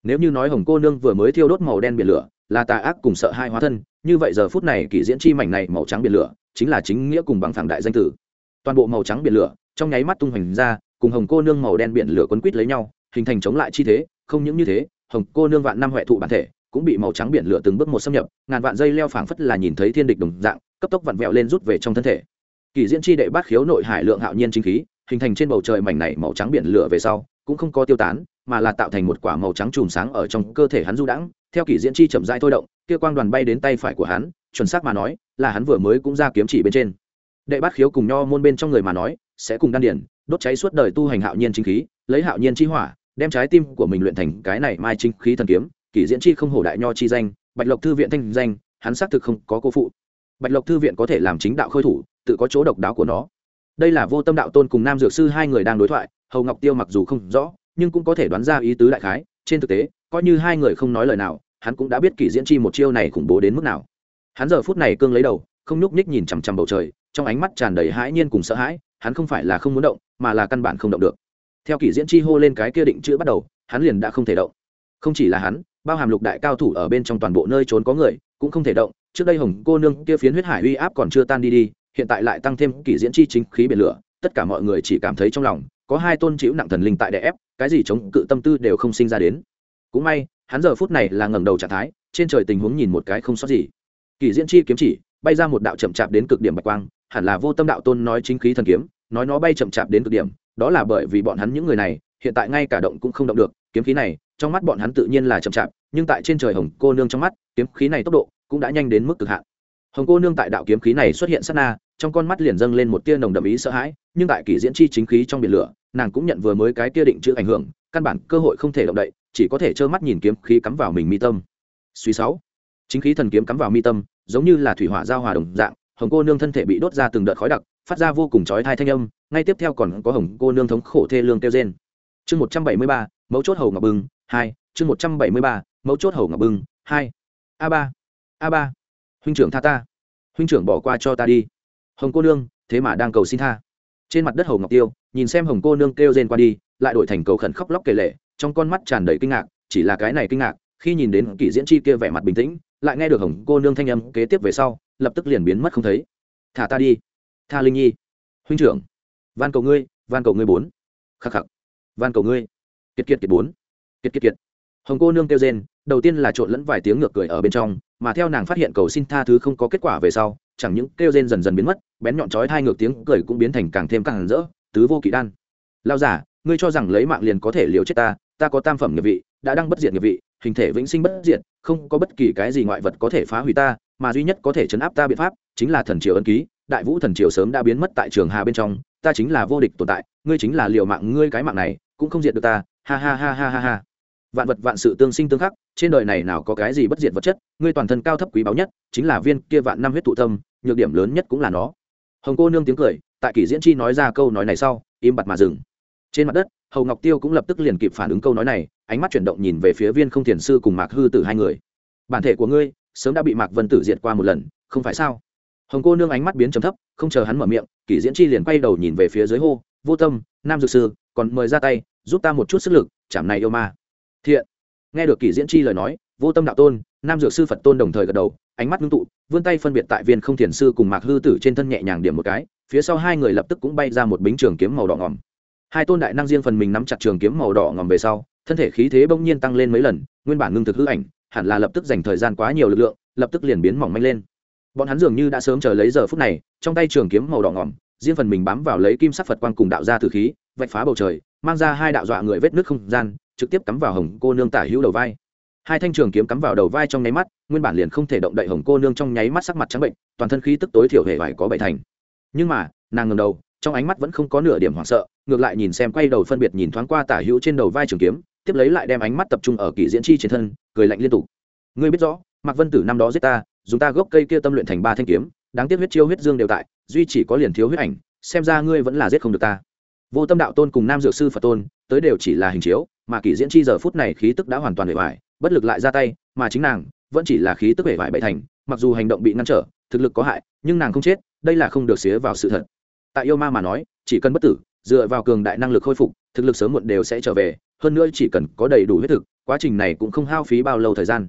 Nếu như nói hồng cô nương vừa mới thiêu đốt màu đen biển lửa, là tà ác cùng sợ hai hóa thân, như vậy giờ phút này kỷ diễn chi mảnh này màu trắng biển lửa, chính là chính nghĩa cùng bằng phẳng đại danh tử. Toàn bộ màu trắng biển lửa, trong nháy mắt tung hoành ra, cùng hồng cô nương màu đen biển lửa quấn quít lấy nhau, hình thành chống lại chi thế, không những như thế, hồng cô nương vạn năm huệ thụ bản thể cũng bị màu trắng biển lửa từng bước một xâm nhập, ngàn vạn dây leo phảng phất là nhìn thấy thiên địch đồng dạng, cấp tốc vặn vẹo lên rút về trong thân thể. Kỳ diễn chi đệ bát khiếu nội hải lượng hạo nhiên chính khí, hình thành trên bầu trời mảnh này màu trắng biển lửa về sau, cũng không có tiêu tán, mà là tạo thành một quả màu trắng chùm sáng ở trong cơ thể hắn du đãng. Theo kỳ diễn chi chậm rãi thôi động, kia quang đoàn bay đến tay phải của hắn, chuẩn xác mà nói, là hắn vừa mới cũng ra kiếm chỉ bên trên. Đệ bát khiếu cùng nho môn bên trong người mà nói, sẽ cùng đan điển đốt cháy suốt đời tu hành hạo nhiên chính khí, lấy hạo nhiên chi hỏa, đem trái tim của mình luyện thành cái này mai chính khí thần kiếm kỷ diễn chi không hổ đại nho chi danh, bạch lộc thư viện thanh danh, hắn xác thực không có cô phụ. Bạch lộc thư viện có thể làm chính đạo khôi thủ, tự có chỗ độc đáo của nó. Đây là vô tâm đạo tôn cùng nam dược sư hai người đang đối thoại, hầu ngọc tiêu mặc dù không rõ, nhưng cũng có thể đoán ra ý tứ đại khái, trên thực tế, coi như hai người không nói lời nào, hắn cũng đã biết kỷ diễn chi một chiêu này khủng bố đến mức nào. Hắn giờ phút này cương lấy đầu, không nhúc nhích nhìn chằm chằm bầu trời, trong ánh mắt tràn đầy hãi nhiên cùng sợ hãi, hắn không phải là không muốn động, mà là căn bản không động được. Theo kỷ diễn chi hô lên cái kia định chữ bắt đầu, hắn liền đã không thể động. Không chỉ là hắn bao hàm lục đại cao thủ ở bên trong toàn bộ nơi trốn có người, cũng không thể động. Trước đây hồng cô nương kia phiến huyết hải uy áp còn chưa tan đi đi, hiện tại lại tăng thêm kỷ diễn chi chính khí biển lửa, tất cả mọi người chỉ cảm thấy trong lòng, có hai tôn chịu nặng thần linh tại đè ép, cái gì chống cự tâm tư đều không sinh ra đến. Cũng may, hắn giờ phút này là ngẩng đầu trạng thái, trên trời tình huống nhìn một cái không sót gì. Kỷ diễn chi kiếm chỉ, bay ra một đạo chậm chạp đến cực điểm bạch quang, hẳn là vô tâm đạo tôn nói chính khí thần kiếm, nói nó bay chậm chạp đến cực điểm, đó là bởi vì bọn hắn những người này, hiện tại ngay cả động cũng không động được, kiếm khí này trong mắt bọn hắn tự nhiên là chậm chạp, nhưng tại trên trời hồng cô nương trong mắt, kiếm khí này tốc độ cũng đã nhanh đến mức cực hạn hồng cô nương tại đạo kiếm khí này xuất hiện sát na, trong con mắt liền dâng lên một tia nồng đậm ý sợ hãi, nhưng tại kỷ diễn chi chính khí trong biển lửa, nàng cũng nhận vừa mới cái tia định chữ ảnh hưởng, căn bản cơ hội không thể động đậy, chỉ có thể trơ mắt nhìn kiếm khí cắm vào mình mi tâm suy sáu, chính khí thần kiếm cắm vào mi tâm, giống như là thủy hỏa giao hòa đồng dạng, hồng cô nương thân thể bị đốt ra từng đợt khói đặc, phát ra vô cùng chói thai thanh âm, ngay tiếp theo còn có hồng cô nương thống khổ thê lương kêu trên chương một trăm bảy mươi ba, mấu chốt hầu ngọc bừng hai, chương một trăm bảy mươi ba, mấu chốt hầu ngọc bưng, hai. A ba. A ba. Huynh trưởng tha ta. Huynh trưởng bỏ qua cho ta đi. Hồng cô nương, thế mà đang cầu xin tha. Trên mặt đất hầu ngọc tiêu, nhìn xem hồng cô nương kêu rên qua đi, lại đổi thành cầu khẩn khóc lóc kể lệ trong con mắt tràn đầy kinh ngạc, chỉ là cái này kinh ngạc, khi nhìn đến kỷ diễn chi kia vẻ mặt bình tĩnh, lại nghe được hồng cô nương thanh âm kế tiếp về sau, lập tức liền biến mất không thấy. Thả ta đi. Tha linh nhi. Huynh trưởng. Van cầu ngươi, van cầu ngươi bốn. Khắc khắc. Van cầu ngươi. Kiệt kiệt kiệt bốn kiệt kiệt kiệt. Hồng cô nương kêu rên, đầu tiên là trộn lẫn vài tiếng ngược cười ở bên trong, mà theo nàng phát hiện cầu xin tha thứ không có kết quả về sau, chẳng những kêu rên dần dần biến mất, bén nhọn chói hai ngược tiếng cười cũng biến thành càng thêm càng rỡ, tứ vô kỵ đan. Lao giả ngươi cho rằng lấy mạng liền có thể liều chết ta ta có tam phẩm nghiệp vị, đã đăng bất diệt nghiệp vị, hình thể vĩnh sinh bất diệt, không có bất kỳ cái gì ngoại vật có thể phá hủy ta, mà duy nhất có thể chấn áp ta biện pháp chính là thần triều ân ký, đại vũ thần triều sớm đã biến mất tại trường hà bên trong, ta chính là vô địch tồn tại, ngươi chính là liều mạng ngươi cái mạng này, cũng không diệt được ta, ha ha ha ha ha ha vạn vật vạn sự tương sinh tương khắc, trên đời này nào có cái gì bất diệt vật chất, ngươi toàn thân cao thấp quý báu nhất, chính là viên kia vạn năm huyết thụ tâm, nhược điểm lớn nhất cũng là nó. Hồng cô nương tiếng cười, tại kỷ diễn chi nói ra câu nói này sau, im bặt mà dừng. Trên mặt đất, hầu ngọc tiêu cũng lập tức liền kịp phản ứng câu nói này, ánh mắt chuyển động nhìn về phía viên không thiền sư cùng mạc hư tử hai người. Bản thể của ngươi, sớm đã bị mạc vân tử diệt qua một lần, không phải sao? Hồng cô nương ánh mắt biến trầm thấp, không chờ hắn mở miệng, kỷ diễn chi liền quay đầu nhìn về phía dưới hô, vô tâm, nam dược sư, còn mời ra tay, giúp ta một chút sức lực, chảm này yêu ma thiện. Nghe được kỷ diễn chi lời nói, vô tâm đạo tôn, nam dược sư phật tôn đồng thời gật đầu, ánh mắt ngưng tụ, vươn tay phân biệt tại viên không thiền sư cùng mạc hư tử trên thân nhẹ nhàng điểm một cái, phía sau hai người lập tức cũng bay ra một bính trường kiếm màu đỏ ngòm. Hai tôn đại năng riêng phần mình nắm chặt trường kiếm màu đỏ ngòm về sau, thân thể khí thế bỗng nhiên tăng lên mấy lần, nguyên bản ngưng thực hư ảnh, hẳn là lập tức dành thời gian quá nhiều lực lượng, lập tức liền biến mỏng manh lên. Bọn hắn dường như đã sớm chờ lấy giờ phút này, trong tay trường kiếm màu đỏ ngòm, riêng phần mình bám vào lấy kim sắc phật quang cùng đạo ra từ khí, vạch phá bầu trời, mang ra hai đạo dọa người vết nước không gian trực tiếp cắm vào hồng cô nương tả hữu đầu vai. Hai thanh trường kiếm cắm vào đầu vai trong nháy mắt, nguyên bản liền không thể động đậy hồng cô nương trong nháy mắt sắc mặt trắng bệnh, toàn thân khí tức tối thiểu hệ vải có bảy thành. Nhưng mà, nàng ngầm đầu, trong ánh mắt vẫn không có nửa điểm hoảng sợ, ngược lại nhìn xem quay đầu phân biệt nhìn thoáng qua tả hữu trên đầu vai trường kiếm, tiếp lấy lại đem ánh mắt tập trung ở kỳ diễn chi trên thân, cười lạnh liên tục. Ngươi biết rõ, mạc vân tử năm đó giết ta, dùng ta gốc cây kia tâm luyện thành ba thanh kiếm, đáng tiếc huyết chiêu huyết dương đều tại, duy chỉ có liền thiếu huyết ảnh, xem ra ngươi vẫn là giết không được ta vô tâm đạo tôn cùng nam dược sư phật tôn, tới đều chỉ là hình chiếu, mà kỷ diễn chi giờ phút này khí tức đã hoàn toàn bể vải bất lực lại ra tay, mà chính nàng vẫn chỉ là khí tức bể vải bậy thành, mặc dù hành động bị ngăn trở, thực lực có hại, nhưng nàng không chết, đây là không được xía vào sự thật. Tại yêu ma mà nói, chỉ cần bất tử, dựa vào cường đại năng lực khôi phục, thực lực sớm muộn đều sẽ trở về, hơn nữa chỉ cần có đầy đủ huyết thực, quá trình này cũng không hao phí bao lâu thời gian.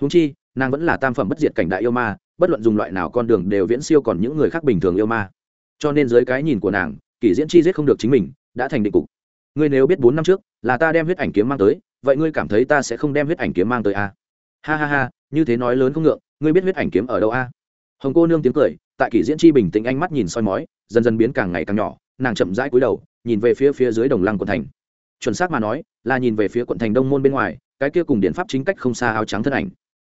Húng chi, nàng vẫn là tam phẩm bất diệt cảnh đại yêu ma, bất luận dùng loại nào con đường đều viễn siêu còn những người khác bình thường yêu ma. Cho nên dưới cái nhìn của nàng kỷ diễn chi giết không được chính mình, đã thành định cục ngươi nếu biết bốn năm trước là ta đem huyết ảnh kiếm mang tới, vậy ngươi cảm thấy ta sẽ không đem huyết ảnh kiếm mang tới à? ha ha ha, như thế nói lớn không ngượng, ngươi biết huyết ảnh kiếm ở đâu a à? hồng cô nương tiếng cười, tại kỷ diễn chi bình tĩnh ánh mắt nhìn soi mói, dần dần biến càng ngày càng nhỏ, nàng chậm rãi cúi đầu, nhìn về phía phía dưới đồng lăng quận thành chuẩn xác mà nói, là nhìn về phía quận thành đông môn bên ngoài, cái kia cùng điện pháp chính cách không xa áo trắng thân ảnh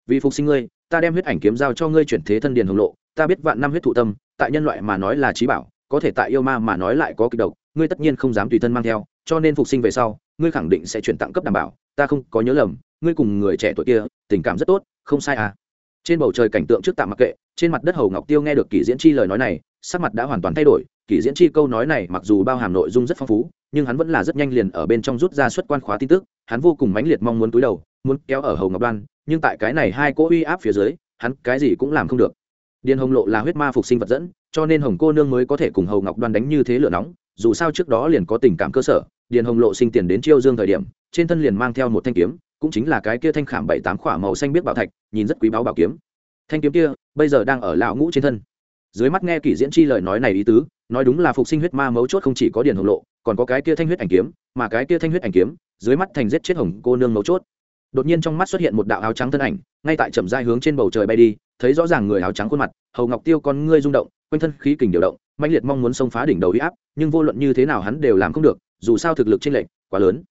vì phục sinh ngươi, ta đem huyết ảnh kiếm giao cho ngươi chuyển thế thân điền hồng lộ, ta biết vạn năm huyết thụ tâm, tại nhân loại mà nói là trí bảo có thể tại yêu ma mà nói lại có kịch độc, ngươi tất nhiên không dám tùy thân mang theo, cho nên phục sinh về sau, ngươi khẳng định sẽ chuyển tặng cấp đảm bảo, ta không có nhớ lầm, ngươi cùng người trẻ tuổi kia, tình cảm rất tốt, không sai à. Trên bầu trời cảnh tượng trước tạm mặc kệ, trên mặt đất hầu ngọc tiêu nghe được kỷ diễn chi lời nói này, sắc mặt đã hoàn toàn thay đổi, kỷ diễn chi câu nói này mặc dù bao hàm nội dung rất phong phú, nhưng hắn vẫn là rất nhanh liền ở bên trong rút ra xuất quan khóa tin tức, hắn vô cùng mãnh liệt mong muốn túi đầu, muốn kéo ở hầu ngọc đoan, nhưng tại cái này hai cỗ uy áp phía dưới, hắn cái gì cũng làm không được điền hồng lộ là huyết ma phục sinh vật dẫn, cho nên hồng cô nương mới có thể cùng hầu ngọc đoan đánh như thế lửa nóng. Dù sao trước đó liền có tình cảm cơ sở, điền hồng lộ sinh tiền đến chiêu dương thời điểm, trên thân liền mang theo một thanh kiếm, cũng chính là cái kia thanh khảm bảy tám khỏa màu xanh biết bảo thạch, nhìn rất quý báu bảo kiếm. Thanh kiếm kia, bây giờ đang ở lão ngũ trên thân. Dưới mắt nghe kỷ diễn chi lời nói này ý tứ, nói đúng là phục sinh huyết ma mấu chốt không chỉ có điền hồng lộ, còn có cái kia thanh huyết ảnh kiếm, mà cái kia thanh huyết ảnh kiếm, dưới mắt thành giết chết hồng cô nương mấu chốt. Đột nhiên trong mắt xuất hiện một đạo áo trắng thân ảnh, ngay tại chậm dai hướng trên bầu trời bay đi thấy rõ ràng người áo trắng khuôn mặt, hầu ngọc tiêu con ngươi rung động, quanh thân khí kình điều động mạnh liệt mong muốn xông phá đỉnh đầu huy áp, nhưng vô luận như thế nào hắn đều làm không được, dù sao thực lực trên lệnh quá lớn.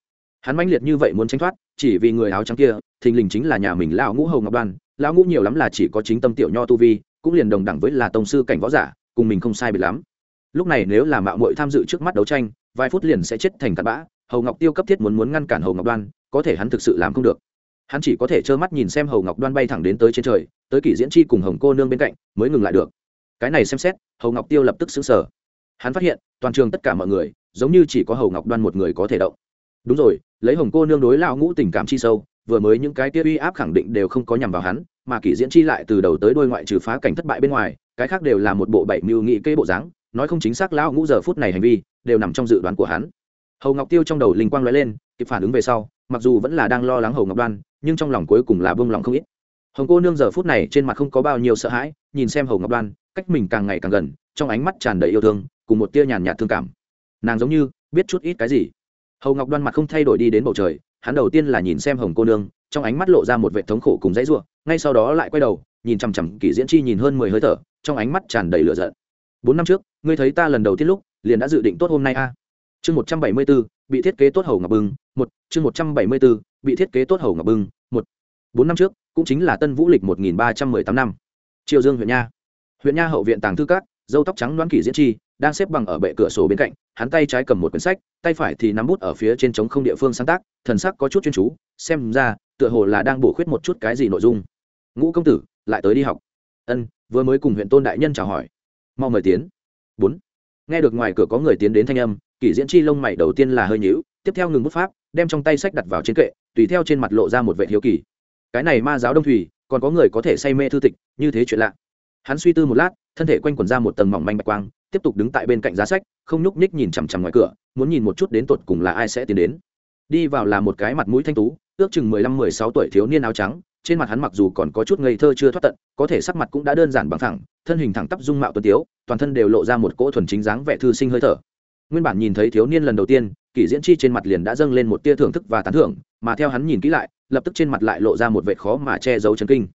Hắn mãnh liệt như vậy muốn tránh thoát, chỉ vì người áo trắng kia, thình lình chính là nhà mình lão ngũ hầu ngọc đoan, lão ngũ nhiều lắm là chỉ có chính tâm tiểu nho tu vi, cũng liền đồng đẳng với là tông sư cảnh võ giả, cùng mình không sai biệt lắm. Lúc này nếu là mạo muội tham dự trước mắt đấu tranh, vài phút liền sẽ chết thành cặn bã, hầu ngọc tiêu cấp thiết muốn muốn ngăn cản hầu ngọc đoan, có thể hắn thực sự làm không được hắn chỉ có thể trơ mắt nhìn xem hầu ngọc đoan bay thẳng đến tới trên trời, tới kỷ diễn chi cùng hồng cô nương bên cạnh, mới ngừng lại được. Cái này xem xét, hầu ngọc tiêu lập tức xứng sở hắn phát hiện, toàn trường tất cả mọi người, giống như chỉ có hầu ngọc đoan một người có thể động. Đúng rồi, lấy hồng cô nương đối lao ngũ tình cảm chi sâu, vừa mới những cái tia uy áp khẳng định đều không có nhằm vào hắn, mà kỷ diễn chi lại từ đầu tới đôi ngoại trừ phá cảnh thất bại bên ngoài, cái khác đều là một bộ bảy mưu nghị kê bộ dáng, nói không chính xác lão ngũ giờ phút này hành vi, đều nằm trong dự đoán của hắn. Hầu ngọc tiêu trong đầu linh quang lóe lên, kịp phản ứng về sau, mặc dù vẫn là đang lo lắng hầu ngọc đoan nhưng trong lòng cuối cùng là bông lòng không ít. Hồng cô nương giờ phút này trên mặt không có bao nhiêu sợ hãi, nhìn xem hầu ngọc đoan, cách mình càng ngày càng gần, trong ánh mắt tràn đầy yêu thương, cùng một tia nhàn nhạt thương cảm. Nàng giống như biết chút ít cái gì. Hầu ngọc đoan mặt không thay đổi đi đến bầu trời, hắn đầu tiên là nhìn xem hồng cô nương, trong ánh mắt lộ ra một vệ thống khổ cùng dãy ruộng ngay sau đó lại quay đầu, nhìn chằm chằm kỷ diễn chi nhìn hơn mười hơi thở, trong ánh mắt tràn đầy lửa giận. Bốn năm trước, ngươi thấy ta lần đầu tiên lúc, liền đã dự định tốt hôm nay a. Chương một trăm bảy mươi b ố bị thiết kế tốt hầu ngọc bưng một, chương một trăm bảy mươi b ố bị thiết kế tốt hầu ngọc bưng bốn năm trước, cũng chính là tân vũ lịch một nghìn ba trăm mười tám năm. Triều dương huyện nha. Huyện nha hậu viện tàng thư cát dâu tóc trắng đoán kỷ diễn chi, đang xếp bằng ở bệ cửa sổ bên cạnh, hắn tay trái cầm một quyển sách, tay phải thì nắm bút ở phía trên trống không địa phương sáng tác, thần sắc có chút chuyên chú, xem ra, tựa hồ là đang bổ khuyết một chút cái gì nội dung. Ngũ công tử, lại tới đi học. Ân, vừa mới cùng huyện tôn đại nhân chào hỏi. Mau mời tiến. Bốn. Nghe được ngoài cửa có người tiến đến thanh âm, kỷ diễn chi lông mày đầu tiên là hơi nhíu, tiếp theo ngừng bút pháp, đem trong tay sách đặt vào trên kệ, tùy theo trên mặt lộ ra một vệ hiếu kỳ cái này ma giáo đông thủy, còn có người có thể say mê thư tịch, như thế chuyện lạ. Hắn suy tư một lát, thân thể quanh quần ra một tầng mỏng manh bạch quang, tiếp tục đứng tại bên cạnh giá sách, không nhúc nhích nhìn chằm chằm ngoài cửa, muốn nhìn một chút đến tột cùng là ai sẽ tiến đến. Đi vào là một cái mặt mũi thanh tú, ước chừng mười lăm, mười sáu tuổi thiếu niên áo trắng, trên mặt hắn mặc dù còn có chút ngây thơ chưa thoát tận, có thể sắc mặt cũng đã đơn giản bằng thẳng thân hình thẳng tắp dung mạo tuấn tiếu, toàn thân đều lộ ra một cỗ thuần chính dáng vẻ thư sinh hơi thở. Nguyên bản nhìn thấy thiếu niên lần đầu tiên, kỷ diễn chi trên mặt liền đã dâng lên một tia thưởng thức và tán thưởng, mà theo hắn nhìn kỹ lại lập tức trên mặt lại lộ ra một vệt khó mà che giấu chấn kinh.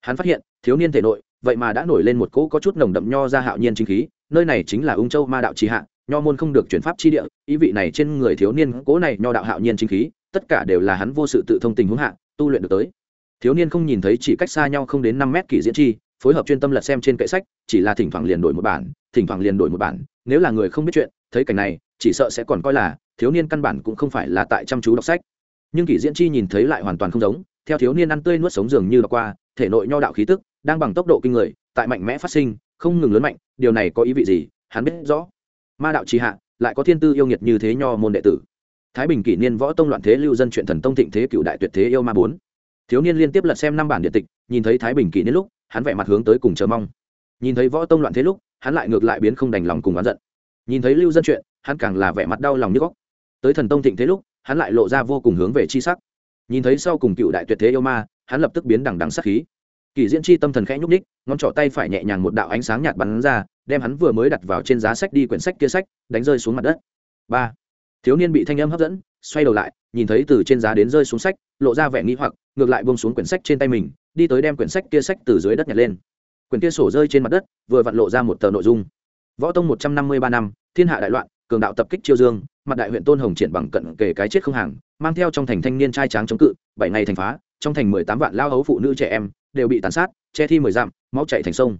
Hắn phát hiện, thiếu niên thể nội, vậy mà đã nổi lên một cỗ có chút nồng đậm nho ra hạo nhiên chính khí, nơi này chính là ung châu ma đạo trì hạ, nho môn không được chuyển pháp chi địa, ý vị này trên người thiếu niên cỗ này nho đạo hạo nhiên chính khí, tất cả đều là hắn vô sự tự thông tình huống hạ, tu luyện được tới. Thiếu niên không nhìn thấy chỉ cách xa nhau không đến năm mét kỷ diễn chi, phối hợp chuyên tâm lật xem trên kệ sách, chỉ là thỉnh thoảng liền đổi một bản, thỉnh thoảng liền đổi một bản, nếu là người không biết chuyện, thấy cảnh này, chỉ sợ sẽ còn coi là, thiếu niên căn bản cũng không phải là tại chăm chú đọc sách nhưng kỷ diễn chi nhìn thấy lại hoàn toàn không giống, theo thiếu niên ăn tươi nuốt sống dường như đọc qua, thể nội nho đạo khí tức, đang bằng tốc độ kinh người, tại mạnh mẽ phát sinh, không ngừng lớn mạnh, điều này có ý vị gì, hắn biết rõ. Ma đạo trì hạ, lại có thiên tư yêu nghiệt như thế nho môn đệ tử. Thái bình kỷ niên võ tông loạn thế lưu dân chuyện thần tông thịnh thế cựu đại tuyệt thế yêu ma bốn. Thiếu niên liên tiếp lật xem năm bản điện tịch, nhìn thấy thái bình kỷ niên lúc, hắn vẻ mặt hướng tới cùng chờ mong. Nhìn thấy võ tông loạn thế lúc, hắn lại ngược lại biến không đành lòng cùng oán giận. Nhìn thấy lưu dân chuyện, hắn càng là vẻ mặt đau lòng như góc. Tới thần tông thịnh thế lúc hắn lại lộ ra vô cùng hướng về chi sắc. Nhìn thấy sau cùng cựu đại tuyệt thế yêu ma, hắn lập tức biến đằng đằng sắc khí. Kỳ diễn chi tâm thần khẽ nhúc ních ngón trỏ tay phải nhẹ nhàng một đạo ánh sáng nhạt bắn ra, đem hắn vừa mới đặt vào trên giá sách đi quyển sách kia sách, đánh rơi xuống mặt đất. Ba. Thiếu niên bị thanh âm hấp dẫn, xoay đầu lại, nhìn thấy từ trên giá đến rơi xuống sách, lộ ra vẻ nghĩ hoặc, ngược lại buông xuống quyển sách trên tay mình, đi tới đem quyển sách kia sách từ dưới đất nhặt lên. Quyển kia sổ rơi trên mặt đất, vừa vặn lộ ra một tờ nội dung. Võ tông một trăm năm mươi ba năm, thiên hạ đại loạn, cường đạo tập kích chiêu dương mặt đại huyện tôn hồng triển bằng cận kề cái chết không hàng, mang theo trong thành thanh niên trai tráng chống cự, bảy ngày thành phá, trong thành mười tám vạn lao hấu phụ nữ trẻ em, đều bị tàn sát, che thi mười dặm, máu chạy thành sông.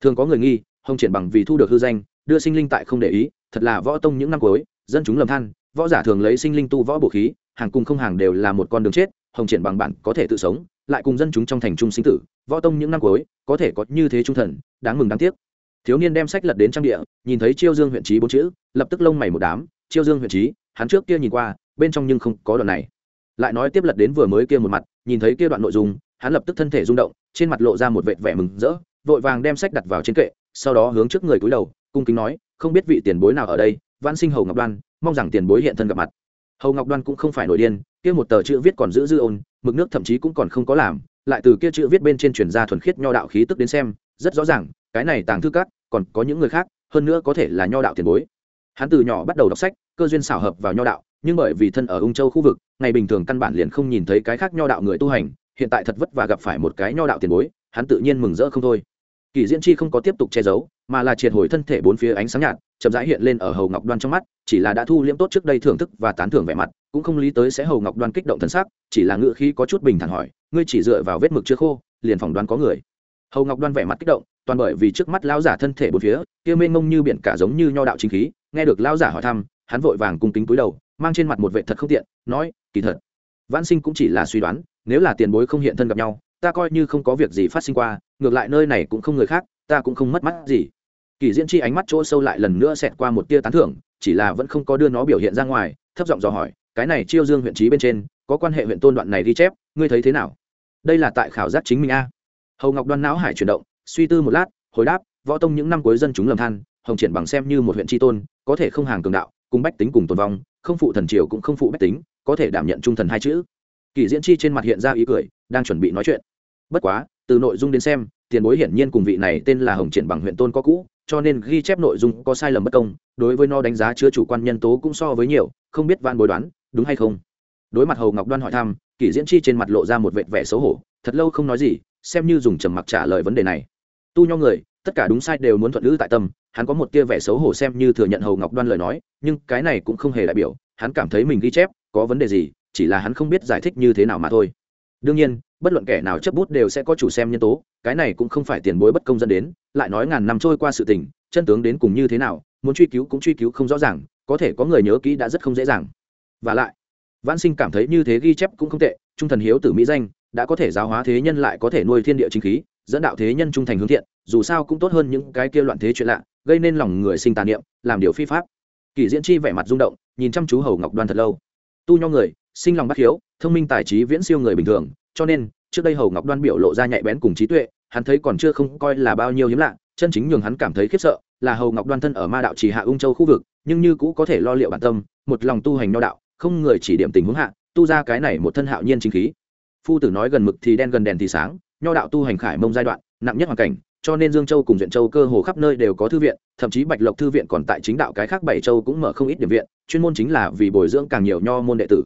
Thường có người nghi, hồng triển bằng vì thu được hư danh, đưa sinh linh tại không để ý, thật là võ tông những năm cuối, dân chúng lầm than, võ giả thường lấy sinh linh tu võ bổ khí, hàng cùng không hàng đều là một con đường chết, hồng triển bằng bản có thể tự sống, lại cùng dân chúng trong thành trung sinh tử, võ tông những năm cuối, có thể có như thế trung thần, đáng mừng đáng tiếc. Thiếu niên đem sách lật đến trang địa, nhìn thấy chiêu dương huyện trí bốn chữ, lập tức lông mày một đám chiêu dương huyện trí, hắn trước kia nhìn qua, bên trong nhưng không có đoạn này. Lại nói tiếp lật đến vừa mới kia một mặt, nhìn thấy kia đoạn nội dung, hắn lập tức thân thể rung động, trên mặt lộ ra một vệt vẻ mừng rỡ, vội vàng đem sách đặt vào trên kệ, sau đó hướng trước người cúi đầu, cung kính nói, không biết vị tiền bối nào ở đây văn sinh hầu ngọc đoan, mong rằng tiền bối hiện thân gặp mặt. Hầu ngọc đoan cũng không phải nổi điên, kia một tờ chữ viết còn giữ dư ôn, mực nước thậm chí cũng còn không có làm, lại từ kia chữ viết bên trên truyền ra thuần khiết nho đạo khí tức đến xem, rất rõ ràng, cái này tàng thư cát còn có những người khác, hơn nữa có thể là nho đạo tiền bối hắn từ nhỏ bắt đầu đọc sách, cơ duyên xảo hợp vào nho đạo, nhưng bởi vì thân ở ung châu khu vực, ngày bình thường căn bản liền không nhìn thấy cái khác nho đạo người tu hành, hiện tại thật vất và gặp phải một cái nho đạo tiền bối, hắn tự nhiên mừng rỡ không thôi. Kỳ diễn chi không có tiếp tục che giấu, mà là triệt hồi thân thể bốn phía ánh sáng nhạt, chậm rãi hiện lên ở hầu ngọc đoan trong mắt, chỉ là đã thu liễm tốt trước đây thưởng thức và tán thưởng vẻ mặt, cũng không lý tới sẽ hầu ngọc đoan kích động thân xác chỉ là ngựa khí có chút bình thản hỏi, ngươi chỉ dựa vào vết mực chưa khô, liền phỏng đoán có người? Hầu ngọc đoan vẻ mặt kích động, toàn bởi vì trước mắt lão giả thân thể bốn phía, kia mênh mông như biển cả giống như nho đạo chính khí nghe được lão giả hỏi thăm, hắn vội vàng cung kính cúi đầu, mang trên mặt một vệ thật không tiện, nói, kỳ thật, vãn sinh cũng chỉ là suy đoán, nếu là tiền bối không hiện thân gặp nhau, ta coi như không có việc gì phát sinh qua, ngược lại nơi này cũng không người khác, ta cũng không mất mắt gì. Kỳ diễn chi ánh mắt chỗ sâu lại lần nữa xẹt qua một tia tán thưởng, chỉ là vẫn không có đưa nó biểu hiện ra ngoài, thấp giọng dò hỏi, cái này chiêu dương huyện trí bên trên, có quan hệ huyện tôn đoạn này ghi chép, ngươi thấy thế nào? Đây là tại khảo giác chính mình a. Hầu ngọc đoan não hải chuyển động, suy tư một lát, hồi đáp, võ tông những năm cuối dân chúng lầm than hồng triển bằng xem như một huyện tri tôn, có thể không hàng cường đạo, cùng bách tính cùng tồn vong, không phụ thần triều cũng không phụ bách tính, có thể đảm nhận trung thần hai chữ. Kỳ diễn chi trên mặt hiện ra ý cười, đang chuẩn bị nói chuyện. Bất quá, từ nội dung đến xem, tiền bối hiển nhiên cùng vị này tên là hồng triển bằng huyện tôn có cũ, cho nên ghi chép nội dung có sai lầm bất công, đối với nó đánh giá chưa chủ quan nhân tố cũng so với nhiều, không biết van bối đoán, đúng hay không? Đối mặt hầu ngọc đoan hỏi thăm kỷ diễn chi trên mặt lộ ra một vệt vẻ xấu hổ, thật lâu không nói gì, xem như dùng trầm mặc trả lời vấn đề này. Tu nho người, tất cả đúng sai đều muốn thuận ngữ tại tâm hắn có một tia vẻ xấu hổ xem như thừa nhận hầu ngọc đoan lời nói, nhưng cái này cũng không hề đại biểu, hắn cảm thấy mình ghi chép, có vấn đề gì, chỉ là hắn không biết giải thích như thế nào mà thôi. Đương nhiên, bất luận kẻ nào chấp bút đều sẽ có chủ xem nhân tố, cái này cũng không phải tiền bối bất công dẫn đến, lại nói ngàn năm trôi qua sự tình, chân tướng đến cùng như thế nào, muốn truy cứu cũng truy cứu không rõ ràng, có thể có người nhớ kỹ đã rất không dễ dàng. Và lại văn sinh cảm thấy như thế ghi chép cũng không tệ, trung thần hiếu tử mỹ danh, đã có thể giáo hóa thế nhân lại có thể nuôi thiên địa chính khí, dẫn đạo thế nhân trung thành hướng thiện, dù sao cũng tốt hơn những cái kia loạn thế chuyện lạ gây nên lòng người sinh tà niệm, làm điều phi pháp. Kỷ diễn chi vẻ mặt rung động, nhìn chăm chú hầu ngọc đoan thật lâu. Tu nho người, sinh lòng bất hiếu, thông minh tài trí viễn siêu người bình thường, cho nên, trước đây hầu ngọc đoan biểu lộ ra nhạy bén cùng trí tuệ, hắn thấy còn chưa không coi là bao nhiêu hiếm lạ, chân chính nhường hắn cảm thấy khiếp sợ, là hầu ngọc đoan thân ở ma đạo chỉ hạ ung châu khu vực, nhưng như cũ có thể lo liệu bản tâm, một lòng tu hành nho đạo, không người chỉ điểm tình huống hạ, tu ra cái này một thân hạo nhiên chính khí. Phu tử nói gần mực thì đen gần đèn thì sáng, nho đạo tu hành khải mông giai đoạn, nặng nhất hoàn cảnh cho nên dương châu cùng duyện châu cơ hồ khắp nơi đều có thư viện, thậm chí bạch lộc thư viện còn tại chính đạo cái khác bảy châu cũng mở không ít điểm viện, chuyên môn chính là vì bồi dưỡng càng nhiều nho môn đệ tử.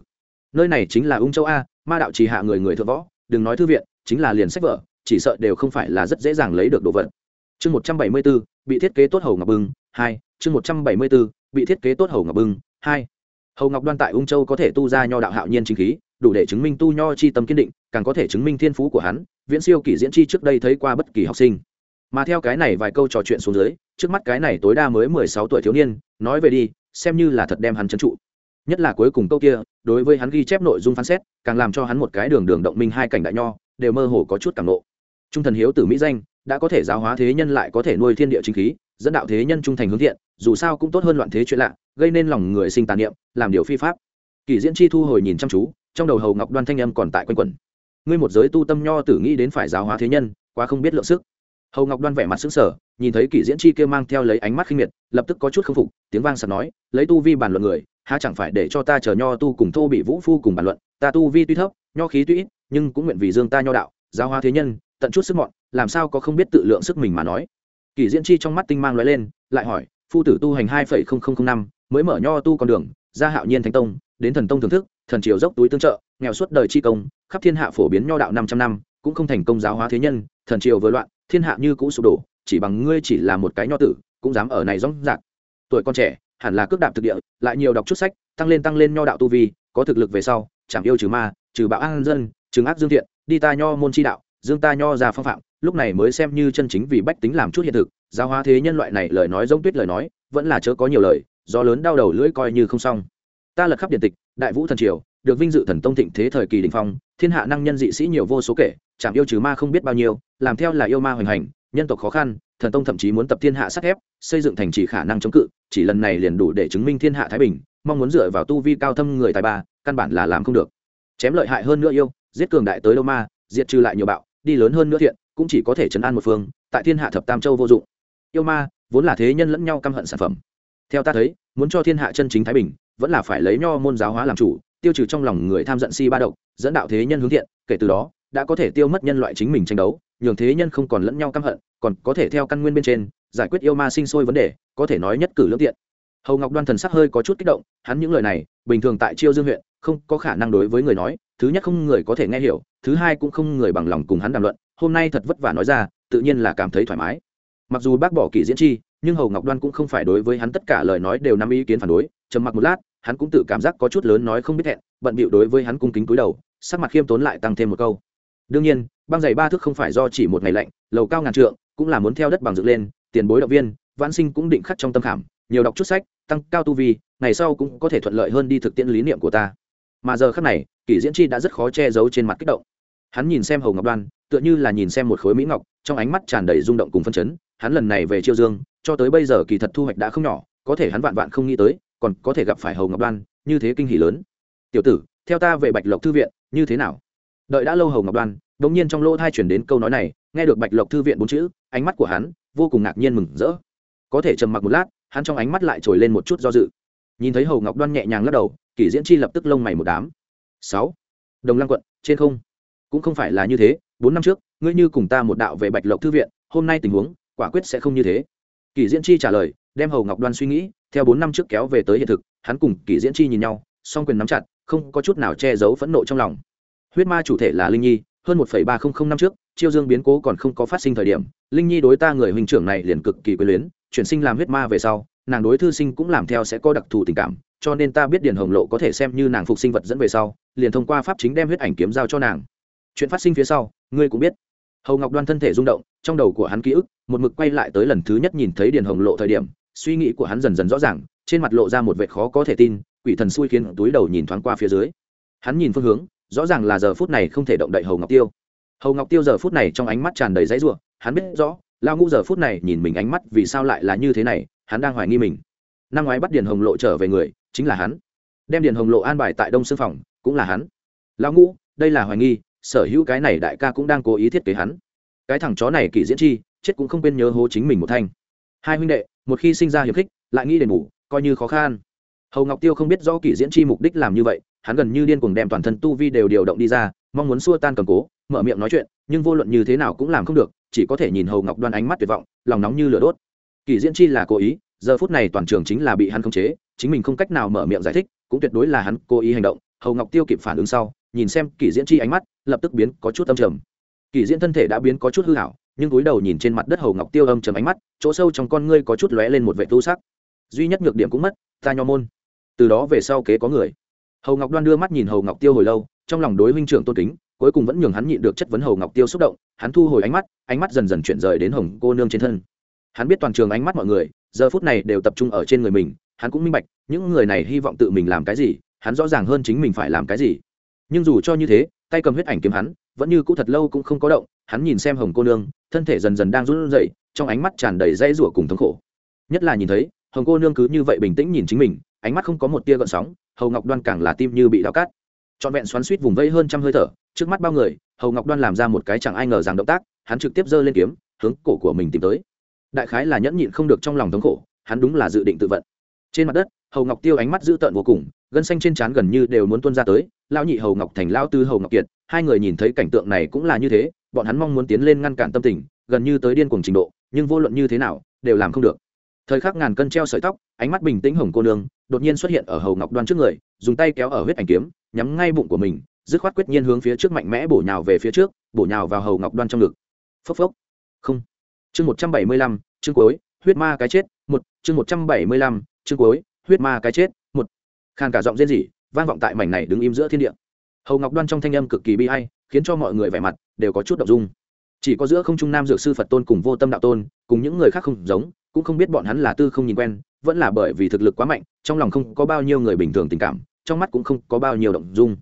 Nơi này chính là ung châu a, ma đạo trì hạ người người thượng võ, đừng nói thư viện, chính là liền sách vở, chỉ sợ đều không phải là rất dễ dàng lấy được đồ vật. Chương một trăm bảy mươi b ố bị thiết kế tốt hầu ngọc bưng, hai, chương một trăm bảy mươi b ố bị thiết kế tốt hầu ngọc bưng, hai. Hầu ngọc đoan tại ung châu có thể tu ra nho đạo hạo nhiên chính khí, đủ để chứng minh tu nho chi tâm kiên định, càng có thể chứng minh thiên phú của hắn, viễn siêu kỷ diễn chi trước đây thấy qua bất kỳ học sinh mà theo cái này vài câu trò chuyện xuống dưới, trước mắt cái này tối đa mới mười sáu tuổi thiếu niên, nói về đi, xem như là thật đem hắn trấn trụ. Nhất là cuối cùng câu kia, đối với hắn ghi chép nội dung phán xét, càng làm cho hắn một cái đường đường động minh hai cảnh đại nho, đều mơ hồ có chút càng nộ. Trung thần hiếu tử mỹ danh, đã có thể giáo hóa thế nhân lại có thể nuôi thiên địa chính khí, dẫn đạo thế nhân trung thành hướng thiện, dù sao cũng tốt hơn loạn thế chuyện lạ, gây nên lòng người sinh tàn niệm, làm điều phi pháp. Kỷ diễn chi thu hồi nhìn chăm chú, trong đầu hầu ngọc đoan thanh âm còn tại quanh quẩn. Ngươi một giới tu tâm nho tử nghĩ đến phải giáo hóa thế nhân, quá không biết lượng sức hầu ngọc đoan vẻ mặt xứng sở nhìn thấy kỷ diễn chi kia mang theo lấy ánh mắt khinh miệt, lập tức có chút k phục, tiếng vang sặc nói, lấy tu vi bàn luận người, há chẳng phải để cho ta chờ nho tu cùng thô bị vũ phu cùng bàn luận, ta tu vi tuy thấp, nho khí tuy ít, nhưng cũng nguyện vì dương ta nho đạo, giáo hóa thế nhân, tận chút sức mọn, làm sao có không biết tự lượng sức mình mà nói. Kỷ diễn chi trong mắt tinh mang lóe lên, lại hỏi, phu tử tu hành hai phẩy không không không năm, mới mở nho tu con đường ra hạo nhiên thánh tông, đến thần tông thưởng thức, thần triều dốc túi tương trợ, nghèo suốt đời chi công, khắp thiên hạ phổ biến nho đạo năm trăm năm, cũng không thành công giáo hóa thế nhân, thần triều vừa loạn thiên hạ như cũ sụp đổ, chỉ bằng ngươi chỉ là một cái nho tử, cũng dám ở này rong rạc. Tuổi con trẻ, hẳn là cước đạp thực địa, lại nhiều đọc chút sách, tăng lên tăng lên nho đạo tu vi, có thực lực về sau, chẳng yêu trừ ma, trừ bạo an dân, trừ ác dương thiện, đi ta nho môn chi đạo, dương ta nho ra phong phạm, lúc này mới xem như chân chính vì bách tính làm chút hiện thực, giáo hóa thế nhân loại này lời nói giống tuyết lời nói, vẫn là chớ có nhiều lời do lớn đau đầu lưỡi coi như không xong. Ta lật khắp điện tịch, đại vũ thần triều được vinh dự thần tông thịnh thế thời kỳ đình phong, thiên hạ năng nhân dị sĩ nhiều vô số kể chạm yêu trừ ma không biết bao nhiêu, làm theo là yêu ma hoành hành, nhân tộc khó khăn, thần tông thậm chí muốn tập thiên hạ sắt thép, xây dựng thành chỉ khả năng chống cự, chỉ lần này liền đủ để chứng minh thiên hạ thái bình, mong muốn dựa vào tu vi cao thâm người tài ba, căn bản là làm không được. Chém lợi hại hơn nữa yêu, giết cường đại tới đâu ma, diệt trừ lại nhiều bạo, đi lớn hơn nữa thiện, cũng chỉ có thể chấn an một phương, tại thiên hạ thập tam châu vô dụng. Yêu ma, vốn là thế nhân lẫn nhau căm hận sản phẩm. Theo ta thấy, muốn cho thiên hạ chân chính thái bình, vẫn là phải lấy nho môn giáo hóa làm chủ tiêu trừ trong lòng người tham giận si ba độc, dẫn đạo thế nhân hướng thiện, kể từ đó, đã có thể tiêu mất nhân loại chính mình tranh đấu, nhường thế nhân không còn lẫn nhau căm hận, còn có thể theo căn nguyên bên trên, giải quyết yêu ma sinh sôi vấn đề, có thể nói nhất cử lương tiện. Hầu ngọc đoan thần sắc hơi có chút kích động, hắn những lời này, bình thường tại chiêu dương huyện, không có khả năng đối với người nói, thứ nhất không người có thể nghe hiểu, thứ hai cũng không người bằng lòng cùng hắn đàm luận, hôm nay thật vất vả nói ra, tự nhiên là cảm thấy thoải mái. Mặc dù bác bỏ kỳ diễn chi, nhưng hầu ngọc đoan cũng không phải đối với hắn tất cả lời nói đều nắm ý kiến phản đối, trầm mặc một lát hắn cũng tự cảm giác có chút lớn nói không biết hẹn bận bịu đối với hắn cung kính cúi đầu, sắc mặt khiêm tốn lại tăng thêm một câu. Đương nhiên, băng giày ba thước không phải do chỉ một ngày lạnh, lầu cao ngàn trượng, cũng là muốn theo đất bằng dựng lên, tiền bối động viên, vãn sinh cũng định khắc trong tâm khảm, nhiều đọc chút sách, tăng cao tu vi, ngày sau cũng có thể thuận lợi hơn đi thực tiễn lý niệm của ta. Mà giờ khắc này, kỷ diễn chi đã rất khó che giấu trên mặt kích động. Hắn nhìn xem hầu ngọc đoan, tựa như là nhìn xem một khối mỹ ngọc, trong ánh mắt tràn đầy rung động cùng phân chấn. Hắn lần này về chiêu dương, cho tới bây giờ kỳ thật thu hoạch đã không nhỏ, có thể hắn vạn vạn không nghĩ tới còn có thể gặp phải hầu ngọc đoan, như thế kinh hỷ lớn. Tiểu tử, theo ta về bạch lộc thư viện, như thế nào? Đợi đã lâu hầu ngọc đoan đ ỗ n g nhiên trong lỗ thai chuyển đến câu nói này, nghe được bạch lộc thư viện bốn chữ, ánh mắt của hắn vô cùng ngạc nhiên mừng rỡ. Có thể trầm mặc một lát, hắn trong ánh mắt lại trồi lên một chút do dự. Nhìn thấy hầu ngọc đoan nhẹ nhàng lắc đầu, kỷ diễn chi lập tức lông mày một đám. Sáu. Đồng lăng quận, trên không. Cũng không phải là như thế, bốn năm trước, ngươi như cùng ta một đạo về bạch lộc thư viện, hôm nay tình huống, quả quyết sẽ không như thế. Kỷ diễn chi trả lời, đem hầu ngọc đoan suy nghĩ theo bốn năm trước kéo về tới hiện thực, hắn cùng kỷ diễn chi nhìn nhau, song quyền nắm chặt, không có chút nào che giấu phẫn nộ trong lòng. Huyết ma chủ thể là linh nhi, hơn một ba không không năm trước, chiêu dương biến cố còn không có phát sinh thời điểm, linh nhi đối ta người huynh trưởng này liền cực kỳ quyến luyến, chuyển sinh làm huyết ma về sau, nàng đối thư sinh cũng làm theo sẽ có đặc thù tình cảm, cho nên ta biết điền hồng lộ có thể xem như nàng phục sinh vật dẫn về sau, liền thông qua pháp chính đem huyết ảnh kiếm giao cho nàng. Chuyện phát sinh phía sau, ngươi cũng biết. Hầu ngọc đoan thân thể rung động, trong đầu của hắn ký ức, một mực quay lại tới lần thứ nhất nhìn thấy điền hồng lộ thời điểm suy nghĩ của hắn dần dần rõ ràng, trên mặt lộ ra một vẻ khó có thể tin, quỷ thần xui khiến túi đầu nhìn thoáng qua phía dưới. Hắn nhìn phương hướng, rõ ràng là giờ phút này không thể động đậy hầu ngọc tiêu. Hầu ngọc tiêu giờ phút này trong ánh mắt tràn đầy giấy ruộng hắn biết rõ lao ngũ giờ phút này nhìn mình ánh mắt vì sao lại là như thế này, hắn đang hoài nghi mình. Năm ngoái bắt điền hồng lộ trở về người, chính là hắn. Đem điền hồng lộ an bài tại đông sư phòng, cũng là hắn. Lao ngũ, đây là hoài nghi, sở hữu cái này đại ca cũng đang cố ý thiết kế hắn. Cái thằng chó này kỳ diễn chi, chết cũng không quên nhớ hố chính mình một thanh hai huynh đệ, một khi sinh ra hiệp khích, lại nghĩ đền bù, coi như khó khăn. Hầu ngọc tiêu không biết rõ kỷ diễn chi mục đích làm như vậy, hắn gần như điên cuồng đem toàn thân tu vi đều điều động đi ra, mong muốn xua tan cầm cố, mở miệng nói chuyện, nhưng vô luận như thế nào cũng làm không được, chỉ có thể nhìn hầu ngọc đoan ánh mắt tuyệt vọng, lòng nóng như lửa đốt. Kỷ diễn chi là cố ý, giờ phút này toàn trường chính là bị hắn khống chế, chính mình không cách nào mở miệng giải thích, cũng tuyệt đối là hắn cố ý hành động. Hầu ngọc tiêu kịp phản ứng sau, nhìn xem kỷ diễn chi ánh mắt, lập tức biến có chút âm trầm. Kỷ diễn thân thể đã biến có chút hư hảo nhưng cúi đầu nhìn trên mặt đất hầu ngọc tiêu âm trầm ánh mắt, chỗ sâu trong con ngươi có chút lóe lên một vệ tu sắc. Duy nhất nhược điểm cũng mất, ta nho môn. Từ đó về sau kế có người. Hầu ngọc đoan đưa mắt nhìn hầu ngọc tiêu hồi lâu, trong lòng đối huynh trưởng tôn kính, cuối cùng vẫn nhường hắn nhịn được chất vấn hầu ngọc tiêu xúc động, hắn thu hồi ánh mắt ánh mắt dần dần chuyển rời đến hồng cô nương trên thân. Hắn biết toàn trường ánh mắt mọi người, giờ phút này đều tập trung ở trên người mình, hắn cũng minh bạch, những người này hy vọng tự mình làm cái gì, hắn rõ ràng hơn chính mình phải làm cái gì. Nhưng dù cho như thế, tay cầm huyết ảnh kiếm hắn, vẫn như cũ thật lâu cũng không có động hắn nhìn xem hồng cô nương, thân thể dần dần đang run rẩy, trong ánh mắt tràn đầy dây rủa cùng thống khổ. Nhất là nhìn thấy, hồng cô nương cứ như vậy bình tĩnh nhìn chính mình, ánh mắt không có một tia gợn sóng, hầu ngọc đoan càng là tim như bị đau cát trọn vẹn xoắn suýt vùng vây hơn trăm hơi thở, trước mắt bao người, hầu ngọc đoan làm ra một cái chẳng ai ngờ rằng động tác, hắn trực tiếp giơ lên kiếm, hướng cổ của mình tìm tới. Đại khái là nhẫn nhịn không được trong lòng thống khổ, hắn đúng là dự định tự vận. Trên mặt đất, hầu ngọc tiêu ánh mắt dữ tợn vô cùng gân xanh trên trán gần như đều muốn tuôn ra tới, lão nhị hầu ngọc thành, lão tư hầu ngọc kiệt, hai người nhìn thấy cảnh tượng này cũng là như thế, bọn hắn mong muốn tiến lên ngăn cản tâm tình, gần như tới điên cuồng trình độ, nhưng vô luận như thế nào, đều làm không được. Thời khắc ngàn cân treo sợi tóc, ánh mắt bình tĩnh hồng cô nương đột nhiên xuất hiện ở hầu ngọc đoan trước người, dùng tay kéo ở huyết ảnh kiếm, nhắm ngay bụng của mình, dứt khoát quyết nhiên hướng phía trước mạnh mẽ bổ nhào về phía trước, bổ nhào vào hầu ngọc đoan trong ngực. Phốc phốc. Không. Chương một trăm bảy mươi lăm, chương cuối, huyết ma cái chết, một, chương một trăm bảy mươi lăm, chương cuối, huyết ma cái chết khàn cả giọng rên rỉ, vang vọng tại mảnh này đứng im giữa thiên địa. Hầu ngọc đoan trong thanh âm cực kỳ bi hay khiến cho mọi người vẻ mặt đều có chút đ ộ n g dung. Chỉ có giữa không trung nam dược sư phật tôn cùng vô tâm đạo tôn, cùng những người khác không giống, cũng không biết bọn hắn là tư không nhìn quen, vẫn là bởi vì thực lực quá mạnh, trong lòng không có bao nhiêu người bình thường tình cảm, trong mắt cũng không có bao nhiêu động dung.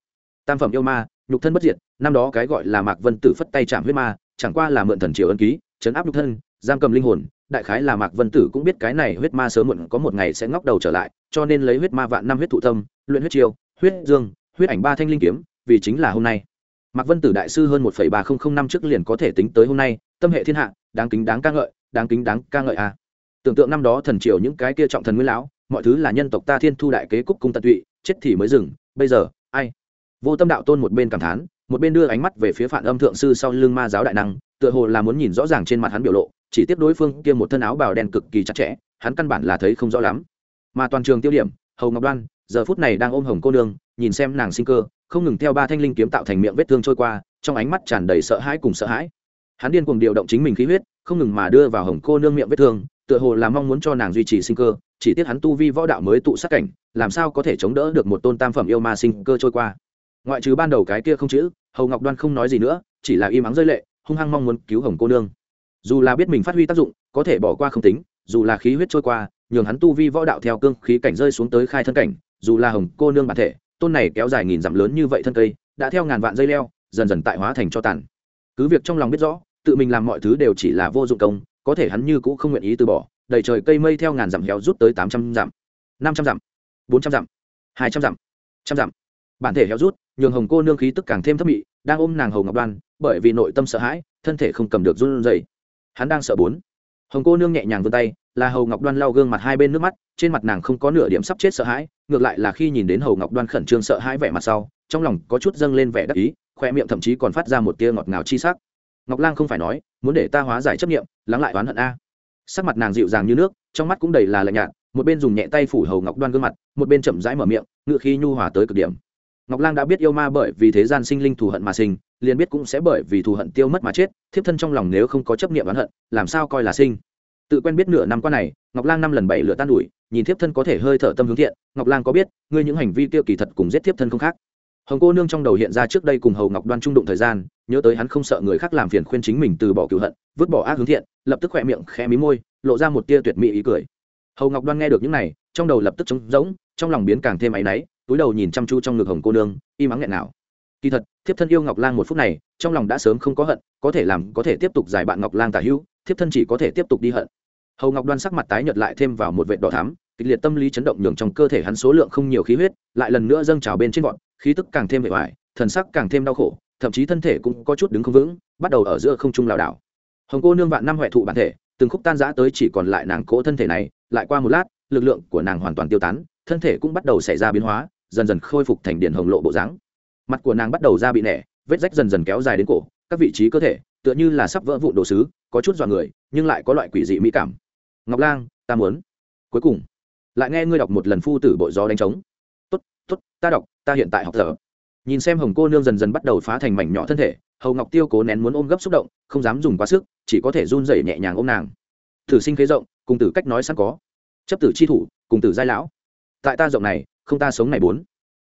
Tam phẩm yêu ma, nhục thân bất diệt, năm đó cái gọi là mạc vân tử phất tay chạm huyết ma, chẳng qua là mượn thần triều ân ký, chấn áp nhục thân, giam cầm linh hồn, đại khái là mạc vân tử cũng biết cái này huyết ma sớm muộn có một ngày sẽ ngóc đầu trở lại cho nên lấy huyết ma vạn năm huyết thụ tâm, luyện huyết chiêu, huyết dương, huyết ảnh ba thanh linh kiếm, vì chính là hôm nay. Mạc vân tử đại sư hơn một ba nghìn năm trước liền có thể tính tới hôm nay, tâm hệ thiên hạ, đáng kính đáng ca ngợi, đáng kính đáng ca ngợi à. tưởng tượng năm đó thần triều những cái kia trọng thần nguyên lão, mọi thứ là nhân tộc ta thiên thu đại kế cúc cung tận tụy, chết thì mới dừng, bây giờ, ai? Vô tâm đạo tôn một bên cảm thán, một bên đưa ánh mắt về phía phản âm thượng sư sau lưng ma giáo đại năng, tựa hồ là muốn nhìn rõ ràng trên mặt hắn biểu lộ, chỉ tiếp đối phương kia một thân áo bào đen cực kỳ chặt chẽ, hắn căn bản là thấy không rõ lắm mà toàn trường tiêu điểm, hầu ngọc đoan, giờ phút này đang ôm hồng cô nương, nhìn xem nàng sinh cơ, không ngừng theo ba thanh linh kiếm tạo thành miệng vết thương trôi qua, trong ánh mắt tràn đầy sợ hãi cùng sợ hãi. Hắn điên cuồng điều động chính mình khí huyết, không ngừng mà đưa vào hồng cô nương miệng vết thương, tựa hồ là mong muốn cho nàng duy trì sinh cơ, chỉ tiếc hắn tu vi võ đạo mới tụ sát cảnh, làm sao có thể chống đỡ được một tôn tam phẩm yêu ma sinh cơ trôi qua. Ngoại trừ ban đầu cái kia không chữ, hầu ngọc đoan không nói gì nữa, chỉ là im ắng rơi lệ, hung hăng mong muốn cứu hồng cô nương. Dù là biết mình phát huy tác dụng, có thể bỏ qua không tính, dù là khí huyết trôi qua nhường hắn tu vi võ đạo theo cương khí cảnh rơi xuống tới khai thân cảnh, dù là hồng cô nương bản thể, tôn này kéo dài nghìn dặm lớn như vậy thân cây, đã theo ngàn vạn dây leo, dần dần tại hóa thành cho tàn. Cứ việc trong lòng biết rõ, tự mình làm mọi thứ đều chỉ là vô dụng công, có thể hắn như cũ không nguyện ý từ bỏ, đầy trời cây mây theo ngàn dặm héo rút tới tám trăm dặm, năm trăm dặm, bốn trăm dặm, hai trăm dặm trăm dặm. Bản thể héo rút, nhường hồng cô nương khí tức càng thêm thấp mị, đang ôm nàng hầu ngọc đoan, bởi vì nội tâm sợ hãi, thân thể không cầm được run rẩy. Hắn đang sợ bốn. Hồng cô nương nhẹ nhàng vươn tay là hầu ngọc đoan lau gương mặt hai bên nước mắt trên mặt nàng không có nửa điểm sắp chết sợ hãi ngược lại là khi nhìn đến hầu ngọc đoan khẩn trương sợ hãi vẻ mặt sau trong lòng có chút dâng lên vẻ đắc ý khoe miệng thậm chí còn phát ra một tia ngọt ngào chi sắc ngọc lang không phải nói muốn để ta hóa giải chấp nghiệm lắng lại oán hận a sắc mặt nàng dịu dàng như nước trong mắt cũng đầy là lạnh nhạt một bên dùng nhẹ tay phủ hầu ngọc đoan gương mặt một bên chậm rãi mở miệng ngựa khi nhu hòa tới cực điểm ngọc lang đã biết yêu ma bởi vì thế gian sinh linh thù hận mà sinh liền biết cũng sẽ bởi vì thù hận tiêu mất mà chết thiếp thân trong lòng nếu không có chấp nghiệm oán hận làm sao coi là sinh tự quen biết nửa năm qua này, ngọc lang năm lần bảy lửa tan ủi nhìn thiếp thân có thể hơi thở tâm hướng thiện, ngọc lang có biết, ngươi những hành vi tiêu kỳ thật cùng giết thiếp thân không khác. Hồng cô nương trong đầu hiện ra trước đây cùng hầu ngọc đoan trung đụng thời gian, nhớ tới hắn không sợ người khác làm phiền khuyên chính mình từ bỏ cựu hận, vứt bỏ ác hướng thiện, lập tức khỏe miệng khẽ mí môi, lộ ra một tia tuyệt mỹ ý cười. Hầu ngọc đoan nghe được những này, trong đầu lập tức trống rỗng, trong lòng biến càng thêm áy náy, túi đầu nhìn chăm chú trong ngực hồng cô nương, im ắng nghẹn nào. Kỳ thật, thiếp thân yêu ngọc lang một phút này, trong lòng đã sớm không có hận, có thể làm, có thể tiếp tục giải bạn ngọc lang tả hữu, thiếp thân chỉ có thể tiếp tục đi hận hầu ngọc đoan sắc mặt tái nhợt lại thêm vào một vệt đỏ thắm, kịch liệt tâm lý chấn động nhường trong cơ thể hắn số lượng không nhiều khí huyết, lại lần nữa dâng trào bên trên gọn khí tức càng thêm hệ hoài thần sắc càng thêm đau khổ, thậm chí thân thể cũng có chút đứng không vững, bắt đầu ở giữa không trung lảo đảo. Hồng cô nương vạn năm huệ thụ bản thể, từng khúc tan giã tới chỉ còn lại nàng cỗ thân thể này, lại qua một lát, lực lượng của nàng hoàn toàn tiêu tán, thân thể cũng bắt đầu xảy ra biến hóa, dần dần khôi phục thành điển hồng lộ bộ dáng. Mặt của nàng bắt đầu ra bị nẻ, vết rách dần dần kéo dài đến cổ, các vị trí cơ thể, tựa như là sắp vỡ vụn đồ sứ, có chút dọa người, nhưng lại có loại quỷ dị mỹ cảm ngọc lang, ta muốn. Cuối cùng, lại nghe ngươi đọc một lần phu tử bội gió đánh trống. Tốt tốt, ta đọc, ta hiện tại học thở nhìn xem hồng cô nương dần dần bắt đầu phá thành mảnh nhỏ thân thể, hầu ngọc tiêu cố nén muốn ôm gấp xúc động, không dám dùng quá sức, chỉ có thể run rẩy nhẹ nhàng ôm nàng. Thử sinh khế rộng, cùng tử cách nói sẵn có. Chấp tử chi thủ, cùng tử giai lão. Tại ta rộng này, không ta sống này bốn.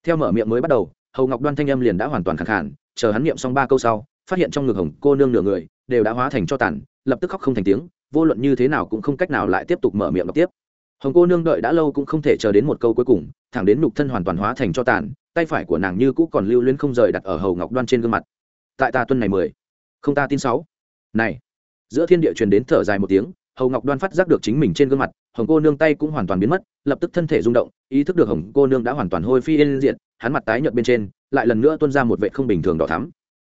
Theo mở miệng mới bắt đầu, hầu ngọc đoan thanh âm liền đã hoàn toàn khẳng khản chờ hắn niệm xong ba câu sau, phát hiện trong ngực hồng cô nương nửa người, đều đã hóa thành cho tàn, lập tức khóc không thành tiếng vô luận như thế nào cũng không cách nào lại tiếp tục mở miệng đọc tiếp. Hồng cô nương đợi đã lâu cũng không thể chờ đến một câu cuối cùng, thẳng đến nục thân hoàn toàn hóa thành cho tàn, tay phải của nàng như cũ còn lưu luyến không rời đặt ở hầu ngọc đoan trên gương mặt. Tại ta tuân này mười, không ta tin sáu. Này, giữa thiên địa truyền đến thở dài một tiếng, hầu ngọc đoan phát giác được chính mình trên gương mặt, hồng cô nương tay cũng hoàn toàn biến mất, lập tức thân thể rung động, ý thức được hồng cô nương đã hoàn toàn hôi phi yên diện hắn mặt tái nhợt bên trên, lại lần nữa tuôn ra một vệ không bình thường đỏ thắm.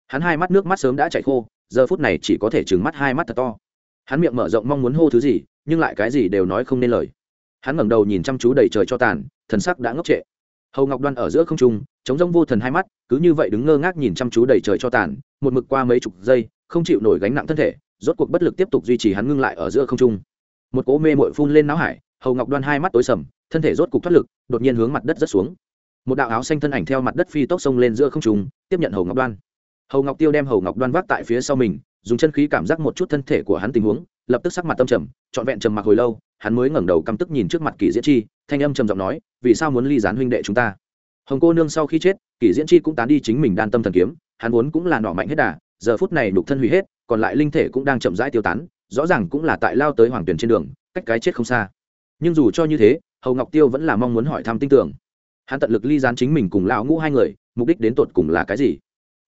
Hắn hai mắt nước mắt sớm đã chảy khô, giờ phút này chỉ có thể trừng mắt hai mắt thật to hắn miệng mở rộng mong muốn hô thứ gì, nhưng lại cái gì đều nói không nên lời. Hắn ngẩng đầu nhìn chăm chú đầy trời cho tàn, thần sắc đã ngốc trệ. Hầu ngọc đoan ở giữa không trung, chống rông vô thần hai mắt, cứ như vậy đứng ngơ ngác nhìn chăm chú đầy trời cho tàn, một mực qua mấy chục giây, không chịu nổi gánh nặng thân thể, rốt cuộc bất lực tiếp tục duy trì hắn ngưng lại ở giữa không trung. Một cỗ mê mội phun lên não hải, hầu ngọc đoan hai mắt tối sầm, thân thể rốt cục thoát lực, đột nhiên hướng mặt đất rất xuống. Một đạo áo xanh thân ảnh theo mặt đất phi tốc sông lên giữa không trung, tiếp nhận hầu ngọc đoan. Hầu ngọc tiêu đem hầu ngọc đoan vác tại phía sau mình dùng chân khí cảm giác một chút thân thể của hắn tình huống, lập tức sắc mặt tâm trầm, trọn vẹn trầm mặc hồi lâu, hắn mới ngẩng đầu căm tức nhìn trước mặt kỳ diễn chi, thanh âm trầm giọng nói, vì sao muốn ly gián huynh đệ chúng ta? Hồng cô nương sau khi chết kỳ diễn chi cũng tán đi chính mình đan tâm thần kiếm, hắn vốn cũng là nỏ mạnh hết đà, giờ phút này đục thân hủy hết, còn lại linh thể cũng đang chậm rãi tiêu tán, rõ ràng cũng là tại lao tới hoàng tuyển trên đường, cách cái chết không xa. Nhưng dù cho như thế, hầu ngọc tiêu vẫn là mong muốn hỏi thăm tin tưởng. Hắn tận lực ly gián chính mình cùng lão ngũ hai người, mục đích đến tột cùng là cái gì?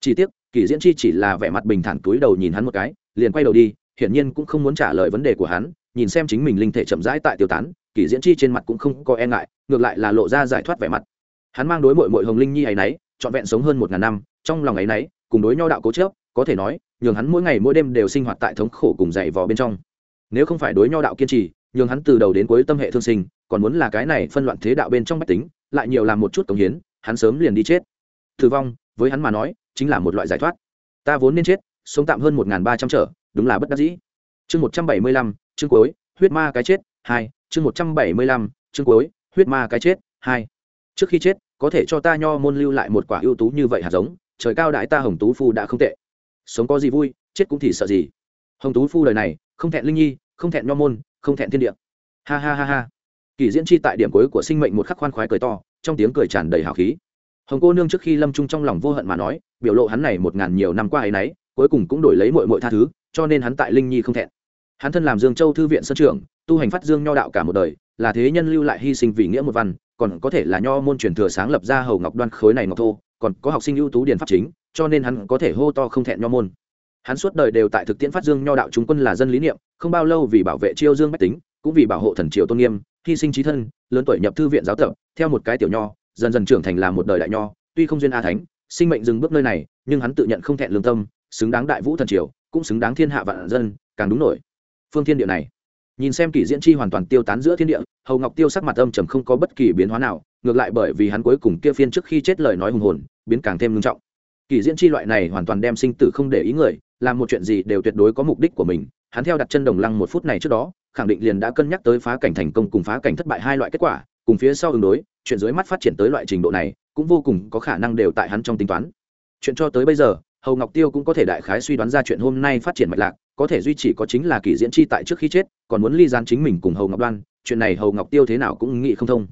Chỉ tiếc Kỳ diễn chi chỉ là vẻ mặt bình thản túi đầu nhìn hắn một cái, liền quay đầu đi, hiển nhiên cũng không muốn trả lời vấn đề của hắn, nhìn xem chính mình linh thể chậm rãi tại tiêu tán, Kỳ diễn chi trên mặt cũng không có e ngại, ngược lại là lộ ra giải thoát vẻ mặt. Hắn mang đối mội mội hồng linh nhi ấy nấy, trọn vẹn sống hơn một ngàn năm, trong lòng ấy nấy, cùng đối nho đạo cố chớp có thể nói, nhường hắn mỗi ngày mỗi đêm đều sinh hoạt tại thống khổ cùng dày vò bên trong. Nếu không phải đối nho đạo kiên trì, nhường hắn từ đầu đến cuối tâm hệ thương sinh, còn muốn là cái này phân loạn thế đạo bên trong mách tính, lại nhiều làm một chút cống hiến, hắn sớm liền đi chết. Thử vong, với hắn mà nói chính là một loại giải thoát. Ta vốn nên chết, sống tạm hơn một ba trăm trở, đúng là bất đắc dĩ. Chương một trăm bảy mươi lăm, chương cuối, huyết ma cái chết, hai, chương một trăm bảy mươi lăm, chương cuối, huyết ma cái chết, hai. Trước khi chết, có thể cho ta nho môn lưu lại một quả ưu tú như vậy hạt giống, trời cao đại ta hồng tú phu đã không tệ. Sống có gì vui, chết cũng thì sợ gì. Hồng tú phu lời này, không thẹn linh nhi, không thẹn nho môn, không thẹn thiên địa. Ha ha ha ha. Kỳ diễn chi tại điểm cuối của sinh mệnh một khắc khoan khoái cười to, trong tiếng cười tràn đầy hào khí hồng cô nương trước khi lâm trung trong lòng vô hận mà nói, biểu lộ hắn này một ngàn nhiều năm qua ấy nấy, cuối cùng cũng đổi lấy mội mội tha thứ, cho nên hắn tại linh nhi không thẹn. Hắn thân làm dương châu thư viện sân trưởng, tu hành phát dương nho đạo cả một đời, là thế nhân lưu lại hy sinh vì nghĩa một văn, còn có thể là nho môn truyền thừa sáng lập ra hầu ngọc đoan khối này ngọc thô, còn có học sinh ưu tú điền pháp chính, cho nên hắn có thể hô to không thẹn nho môn. Hắn suốt đời đều tại thực tiễn phát dương nho đạo chúng quân là dân lý niệm, không bao lâu vì bảo vệ chiêu dương bách tính, cũng vì bảo hộ thần triều tôn nghiêm, hy sinh trí thân, lớn tuổi nhập thư viện giáo tập, theo một cái tiểu nho dần dần trưởng thành là một đời đại nho, tuy không duyên a thánh, sinh mệnh dừng bước nơi này, nhưng hắn tự nhận không thẹn lương tâm, xứng đáng đại vũ thần triều, cũng xứng đáng thiên hạ vạn dân, càng đúng nổi. Phương thiên địa này, nhìn xem kỷ diễn chi hoàn toàn tiêu tán giữa thiên địa, hầu ngọc tiêu sắc mặt âm trầm không có bất kỳ biến hóa nào, ngược lại bởi vì hắn cuối cùng kia phiên trước khi chết lời nói hùng hồn, biến càng thêm nghiêm trọng. Kỷ diễn chi loại này hoàn toàn đem sinh tử không để ý người, làm một chuyện gì đều tuyệt đối có mục đích của mình. Hắn theo đặt chân đồng lăng một phút này trước đó, khẳng định liền đã cân nhắc tới phá cảnh thành công cùng phá cảnh thất bại hai loại kết quả, cùng phía sau ứng đối chuyện dưới mắt phát triển tới loại trình độ này, cũng vô cùng có khả năng đều tại hắn trong tính toán. Chuyện cho tới bây giờ, hầu ngọc tiêu cũng có thể đại khái suy đoán ra chuyện hôm nay phát triển mạch lạc, có thể duy trì có chính là kỳ diễn chi tại trước khi chết, còn muốn ly gian chính mình cùng hầu ngọc đoan, chuyện này hầu ngọc tiêu thế nào cũng nghĩ không thông.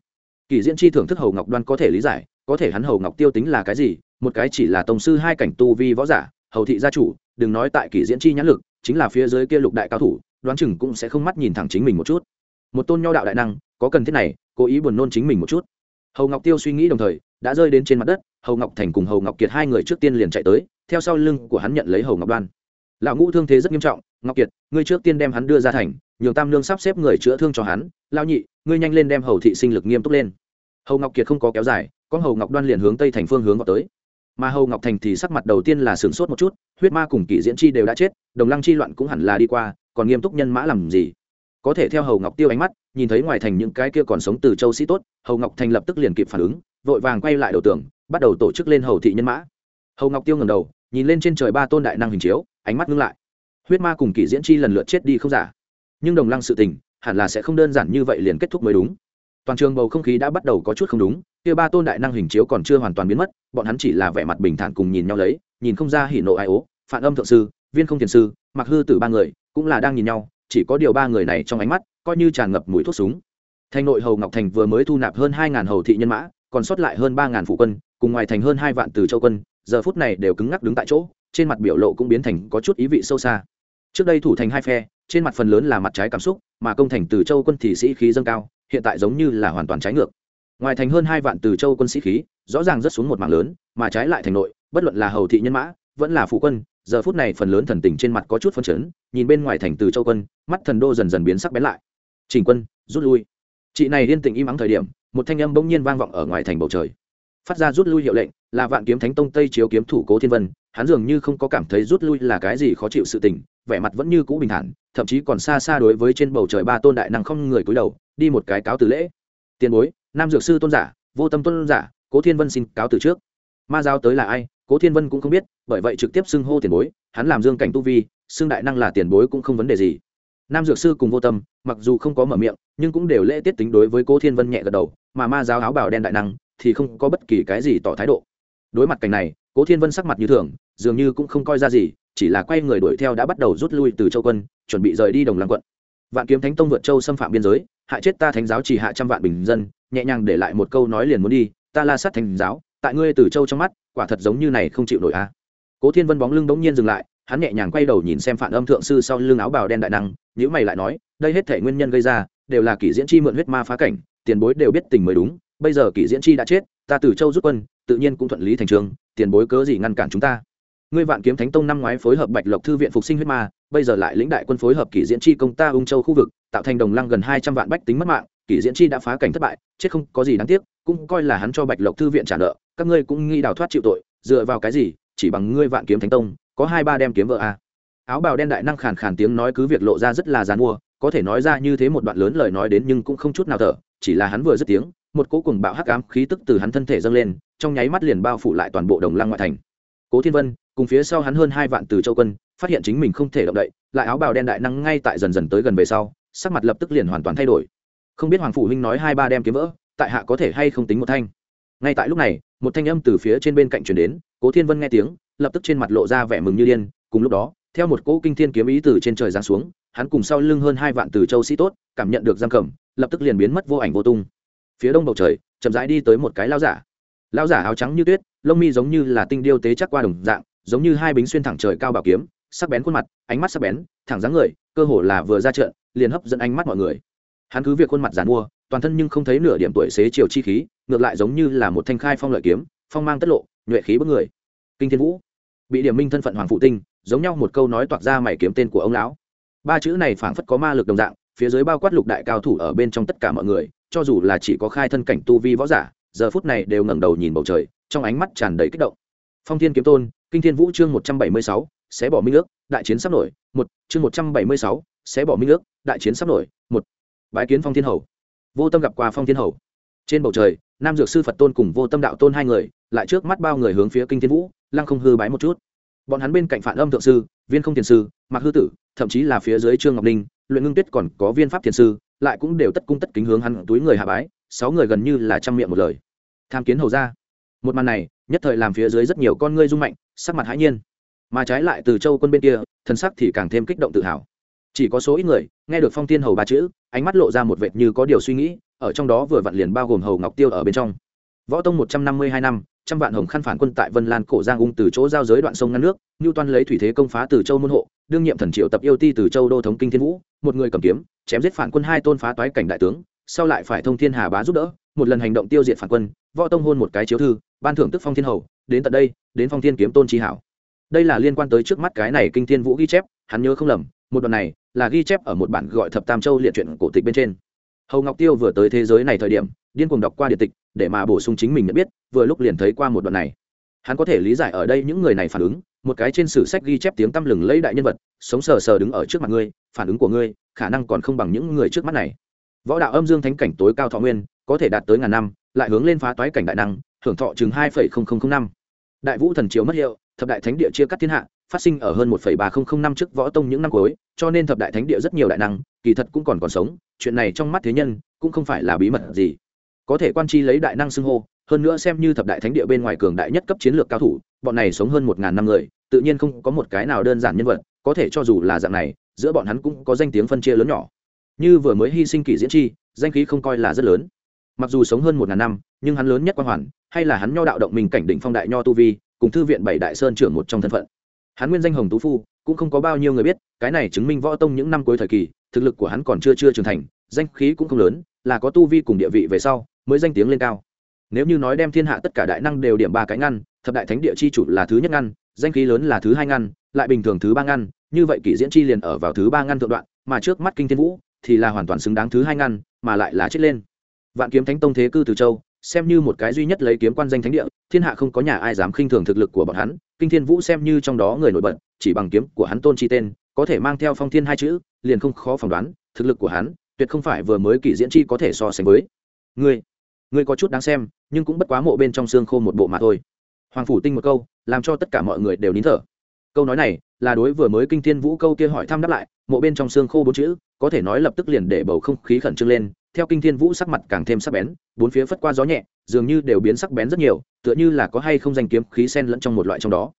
Kỳ diễn chi thưởng thức hầu ngọc đoan có thể lý giải, có thể hắn hầu ngọc tiêu tính là cái gì, một cái chỉ là tổng sư hai cảnh tu vi võ giả, hầu thị gia chủ, đừng nói tại kỳ diễn chi nhãn lực, chính là phía dưới kia lục đại cao thủ, đoán chừng cũng sẽ không mắt nhìn thẳng chính mình một chút. Một tôn nho đạo đại năng, có cần thiết này, cố ý buồn nôn chính mình một chút hầu ngọc tiêu suy nghĩ đồng thời, đã rơi đến trên mặt đất, hầu ngọc thành cùng hầu ngọc kiệt hai người trước tiên liền chạy tới, theo sau lưng của hắn nhận lấy hầu ngọc đoan. Lão ngũ thương thế rất nghiêm trọng, ngọc kiệt, ngươi trước tiên đem hắn đưa ra thành, nhường tam lương sắp xếp người chữa thương cho hắn lao nhị, ngươi nhanh lên đem hầu thị sinh lực nghiêm túc lên. Hầu ngọc kiệt không có kéo dài, con hầu ngọc đoan liền hướng tây thành phương hướng vào tới. Mà hầu ngọc thành thì sắc mặt đầu tiên là sửng sốt một chút, huyết ma cùng kỷ diễn chi đều đã chết, đồng lăng chi loạn cũng hẳn là đi qua, còn nghiêm túc nhân mã làm gì? Có thể theo hầu ngọc tiêu ánh mắt nhìn thấy ngoài thành những cái kia còn sống từ châu sĩ tốt, hầu ngọc thành lập tức liền kịp phản ứng, vội vàng quay lại đầu tường, bắt đầu tổ chức lên hầu thị nhân mã. Hầu ngọc tiêu ngầm đầu, nhìn lên trên trời ba tôn đại năng hình chiếu, ánh mắt ngưng lại. Huyết ma cùng kỷ diễn chi lần lượt chết đi không giả. Nhưng đồng lăng sự tình, hẳn là sẽ không đơn giản như vậy liền kết thúc mới đúng. Toàn trường bầu không khí đã bắt đầu có chút không đúng, kia ba tôn đại năng hình chiếu còn chưa hoàn toàn biến mất, bọn hắn chỉ là vẻ mặt bình thản cùng nhìn nhau lấy, nhìn không ra hỉ nộ ai ố phản âm thượng sư, viên không thiền sư mặc hư tử ba người, cũng là đang nhìn nhau, chỉ có điều ba người này trong ánh mắt coi như tràn ngập mùi thuốc súng. Thành nội hầu ngọc thành vừa mới thu nạp hơn hai ngàn hầu thị nhân mã, còn sót lại hơn ba ngàn phụ quân, cùng ngoài thành hơn hai vạn từ châu quân, giờ phút này đều cứng ngắc đứng tại chỗ, trên mặt biểu lộ cũng biến thành có chút ý vị sâu xa. Trước đây thủ thành hai phe, trên mặt phần lớn là mặt trái cảm xúc, mà công thành từ châu quân thì sĩ khí dâng cao, hiện tại giống như là hoàn toàn trái ngược. Ngoài thành hơn hai vạn từ châu quân sĩ khí, rõ ràng rất xuống một mảng lớn, mà trái lại thành nội, bất luận là hầu thị nhân mã, vẫn là phụ quân, giờ phút này phần lớn thần tình trên mặt có chút phân chấn, nhìn bên ngoài thành từ châu quân, mắt thần đô dần dần biến sắc bén lại trình quân, rút lui. Chị này liên tình im ắng thời điểm, một thanh âm bỗng nhiên vang vọng ở ngoài thành bầu trời. Phát ra rút lui hiệu lệnh, là vạn kiếm thánh tông tây chiếu kiếm thủ cố thiên vân, hắn dường như không có cảm thấy rút lui là cái gì khó chịu sự tình, vẻ mặt vẫn như cũ bình thản, thậm chí còn xa xa đối với trên bầu trời ba tôn đại năng không người cúi đầu, đi một cái cáo từ lễ. Tiền bối, nam dược sư tôn giả, vô tâm tôn giả, cố thiên vân xin cáo từ trước. Ma giáo tới là ai, cố thiên vân cũng không biết, bởi vậy trực tiếp xưng hô tiền bối, hắn làm dương cảnh tu vi, xưng đại năng là tiền bối cũng không vấn đề gì nam dược sư cùng vô tâm, mặc dù không có mở miệng, nhưng cũng đều lễ tiết tính đối với cố thiên vân nhẹ gật đầu, mà ma giáo áo bảo đen đại năng thì không có bất kỳ cái gì tỏ thái độ. Đối mặt cảnh này, cố thiên vân sắc mặt như thường, dường như cũng không coi ra gì, chỉ là quay người đuổi theo đã bắt đầu rút lui từ châu quân, chuẩn bị rời đi đồng lăng quận. Vạn kiếm thánh tông vượt châu xâm phạm biên giới, hại chết ta thánh giáo chỉ hạ trăm vạn bình dân, nhẹ nhàng để lại một câu nói liền muốn đi, ta la sát thánh giáo, tại ngươi từ châu trong mắt, quả thật giống như này không chịu nổi a. Cố thiên vân bóng lưng bỗng nhiên dừng lại, hắn nhẹ nhàng quay đầu nhìn xem phản âm thượng sư sau lưng áo bào đen đại năng nhữ mày lại nói, đây hết thể nguyên nhân gây ra, đều là kỷ diễn chi mượn huyết ma phá cảnh, tiền bối đều biết tình mới đúng, bây giờ kỷ diễn chi đã chết, ta từ châu rút quân, tự nhiên cũng thuận lý thành trường, tiền bối cớ gì ngăn cản chúng ta ngươi vạn kiếm thánh tông năm ngoái phối hợp bạch lộc thư viện phục sinh huyết ma, bây giờ lại lĩnh đại quân phối hợp kỷ diễn chi công ta ung châu khu vực, tạo thành đồng lăng gần hai trăm vạn bách tính mất mạng, kỷ diễn chi đã phá cảnh thất bại, chết không có gì đáng tiếc, cũng coi là hắn cho bạch lộc thư viện trả nợ, các ngươi cũng nghĩ đào thoát chịu tội, dựa vào cái gì, chỉ bằng ngươi vạn kiếm thánh tông, có hai ba đem kiếm vợ a à áo bào đen đại năng khàn khàn tiếng nói cứ việc lộ ra rất là dàn mua, có thể nói ra như thế một đoạn lớn lời nói đến nhưng cũng không chút nào thở, chỉ là hắn vừa dứt tiếng, một cỗ cùng bạo hắc ám khí tức từ hắn thân thể dâng lên, trong nháy mắt liền bao phủ lại toàn bộ đồng lăng ngoại thành. Cố thiên vân, cùng phía sau hắn hơn hai vạn từ châu quân, phát hiện chính mình không thể động đậy, lại áo bào đen đại năng ngay tại dần dần tới gần về sau, sắc mặt lập tức liền hoàn toàn thay đổi. Không biết hoàng phủ huynh nói hai ba đem kiếm vỡ, tại hạ có thể hay không tính một thanh? Ngay tại lúc này, một thanh âm từ phía trên bên cạnh truyền đến, cố thiên vân nghe tiếng, lập tức trên mặt lộ ra vẻ mừng như điên, cùng lúc đó theo một cỗ kinh thiên kiếm ý từ trên trời giáng xuống, hắn cùng sau lưng hơn hai vạn từ châu sĩ tốt, cảm nhận được giam cầm, lập tức liền biến mất vô ảnh vô tung. Phía đông bầu trời, chậm rãi đi tới một cái lao giả. Lao giả áo trắng như tuyết, lông mi giống như là tinh điêu tế chắc qua đồng dạng, giống như hai bính xuyên thẳng trời cao bảo kiếm, sắc bén khuôn mặt, ánh mắt sắc bén, thẳng dáng người, cơ hồ là vừa ra trận, liền hấp dẫn ánh mắt mọi người. Hắn cứ việc khuôn mặt giàn mua, toàn thân nhưng không thấy nửa điểm tuổi xế chiều chi khí, ngược lại giống như là một thanh khai phong lợi kiếm, phong mang tất lộ, nhuệ khí bức người. Kinh thiên vũ, bị điểm minh thân phận hoàng phụ tinh giống nhau một câu nói toạc ra mày kiếm tên của ông lão. Ba chữ này phảng phất có ma lực đồng dạng, phía dưới bao quát lục đại cao thủ ở bên trong tất cả mọi người, cho dù là chỉ có khai thân cảnh tu vi võ giả, giờ phút này đều ngẩng đầu nhìn bầu trời, trong ánh mắt tràn đầy kích động. Phong thiên kiếm tôn, kinh thiên vũ chương một trăm bảy mươi sáu sẽ bỏ minh ước, đại chiến sắp nổi, một, chương một trăm bảy mươi sáu sẽ bỏ minh ước, đại chiến sắp nổi, một. Bái kiến phong thiên hầu. Vô tâm gặp qua phong thiên hầu. Trên bầu trời, nam dược sư phật tôn cùng vô tâm đạo tôn hai người, lại trước mắt bao người hướng phía kinh thiên vũ, lăng không hư bái một chút bọn hắn bên cạnh phản âm thượng sư, viên không thiền sư, mạc hư tử, thậm chí là phía dưới trương ngọc ninh, luyện ngưng tuyết còn có viên pháp thiền sư, lại cũng đều tất cung tất kính hướng hắn túi người hạ bái, sáu người gần như là trăm miệng một lời. Tham kiến hầu ra một màn này, nhất thời làm phía dưới rất nhiều con ngươi rung mạnh, sắc mặt hãi nhiên. Mà trái lại từ châu quân bên kia thân sắc thì càng thêm kích động tự hào. Chỉ có số ít người, nghe được phong tiên hầu ba chữ, ánh mắt lộ ra một vệt như có điều suy nghĩ, ở trong đó vừa vặn liền bao gồm hầu ngọc tiêu ở bên trong. Võ tông một trăm năm mươi hai năm trăm vạn hồng khăn phản quân tại vân lan cổ giang ung từ chỗ giao giới đoạn sông ngăn nước ngưu toan lấy thủy thế công phá từ châu môn hộ, đương nhiệm thần triệu tập yêu ti từ châu đô thống kinh thiên vũ, một người cầm kiếm, chém giết phản quân hai tôn phá toái cảnh đại tướng, sau lại phải thông thiên hà bá giúp đỡ, một lần hành động tiêu diệt phản quân, võ tông hôn một cái chiếu thư, ban thưởng tức phong thiên hầu, đến tận đây, đến phong thiên kiếm tôn trí hảo. Đây là liên quan tới trước mắt cái này kinh thiên vũ ghi chép, hắn nhớ không lầm, một đoạn này là ghi chép ở một bản gọi thập tam châu liệt truyện cổ tịch bên trên. Hầu ngọc tiêu vừa tới thế giới này thời điểm điên cuồng đọc qua điện tịch, để mà bổ sung chính mình nhận biết, vừa lúc liền thấy qua một đoạn này. Hắn có thể lý giải ở đây những người này phản ứng, một cái trên sử sách ghi chép tiếng tăm lừng lấy đại nhân vật, sống sờ sờ đứng ở trước mặt ngươi, phản ứng của ngươi, khả năng còn không bằng những người trước mắt này. Võ đạo âm dương thánh cảnh tối cao thọ nguyên, có thể đạt tới ngàn năm, lại hướng lên phá toái cảnh đại năng, hưởng thọ chừng hai năm. Đại vũ thần chiếu mất hiệu, thập đại thánh địa chia cắt thiên hạ, phát sinh ở hơn một ba nghìn năm trước võ tông những năm cuối, cho nên thập đại thánh địa rất nhiều đại năng, kỳ thật cũng còn còn sống, chuyện này trong mắt thế nhân, cũng không phải là bí mật gì có thể quan chi lấy đại năng xưng hô, hơn nữa xem như thập đại thánh địa bên ngoài cường đại nhất cấp chiến lược cao thủ, bọn này sống hơn một ngàn năm người, tự nhiên không có một cái nào đơn giản nhân vật, có thể cho dù là dạng này, giữa bọn hắn cũng có danh tiếng phân chia lớn nhỏ. Như vừa mới hy sinh kỷ diễn chi, danh khí không coi là rất lớn. Mặc dù sống hơn một ngàn năm, nhưng hắn lớn nhất quan hoàn, hay là hắn nho đạo động mình cảnh định phong đại nho tu vi, cùng thư viện bảy đại sơn trưởng một trong thân phận. Hắn nguyên danh hồng tú phu, cũng không có bao nhiêu người biết, cái này chứng minh võ tông những năm cuối thời kỳ, thực lực của hắn còn chưa chưa trưởng thành, danh khí cũng không lớn, là có tu vi cùng địa vị về sau mới danh tiếng lên cao. Nếu như nói đem thiên hạ tất cả đại năng đều điểm ba cái ngăn, thập đại thánh địa chi chủ là thứ nhất ngăn, danh khí lớn là thứ hai ngăn, lại bình thường thứ ba ngăn, như vậy kỷ diễn chi liền ở vào thứ ba ngăn thượng đoạn, mà trước mắt kinh thiên vũ thì là hoàn toàn xứng đáng thứ hai ngăn, mà lại là chết lên. Vạn kiếm thánh tông thế cư từ châu, xem như một cái duy nhất lấy kiếm quan danh thánh địa, thiên hạ không có nhà ai dám khinh thường thực lực của bọn hắn, kinh thiên vũ xem như trong đó người nổi bật, chỉ bằng kiếm của hắn tôn chi tên, có thể mang theo phong thiên hai chữ, liền không khó phỏng đoán, thực lực của hắn tuyệt không phải vừa mới kỷ diễn chi có thể so sánh với. Ngươi ngươi có chút đáng xem, nhưng cũng bất quá mộ bên trong xương khô một bộ mà thôi. Hoàng phủ tinh một câu, làm cho tất cả mọi người đều nín thở. Câu nói này là đối vừa mới kinh thiên vũ câu kia hỏi thăm đáp lại, mộ bên trong xương khô bốn chữ, có thể nói lập tức liền để bầu không khí khẩn trương lên. Theo kinh thiên vũ sắc mặt càng thêm sắc bén, bốn phía phất qua gió nhẹ, dường như đều biến sắc bén rất nhiều, tựa như là có hay không danh kiếm khí sen lẫn trong một loại trong đó.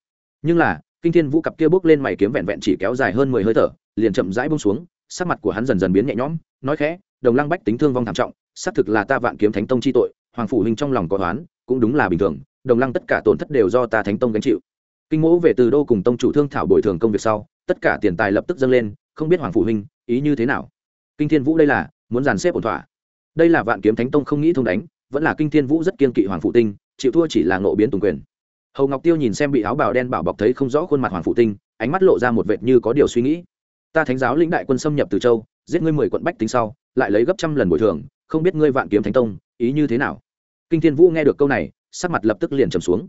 Nhưng là, kinh thiên vũ cặp kia bước lên mày kiếm vẹn vẹn chỉ kéo dài hơn mười hơi thở, liền chậm rãi bông xuống, sắc mặt của hắn dần dần biến nhẹ nhõm, nói khẽ, đồng lăng bách tính thương vong thảm trọng xác thực là ta vạn kiếm thánh tông chi tội, hoàng phủ huynh trong lòng có toán cũng đúng là bình thường, đồng lăng tất cả tổn thất đều do ta thánh tông gánh chịu. Kinh mẫu về từ đô cùng tông chủ thương thảo bồi thường công việc sau, tất cả tiền tài lập tức dâng lên, không biết hoàng phủ huynh, ý như thế nào? Kinh thiên vũ đây là, muốn dàn xếp ổn thỏa. Đây là vạn kiếm thánh tông không nghĩ thông đánh, vẫn là kinh thiên vũ rất kiên kỵ hoàng phụ tinh, chịu thua chỉ là ngộ biến tùng quyền. Hầu ngọc tiêu nhìn xem bị áo bào đen bảo bọc thấy không rõ khuôn mặt hoàng phụ tinh, ánh mắt lộ ra một vệt như có điều suy nghĩ. Ta thánh giáo lĩnh đại quân xâm nhập từ châu, giết ngươi mười quận bách tính sau, lại lấy gấp trăm lần bồi thường không biết ngươi vạn kiếm thánh tông, ý như thế nào? Kinh thiên vũ nghe được câu này, sắc mặt lập tức liền trầm xuống.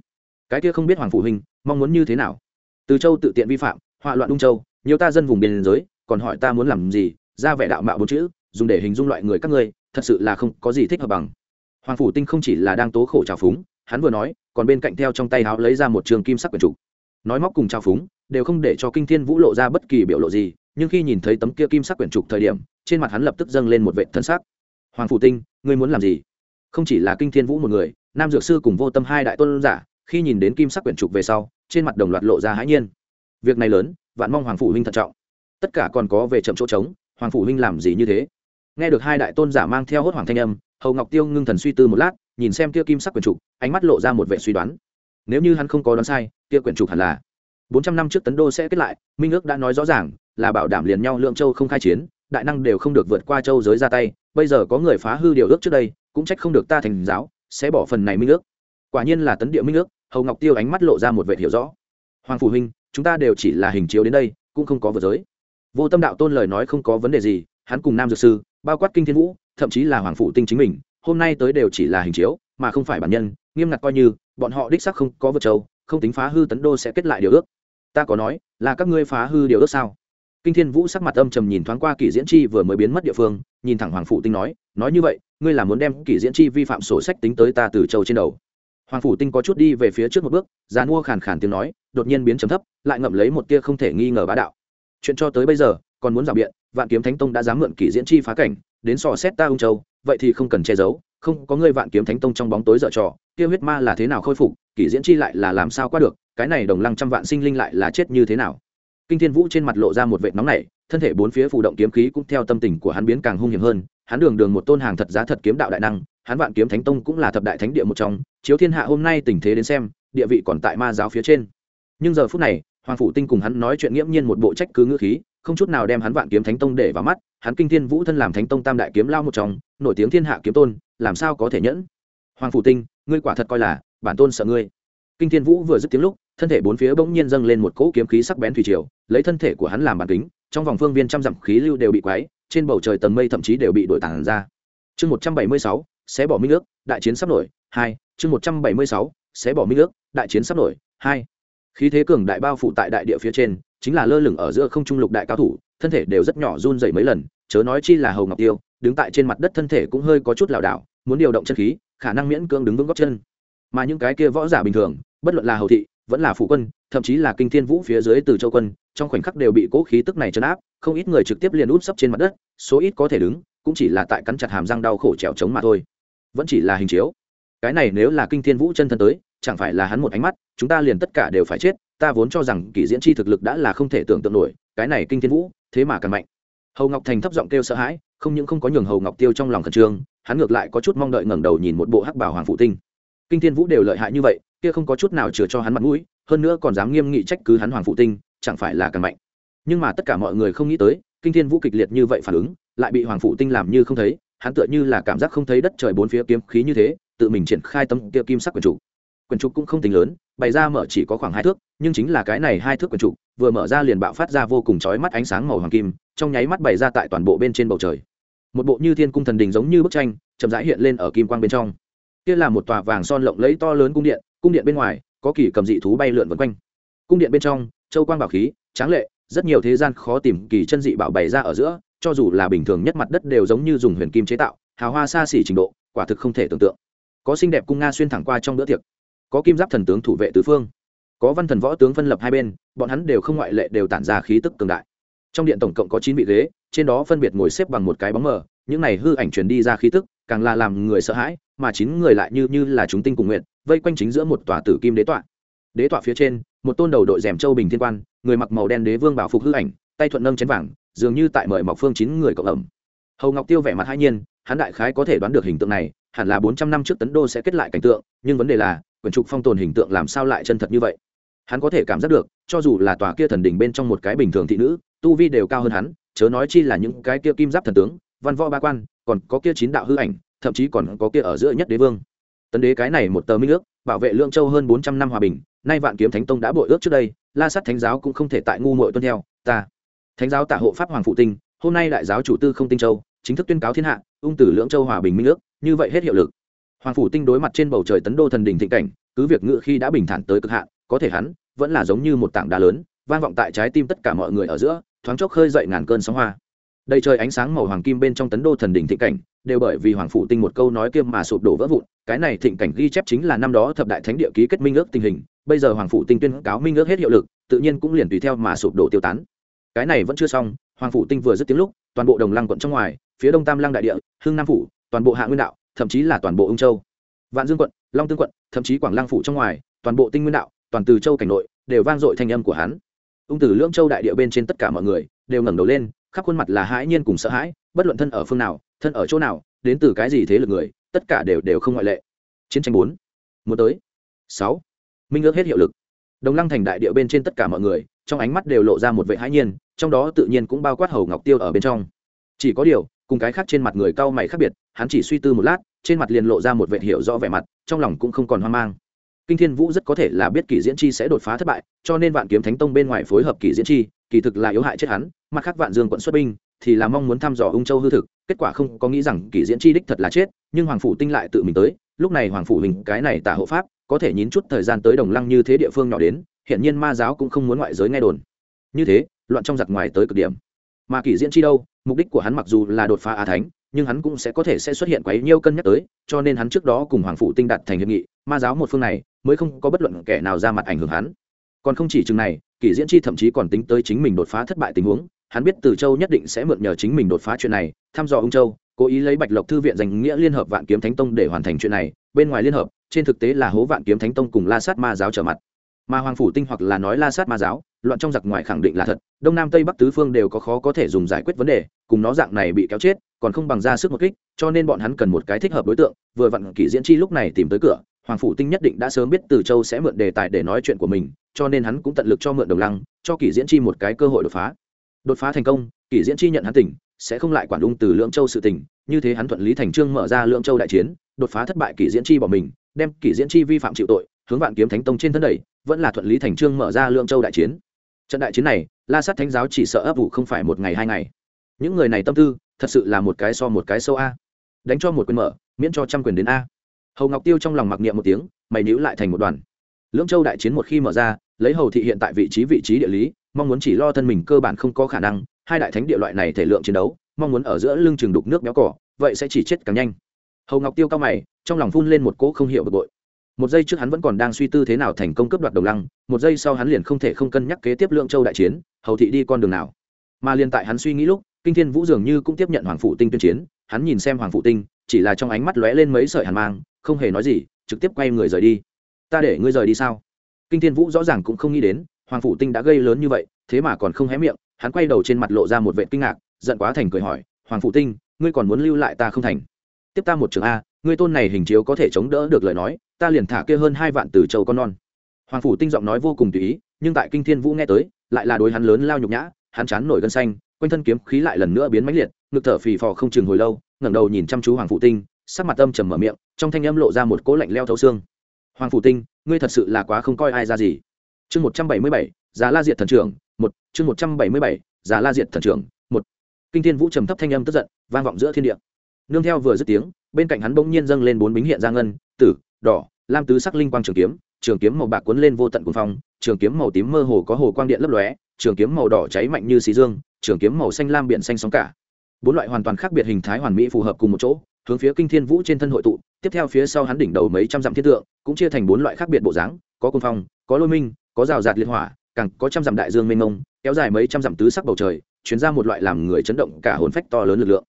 Cái kia không biết hoàng phụ huynh mong muốn như thế nào? Từ châu tự tiện vi phạm, họa loạn đung châu, nhiều ta dân vùng biên giới, còn hỏi ta muốn làm gì, ra vẻ đạo mạo bốn chữ, dùng để hình dung loại người các ngươi, thật sự là không có gì thích hợp bằng. Hoàng phủ tinh không chỉ là đang tố khổ trào phúng, hắn vừa nói, còn bên cạnh theo trong tay háo lấy ra một trường kim sắc quyển trục. Nói móc cùng trào phúng, đều không để cho kinh thiên vũ lộ ra bất kỳ biểu lộ gì, nhưng khi nhìn thấy tấm kia kim sắc quyển trục thời điểm, trên mặt hắn lập tức dâng lên một vệ thân sắc hoàng phủ tinh, ngươi muốn làm gì? Không chỉ là kinh thiên vũ một người, nam dược sư cùng vô tâm hai đại tôn giả, khi nhìn đến kim sắc quyển trục về sau, trên mặt đồng loạt lộ ra hãi nhiên. Việc này lớn, vạn mong hoàng phủ huynh thận trọng. Tất cả còn có về chậm chỗ trống, hoàng phủ huynh làm gì như thế? Nghe được hai đại tôn giả mang theo hốt hoàng thanh âm, hầu ngọc tiêu ngưng thần suy tư một lát, nhìn xem kia kim sắc quyển trục, ánh mắt lộ ra một vệ suy đoán. Nếu như hắn không có đoán sai, kia quyển trục hẳn là bốn trăm năm trước tấn đô sẽ kết lại, minh ước đã nói rõ ràng là bảo đảm liền nhau lượng châu không khai chiến đại năng đều không được vượt qua châu giới ra tay, bây giờ có người phá hư điều ước trước đây, cũng trách không được ta thành giáo, sẽ bỏ phần này minh ước. Quả nhiên là tấn địa minh ước, hầu ngọc tiêu ánh mắt lộ ra một vệ hiểu rõ. Hoàng phủ huynh, chúng ta đều chỉ là hình chiếu đến đây, cũng không có vượt giới. Vô tâm đạo tôn lời nói không có vấn đề gì, hắn cùng nam dược sư, bao quát kinh thiên vũ, thậm chí là hoàng phụ tinh chính mình, hôm nay tới đều chỉ là hình chiếu, mà không phải bản nhân, nghiêm ngặt coi như, bọn họ đích sắc không có vượt châu, không tính phá hư tấn đô sẽ kết lại điều ước. Ta có nói, là các ngươi phá hư điều ước sao? Kinh thiên vũ sắc mặt âm trầm nhìn thoáng qua kỷ diễn chi vừa mới biến mất địa phương, nhìn thẳng hoàng phụ tinh nói nói như vậy, ngươi là muốn đem kỷ diễn chi vi phạm sổ sách tính tới ta từ châu trên đầu? Hoàng phủ tinh có chút đi về phía trước một bước giá mua khàn khàn tiếng nói, đột nhiên biến chấm thấp, lại ngậm lấy một tia không thể nghi ngờ bá đạo. Chuyện cho tới bây giờ, còn muốn rào biện, vạn kiếm thánh tông đã dám mượn kỷ diễn chi phá cảnh, đến sò xét ta ung châu, vậy thì không cần che giấu, không có ngươi vạn kiếm thánh tông trong bóng tối dở trò, kia huyết ma là thế nào khôi phục, kỷ diễn chi lại là làm sao qua được, cái này đồng lăng trăm vạn sinh linh lại là chết như thế nào? Kinh thiên vũ trên mặt lộ ra một vệt nóng nảy, thân thể bốn phía phù động kiếm khí cũng theo tâm tình của hắn biến càng hung hiểm hơn. Hắn đường đường một tôn hàng thật giá thật kiếm đạo đại năng, hắn vạn kiếm thánh tông cũng là thập đại thánh địa một trong. Chiếu thiên hạ hôm nay tình thế đến xem, địa vị còn tại ma giáo phía trên. Nhưng giờ phút này, hoàng phủ tinh cùng hắn nói chuyện nghiễm nhiên một bộ trách cứ ngữ khí, không chút nào đem hắn vạn kiếm thánh tông để vào mắt. Hắn kinh thiên vũ thân làm thánh tông tam đại kiếm lao một trong, nổi tiếng thiên hạ kiếm tôn, làm sao có thể nhẫn? Hoàng phủ tinh, ngươi quả thật coi là bản tôn sợ ngươi. Kinh thiên vũ vừa dứt tiếng lúc thân thể bốn phía bỗng nhiên dâng lên một cỗ kiếm khí sắc bén thủy triều, lấy thân thể của hắn làm bàn kính, trong vòng phương viên trăm dặm khí lưu đều bị quáy trên bầu trời tầng mây thậm chí đều bị đổi tản ra. Chương một trăm bảy mươi sáu sẽ bỏ minh ước, đại chiến sắp nổi, hai, chương một trăm bảy mươi sáu sẽ bỏ minh ước, đại chiến sắp nổi, hai. Khí thế cường đại bao phủ tại đại địa phía trên, chính là lơ lửng ở giữa không trung lục đại cao thủ, thân thể đều rất nhỏ run dày mấy lần, chớ nói chi là hầu ngọc tiêu, đứng tại trên mặt đất thân thể cũng hơi có chút lảo đảo, muốn điều động chân khí, khả năng miễn cưỡng đứng vững góc chân. Mà những cái kia võ giả bình thường, bất luận là hầu thị vẫn là phụ quân, thậm chí là kinh thiên vũ phía dưới từ châu quân, trong khoảnh khắc đều bị cố khí tức này chấn áp, không ít người trực tiếp liền út sấp trên mặt đất, số ít có thể đứng, cũng chỉ là tại cắn chặt hàm răng đau khổ trèo trống mà thôi. Vẫn chỉ là hình chiếu. Cái này nếu là kinh thiên vũ chân thân tới, chẳng phải là hắn một ánh mắt, chúng ta liền tất cả đều phải chết, ta vốn cho rằng kỷ diễn chi thực lực đã là không thể tưởng tượng nổi, cái này kinh thiên vũ, thế mà càng mạnh. Hầu ngọc thành thấp giọng kêu sợ hãi, không những không có nhường hầu ngọc tiêu trong lòng khẩn trương, hắn ngược lại có chút mong đợi ngẩng đầu nhìn một bộ hắc bảo hoàng phụ tinh. Kinh thiên vũ đều lợi hại như vậy kia không có chút nào chừa cho hắn mặt mũi, hơn nữa còn dám nghiêm nghị trách cứ hắn hoàng phụ tinh, chẳng phải là càng mạnh. Nhưng mà tất cả mọi người không nghĩ tới, kinh thiên vũ kịch liệt như vậy phản ứng, lại bị hoàng phụ tinh làm như không thấy, hắn tựa như là cảm giác không thấy đất trời bốn phía kiếm khí như thế, tự mình triển khai tấm kia kim sắc quyền trục. Quyền trục cũng không tính lớn, bày ra mở chỉ có khoảng hai thước, nhưng chính là cái này hai thước quyền trục, vừa mở ra liền bạo phát ra vô cùng chói mắt ánh sáng màu hoàng kim, trong nháy mắt bày ra tại toàn bộ bên trên bầu trời. Một bộ như thiên cung thần đình giống như bức tranh, chậm rãi hiện lên ở kim quang bên trong kia là một tòa vàng son lộng lẫy to lớn cung điện cung điện bên ngoài, có kỳ cầm dị thú bay lượn vân quanh. Cung điện bên trong, châu quang bảo khí, tráng lệ, rất nhiều thế gian khó tìm kỳ chân dị bảo bày ra ở giữa, cho dù là bình thường nhất mặt đất đều giống như dùng huyền kim chế tạo, hào hoa xa xỉ trình độ, quả thực không thể tưởng tượng. Có xinh đẹp cung nga xuyên thẳng qua trong bữa tiệc. Có kim giáp thần tướng thủ vệ tứ phương. Có văn thần võ tướng phân lập hai bên, bọn hắn đều không ngoại lệ đều tản ra khí tức cường đại. Trong điện tổng cộng có chín vị ghế, trên đó phân biệt ngồi xếp bằng một cái bóng mờ, những này hư ảnh truyền đi ra khí tức, càng là làm người sợ hãi mà chín người lại như như là chúng tinh cùng nguyện vây quanh chính giữa một tòa tử kim đế tọa. Đế tọa phía trên, một tôn đầu đội rèm châu bình thiên quan, người mặc màu đen đế vương bảo phục hư ảnh, tay thuận nâng chén vàng, dường như tại mời mọc phương chín người cộng ẩm. Hầu ngọc tiêu vẻ mặt hai nhiên, hắn đại khái có thể đoán được hình tượng này, hẳn là bốn trăm năm trước tấn đô sẽ kết lại cảnh tượng, nhưng vấn đề là, quyển trục phong tồn hình tượng làm sao lại chân thật như vậy? Hắn có thể cảm giác được, cho dù là tòa kia thần đỉnh bên trong một cái bình thường thị nữ, tu vi đều cao hơn hắn, chớ nói chi là những cái kia kim giáp thần tướng, văn võ ba quan, còn có kia chín đạo hư ảnh thậm chí còn có kia ở giữa nhất đế vương. Tấn đế cái này một tờ minh ước, bảo vệ lượng châu hơn bốn trăm năm hòa bình, nay vạn kiếm thánh tông đã bội ước trước đây, la sắt thánh giáo cũng không thể tại ngu muội tuân theo, ta. Thánh giáo tạ hộ pháp hoàng phụ tinh, hôm nay đại giáo chủ tư không tinh châu, chính thức tuyên cáo thiên hạ, ung tử lưỡng châu hòa bình minh ước, như vậy hết hiệu lực. Hoàng phủ tinh đối mặt trên bầu trời tấn đô thần đình thịnh cảnh, cứ việc ngự khi đã bình thản tới cực hạn, có thể hắn vẫn là giống như một tảng đá lớn, vang vọng tại trái tim tất cả mọi người ở giữa, thoáng chốc khơi dậy ngàn cơn sóng hoa đầy trời ánh sáng màu hoàng kim bên trong tấn đô thần đỉnh thịnh cảnh, đều bởi vì hoàng phủ tinh một câu nói kiêm mà sụp đổ vỡ vụn. Cái này thịnh cảnh ghi chép chính là năm đó thập đại thánh địa ký kết minh ước tình hình. Bây giờ hoàng phủ tinh tuyên cáo minh ước hết hiệu lực, tự nhiên cũng liền tùy theo mà sụp đổ tiêu tán. Cái này vẫn chưa xong. Hoàng phủ tinh vừa dứt tiếng lúc, toàn bộ đồng lăng quận trong ngoài, phía đông tam lăng đại địa, hưng nam phủ, toàn bộ hạ nguyên đạo, thậm chí là toàn bộ ung châu. Vạn dương quận, long tương quận, thậm chí quảng lăng phủ trong ngoài, toàn bộ tinh nguyên đạo, toàn từ châu cảnh nội, đều vang dội thanh âm của hắn. Ung tử lưỡng châu đại địa bên trên tất cả mọi người đều ngẩng đầu lên khắp khuôn mặt là hãi nhiên cùng sợ hãi, bất luận thân ở phương nào, thân ở chỗ nào, đến từ cái gì thế lực người, tất cả đều đều không ngoại lệ. Chiến tranh bốn, muốn tới. Sáu, minh ước hết hiệu lực. Đồng lăng thành đại địa bên trên tất cả mọi người, trong ánh mắt đều lộ ra một vệ hãi nhiên, trong đó tự nhiên cũng bao quát hầu ngọc tiêu ở bên trong. Chỉ có điều, cùng cái khác trên mặt người cao mày khác biệt, hắn chỉ suy tư một lát, trên mặt liền lộ ra một vệ hiểu rõ vẻ mặt, trong lòng cũng không còn hoang mang. Kinh thiên vũ rất có thể là biết kỷ diễn chi sẽ đột phá thất bại, cho nên vạn kiếm thánh tông bên ngoài phối hợp kỷ diễn chi kỳ thực là yếu hại chết hắn, mặt khác vạn dương quận xuất binh thì là mong muốn thăm dò ung châu hư thực, kết quả không có nghĩ rằng kỷ diễn chi đích thật là chết, nhưng hoàng phủ tinh lại tự mình tới, lúc này hoàng phủ hình cái này tả hộ pháp, có thể nhín chút thời gian tới đồng lăng như thế địa phương nhỏ đến hiện nhiên ma giáo cũng không muốn ngoại giới nghe đồn. Như thế, loạn trong giặc ngoài tới cực điểm. Mà kỷ diễn chi đâu, mục đích của hắn mặc dù là đột phá á thánh, nhưng hắn cũng sẽ có thể sẽ xuất hiện quấy nhiêu cân nhắc tới, cho nên hắn trước đó cùng hoàng phụ tinh đặt thành hiệp nghị, ma giáo một phương này mới không có bất luận kẻ nào ra mặt ảnh hưởng hắn. Còn không chỉ chừng này kỷ diễn chi thậm chí còn tính tới chính mình đột phá thất bại tình huống, hắn biết từ châu nhất định sẽ mượn nhờ chính mình đột phá chuyện này, thăm dò ung châu, cố ý lấy bạch lộc thư viện danh nghĩa liên hợp vạn kiếm thánh tông để hoàn thành chuyện này, bên ngoài liên hợp, trên thực tế là hố vạn kiếm thánh tông cùng la sát ma giáo trở mặt. Mà hoàng phủ tinh hoặc là nói la sát ma giáo, loạn trong giặc ngoài khẳng định là thật, đông nam tây bắc tứ phương đều có khó có thể dùng giải quyết vấn đề, cùng nó dạng này bị kéo chết, còn không bằng ra sức một kích, cho nên bọn hắn cần một cái thích hợp đối tượng, vừa vặn kỷ diễn chi lúc này tìm tới cửa hoàng phủ tinh nhất định đã sớm biết từ châu sẽ mượn đề tài để nói chuyện của mình, cho nên hắn cũng tận lực cho mượn đồng lăng, cho kỷ diễn chi một cái cơ hội đột phá. Đột phá thành công, kỷ diễn chi nhận hắn tỉnh, sẽ không lại quản ung từ lưỡng châu sự tỉnh như thế hắn thuận lý thành trương mở ra lưỡng châu đại chiến, đột phá thất bại kỷ diễn chi bỏ mình, đem kỷ diễn chi vi phạm chịu tội, hướng vạn kiếm thánh tông trên thân đẩy, vẫn là thuận lý thành trương mở ra lưỡng châu đại chiến. Trận đại chiến này, la sát thánh giáo chỉ sợ ấp ủ không phải một ngày hai ngày. Những người này tâm tư, thật sự là một cái so một cái sâu a. Đánh cho một quyền mở, miễn cho trăm quyền đến a hầu ngọc tiêu trong lòng mặc niệm một tiếng, mày níu lại thành một đoàn. Lưỡng châu đại chiến một khi mở ra, lấy hầu thị hiện tại vị trí vị trí địa lý, mong muốn chỉ lo thân mình cơ bản không có khả năng, hai đại thánh địa loại này thể lượng chiến đấu, mong muốn ở giữa lưng chừng đục nước béo cỏ vậy sẽ chỉ chết càng nhanh. Hầu ngọc tiêu cao mày, trong lòng phun lên một cỗ không hiểu bực bội. Một giây trước hắn vẫn còn đang suy tư thế nào thành công cấp đoạt đồng lăng, một giây sau hắn liền không thể không cân nhắc kế tiếp lượng châu đại chiến, hầu thị đi con đường nào. Mà liền tại hắn suy nghĩ lúc, kinh thiên vũ dường như cũng tiếp nhận hoàng phụ tinh tuyên chiến, hắn nhìn xem hoàng phụ tinh, chỉ là trong ánh mắt lóe lên mấy sợi hàn mang không hề nói gì, trực tiếp quay người rời đi. Ta để ngươi rời đi sao? Kinh thiên vũ rõ ràng cũng không nghĩ đến, hoàng Phủ tinh đã gây lớn như vậy, thế mà còn không hé miệng, hắn quay đầu trên mặt lộ ra một vệ kinh ngạc, giận quá thành cười hỏi, hoàng Phủ tinh, ngươi còn muốn lưu lại ta không thành? Tiếp ta một trường a, ngươi tôn này hình chiếu có thể chống đỡ được lời nói, ta liền thả kia hơn hai vạn từ châu con non. Hoàng phủ tinh giọng nói vô cùng tùy ý, nhưng tại kinh thiên vũ nghe tới, lại là đối hắn lớn lao nhục nhã, hắn chán nổi gân xanh, quanh thân kiếm khí lại lần nữa biến mãnh liệt, ngực thở phì phò không chừng hồi lâu, ngẩng đầu nhìn chăm chú hoàng phủ tinh sắc mặt âm trầm mở miệng, trong thanh âm lộ ra một cỗ lạnh leo thấu xương. Hoàng phủ tinh, ngươi thật sự là quá không coi ai ra gì. Chương một trăm bảy mươi bảy, giá la diệt thần trưởng, một, chương một trăm bảy mươi bảy, giá la diệt thần trưởng, một. Kinh thiên vũ trầm thấp thanh âm tức giận, vang vọng giữa thiên địa. Nương theo vừa dứt tiếng, bên cạnh hắn bỗng nhiên dâng lên bốn bính hiện ra ngân, tử, đỏ, lam tứ sắc linh quang trường kiếm trường kiếm màu bạc cuốn lên vô tận cuồng phong, trường kiếm màu tím mơ hồ có hồ quang điện lấp lóe, trường kiếm màu đỏ cháy mạnh như xí dương, trường kiếm màu xanh lam biển xanh sóng cả. Bốn loại hoàn toàn khác biệt hình thái hoàn mỹ phù hợp cùng một chỗ hướng phía kinh thiên vũ trên thân hội tụ, tiếp theo phía sau hắn đỉnh đầu mấy trăm dặm thiên tượng, cũng chia thành bốn loại khác biệt bộ dáng, có côn phong, có lôi minh, có rào rạt liên hỏa, càng có trăm dặm đại dương mênh mông, kéo dài mấy trăm dặm tứ sắc bầu trời, chuyển ra một loại làm người chấn động cả hồn phách to lớn lực lượng.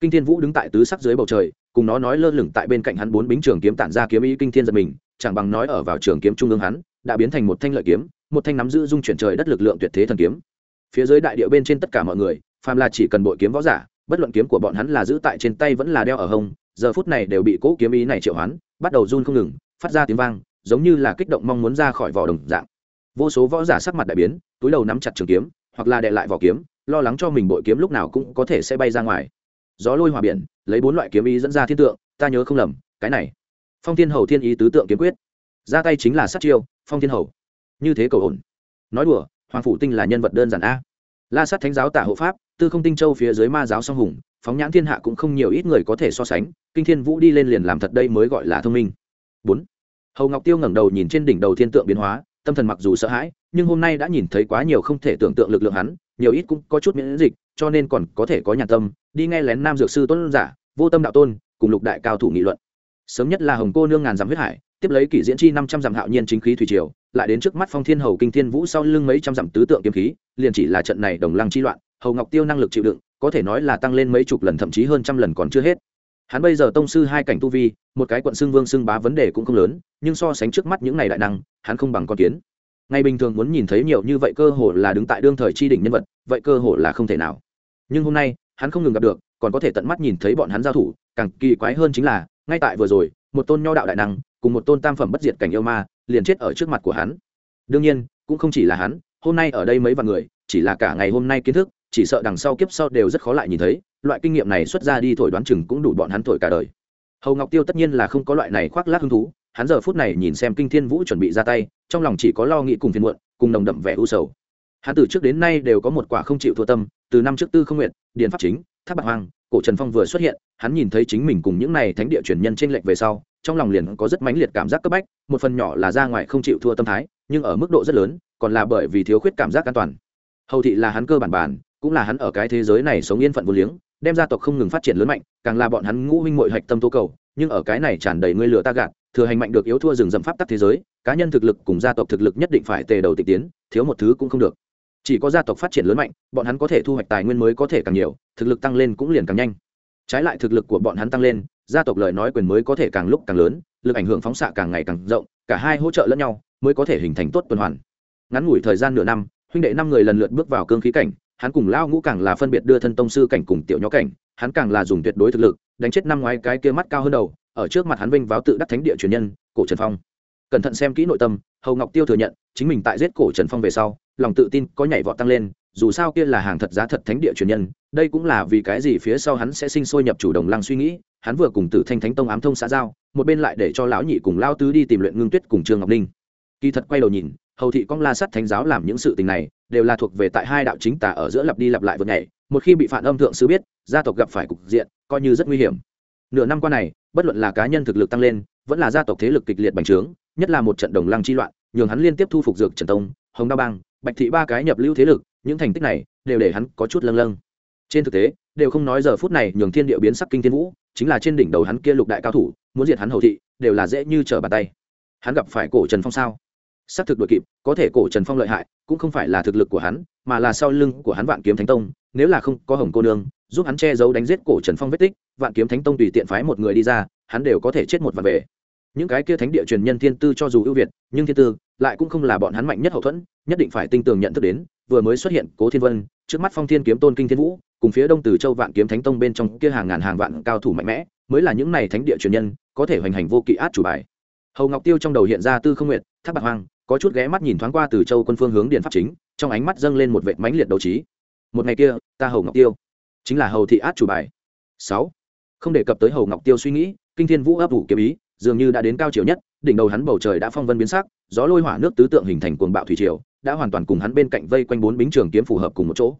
Kinh thiên vũ đứng tại tứ sắc dưới bầu trời, cùng nó nói lơ lửng tại bên cạnh hắn bốn bính trường kiếm tản ra kiếm ý kinh thiên giật mình, chẳng bằng nói ở vào trường kiếm trung ương hắn, đã biến thành một thanh lợi kiếm, một thanh nắm giữ dung chuyển trời đất lực lượng tuyệt thế thần kiếm. Phía dưới đại địa bên trên tất cả mọi người, phàm là chỉ cần bội kiếm võ giả bất luận kiếm của bọn hắn là giữ tại trên tay vẫn là đeo ở hông, giờ phút này đều bị cỗ kiếm ý này triệu hoán, bắt đầu run không ngừng, phát ra tiếng vang, giống như là kích động mong muốn ra khỏi vỏ đồng dạng. Vô số võ giả sắc mặt đại biến, túi đầu nắm chặt trường kiếm, hoặc là đệ lại vỏ kiếm, lo lắng cho mình bội kiếm lúc nào cũng có thể sẽ bay ra ngoài. Gió lôi hòa biển, lấy bốn loại kiếm ý dẫn ra thiên tượng, ta nhớ không lầm, cái này. Phong thiên hầu thiên ý tứ tượng kiếm quyết. Ra tay chính là sát chiêu, phong thiên hầu. Như thế cầu ổn. Nói đùa, hoàng phủ tinh là nhân vật đơn giản a. La sát thánh giáo tả hộ pháp tư không tinh châu phía dưới ma giáo song hùng, phóng nhãn thiên hạ cũng không nhiều ít người có thể so sánh, kinh thiên vũ đi lên liền làm thật đây mới gọi là thông minh. Bốn, hầu ngọc tiêu ngẩng đầu nhìn trên đỉnh đầu thiên tượng biến hóa, tâm thần mặc dù sợ hãi, nhưng hôm nay đã nhìn thấy quá nhiều không thể tưởng tượng lực lượng hắn, nhiều ít cũng có chút miễn dịch, cho nên còn có thể có nhà tâm, đi nghe lén nam dược sư tôn giả, vô tâm đạo tôn, cùng lục đại cao thủ nghị luận. Sớm nhất là hồng cô nương ngàn dặm huyết hải, tiếp lấy kỷ diễn chi năm trăm dặm hạo nhiên chính khí thủy triều, lại đến trước mắt phong thiên hầu kinh thiên vũ sau lưng mấy trăm dặm tứ tượng kiếm khí, liền chỉ là trận này đồng lăng chi loạn hầu ngọc tiêu năng lực chịu đựng, có thể nói là tăng lên mấy chục lần, thậm chí hơn trăm lần còn chưa hết. Hắn bây giờ tông sư hai cảnh tu vi, một cái quận xưng vương xưng bá vấn đề cũng không lớn, nhưng so sánh trước mắt những này đại năng, hắn không bằng con kiến. Ngày bình thường muốn nhìn thấy nhiều như vậy cơ hội là đứng tại đương thời chi đỉnh nhân vật, vậy cơ hội là không thể nào. Nhưng hôm nay, hắn không ngừng gặp được, còn có thể tận mắt nhìn thấy bọn hắn giao thủ, càng kỳ quái hơn chính là, ngay tại vừa rồi, một tôn nho đạo đại năng, cùng một tôn tam phẩm bất diệt cảnh yêu ma, liền chết ở trước mặt của hắn. Đương nhiên, cũng không chỉ là hắn, hôm nay ở đây mấy vạn người, chỉ là cả ngày hôm nay kiến thức chỉ sợ đằng sau kiếp sau đều rất khó lại nhìn thấy, loại kinh nghiệm này xuất ra đi thổi đoán chừng cũng đủ bọn hắn thổi cả đời. Hầu ngọc tiêu tất nhiên là không có loại này khoác lác hứng thú, hắn giờ phút này nhìn xem kinh thiên vũ chuẩn bị ra tay, trong lòng chỉ có lo nghĩ cùng phiền muộn, cùng nồng đậm vẻ u sầu. Hắn từ trước đến nay đều có một quả không chịu thua tâm, từ năm trước tư không nguyện, điền pháp chính, tháp bạc hoang, cổ trần phong vừa xuất hiện, hắn nhìn thấy chính mình cùng những này thánh địa truyền nhân trên lệnh về sau, trong lòng liền có rất mãnh liệt cảm giác cấp bách, một phần nhỏ là ra ngoài không chịu thua tâm thái, nhưng ở mức độ rất lớn, còn là bởi vì thiếu khuyết cảm giác an toàn. Hầu thị là hắn cơ bản bản cũng là hắn ở cái thế giới này sống yên phận vô liếng, đem gia tộc không ngừng phát triển lớn mạnh, càng là bọn hắn ngũ huynh mội hạch tâm tố cầu, nhưng ở cái này tràn đầy ngươi lửa ta gạt, thừa hành mạnh được yếu thua rừng dầm pháp tắc thế giới, cá nhân thực lực cùng gia tộc thực lực nhất định phải tề đầu tịch tiến, thiếu một thứ cũng không được. Chỉ có gia tộc phát triển lớn mạnh, bọn hắn có thể thu hoạch tài nguyên mới có thể càng nhiều, thực lực tăng lên cũng liền càng nhanh. Trái lại thực lực của bọn hắn tăng lên, gia tộc lời nói quyền mới có thể càng lúc càng lớn, lực ảnh hưởng phóng xạ càng ngày càng rộng, cả hai hỗ trợ lẫn nhau, mới có thể hình thành tốt tuần hoàn. Ngắn ngủi thời gian nửa năm, huynh đệ năm người lần lượt bước vào cương khí cảnh hắn cùng lao ngũ càng là phân biệt đưa thân tông sư cảnh cùng tiểu nhó cảnh, hắn càng là dùng tuyệt đối thực lực, đánh chết năm ngoái cái kia mắt cao hơn đầu, ở trước mặt hắn vinh váo tự đắc thánh địa truyền nhân, cổ trần phong. Cẩn thận xem kỹ nội tâm, hầu ngọc tiêu thừa nhận, chính mình tại giết cổ trần phong về sau, lòng tự tin có nhảy vọt tăng lên, dù sao kia là hàng thật giá thật thánh địa truyền nhân, đây cũng là vì cái gì phía sau hắn sẽ sinh sôi nhập chủ đồng lăng suy nghĩ, hắn vừa cùng tử thanh thánh tông ám thông xã giao, một bên lại để cho lão nhị cùng lao tứ đi tìm luyện ngưng tuyết cùng trương ngọc ninh. Kỳ thật quay đầu nhìn hầu thị cong la sắt thánh giáo làm những sự tình này, đều là thuộc về tại hai đạo chính tả ở giữa lặp đi lặp lại vượt nhảy. Một khi bị phản âm thượng sư biết, gia tộc gặp phải cục diện, coi như rất nguy hiểm. Nửa năm qua này, bất luận là cá nhân thực lực tăng lên, vẫn là gia tộc thế lực kịch liệt bành trướng, nhất là một trận đồng lăng chi loạn, nhường hắn liên tiếp thu phục dược trần tông, hồng đao bang, bạch thị ba cái nhập lưu thế lực, những thành tích này đều để hắn có chút lâng lâng. Trên thực tế, đều không nói giờ phút này nhường thiên địa biến sắc kinh thiên vũ, chính là trên đỉnh đầu hắn kia lục đại cao thủ, muốn diệt hắn hầu thị, đều là dễ như trở bàn tay. Hắn gặp phải cổ trần phong sao? Xác thực đội kịp, có thể cổ trần phong lợi hại, cũng không phải là thực lực của hắn, mà là sau lưng của hắn vạn kiếm thánh tông, nếu là không có hồng cô nương, giúp hắn che giấu đánh giết cổ trần phong vết tích, vạn kiếm thánh tông tùy tiện phái một người đi ra, hắn đều có thể chết một và về. Những cái kia thánh địa truyền nhân thiên tư cho dù ưu việt, nhưng thiên tư lại cũng không là bọn hắn mạnh nhất hậu thuẫn, nhất định phải tinh tường nhận thức đến, vừa mới xuất hiện cố thiên vân, trước mắt phong thiên kiếm tôn kinh thiên vũ, cùng phía đông từ châu vạn kiếm thánh tông bên trong kia hàng ngàn hàng vạn cao thủ mạnh mẽ, mới là những này thánh địa truyền nhân, có thể hoành hành vô kỵ át chủ bài. Hầu ngọc tiêu trong đầu hiện ra tư không nguyện tháp bạc hoang có chút ghé mắt nhìn thoáng qua từ châu quân phương hướng điện pháp chính, trong ánh mắt dâng lên một vệt mãnh liệt đấu trí. Một ngày kia, ta hầu ngọc tiêu, chính là hầu thị át chủ bài. Sáu. Không đề cập tới hầu ngọc tiêu suy nghĩ, kinh thiên vũ ấp ủ kiếm ý, dường như đã đến cao chiều nhất, đỉnh đầu hắn bầu trời đã phong vân biến sắc, gió lôi hỏa nước tứ tượng hình thành cuồng bạo thủy triều, đã hoàn toàn cùng hắn bên cạnh vây quanh bốn bính trường kiếm phù hợp cùng một chỗ.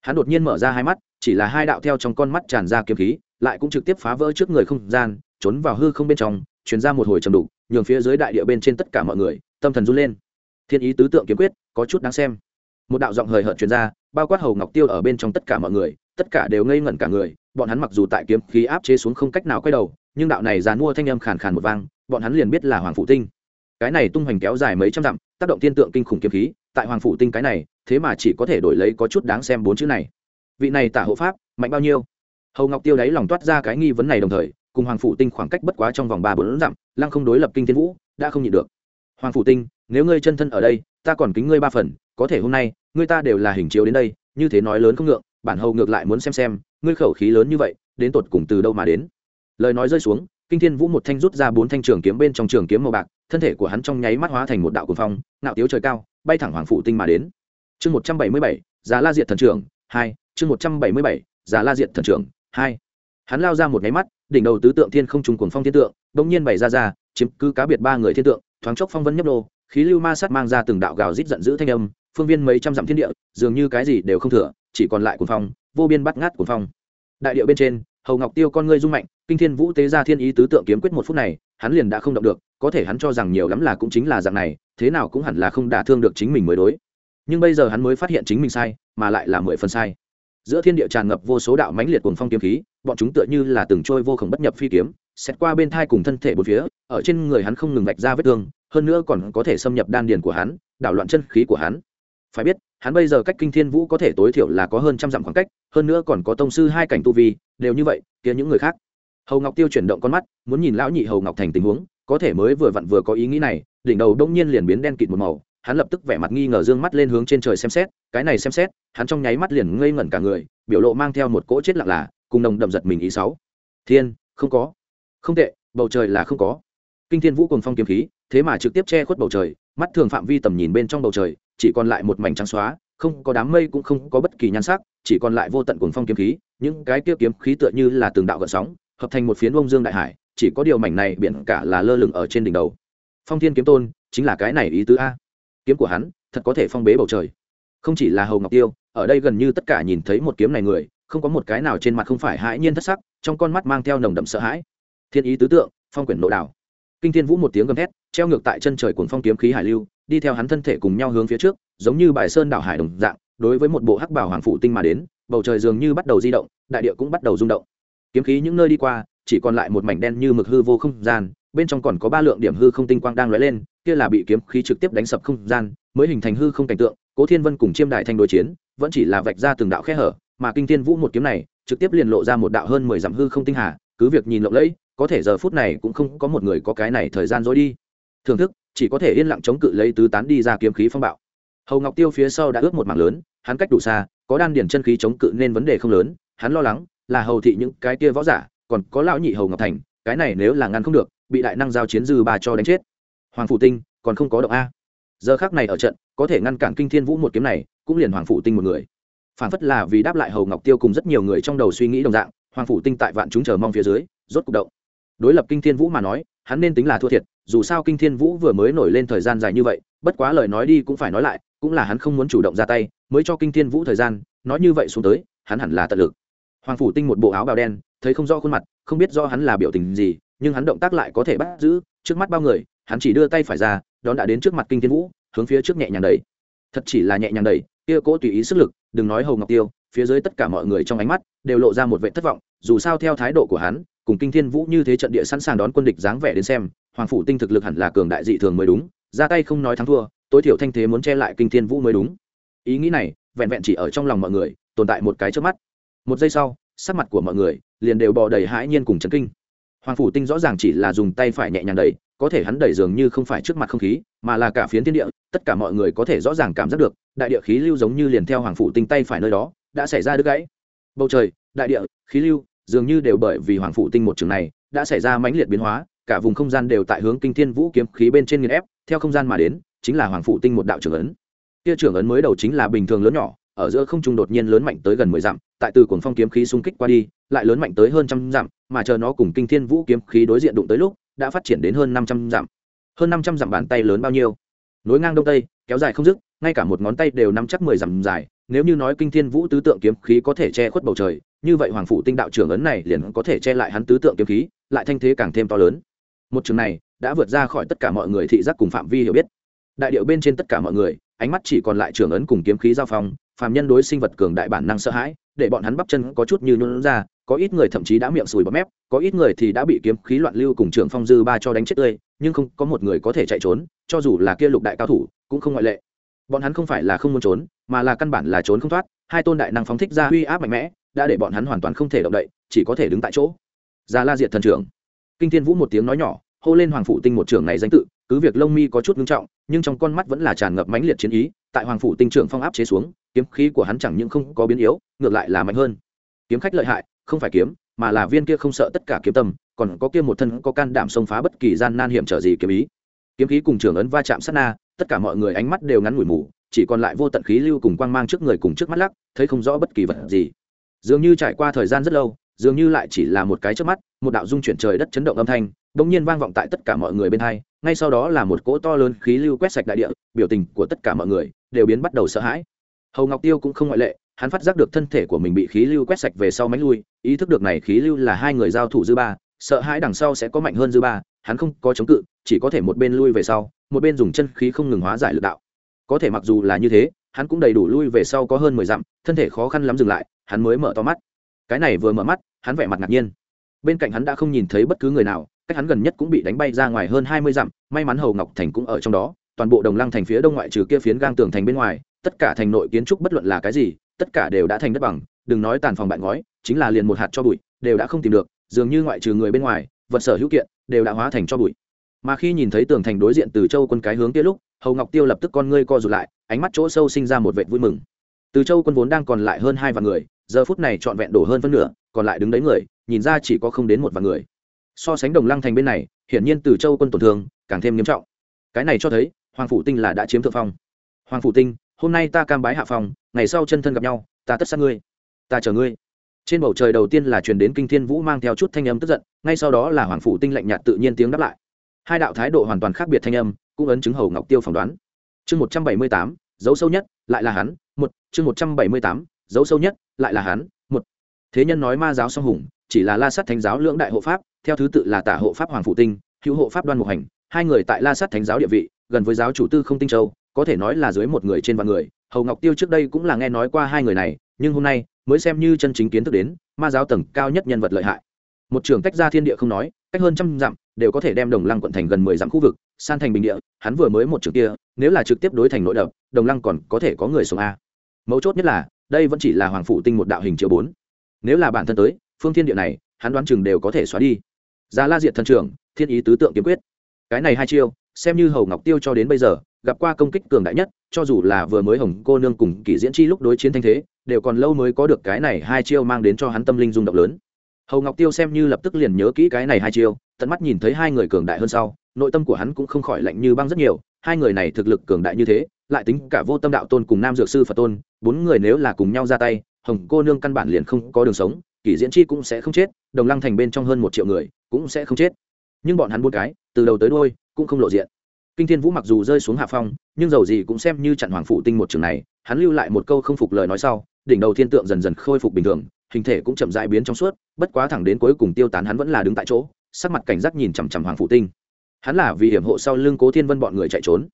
Hắn đột nhiên mở ra hai mắt, chỉ là hai đạo theo trong con mắt tràn ra kiếm khí, lại cũng trực tiếp phá vỡ trước người không gian, trốn vào hư không bên trong chuyển ra một hồi trầm đục, nhường phía dưới đại địa bên trên tất cả mọi người, tâm thần run lên. Thiên ý tứ tượng kiếm quyết, có chút đáng xem. Một đạo giọng hời hợt truyền ra, bao quát hầu ngọc tiêu ở bên trong tất cả mọi người, tất cả đều ngây ngẩn cả người, bọn hắn mặc dù tại kiếm khí áp chế xuống không cách nào quay đầu, nhưng đạo này dàn mua thanh âm khàn khàn một vang, bọn hắn liền biết là hoàng phụ tinh. Cái này tung hoành kéo dài mấy trăm dặm, tác động tiên tượng kinh khủng kiếm khí, tại hoàng phụ tinh cái này, thế mà chỉ có thể đổi lấy có chút đáng xem bốn chữ này. Vị này tả hộ pháp, mạnh bao nhiêu? Hầu ngọc tiêu đáy lòng toát ra cái nghi vấn này đồng thời cùng hoàng phủ tinh khoảng cách bất quá trong vòng ba bốn dặm, lăng không đối lập kinh thiên vũ, đã không nhịn được. Hoàng phủ tinh, nếu ngươi chân thân ở đây, ta còn kính ngươi ba phần, có thể hôm nay, ngươi ta đều là hình chiếu đến đây, như thế nói lớn không ngượng, bản hầu ngược lại muốn xem xem, ngươi khẩu khí lớn như vậy, đến tột cùng từ đâu mà đến. Lời nói rơi xuống, kinh thiên vũ một thanh rút ra bốn thanh trường kiếm bên trong trường kiếm màu bạc, thân thể của hắn trong nháy mắt hóa thành một đạo cuồng phong nạo tiếu trời cao, bay thẳng hoàng phủ tinh mà đến. Chương một trăm bảy mươi bảy, giá la diệt thần trưởng, hai, chương một trăm bảy mươi bảy, giá la diệt thần trưởng, hai hắn lao ra một nháy mắt, đỉnh đầu tứ tượng thiên không trùng cuồng phong thiên tượng bỗng nhiên bày ra ra, chiếm cứ cá biệt ba người thiên tượng, thoáng chốc phong vân nhấp nô, khí lưu ma sát mang ra từng đạo gào rít giận dữ thanh âm, phương viên mấy trăm dặm thiên địa, dường như cái gì đều không thừa, chỉ còn lại cuồng phong, vô biên bắt ngát cuồng phong. Đại địa bên trên, hầu ngọc tiêu con ngươi rung mạnh, kinh thiên vũ tế ra thiên ý tứ tượng kiếm quyết một phút này, hắn liền đã không động được, có thể hắn cho rằng nhiều lắm là cũng chính là dạng này, thế nào cũng hẳn là không đả thương được chính mình mới đối. Nhưng bây giờ hắn mới phát hiện chính mình sai, mà lại là mười phần sai giữa thiên địa tràn ngập vô số đạo mãnh liệt cuồng phong kiếm khí, bọn chúng tựa như là từng trôi vô khổng bất nhập phi kiếm xét qua bên thai cùng thân thể bốn phía, ở trên người hắn không ngừng vạch ra vết thương, hơn nữa còn có thể xâm nhập đan điền của hắn, đảo loạn chân khí của hắn. Phải biết, hắn bây giờ cách kinh thiên vũ có thể tối thiểu là có hơn trăm dặm khoảng cách, hơn nữa còn có tông sư hai cảnh tu vi, đều như vậy, kia những người khác. Hầu ngọc tiêu chuyển động con mắt, muốn nhìn lão nhị hầu ngọc thành tình huống, có thể mới vừa vặn vừa có ý nghĩ này, đỉnh đầu đông nhiên liền biến đen kịt một màu hắn lập tức vẻ mặt nghi ngờ dương mắt lên hướng trên trời xem xét, cái này xem xét, hắn trong nháy mắt liền ngây ngẩn cả người, biểu lộ mang theo một cỗ chết lặng là, cùng nồng đậm giật mình ý sáu. Thiên, không có. Không tệ, bầu trời là không có. Kinh thiên vũ cùng phong kiếm khí, thế mà trực tiếp che khuất bầu trời, mắt thường phạm vi tầm nhìn bên trong bầu trời, chỉ còn lại một mảnh trắng xóa, không có đám mây cũng không có bất kỳ nhan sắc, chỉ còn lại vô tận cuồng phong kiếm khí, những cái kia kiếm khí tựa như là từng đạo gợn sóng, hợp thành một phiến bông dương đại hải, chỉ có điều mảnh này biển cả là lơ lửng ở trên đỉnh đầu. Phong thiên kiếm tôn, chính là cái này ý tứ a kiếm của hắn, thật có thể phong bế bầu trời. Không chỉ là hầu ngọc tiêu, ở đây gần như tất cả nhìn thấy một kiếm này người, không có một cái nào trên mặt không phải hãi nhiên thất sắc, trong con mắt mang theo nồng đậm sợ hãi. Thiên ý tứ tượng, phong quyển nội đảo. Kinh thiên vũ một tiếng gầm thét, treo ngược tại chân trời cuồng phong kiếm khí hải lưu, đi theo hắn thân thể cùng nhau hướng phía trước, giống như bài sơn đảo hải đồng dạng, đối với một bộ hắc bảo hoàng phụ tinh mà đến, bầu trời dường như bắt đầu di động, đại địa cũng bắt đầu rung động. Kiếm khí những nơi đi qua, chỉ còn lại một mảnh đen như mực hư vô không gian, bên trong còn có ba lượng điểm hư không tinh quang đang lóe lên kia là bị kiếm khí trực tiếp đánh sập không gian, mới hình thành hư không cảnh tượng, cố thiên vân cùng chiêm đại thanh đối chiến, vẫn chỉ là vạch ra từng đạo khe hở, mà kinh thiên vũ một kiếm này, trực tiếp liền lộ ra một đạo hơn mười dặm hư không tinh hà, cứ việc nhìn lộng lẫy, có thể giờ phút này cũng không có một người có cái này thời gian dối đi. Thưởng thức, chỉ có thể yên lặng chống cự lấy tứ tán đi ra kiếm khí phong bạo. Hầu ngọc tiêu phía sau đã ướt một mảng lớn, hắn cách đủ xa, có đan điển chân khí chống cự nên vấn đề không lớn, hắn lo lắng là hầu thị những cái kia võ giả, còn có lão nhị hầu ngọc thành, cái này nếu là ngăn không được, bị đại năng giao chiến dư ba cho đánh chết hoàng phủ tinh còn không có động a. Giờ khác này ở trận, có thể ngăn cản kinh thiên vũ một kiếm này, cũng liền hoàng phủ tinh một người. Phản phất là vì đáp lại hầu ngọc tiêu cùng rất nhiều người trong đầu suy nghĩ đồng dạng, hoàng phủ tinh tại vạn chúng chờ mong phía dưới, rốt cục động. Đối lập kinh thiên vũ mà nói, hắn nên tính là thua thiệt, dù sao kinh thiên vũ vừa mới nổi lên thời gian dài như vậy, bất quá lời nói đi cũng phải nói lại, cũng là hắn không muốn chủ động ra tay, mới cho kinh thiên vũ thời gian, nói như vậy xuống tới, hắn hẳn là tận lực. Hoàng phủ tinh một bộ áo bào đen, thấy không rõ khuôn mặt, không biết do hắn là biểu tình gì, nhưng hắn động tác lại có thể bắt giữ, trước mắt bao người hắn chỉ đưa tay phải ra, đón đã đến trước mặt kinh thiên vũ, hướng phía trước nhẹ nhàng đẩy. Thật chỉ là nhẹ nhàng đẩy, kia cố tùy ý sức lực, đừng nói hầu ngọc tiêu, phía dưới tất cả mọi người trong ánh mắt đều lộ ra một vệ thất vọng, dù sao theo thái độ của hắn, cùng kinh thiên vũ như thế trận địa sẵn sàng đón quân địch dáng vẻ đến xem, hoàng phủ tinh thực lực hẳn là cường đại dị thường mới đúng, ra tay không nói thắng thua, tối thiểu thanh thế muốn che lại kinh thiên vũ mới đúng. Ý nghĩ này, vẹn vẹn chỉ ở trong lòng mọi người, tồn tại một cái trước mắt. Một giây sau, sắc mặt của mọi người liền đều bò đầy hãi nhiên cùng chấn kinh. Hoàng phủ tinh rõ ràng chỉ là dùng tay phải nhẹ nhàng đẩy có thể hắn đẩy dường như không phải trước mặt không khí, mà là cả phiến thiên địa, tất cả mọi người có thể rõ ràng cảm giác được, đại địa khí lưu giống như liền theo hoàng phủ tinh tay phải nơi đó, đã xảy ra đứt gãy. Bầu trời, đại địa, khí lưu, dường như đều bởi vì hoàng phủ tinh một trường này, đã xảy ra mãnh liệt biến hóa, cả vùng không gian đều tại hướng kinh thiên vũ kiếm khí bên trên nghiền ép, theo không gian mà đến, chính là hoàng phủ tinh một đạo trưởng ấn. Kia trưởng ấn mới đầu chính là bình thường lớn nhỏ, ở giữa không trung đột nhiên lớn mạnh tới gần mười dặm, tại từ cuồng phong kiếm khí xung kích qua đi, lại lớn mạnh tới hơn trăm dặm, mà chờ nó cùng kinh thiên vũ kiếm khí đối diện đụng tới lúc đã phát triển đến hơn năm trăm dặm. Hơn năm trăm dặm bàn tay lớn bao nhiêu? Nối ngang đông tây, kéo dài không dứt, ngay cả một ngón tay đều nắm chắc mười dặm dài. Nếu như nói kinh thiên vũ tứ tượng kiếm khí có thể che khuất bầu trời, như vậy hoàng phủ tinh đạo trưởng ấn này liền có thể che lại hắn tứ tượng kiếm khí, lại thanh thế càng thêm to lớn. Một trường này đã vượt ra khỏi tất cả mọi người thị giác cùng phạm vi hiểu biết. Đại điệu bên trên tất cả mọi người, ánh mắt chỉ còn lại trưởng ấn cùng kiếm khí giao phong, phàm nhân đối sinh vật cường đại bản năng sợ hãi, để bọn hắn bắp chân có chút như nôn ra có ít người thậm chí đã miệng sùi bọt mép, có ít người thì đã bị kiếm khí loạn lưu cùng trưởng phong dư ba cho đánh chết tươi, nhưng không, có một người có thể chạy trốn, cho dù là kia lục đại cao thủ, cũng không ngoại lệ. Bọn hắn không phải là không muốn trốn, mà là căn bản là trốn không thoát, hai tôn đại năng phóng thích ra uy áp mạnh mẽ, đã để bọn hắn hoàn toàn không thể động đậy, chỉ có thể đứng tại chỗ. Già la diệt thần trưởng. Kinh thiên vũ một tiếng nói nhỏ, hô lên hoàng phụ tinh một trưởng này danh tự, cứ việc lông mi có chút ngưng trọng, nhưng trong con mắt vẫn là tràn ngập mãnh liệt chiến ý, tại hoàng phụ tinh trưởng phong áp chế xuống, kiếm khí của hắn chẳng những không có biến yếu, ngược lại là mạnh hơn. Kiếm khách lợi hại không phải kiếm, mà là viên kia không sợ tất cả kiếm tâm, còn có kia một thân có can đảm xông phá bất kỳ gian nan hiểm trở gì kiếm ý. Kiếm khí cùng trưởng ấn va chạm sát na, tất cả mọi người ánh mắt đều ngắn ngủi mù, chỉ còn lại vô tận khí lưu cùng quang mang trước người cùng trước mắt lắc, thấy không rõ bất kỳ vật gì. Dường như trải qua thời gian rất lâu, dường như lại chỉ là một cái trước mắt, một đạo dung chuyển trời đất chấn động âm thanh, bỗng nhiên vang vọng tại tất cả mọi người bên hai, ngay sau đó là một cỗ to lớn khí lưu quét sạch đại địa, biểu tình của tất cả mọi người đều biến bắt đầu sợ hãi. Hầu ngọc tiêu cũng không ngoại lệ hắn phát giác được thân thể của mình bị khí lưu quét sạch về sau mánh lui, ý thức được này khí lưu là hai người giao thủ dư ba, sợ hãi đằng sau sẽ có mạnh hơn dư ba, hắn không có chống cự, chỉ có thể một bên lui về sau, một bên dùng chân khí không ngừng hóa giải lực đạo. Có thể mặc dù là như thế, hắn cũng đầy đủ lui về sau có hơn mười dặm, thân thể khó khăn lắm dừng lại, hắn mới mở to mắt. Cái này vừa mở mắt, hắn vẻ mặt ngạc nhiên. Bên cạnh hắn đã không nhìn thấy bất cứ người nào, cách hắn gần nhất cũng bị đánh bay ra ngoài hơn hai mươi dặm, may mắn hầu ngọc thành cũng ở trong đó, toàn bộ đồng lăng thành phía đông ngoại trừ kia phiến gang tường thành bên ngoài tất cả thành nội kiến trúc bất luận là cái gì, tất cả đều đã thành đất bằng, đừng nói tàn phòng bạn ngói, chính là liền một hạt cho bụi, đều đã không tìm được, dường như ngoại trừ người bên ngoài, vật sở hữu kiện, đều đã hóa thành cho bụi. Mà khi nhìn thấy tường thành đối diện từ châu quân cái hướng kia lúc, hầu ngọc tiêu lập tức con ngươi co rụt lại, ánh mắt chỗ sâu sinh ra một vệ vui mừng. Từ châu quân vốn đang còn lại hơn hai vạn người, giờ phút này trọn vẹn đổ hơn phân nửa, còn lại đứng đấy người, nhìn ra chỉ có không đến một vạn người. So sánh đồng lăng thành bên này, hiển nhiên từ châu quân tổn thương càng thêm nghiêm trọng. Cái này cho thấy, hoàng phủ tinh là đã chiếm thượng phong. Hoàng phủ tinh hôm nay ta cam bái hạ phòng, ngày sau chân thân gặp nhau, ta tất sát ngươi. Ta chờ ngươi. Trên bầu trời đầu tiên là truyền đến kinh thiên vũ mang theo chút thanh âm tức giận, ngay sau đó là hoàng phủ tinh lạnh nhạt tự nhiên tiếng đáp lại. Hai đạo thái độ hoàn toàn khác biệt thanh âm, cũng ấn chứng hầu ngọc tiêu phỏng đoán. Chương một trăm bảy mươi tám dấu sâu nhất, lại là hắn, một, chương một trăm bảy mươi tám dấu sâu nhất, lại là hắn, một. Thế nhân nói ma giáo song hùng, chỉ là la sát thánh giáo lưỡng đại hộ pháp, theo thứ tự là tả hộ pháp hoàng phụ tinh, hữu hộ pháp đoan mục hành, hai người tại la sát thánh giáo địa vị, gần với giáo chủ tư không tinh châu có thể nói là dưới một người trên vạn người, hầu ngọc tiêu trước đây cũng là nghe nói qua hai người này, nhưng hôm nay mới xem như chân chính kiến thức đến, ma giáo tầng cao nhất nhân vật lợi hại. Một trường cách ra thiên địa không nói, cách hơn trăm dặm, đều có thể đem đồng lăng quận thành gần mười dặm khu vực, san thành bình địa, hắn vừa mới một trường kia, nếu là trực tiếp đối thành nội đập, đồng lăng còn có thể có người sống a mấu chốt nhất là, đây vẫn chỉ là hoàng phụ tinh một đạo hình chiếu bốn. Nếu là bản thân tới, phương thiên địa này, hắn đoán chừng đều có thể xóa đi. Giá la diệt thần trưởng, thiên ý tứ tượng kiếm quyết. Cái này hai chiêu, xem như hầu ngọc tiêu cho đến bây giờ gặp qua công kích cường đại nhất, cho dù là vừa mới hồng cô nương cùng kỷ diễn chi lúc đối chiến thanh thế, đều còn lâu mới có được cái này hai chiêu mang đến cho hắn tâm linh rung động lớn. Hầu ngọc tiêu xem như lập tức liền nhớ kỹ cái này hai chiêu, tận mắt nhìn thấy hai người cường đại hơn sau, nội tâm của hắn cũng không khỏi lạnh như băng rất nhiều, hai người này thực lực cường đại như thế, lại tính cả vô tâm đạo tôn cùng nam dược sư phật tôn, bốn người nếu là cùng nhau ra tay, hồng cô nương căn bản liền không có đường sống, kỷ diễn chi cũng sẽ không chết, đồng lăng thành bên trong hơn một triệu người cũng sẽ không chết. Nhưng bọn hắn buôn cái, từ đầu tới đôi cũng không lộ diện kinh thiên vũ mặc dù rơi xuống hạ phong, nhưng dầu gì cũng xem như chặn hoàng phụ tinh một trường này, hắn lưu lại một câu không phục lời nói sau, đỉnh đầu thiên tượng dần dần khôi phục bình thường, hình thể cũng chậm dại biến trong suốt, bất quá thẳng đến cuối cùng tiêu tán hắn vẫn là đứng tại chỗ, sắc mặt cảnh giác nhìn chằm chằm hoàng phụ tinh. Hắn là vì hiểm hộ sau lưng cố thiên vân bọn người chạy trốn.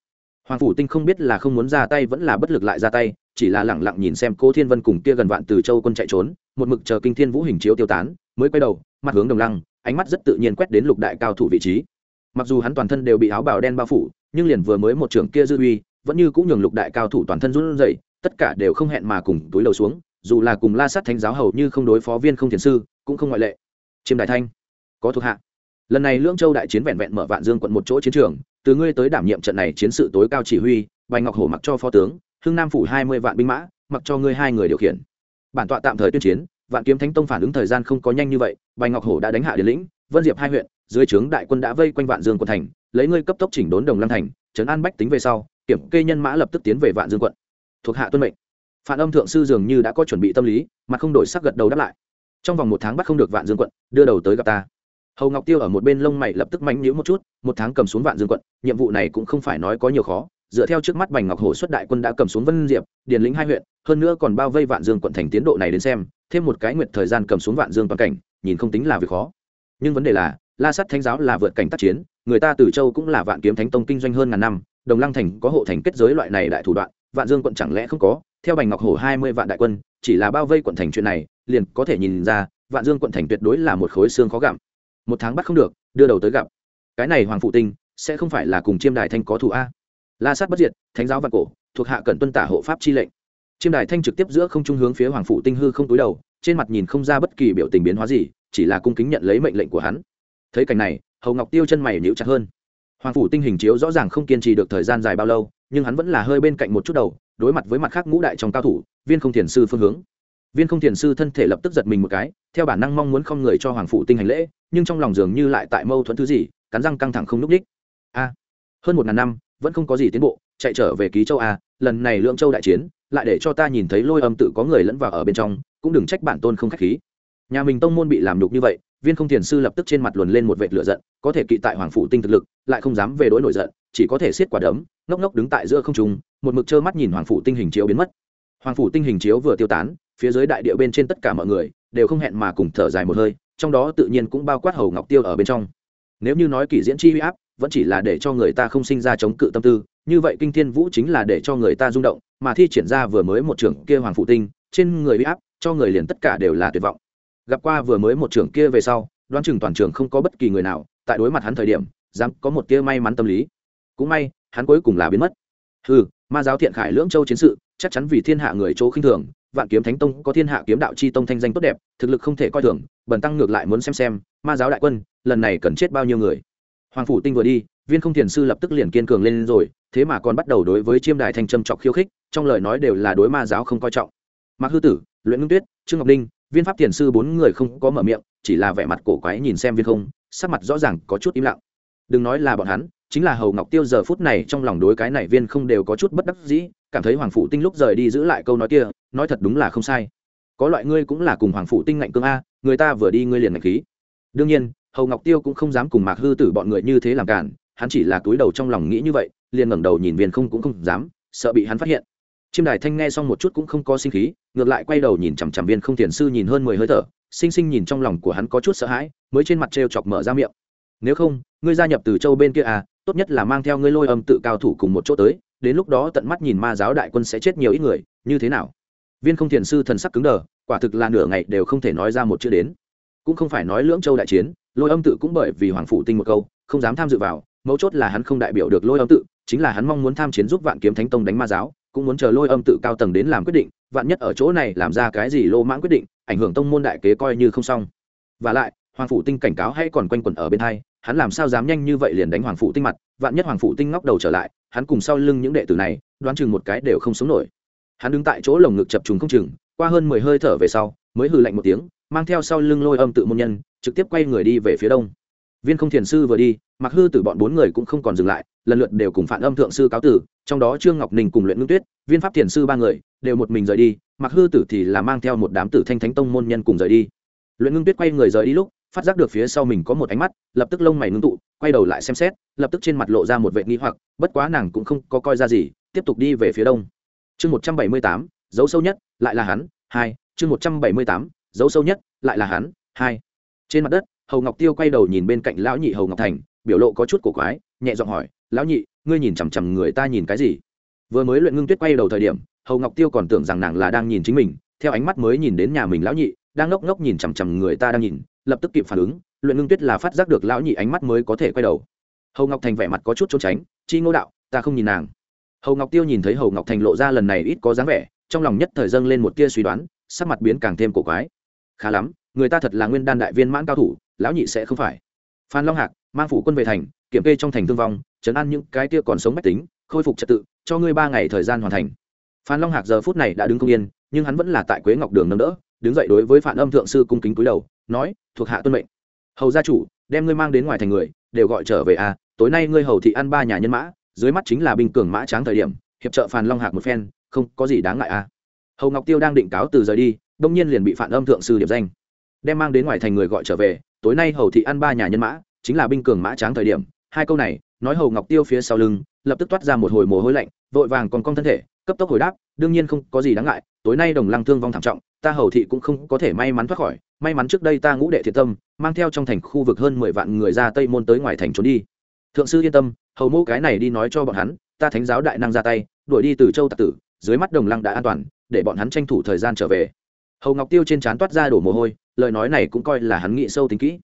Hoàng phủ tinh không biết là không muốn ra tay vẫn là bất lực lại ra tay, chỉ là lẳng lặng nhìn xem cố thiên vân cùng kia gần vạn từ châu quân chạy trốn, một mực chờ kinh thiên vũ hình chiếu tiêu tán, mới quay đầu, mặt hướng đồng lăng, ánh mắt rất tự nhiên quét đến lục đại cao thủ vị trí mặc dù hắn toàn thân đều bị áo bào đen bao phủ, nhưng liền vừa mới một trưởng kia dư uy, vẫn như cũng nhường lục đại cao thủ toàn thân run rẩy, tất cả đều không hẹn mà cùng túi đầu xuống, dù là cùng la sát thánh giáo hầu như không đối phó viên không thiền sư, cũng không ngoại lệ. Chiêm đại thanh, có thuộc hạ. Lần này lương châu đại chiến vẹn vẹn mở vạn dương quận một chỗ chiến trường, từ ngươi tới đảm nhiệm trận này chiến sự tối cao chỉ huy bạch ngọc hổ mặc cho phó tướng, hưng nam phủ hai mươi vạn binh mã, mặc cho ngươi hai người điều khiển. Bản tọa tạm thời tuyên chiến, vạn kiếm thánh tông phản ứng thời gian không có nhanh như vậy bạch ngọc hổ đã đánh hạ điển lĩnh, vân diệp hai huyện dưới trướng đại quân đã vây quanh vạn dương quận thành, lấy ngươi cấp tốc chỉnh đốn đồng lăng thành, trấn an bách tính về sau, kiểm kê nhân mã lập tức tiến về vạn dương quận. Thuộc hạ tuân mệnh. Phản âm thượng sư dường như đã có chuẩn bị tâm lý, mà không đổi sắc gật đầu đáp lại. Trong vòng một tháng bắt không được vạn dương quận, đưa đầu tới gặp ta. Hầu ngọc tiêu ở một bên lông mày lập tức mánh nhíu một chút, một tháng cầm xuống vạn dương quận, nhiệm vụ này cũng không phải nói có nhiều khó. Dựa theo trước mắt bành ngọc hổ xuất đại quân đã cầm xuống vân diệp, điền lĩnh hai huyện, hơn nữa còn bao vây vạn dương quận thành tiến độ này đến xem, thêm một cái nguyện thời gian cầm xuống vạn dương toàn cảnh, nhìn không tính là việc khó. Nhưng vấn đề là la sắt thánh giáo là vượt cảnh tác chiến, người ta từ châu cũng là vạn kiếm thánh tông kinh doanh hơn ngàn năm, đồng lăng thành có hộ thành kết giới loại này đại thủ đoạn, vạn dương quận chẳng lẽ không có? Theo bành ngọc hổ hai mươi vạn đại quân, chỉ là bao vây quận thành chuyện này, liền có thể nhìn ra, vạn dương quận thành tuyệt đối là một khối xương khó gặm. Một tháng bắt không được, đưa đầu tới gặp. Cái này hoàng phụ tinh, sẽ không phải là cùng chiêm đài thanh có thủ a. La sát bất diệt, thánh giáo vạn cổ, thuộc hạ cận tuân tả hộ pháp chi lệnh. Chiêm đài thanh trực tiếp giữa không trung hướng phía hoàng phụ tinh hư không túi đầu, trên mặt nhìn không ra bất kỳ biểu tình biến hóa gì, chỉ là cung kính nhận lấy mệnh lệnh của hắn thấy cảnh này, hầu ngọc tiêu chân mày nhíu chặt hơn. Hoàng phủ tinh hình chiếu rõ ràng không kiên trì được thời gian dài bao lâu, nhưng hắn vẫn là hơi bên cạnh một chút đầu, đối mặt với mặt khác ngũ đại trong cao thủ, viên không thiền sư phương hướng. Viên không thiền sư thân thể lập tức giật mình một cái, theo bản năng mong muốn không người cho hoàng phủ tinh hành lễ, nhưng trong lòng dường như lại tại mâu thuẫn thứ gì, cắn răng căng thẳng không n ú c đích a, hơn một ngàn năm, vẫn không có gì tiến bộ, chạy trở về ký châu a, lần này lượng châu đại chiến, lại để cho ta nhìn thấy lôi âm tự có người lẫn vào ở bên trong, cũng đừng trách bản tôn không k h á c h khí. Nhà mình tông môn bị làm đục như vậy viên không thiền sư lập tức trên mặt luồn lên một vệt lửa giận, có thể kỵ tại hoàng phủ tinh thực lực, lại không dám về đối nổi giận, chỉ có thể xiết quả đấm, ngốc ngốc đứng tại giữa không trung, một mực trơ mắt nhìn hoàng phủ tinh hình chiếu biến mất. Hoàng phủ tinh hình chiếu vừa tiêu tán, phía dưới đại địa bên trên tất cả mọi người đều không hẹn mà cùng thở dài một hơi, trong đó tự nhiên cũng bao quát hầu ngọc tiêu ở bên trong. Nếu như nói kỷ diễn chi huy áp, vẫn chỉ là để cho người ta không sinh ra chống cự tâm tư, như vậy kinh thiên vũ chính là để cho người ta rung động, mà thi triển ra vừa mới một trưởng kia hoàng phụ tinh, trên người huy áp, cho người liền tất cả đều là tuyệt vọng gặp qua vừa mới một trưởng kia về sau, đoán chừng toàn trường không có bất kỳ người nào, tại đối mặt hắn thời điểm, dám có một tia may mắn tâm lý. Cũng may, hắn cuối cùng là biến mất. Ừ ma giáo thiện khải lưỡng châu chiến sự, chắc chắn vì thiên hạ người chỗ khinh thường, vạn kiếm thánh tông có thiên hạ kiếm đạo chi tông thanh danh tốt đẹp, thực lực không thể coi thường, bần tăng ngược lại muốn xem xem, ma giáo đại quân, lần này cần chết bao nhiêu người. Hoàng phủ tinh vừa đi, viên không thiền sư lập tức liền kiên cường lên rồi, thế mà còn bắt đầu đối với chiêm đài thanh trầm trọc khiêu khích, trong lời nói đều là đối ma giáo không coi trọng. Mạc hư tử, luyện ngưng tuyết, trương ngọc ninh viên pháp thiền sư bốn người không có mở miệng, chỉ là vẻ mặt cổ quái nhìn xem viên không, sắc mặt rõ ràng có chút im lặng. Đừng nói là bọn hắn, chính là hầu ngọc tiêu giờ phút này trong lòng đối cái này viên không đều có chút bất đắc dĩ, cảm thấy hoàng phụ tinh lúc rời đi giữ lại câu nói kia, nói thật đúng là không sai. Có loại ngươi cũng là cùng hoàng phụ tinh ngạnh cương a, người ta vừa đi ngươi liền ngạnh khí. Đương nhiên, hầu ngọc tiêu cũng không dám cùng mạc hư tử bọn người như thế làm cản, hắn chỉ là túi đầu trong lòng nghĩ như vậy, liền ngẩng đầu nhìn viên không cũng không dám, sợ bị hắn phát hiện chiêm đài thanh nghe xong một chút cũng không có sinh khí, ngược lại quay đầu nhìn chằm chằm viên không thiền sư nhìn hơn mười hơi thở, sinh sinh nhìn trong lòng của hắn có chút sợ hãi, mới trên mặt t chọc mở ra miệng. Nếu không, ngươi gia nhập từ châu bên kia à tốt nhất là mang theo ngươi lôi âm tự cao thủ cùng một chỗ tới, đến lúc đó tận mắt nhìn ma giáo đại quân sẽ chết nhiều ít người, như thế nào? Viên không thiền sư thần sắc cứng đờ, quả thực là nửa ngày đều không thể nói ra một chữ đến. Cũng không phải nói lưỡng châu đại chiến, lôi âm tự cũng bởi vì hoàng phủ tinh một câu, không dám tham dự vào, mấu chốt là hắn không đại biểu được lôi âm tự, chính là hắn mong muốn tham chiến giúp vạn kiếm thánh tông đánh ma giáo cũng muốn chờ lôi âm tự cao tầng đến làm quyết định, vạn nhất ở chỗ này làm ra cái gì lô mãng quyết định, ảnh hưởng tông môn đại kế coi như không xong. Và lại, hoàng phủ tinh cảnh cáo hay còn quanh quẩn ở bên hai, hắn làm sao dám nhanh như vậy liền đánh hoàng phủ tinh mặt, vạn nhất hoàng phủ tinh ngóc đầu trở lại, hắn cùng sau lưng những đệ tử này, đoán chừng một cái đều không sống nổi. Hắn đứng tại chỗ lồng ngực chập trùng không chừng, qua hơn mười hơi thở về sau, mới hừ lạnh một tiếng, mang theo sau lưng lôi âm tự môn nhân, trực tiếp quay người đi về phía đông. Viên không thiền sư vừa đi mặc hư tử bọn bốn người cũng không còn dừng lại, lần lượt đều cùng phản âm thượng sư cáo tử trong đó trương ngọc ninh cùng luyện ngưng tuyết, viên pháp thiền sư ba người, đều một mình rời đi, mặc hư tử thì là mang theo một đám tử thanh thánh tông môn nhân cùng rời đi. Luyện ngưng tuyết quay người rời đi lúc, phát giác được phía sau mình có một ánh mắt, lập tức lông mày ngưng tụ, quay đầu lại xem xét, lập tức trên mặt lộ ra một vệ nghi hoặc, bất quá nàng cũng không có coi ra gì, tiếp tục đi về phía đông. Chương một trăm bảy mươi tám, dấu sâu nhất, lại là hắn, hai, chương một trăm bảy mươi tám, dấu sâu nhất, lại là hắn, hai. Trên mặt đất, hầu ngọc tiêu quay đầu nhìn bên cạnh lão nhị hầu ngọc thành biểu lộ có chút cổ quái, nhẹ giọng hỏi, lão nhị, ngươi nhìn chằm chằm người ta nhìn cái gì? Vừa mới luyện ngưng tuyết quay đầu thời điểm, hầu ngọc tiêu còn tưởng rằng nàng là đang nhìn chính mình, theo ánh mắt mới nhìn đến nhà mình lão nhị, đang ngốc ngốc nhìn chằm chằm người ta đang nhìn, lập tức kịp phản ứng, luyện ngưng tuyết là phát giác được lão nhị ánh mắt mới có thể quay đầu. Hầu ngọc thành vẻ mặt có chút trốn tránh, chi ngô đạo, ta không nhìn nàng. Hầu ngọc tiêu nhìn thấy hầu ngọc thành lộ ra lần này ít có dáng vẻ, trong lòng nhất thời dâng lên một tia suy đoán, sắc mặt biến càng thêm cổ quái. Khá lắm, người ta thật là nguyên đan đại viên mãn cao thủ, lão nhị sẽ không phải. Phan long hạc mang phủ quân về thành, kiểm kê trong thành thương vong chấn an những cái tia còn sống mách tính, khôi phục trật tự, cho ngươi ba ngày thời gian hoàn thành. Phan long hạc giờ phút này đã đứng không yên, nhưng hắn vẫn là tại quế ngọc đường nâng đỡ, đứng dậy đối với phản âm thượng sư cung kính cúi đầu, nói, thuộc hạ tuân mệnh. Hầu gia chủ, đem ngươi mang đến ngoài thành người, đều gọi trở về à tối nay ngươi hầu thị ăn ba nhà nhân mã, dưới mắt chính là binh cường mã tráng thời điểm, hiệp trợ phàn long hạc một phen, không có gì đáng ngại à. Hầu ngọc tiêu đang định cáo từ rời đi đông nhiên liền bị phản âm thượng sư điểm danh. Đem mang đến ngoài thành người gọi trở về, tối nay hầu thị ăn ba nhà nhân mã chính là binh cường mã tráng thời điểm, hai câu này, nói hầu ngọc tiêu phía sau lưng, lập tức toát ra một hồi mồ hôi lạnh, vội vàng còn cong thân thể, cấp tốc hồi đáp, đương nhiên không có gì đáng ngại, tối nay đồng lăng thương vong thảm trọng, ta hầu thị cũng không có thể may mắn thoát khỏi, may mắn trước đây ta ngũ đệ thiệt tâm, mang theo trong thành khu vực hơn mười vạn người ra tây môn tới ngoài thành trốn đi. Thượng sư yên tâm, hầu mẫu cái này đi nói cho bọn hắn, ta thánh giáo đại năng ra tay, đuổi đi từ châu tạc tử, dưới mắt đồng lăng đã an toàn, để bọn hắn tranh thủ thời gian trở về. Hầu ngọc tiêu trên trán toát ra đổ mồ hôi, lời nói này cũng coi là hắn nghĩ sâu tính kỹ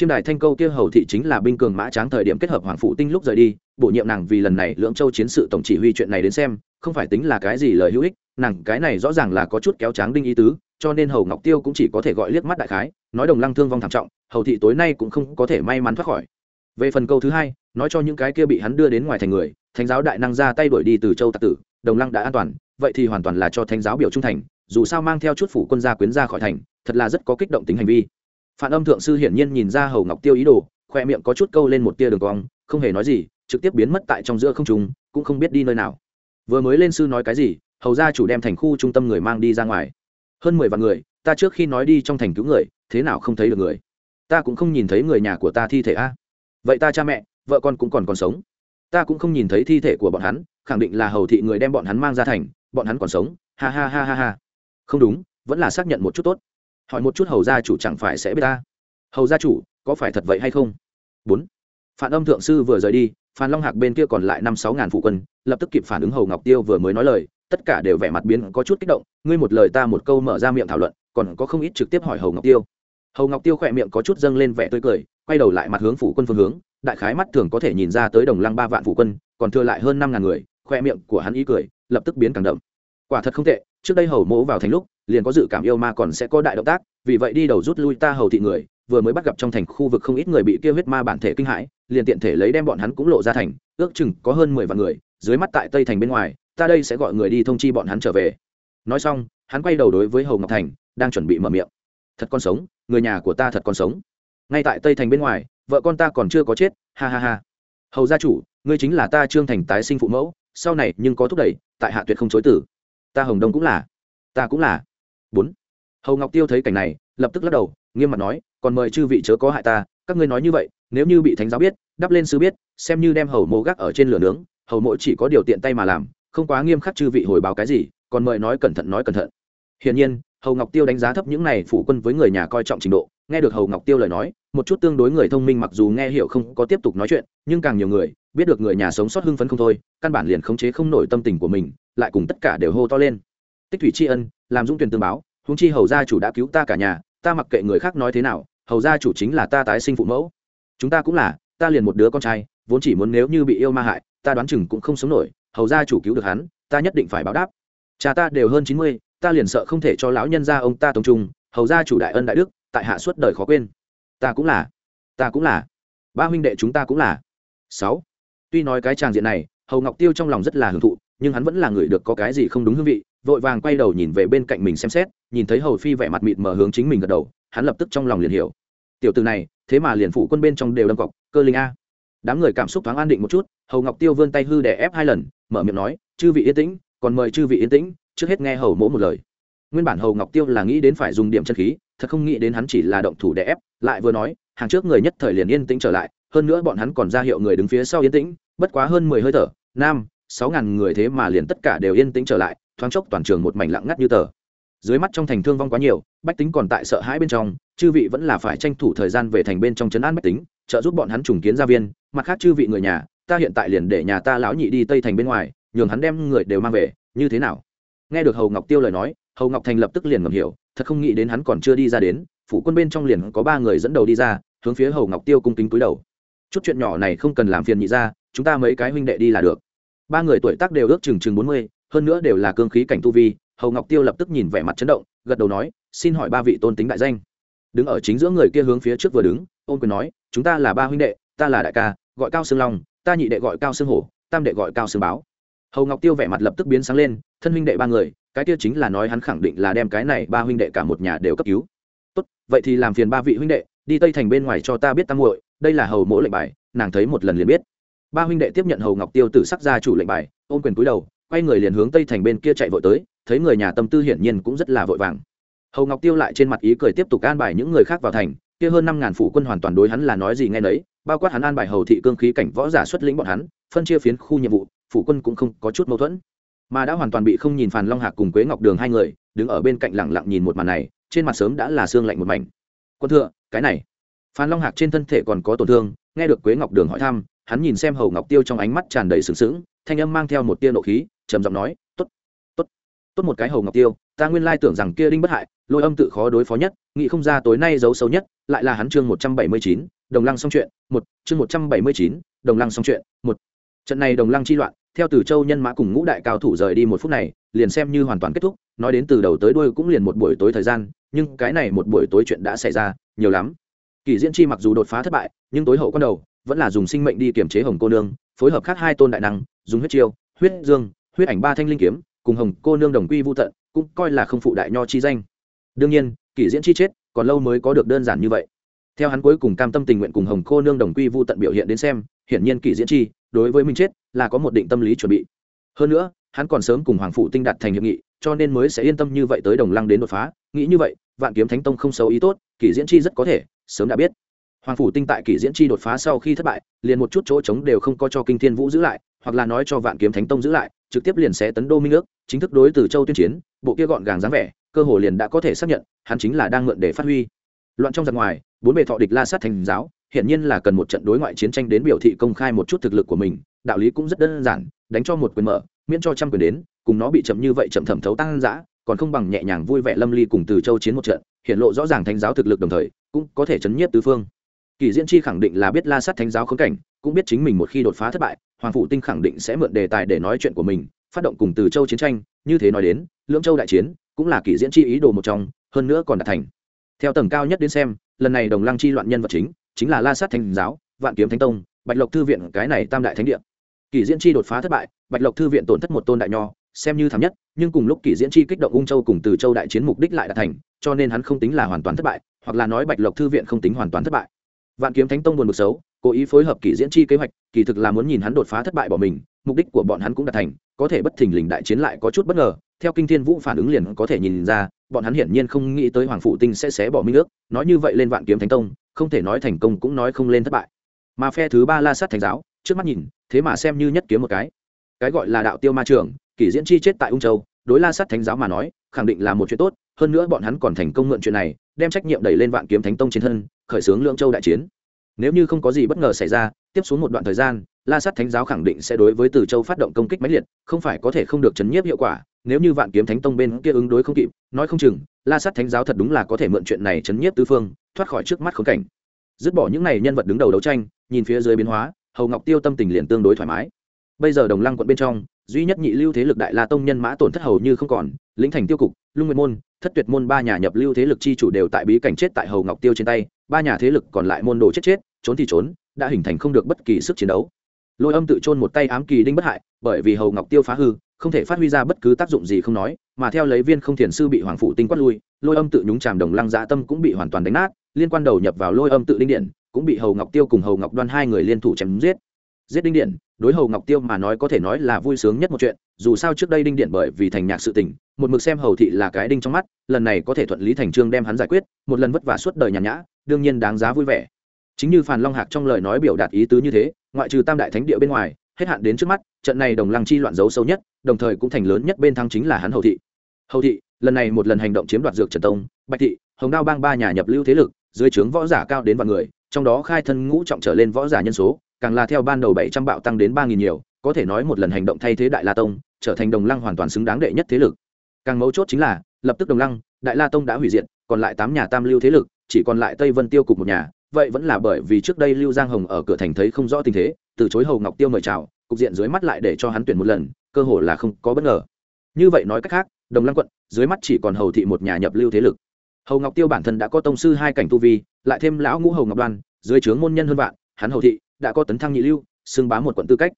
chiêm đài thanh câu kia hầu thị chính là binh cường mã tráng thời điểm kết hợp hoàng phụ tinh lúc rời đi, bổ nhiệm nàng vì lần này lưỡng châu chiến sự tổng chỉ huy chuyện này đến xem, không phải tính là cái gì lời hữu ích, nàng cái này rõ ràng là có chút kéo tráng đinh ý tứ, cho nên hầu ngọc tiêu cũng chỉ có thể gọi liếc mắt đại khái, nói đồng lăng thương vong thảm trọng, hầu thị tối nay cũng không có thể may mắn thoát khỏi. Về phần câu thứ hai, nói cho những cái kia bị hắn đưa đến ngoài thành người, thánh giáo đại năng ra tay đuổi đi từ châu tạc tử, đồng lăng đã an toàn, vậy thì hoàn toàn là cho thánh giáo biểu trung thành, dù sao mang theo chút phủ quân gia quyến ra khỏi thành, thật là rất có kích động tính hành vi phản âm thượng sư hiển nhiên nhìn ra hầu ngọc tiêu ý đồ, khoe miệng có chút câu lên một tia đường cong, không hề nói gì, trực tiếp biến mất tại trong giữa không trùng cũng không biết đi nơi nào. Vừa mới lên sư nói cái gì, hầu ra chủ đem thành khu trung tâm người mang đi ra ngoài. Hơn mười vạn người, ta trước khi nói đi trong thành cứu người, thế nào không thấy được người? Ta cũng không nhìn thấy người nhà của ta thi thể a. Vậy ta cha mẹ, vợ con cũng còn còn sống. Ta cũng không nhìn thấy thi thể của bọn hắn, khẳng định là hầu thị người đem bọn hắn mang ra thành, bọn hắn còn sống. Ha ha ha ha ha. Không đúng, vẫn là xác nhận một chút tốt hỏi một chút hầu gia chủ chẳng phải sẽ biết ta? Hầu gia chủ, có phải thật vậy hay không? Bốn. Phản âm thượng sư vừa rời đi, phan long hạc bên kia còn lại năm sáu ngàn phụ quân, lập tức kịp phản ứng hầu ngọc tiêu vừa mới nói lời, tất cả đều vẻ mặt biến có chút kích động, ngươi một lời ta một câu mở ra miệng thảo luận, còn có không ít trực tiếp hỏi hầu ngọc tiêu. Hầu ngọc tiêu khỏe miệng có chút dâng lên vẻ tươi cười, quay đầu lại mặt hướng phủ quân phương hướng, đại khái mắt thường có thể nhìn ra tới đồng lăng ba vạn phụ quân, còn thừa lại hơn năm ngàn người khoe miệng của hắn ý cười, lập tức biến càng đậm. Quả thật không tệ trước đây hầu mỗ vào thành lúc, liền có dự cảm yêu ma còn sẽ có đại động tác, vì vậy đi đầu rút lui ta hầu thị người, vừa mới bắt gặp trong thành khu vực không ít người bị kia huyết ma bản thể kinh hãi, liền tiện thể lấy đem bọn hắn cũng lộ ra thành, ước chừng có hơn mười vạn người, dưới mắt tại tây thành bên ngoài, ta đây sẽ gọi người đi thông chi bọn hắn trở về. Nói xong, hắn quay đầu đối với hầu ngọc thành, đang chuẩn bị mở miệng. Thật con sống, người nhà của ta thật con sống. Ngay tại tây thành bên ngoài, vợ con ta còn chưa có chết, ha ha ha. Hầu gia chủ, ngươi chính là ta trương thành tái sinh phụ mẫu, sau này nhưng có thúc đẩy, tại hạ tuyệt không chối tử ta hồng đông cũng là, ta cũng là. Bốn. Hầu ngọc tiêu thấy cảnh này, lập tức lắc đầu, nghiêm mặt nói, còn mời chư vị chớ có hại ta, các ngươi nói như vậy, nếu như bị thánh giáo biết đắp lên sư biết, xem như đem hầu mộ gác ở trên lửa nướng, hầu mỗi chỉ có điều tiện tay mà làm, không quá nghiêm khắc chư vị hồi báo cái gì, còn mời nói cẩn thận nói cẩn thận. Hiển nhiên, hầu ngọc tiêu đánh giá thấp những này phủ quân với người nhà coi trọng trình độ, nghe được hầu ngọc tiêu lời nói, một chút tương đối người thông minh mặc dù nghe hiểu không có tiếp tục nói chuyện, nhưng càng nhiều người biết được người nhà sống sót hưng phấn không thôi, căn bản liền khống chế không nổi tâm tình của mình, lại cùng tất cả đều hô to lên. Tích thủy tri ân, làm dũng tuyển tương báo húng chi hầu gia chủ đã cứu ta cả nhà, ta mặc kệ người khác nói thế nào, hầu gia chủ chính là ta tái sinh phụ mẫu. Chúng ta cũng là, ta liền một đứa con trai, vốn chỉ muốn nếu như bị yêu ma hại, ta đoán chừng cũng không sống nổi, hầu gia chủ cứu được hắn, ta nhất định phải báo đáp. Cha ta đều hơn chín mươi, ta liền sợ không thể cho lão nhân gia ông ta tống trung, hầu gia chủ đại ân đại đức, tại hạ suốt đời khó quên. Ta cũng là, ta cũng là, ba huynh đệ chúng ta cũng là. Sáu tuy nói cái tràng diện này, hầu ngọc tiêu trong lòng rất là hưởng thụ, nhưng hắn vẫn là người được có cái gì không đúng hương vị, vội vàng quay đầu nhìn về bên cạnh mình xem xét, nhìn thấy hầu phi vẻ mặt mịt mờ hướng chính mình gật đầu, hắn lập tức trong lòng liền hiểu. Tiểu từ này, thế mà liền phụ quân bên trong đều đâm cọc, cơ linh a. Đám người cảm xúc thoáng an định một chút, hầu ngọc tiêu vươn tay hư để ép hai lần, mở miệng nói, chư vị yên tĩnh, còn mời chư vị yên tĩnh, trước hết nghe hầu mỗ một lời. Nguyên bản hầu ngọc tiêu là nghĩ đến phải dùng điểm chân khí, thật không nghĩ đến hắn chỉ là động thủ để ép, lại vừa nói, hàng trước người nhất thời liền yên tĩnh trở lại hơn nữa bọn hắn còn ra hiệu người đứng phía sau yên tĩnh, bất quá hơn mười hơi thở, nam, sáu ngàn người thế mà liền tất cả đều yên tĩnh trở lại, thoáng chốc toàn trường một mảnh lặng ngắt như tờ. Dưới mắt trong thành thương vong quá nhiều, bách tính còn tại sợ hãi bên trong, chư vị vẫn là phải tranh thủ thời gian về thành bên trong trấn an bách tính, trợ giúp bọn hắn trùng kiến gia viên, mặt khác chư vị người nhà, ta hiện tại liền để nhà ta lão nhị đi tây thành bên ngoài, nhường hắn đem người đều mang về, như thế nào? Nghe được hầu ngọc tiêu lời nói, hầu ngọc thành lập tức liền ngầm hiểu, thật không nghĩ đến hắn còn chưa đi ra đến, phủ quân bên trong liền có ba người dẫn đầu đi ra, hướng phía hầu ngọc tiêu cung kính cúi đầu chút chuyện nhỏ này không cần làm phiền nhị ra chúng ta mấy cái huynh đệ đi là được. Ba người tuổi tác đều ước chừng chừng bốn mươi, hơn nữa đều là cương khí cảnh tu vi, hầu ngọc tiêu lập tức nhìn vẻ mặt chấn động, gật đầu nói, xin hỏi ba vị tôn tính đại danh. Đứng ở chính giữa người kia hướng phía trước vừa đứng, ôn quyền nói, chúng ta là ba huynh đệ, ta là đại ca, gọi cao xương long, ta nhị đệ gọi cao xương hổ, tam đệ gọi cao xương báo. Hầu ngọc tiêu vẻ mặt lập tức biến sáng lên, thân huynh đệ ba người, cái kia chính là nói hắn khẳng định là đem cái này ba huynh đệ cả một nhà đều cấp cứu. Tốt, vậy thì làm phiền ba vị huynh đệ, đi tây thành bên ngoài cho ta biết tam muội đây là hầu mỗ lệnh bài nàng thấy một lần liền biết. Ba huynh đệ tiếp nhận hầu ngọc tiêu từ sắc gia chủ lệnh bài ôm quyền túi đầu quay người liền hướng tây thành bên kia chạy vội tới thấy người nhà tâm tư hiển nhiên cũng rất là vội vàng. Hầu ngọc tiêu lại trên mặt ý cười tiếp tục an bài những người khác vào thành kia hơn năm ngàn phủ quân hoàn toàn đối hắn là nói gì nghe nấy bao quát hắn an bài hầu thị cương khí cảnh võ giả xuất lĩnh bọn hắn phân chia phiến khu nhiệm vụ phủ quân cũng không có chút mâu thuẫn. Mà đã hoàn toàn bị không nhìn phàn long hạc cùng quế ngọc đường hai người đứng ở bên cạnh lẳng lặng nhìn một màn này trên mặt sớm đã là xương lạnh một mảnh. Quân thượng, cái này phan long hạc trên thân thể còn có tổn thương, nghe được quế ngọc đường hỏi thăm, hắn nhìn xem hầu ngọc tiêu trong ánh mắt tràn đầy sừng sững, thanh âm mang theo một tia nộ khí, trầm giọng nói t ố t t ố t tốt một cái hầu ngọc tiêu, ta nguyên lai tưởng rằng kia đinh bất hại, lôi âm tự khó đối phó nhất, nghĩ không ra tối nay giấu xấu nhất, lại là hắn chương một trăm bảy mươi chín, đồng lăng xong chuyện, một, chương một trăm bảy mươi chín, đồng lăng xong chuyện, một. Trận này đồng lăng chi loạn, theo từ châu nhân mã cùng ngũ đại cao thủ rời đi một phút này, liền xem như hoàn toàn kết thúc, nói đến từ đầu tới đuôi cũng liền một buổi tối thời gian, nhưng cái này một buổi tối chuyện đã xảy ra, nhiều lắm kỳ diễn chi mặc dù đột phá thất bại, nhưng tối hậu con đầu vẫn là dùng sinh mệnh đi kiểm chế hồng cô nương, phối hợp khác hai tôn đại năng, dùng huyết chiêu, huyết dương, huyết ảnh ba thanh linh kiếm, cùng hồng cô nương đồng quy vô tận, cũng coi là không phụ đại nho chi danh. Đương nhiên, kỳ diễn chi chết, còn lâu mới có được đơn giản như vậy. Theo hắn cuối cùng cam tâm tình nguyện cùng hồng cô nương đồng quy vô tận biểu hiện đến xem, hiển nhiên kỳ diễn chi đối với mình chết là có một định tâm lý chuẩn bị. Hơn nữa, hắn còn sớm cùng hoàng phụ tinh đạt thành hiệp nghị, cho nên mới sẽ yên tâm như vậy tới đồng lăng đến đột phá. Nghĩ như vậy, vạn kiếm thánh tông không xấu ý tốt, Kỳ diễn chi rất có thể sớm đã biết. Hoàng phủ tinh tại kỷ diễn chi đột phá sau khi thất bại, liền một chút chỗ trống đều không có cho kinh thiên vũ giữ lại, hoặc là nói cho vạn kiếm thánh tông giữ lại, trực tiếp liền sẽ tấn đô minh ước, chính thức đối từ châu tuyên chiến, bộ kia gọn gàng dáng vẻ, cơ hồ liền đã có thể xác nhận, hắn chính là đang mượn để phát huy. Loạn trong giặc ngoài, bốn bề thọ địch la sát thành giáo, hiển nhiên là cần một trận đối ngoại chiến tranh đến biểu thị công khai một chút thực lực của mình, đạo lý cũng rất đơn giản, đánh cho một quyền mở, miễn cho trăm quyền đến, cùng nó bị chậm như vậy chậm thẩm thấu tăng dã còn không bằng nhẹ nhàng vui vẻ lâm ly cùng từ châu chiến một trận, hiện lộ rõ ràng thánh giáo thực lực đồng thời, cũng có thể chấn nhiếp tứ phương. Kỳ diễn chi khẳng định là biết la sát thánh giáo khốn cảnh, cũng biết chính mình một khi đột phá thất bại, hoàng phủ tinh khẳng định sẽ mượn đề tài để nói chuyện của mình, phát động cùng từ châu chiến tranh, như thế nói đến, lưỡng châu đại chiến, cũng là kỳ diễn chi ý đồ một trong, hơn nữa còn đạt thành. Theo tầng cao nhất đến xem, lần này đồng lăng chi loạn nhân vật chính chính là la sát thánh giáo, vạn kiếm thánh tông, bạch lộc thư viện, cái này tam đại thánh địa. Kỳ diễn chi đột phá thất bại, bạch lộc thư viện tổn thất một tôn đại nho xem như thảm nhất, nhưng cùng lúc kỳ diễn chi kích động ung châu cùng từ châu đại chiến mục đích lại đạt thành, cho nên hắn không tính là hoàn toàn thất bại, hoặc là nói bạch lộc thư viện không tính hoàn toàn thất bại. Vạn kiếm thánh tông buồn bực xấu, cố ý phối hợp kỳ diễn chi kế hoạch, kỳ thực là muốn nhìn hắn đột phá thất bại bỏ mình, mục đích của bọn hắn cũng đạt thành, có thể bất thình lình đại chiến lại có chút bất ngờ, theo kinh thiên vũ phản ứng liền có thể nhìn ra, bọn hắn hiển nhiên không nghĩ tới hoàng phụ tinh sẽ xé bỏ minh ước, nói như vậy lên vạn kiếm thánh tông, không thể nói thành công cũng nói không lên thất bại. Mà phe thứ ba la sát thánh giáo, trước mắt nhìn, thế mà xem như nhất kiếm một cái. Cái gọi là đạo tiêu ma trường kỷ diễn chi chết tại ung châu, đối la sát thánh giáo mà nói, khẳng định là một chuyện tốt, hơn nữa bọn hắn còn thành công mượn chuyện này, đem trách nhiệm đẩy lên vạn kiếm thánh tông trên thân, khởi xướng lưỡng châu đại chiến. Nếu như không có gì bất ngờ xảy ra, tiếp xuống một đoạn thời gian, la sát thánh giáo khẳng định sẽ đối với từ châu phát động công kích mãnh liệt, không phải có thể không được chấn nhiếp hiệu quả, nếu như vạn kiếm thánh tông bên kia ứng đối không kịp, nói không chừng, la sát thánh giáo thật đúng là có thể mượn chuyện này chấn nhiếp tứ phương, thoát khỏi trước mắt khống cảnh. Dứt bỏ những này nhân vật đứng đầu đấu tranh, nhìn phía dưới biến hóa, hầu ngọc tiêu tâm tình liền tương đối thoải mái bây giờ đồng lăng quận bên trong, duy nhất nhị lưu thế lực đại la tông nhân mã tổn thất hầu như không còn, lĩnh thành tiêu cục, lung nguyệt môn, thất tuyệt môn ba nhà nhập lưu thế lực chi chủ đều tại bí cảnh chết tại hầu ngọc tiêu trên tay, ba nhà thế lực còn lại môn đồ chết chết, trốn thì trốn, đã hình thành không được bất kỳ sức chiến đấu. Lôi âm tự trôn một tay ám kỳ đinh bất hại, bởi vì hầu ngọc tiêu phá hư, không thể phát huy ra bất cứ tác dụng gì không nói, mà theo lấy viên không thiền sư bị hoàng phụ tinh quát lui, lôi âm tự nhúng tràm đồng lăng dạ tâm cũng bị hoàn toàn đánh nát, liên quan đầu nhập vào lôi âm tự đinh điện, cũng bị hầu ngọc tiêu cùng hầu ngọc đoan hai người liên thủ chém giết. Giết đinh điện đối hầu ngọc tiêu mà nói có thể nói là vui sướng nhất một chuyện, dù sao trước đây đinh điện bởi vì thành nhạc sự tình, một mực xem hầu thị là cái đinh trong mắt, lần này có thể thuận lý thành trương đem hắn giải quyết, một lần vất vả suốt đời nhàn nhã, đương nhiên đáng giá vui vẻ. Chính như phàn long hạc trong lời nói biểu đạt ý tứ như thế, ngoại trừ tam đại thánh địa bên ngoài, hết hạn đến trước mắt, trận này đồng lăng chi loạn giấu sâu nhất, đồng thời cũng thành lớn nhất bên thăng chính là hắn hầu thị. Hầu thị, lần này một lần hành động chiếm đoạt dược trần tông, bạch thị, hồng đao bang ba nhà nhập lưu thế lực, dưới trướng võ giả cao đến vạn người, trong đó khai thân ngũ trọng trở lên võ giả nhân số càng là theo ban đầu bảy trăm bạo tăng đến ba nghìn nhiều, có thể nói một lần hành động thay thế đại la tông, trở thành đồng lăng hoàn toàn xứng đáng đệ nhất thế lực. Càng mấu chốt chính là, lập tức đồng lăng, đại la tông đã hủy diệt, còn lại tám nhà tam lưu thế lực, chỉ còn lại tây vân tiêu cục một nhà. Vậy vẫn là bởi vì trước đây lưu giang hồng ở cửa thành thấy không rõ tình thế, từ chối hầu ngọc tiêu mời chào, cục diện dưới mắt lại để cho hắn tuyển một lần, cơ hồ là không có bất ngờ. Như vậy nói cách khác, đồng lăng quận, dưới mắt chỉ còn hầu thị một nhà nhập lưu thế lực. Hầu ngọc tiêu bản thân đã có tông sư hai cảnh tu vi, lại thêm lão ngũ hầu ngọc đoan, dưới trướng môn nhân hơn vạn, hắn hầu thị đã có tấn thăng nhị lưu, xưng bá một quận tư cách.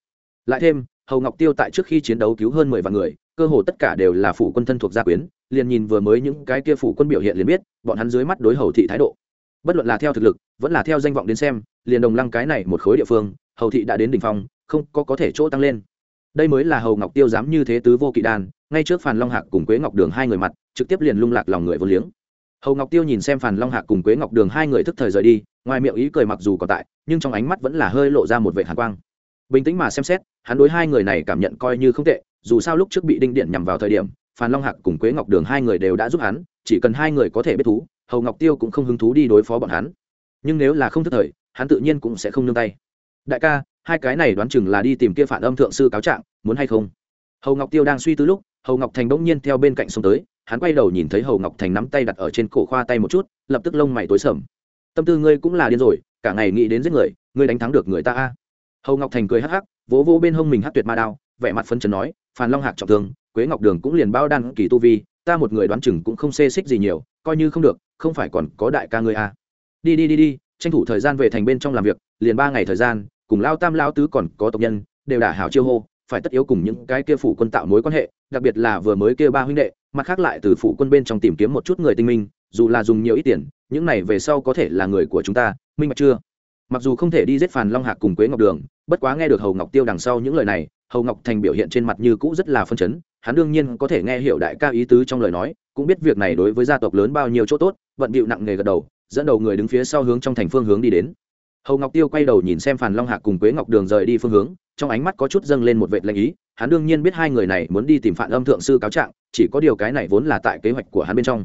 Lại thêm, hầu ngọc tiêu tại trước khi chiến đấu cứu hơn mười vạn người, cơ hồ tất cả đều là phủ quân thân thuộc gia quyến, liền nhìn vừa mới những cái kia phủ quân biểu hiện liền biết, bọn hắn dưới mắt đối hầu thị thái độ. Bất luận là theo thực lực, vẫn là theo danh vọng đến xem, liền đồng lăng cái này một khối địa phương, hầu thị đã đến đ ỉ n h phong, không có có thể chỗ tăng lên. Đây mới là hầu ngọc tiêu dám như thế tứ vô kỵ đan. ngay trước phàn long hạc cùng quế ngọc đường hai người mặt, trực tiếp liền lung lạc lòng người vô liếng. Hầu ngọc tiêu nhìn xem phàn long hạc cùng quế ngọc đường hai người thức thời rời đi ngoài miệng ý cười mặc dù còn tại, nhưng trong ánh mắt vẫn là hơi lộ ra một vệ hàn quang. Bình tĩnh mà xem xét, hắn đối hai người này cảm nhận coi như không tệ, dù sao lúc trước bị đinh điện nhằm vào thời điểm, phan long hạc cùng quế ngọc đường hai người đều đã giúp hắn, chỉ cần hai người có thể biết thú, hầu ngọc tiêu cũng không hứng thú đi đối phó bọn hắn. Nhưng nếu là không thức thời, hắn tự nhiên cũng sẽ không nương tay. Đại ca, hai cái này đoán chừng là đi tìm kia phản âm thượng sư cáo trạng, muốn hay không? Hầu ngọc tiêu đang suy tư lúc, hầu ngọc thành bỗng nhiên theo bên cạnh xông tới, hắn quay đầu nhìn thấy hầu ngọc thành nắm tay đặt ở trên cổ khoa tay một chút, lập tức lông mày tối sầm tâm tư ngươi cũng là điên rồi, cả ngày nghĩ đến giết người, ngươi đánh thắng được người ta a hầu ngọc thành cười hắc hắc, vỗ vỗ bên hông mình hắc tuyệt ma đao, vẻ mặt phân chấn nói, phàn long hạc trọng thương, quế ngọc đường cũng liền bao đan kỳ tu vi, ta một người đoán chừng cũng không xê xích gì nhiều, coi như không được, không phải còn có đại ca ngươi à. đi đi đi đi, tranh thủ thời gian về thành bên trong làm việc, liền ba ngày thời gian, cùng lao tam lao tứ còn có tộc nhân, đều đả hảo chiêu hô, phải tất yếu cùng những cái kia phủ quân tạo mối quan hệ, đặc biệt là vừa mới kia ba huynh đệ, mặt khác lại từ phủ quân bên trong tìm kiếm một chút người tinh minh, dù là dùng nhiều ít tiền những này về sau có thể là người của chúng ta, minh bạch chưa? Mặc dù không thể đi giết phàn long hạc cùng quế ngọc đường, bất quá nghe được hầu ngọc tiêu đằng sau những lời này, hầu ngọc thành biểu hiện trên mặt như cũ rất là phân chấn, hắn đương nhiên có thể nghe hiểu đại ca ý tứ trong lời nói, cũng biết việc này đối với gia tộc lớn bao nhiêu chỗ tốt, vận bịu nặng nghề gật đầu, dẫn đầu người đứng phía sau hướng trong thành phương hướng đi đến. Hầu ngọc tiêu quay đầu nhìn xem phàn long hạc cùng quế ngọc đường rời đi phương hướng, trong ánh mắt có chút dâng lên một vệ lệnh ý, hắn đương nhiên biết hai người này muốn đi tìm phản âm thượng sư cáo trạng, chỉ có điều cái này vốn là tại kế hoạch của hắn bên trong.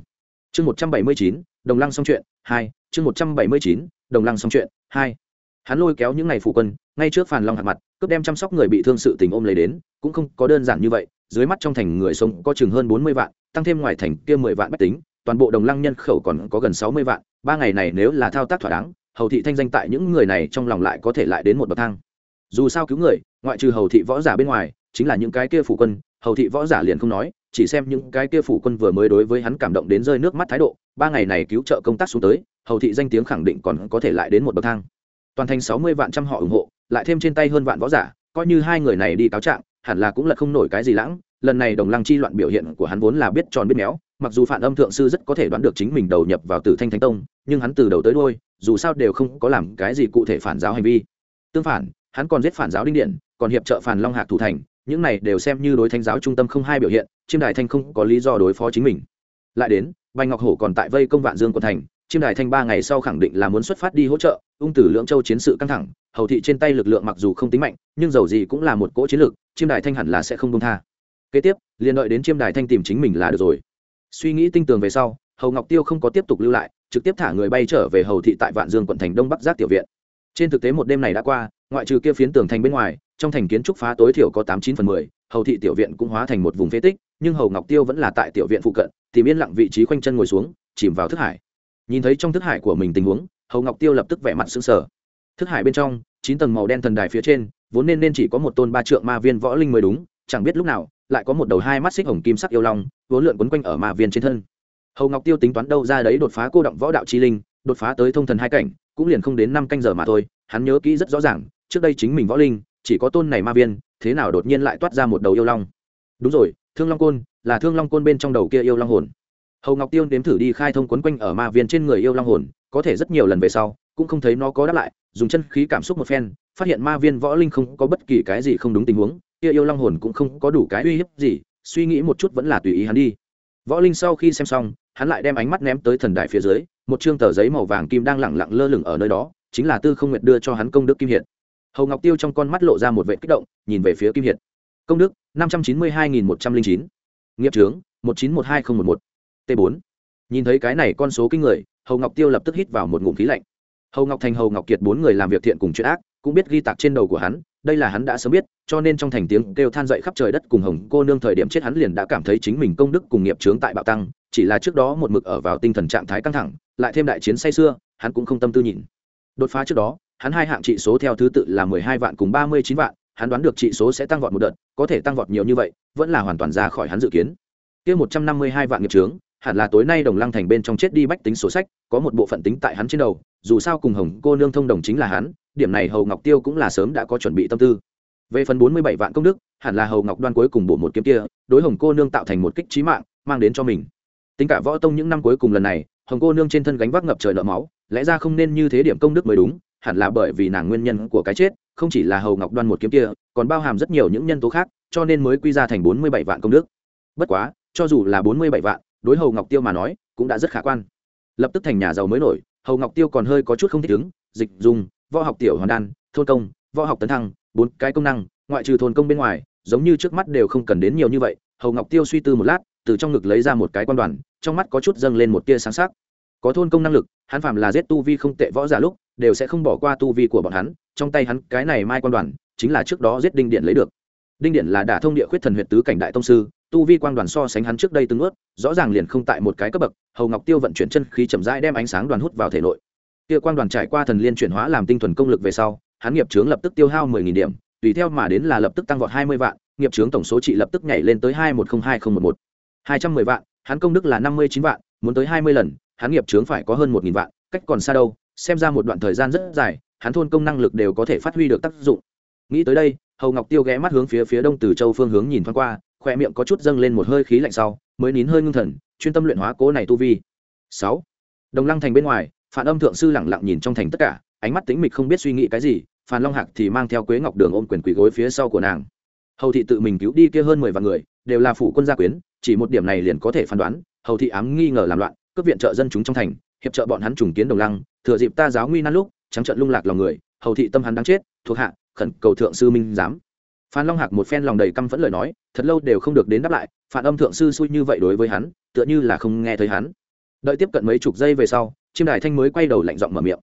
Chương một trăm bảy mươi chín đồng lăng xong chuyện, hai, chương một trăm bảy mươi chín, đồng lăng xong chuyện, hai. Hắn lôi kéo những ngày phụ quân, ngay trước phàn long hạt mặt, cướp đem chăm sóc người bị thương sự tình ôm lấy đến, cũng không có đơn giản như vậy, dưới mắt trong thành người sống có chừng hơn bốn mươi vạn, tăng thêm ngoài thành kia mười vạn bách tính, toàn bộ đồng lăng nhân khẩu còn có gần sáu mươi vạn, ba ngày này nếu là thao tác thỏa đáng, hầu thị thanh danh tại những người này trong lòng lại có thể lại đến một bậc thang. Dù sao cứu người, ngoại trừ hầu thị võ giả bên ngoài, chính là những cái kia phủ quân, hầu thị võ giả liền không nói chỉ xem những cái kia phủ quân vừa mới đối với hắn cảm động đến rơi nước mắt thái độ, ba ngày này cứu trợ công tác xuống tới, hầu thị danh tiếng khẳng định còn có thể lại đến một bậc thang. Toàn thành sáu mươi vạn trăm họ ủng hộ, lại thêm trên tay hơn vạn võ giả, coi như hai người này đi cáo trạng, hẳn là cũng là không nổi cái gì lãng, lần này đồng lăng chi loạn biểu hiện của hắn vốn là biết tròn biết méo, mặc dù phản âm thượng sư rất có thể đoán được chính mình đầu nhập vào tử thanh thánh tông, nhưng hắn từ đầu tới đôi dù sao đều không có làm cái gì cụ thể phản giáo hành vi. Tương phản, hắn còn giết phản giáo đinh điện, còn hiệp trợ phản long hạc thủ thành những này đều xem như đối thanh giáo trung tâm không hai biểu hiện, chiêm đài thanh không có lý do đối phó chính mình. Lại đến, bành ngọc hổ còn tại vây công vạn dương của thành, chiêm đài thanh ba ngày sau khẳng định là muốn xuất phát đi hỗ trợ, ung tử lưỡng châu chiến sự căng thẳng, hầu thị trên tay lực lượng mặc dù không tính mạnh, nhưng dầu gì cũng là một cỗ chiến lược chiêm đài thanh hẳn là sẽ không công tha. Kế tiếp, liền đợi đến chiêm đài thanh tìm chính mình là được rồi. Suy nghĩ tinh tường về sau, hầu ngọc tiêu không có tiếp tục lưu lại, trực tiếp thả người bay trở về hầu thị tại vạn dương quận thành đông bắc giác tiểu viện. Trên thực tế một đêm này đã qua, ngoại trừ kia phiến tường thành bên ngoài trong thành kiến trúc phá tối thiểu có tám chín phần mười, hầu thị tiểu viện cũng hóa thành một vùng phế tích, nhưng hầu ngọc tiêu vẫn là tại tiểu viện phụ cận, tìm yên lặng vị trí khoanh chân ngồi xuống, chìm vào thức hải. Nhìn thấy trong thức hải của mình tình huống, hầu ngọc tiêu lập tức vẻ mặt xứng sở thức hải bên trong, chín tầng màu đen thần đài phía trên, vốn nên nên chỉ có một tôn ba trượng ma viên võ linh mới đúng, chẳng biết lúc nào, lại có một đầu hai mắt xích hồng kim sắc yêu long, vốn lượn quấn quanh ở ma viên trên thân. Hầu ngọc tiêu tính toán đâu ra đấy đột phá cô động võ đạo chi linh, đột phá tới thông thần hai cảnh, cũng liền không đến năm canh giờ mà thôi, hắn nhớ kỹ rất rõ ràng, trước đây chính mình võ linh chỉ có tôn này ma viên, thế nào đột nhiên lại toát ra một đầu yêu long? Đúng rồi, thương long côn, là thương long côn bên trong đầu kia yêu long hồn. Hầu ngọc tiêu nếm thử đi khai thông quấn quanh ở ma viên trên người yêu long hồn, có thể rất nhiều lần về sau, cũng không thấy nó có đáp lại, dùng chân khí cảm xúc một phen, phát hiện ma viên võ linh không có bất kỳ cái gì không đúng tình huống, kia yêu long hồn cũng không có đủ cái uy hiếp gì, suy nghĩ một chút vẫn là tùy ý hắn đi. Võ linh sau khi xem xong, hắn lại đem ánh mắt ném tới thần đài phía dưới, một chương tờ giấy màu vàng kim đang lẳng lặng lơ lửng ở nơi đó, chính là tư không nguyệt đưa cho hắn công đức kim hiện hầu ngọc tiêu trong con mắt lộ ra một vệ kích động nhìn về phía kim hiệt công đức năm trăm chín mươi hai nghìn một trăm linh chín nghiệp trướng một chín một hai nghìn một một t bốn nhìn thấy cái này con số kinh người hầu ngọc tiêu lập tức hít vào một ngụm khí lạnh hầu ngọc thành hầu ngọc kiệt bốn người làm việc thiện cùng chuyện ác cũng biết ghi tạc trên đầu của hắn đây là hắn đã sớm biết cho nên trong thành tiếng kêu than dậy khắp trời đất cùng hồng cô nương thời điểm chết hắn liền đã cảm thấy chính mình công đức cùng nghiệp trướng tại bạo tăng chỉ là trước đó một mực ở vào tinh thần trạng thái căng thẳng lại thêm đại chiến say xưa hắn cũng không tâm tư nhìn đột phá trước đó hắn hai hạng trị số theo thứ tự là mười hai vạn cùng ba mươi chín vạn hắn đoán được trị số sẽ tăng vọt một đợt có thể tăng vọt nhiều như vậy vẫn là hoàn toàn ra khỏi hắn dự kiến. Kia một trăm năm mươi hai vạn nghiệp chướng, hẳn là tối nay đồng lăng thành bên trong chết đi bách tính sổ sách có một bộ phận tính tại hắn trên đầu dù sao cùng hồng cô nương thông đồng chính là hắn điểm này hầu ngọc tiêu cũng là sớm đã có chuẩn bị tâm tư. Về phần bốn mươi bảy vạn công đức hẳn là hầu ngọc đoan cuối cùng bổ một kiếm kia đối hồng cô nương tạo thành một kích trí mạng mang đến cho mình. Tính cả võ tông những năm cuối cùng lần này hồng cô nương trên thân gánh vác ngập trời nợ máu lẽ ra không nên như thế điểm công đức mới đúng hẳn là bởi vì nàng nguyên nhân của cái chết, không chỉ là hầu ngọc đoan một kiếm kia, còn bao hàm rất nhiều những nhân tố khác, cho nên mới quy ra thành bốn mươi bảy vạn công đức. Bất quá, cho dù là bốn mươi bảy vạn, đối hầu ngọc tiêu mà nói, cũng đã rất khả quan. Lập tức thành nhà giàu mới nổi, hầu ngọc tiêu còn hơi có chút không thích ứng, dịch dùng võ học tiểu hoàn đan, thôn công, võ học tấn thăng, bốn cái công năng, ngoại trừ thôn công bên ngoài, giống như trước mắt đều không cần đến nhiều như vậy, hầu ngọc tiêu suy tư một lát, từ trong ngực lấy ra một cái quan đoàn, trong mắt có chút dâng lên một tia sáng sắc. Có thôn công năng lực, hắn phàm là giết tu vi không tệ võ giả lúc đều sẽ không bỏ qua tu vi của bọn hắn, trong tay hắn cái này mai quan đoàn chính là trước đó giết đinh điện lấy được. Đinh điện là đả thông địa khuyết thần huyện tứ cảnh đại tông sư, tu vi quang đoàn so sánh hắn trước đây tương ướt rõ ràng liền không tại một cái cấp bậc, hầu ngọc tiêu vận chuyển chân khí chậm rãi đem ánh sáng đoàn hút vào thể nội. Kia quang đoàn trải qua thần liên chuyển hóa làm tinh thuần công lực về sau, hắn nghiệp trướng lập tức tiêu hao mười nghìn điểm, tùy theo mà đến là lập tức tăng vọt hai mươi vạn, nghiệp trướng tổng số trị lập tức nhảy lên tới hai một không hai không một một. hai trăm mười vạn, hắn công đức là năm mươi chín vạn, muốn tới hai mươi lần, hắn nghiệp trướng phải có hơn một nghìn vạn, cách còn xa đâu xem ra một đoạn thời gian rất dài, hắn thôn công năng lực đều có thể phát huy được tác dụng. Nghĩ tới đây, hầu ngọc tiêu ghé mắt hướng phía phía đông từ châu phương hướng nhìn thoáng qua khoe miệng có chút dâng lên một hơi khí lạnh sau, mới nín hơi ngưng thần, chuyên tâm luyện hóa cố này tu vi. Sáu. Đồng lăng thành bên ngoài, phản âm thượng sư lẳng lặng nhìn trong thành tất cả, ánh mắt tính mịch không biết suy nghĩ cái gì phan long hạc thì mang theo quế ngọc đường ôm quyền quỳ gối phía sau của nàng. Hầu thị tự mình cứu đi kia hơn mười vạn người, đều là phủ quân gia quyến, chỉ một điểm này liền có thể phán đoán, hầu thị ám nghi ngờ làm loạn, cướp viện trợ dân chúng trong thành, hiệp trợ bọn hắn trùng kiến đồng lăng thừa dịp ta giáo nguy nan lúc, trắng trận lung lạc lòng người, hầu thị tâm hắn đáng chết, thuộc hạ, khẩn cầu thượng sư minh giám. Phan long hạc một phen lòng đầy căm phẫn lời nói, thật lâu đều không được đến đáp lại, phản âm thượng sư xui như vậy đối với hắn, tựa như là không nghe thấy hắn. Đợi tiếp cận mấy chục giây về sau, chiêm đài thanh mới quay đầu lạnh giọng mở miệng.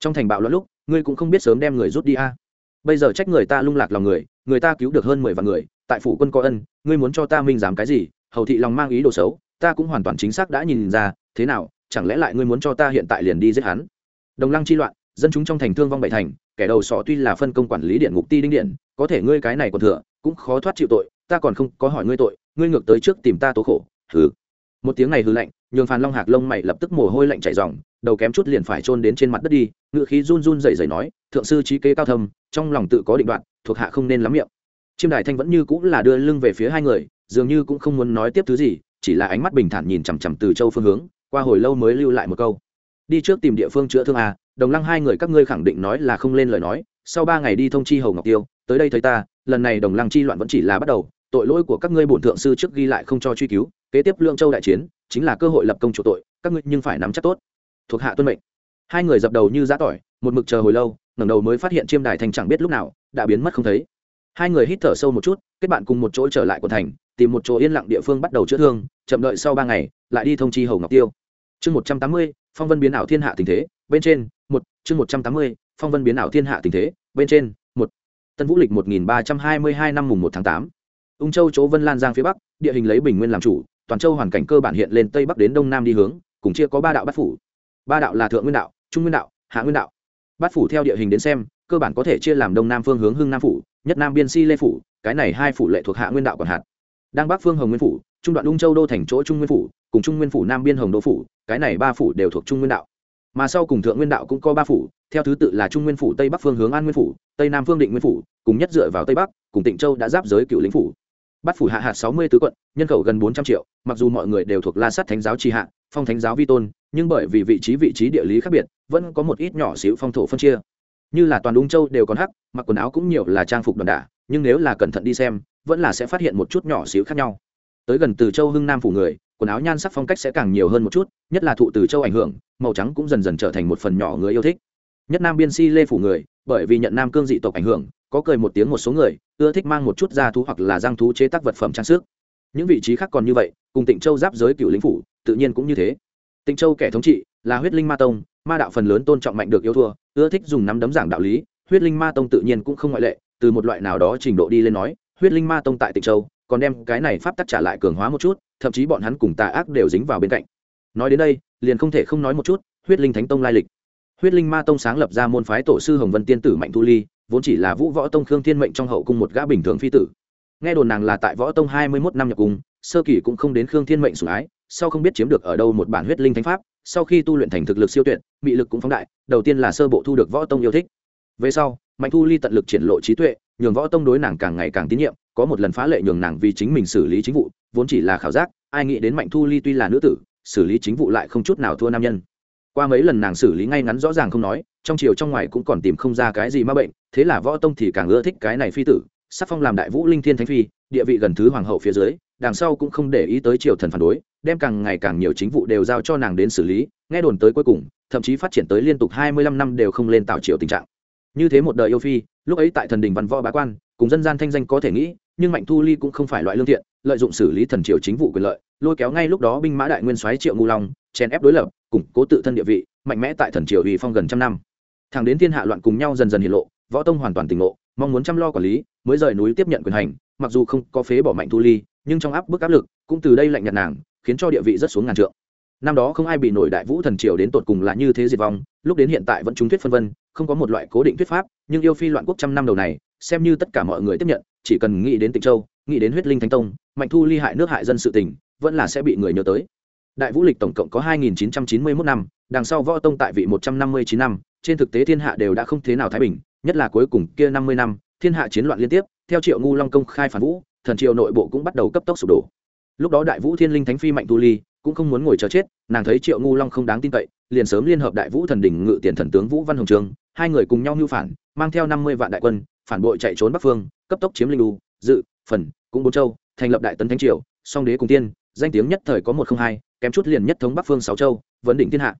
Trong thành bạo loạn lúc, ngươi cũng không biết sớm đem người rút đi a. Bây giờ trách người ta lung lạc lòng người người ta cứu được hơn mười vạn người, tại phủ quân có ân, ngươi muốn cho ta minh giảm cái gì, hầu thị lòng mang ý đồ xấu, ta cũng hoàn toàn chính xác đã nhìn ra, thế nào, chẳng lẽ lại ngươi muốn cho ta hiện tại liền đi giết hắn? Đồng lăng chi loạn, dân chúng trong thành thương vong bảy thành, kẻ đầu sọ tuy là phân công quản lý điện ngục ti đinh điện, có thể ngươi cái này còn thừa, cũng khó thoát chịu tội, ta còn không có hỏi ngươi tội, ngươi ngược tới trước tìm ta tố khổ, hừ. Một tiếng này hư lạnh, nhường phàn long hạc lông mày lập tức mồ hôi lạnh chảy ròng, đầu kém chút liền phải trôn đến trên mặt đất đi, ngựa khí run run rẩy rẩy nói, thượng sư trí kế cao thâm, trong lòng tự có định đoạn, thuộc hạ không nên lắm miệng. Chiêm đài thanh vẫn như cũng là đưa lưng về phía hai người, dường như cũng không muốn nói tiếp thứ gì, chỉ là ánh mắt bình thản nhìn chằm chằm từ châu phương hướng, qua hồi lâu mới lưu lại một câu đi trước tìm địa phương chữa thương à đồng lăng hai người các ngươi khẳng định nói là không lên lời nói, sau ba ngày đi thông chi hầu ngọc tiêu, tới đây thấy ta, lần này đồng lăng chi loạn vẫn chỉ là bắt đầu, tội lỗi của các ngươi bổn thượng sư trước ghi lại không cho truy cứu, kế tiếp lương châu đại chiến, chính là cơ hội lập công chủ tội, các ngươi nhưng phải nắm chắc tốt. Thuộc hạ tuân mệnh. Hai người dập đầu như giã tỏi, một mực chờ hồi lâu, ngẩng đầu mới phát hiện chiêm đài thành chẳng biết lúc nào, đã biến mất không thấy. Hai người hít thở sâu một chút, kết bạn cùng một chỗ trở lại của thành, tìm một chỗ yên lặng địa phương bắt đầu chữa thương, chậm đợi sau ba ngày, lại đi thông chi hầu ngọc tiêu. Chương một trăm tám mươi phong vân biến ảo thiên hạ tình thế, bên trên, một, chương một trăm tám mươi, phong vân biến ảo thiên hạ tình thế, bên trên, một. Tân vũ lịch một nghìn ba trăm hai mươi hai năm mùng một tháng tám. Ung châu chỗ vân lan giang phía bắc, địa hình lấy bình nguyên làm chủ, toàn châu hoàn cảnh cơ bản hiện lên tây bắc đến đông nam đi hướng, cùng chia có ba đạo bát phủ. Ba đạo là thượng nguyên đạo, trung nguyên đạo, hạ nguyên đạo. Bát phủ theo địa hình đến xem, cơ bản có thể chia làm đông nam phương hướng hưng nam phủ, nhất nam biên si lê phủ, cái này hai phủ lệ thuộc hạ nguyên đạo còn hạt đang bắc phương hồng nguyên phủ, trung đoạn ung châu đô thành chỗ trung nguyên phủ, cùng trung nguyên phủ nam biên hồng đô phủ, cái này ba phủ đều thuộc trung nguyên đạo. Mà sau cùng thượng nguyên đạo cũng có ba phủ, theo thứ tự là trung nguyên phủ tây bắc phương hướng an nguyên phủ, tây nam phương định nguyên phủ, cùng nhất dựa vào tây bắc, cùng tịnh châu đã giáp giới cựu lĩnh phủ. Bát phủ hạ hạt sáu mươi tứ quận, nhân khẩu gần bốn trăm triệu, mặc dù mọi người đều thuộc la sắt thánh giáo tri hạ, phong thánh giáo vi tôn, nhưng bởi vì vị trí vị trí địa lý khác biệt, vẫn có một ít nhỏ xíu phong thổ phân chia. Như là toàn ung châu đều còn hắc, mặc quần áo cũng nhiều là trang phục đoàn đả, nhưng nếu là cẩn thận đi xem vẫn là sẽ phát hiện một chút nhỏ xíu khác nhau. Tới gần từ châu hưng nam phủ người, quần áo nhan sắc phong cách sẽ càng nhiều hơn một chút, nhất là thụ từ châu ảnh hưởng, màu trắng cũng dần dần trở thành một phần nhỏ người yêu thích. Nhất nam biên si lê phủ người, bởi vì nhận nam cương dị tộc ảnh hưởng, có cười một tiếng một số người, ưa thích mang một chút da thú hoặc là giang thú chế tác vật phẩm trang sức. Những vị trí khác còn như vậy, cùng tịnh châu giáp giới cựu lính phủ, tự nhiên cũng như thế. Tịnh châu kẻ thống trị, là huyết linh ma tông, ma đạo phần lớn tôn trọng mạnh được yêu thua, ưa thích dùng nắm đấm giảng đạo lý, huyết linh ma tông tự nhiên cũng không ngoại lệ, từ một loại nào đó trình độ đi lên nói huyết linh ma tông tại tịnh châu, còn đem cái này pháp tắc trả lại cường hóa một chút, thậm chí bọn hắn cùng tà ác đều dính vào bên cạnh. Nói đến đây, liền không thể không nói một chút, huyết linh thánh tông lai lịch. Huyết linh ma tông sáng lập ra môn phái tổ sư hồng vân tiên tử mạnh thu ly, vốn chỉ là vũ võ tông khương thiên mệnh trong hậu cung một gã bình thường phi tử. Nghe đồn nàng là tại võ tông hai mươi mốt năm nhập cung, sơ kỳ cũng không đến khương thiên mệnh sủng ái, sau không biết chiếm được ở đâu một bản huyết linh thánh pháp, sau khi tu luyện thành thực lực siêu tuyệt, mị lực cũng phóng đại, đầu tiên là sơ bộ thu được võ tông yêu thích. Về sau, mạnh thu ly tận lực triển lộ trí tuệ nhường võ tông đối nàng càng ngày càng tín nhiệm, có một lần phá lệ nhường nàng vì chính mình xử lý chính vụ, vốn chỉ là khảo giác, ai nghĩ đến mạnh thu ly tuy là nữ tử, xử lý chính vụ lại không chút nào thua nam nhân. Qua mấy lần nàng xử lý ngay ngắn rõ ràng không nói, trong chiều trong ngoài cũng còn tìm không ra cái gì ma bệnh, thế là võ tông thì càng ưa thích cái này phi tử sắc phong làm đại vũ linh thiên thánh phi, địa vị gần thứ hoàng hậu phía dưới, đằng sau cũng không để ý tới triều thần phản đối, đem càng ngày càng nhiều chính vụ đều giao cho nàng đến xử lý, nghe đồn tới cuối cùng, thậm chí phát triển tới liên tục hai mươi lăm năm đều không lên tạo triều tình trạng như thế một đời yêu phi, lúc ấy tại thần đình văn võ bá quan, cùng dân gian thanh danh có thể nghĩ, nhưng mạnh thu ly cũng không phải loại lương thiện, lợi dụng xử lý thần triều chính vụ quyền lợi, lôi kéo ngay lúc đó binh mã đại nguyên soái triệu ngu long, chèn ép đối lập, củng cố tự thân địa vị, mạnh mẽ tại thần triều uy phong gần trăm năm. Thẳng đến thiên hạ loạn cùng nhau dần dần hiện lộ, võ tông hoàn toàn tỉnh ngộ, mong muốn chăm lo quản lý, mới rời núi tiếp nhận quyền hành, mặc dù không có phế bỏ mạnh thu ly, nhưng trong áp bức áp lực, cũng từ đây lạnh nhạt nàng, khiến cho địa vị rất xuống ngàn trượng. Năm đó không ai bị nổi đại vũ thần triều đến tột cùng là như thế diệt vong, lúc đến hiện tại vẫn trúng thuyết phân vân không có một loại cố định thuyết pháp, nhưng yêu phi loạn quốc trăm năm đầu này, xem như tất cả mọi người tiếp nhận, chỉ cần nghĩ đến tịnh châu, nghĩ đến huyết linh thánh tông, mạnh thu ly hại nước hại dân sự tỉnh vẫn là sẽ bị người nhớ tới. Đại vũ lịch tổng cộng có 2.991 năm, đằng sau võ tông tại vị 159 năm trên thực tế thiên hạ đều đã không thế nào thái bình, nhất là cuối cùng kia 50 năm, thiên hạ chiến loạn liên tiếp, theo triệu ngu long công khai phản vũ, thần triều nội bộ cũng bắt đầu cấp tốc sụp đổ. Lúc đó đại vũ thiên linh thánh phi mạnh tu ly cũng không muốn ngồi chờ chết, nàng thấy triệu ngu long không đáng tin cậy liền sớm liên hợp đại vũ thần đỉnh ngự tiền thần tướng vũ văn hồng trường, hai người cùng nhau mưu phản, mang theo năm mươi vạn đại quân, phản bội chạy trốn bắc phương, cấp tốc chiếm linh lưu dự, phần, cũng bốn châu, thành lập đại tấn thánh triều, song đế cùng tiên, danh tiếng nhất thời có một không hai, kém chút liền nhất thống bắc phương sáu châu, vấn đỉnh thiên hạ.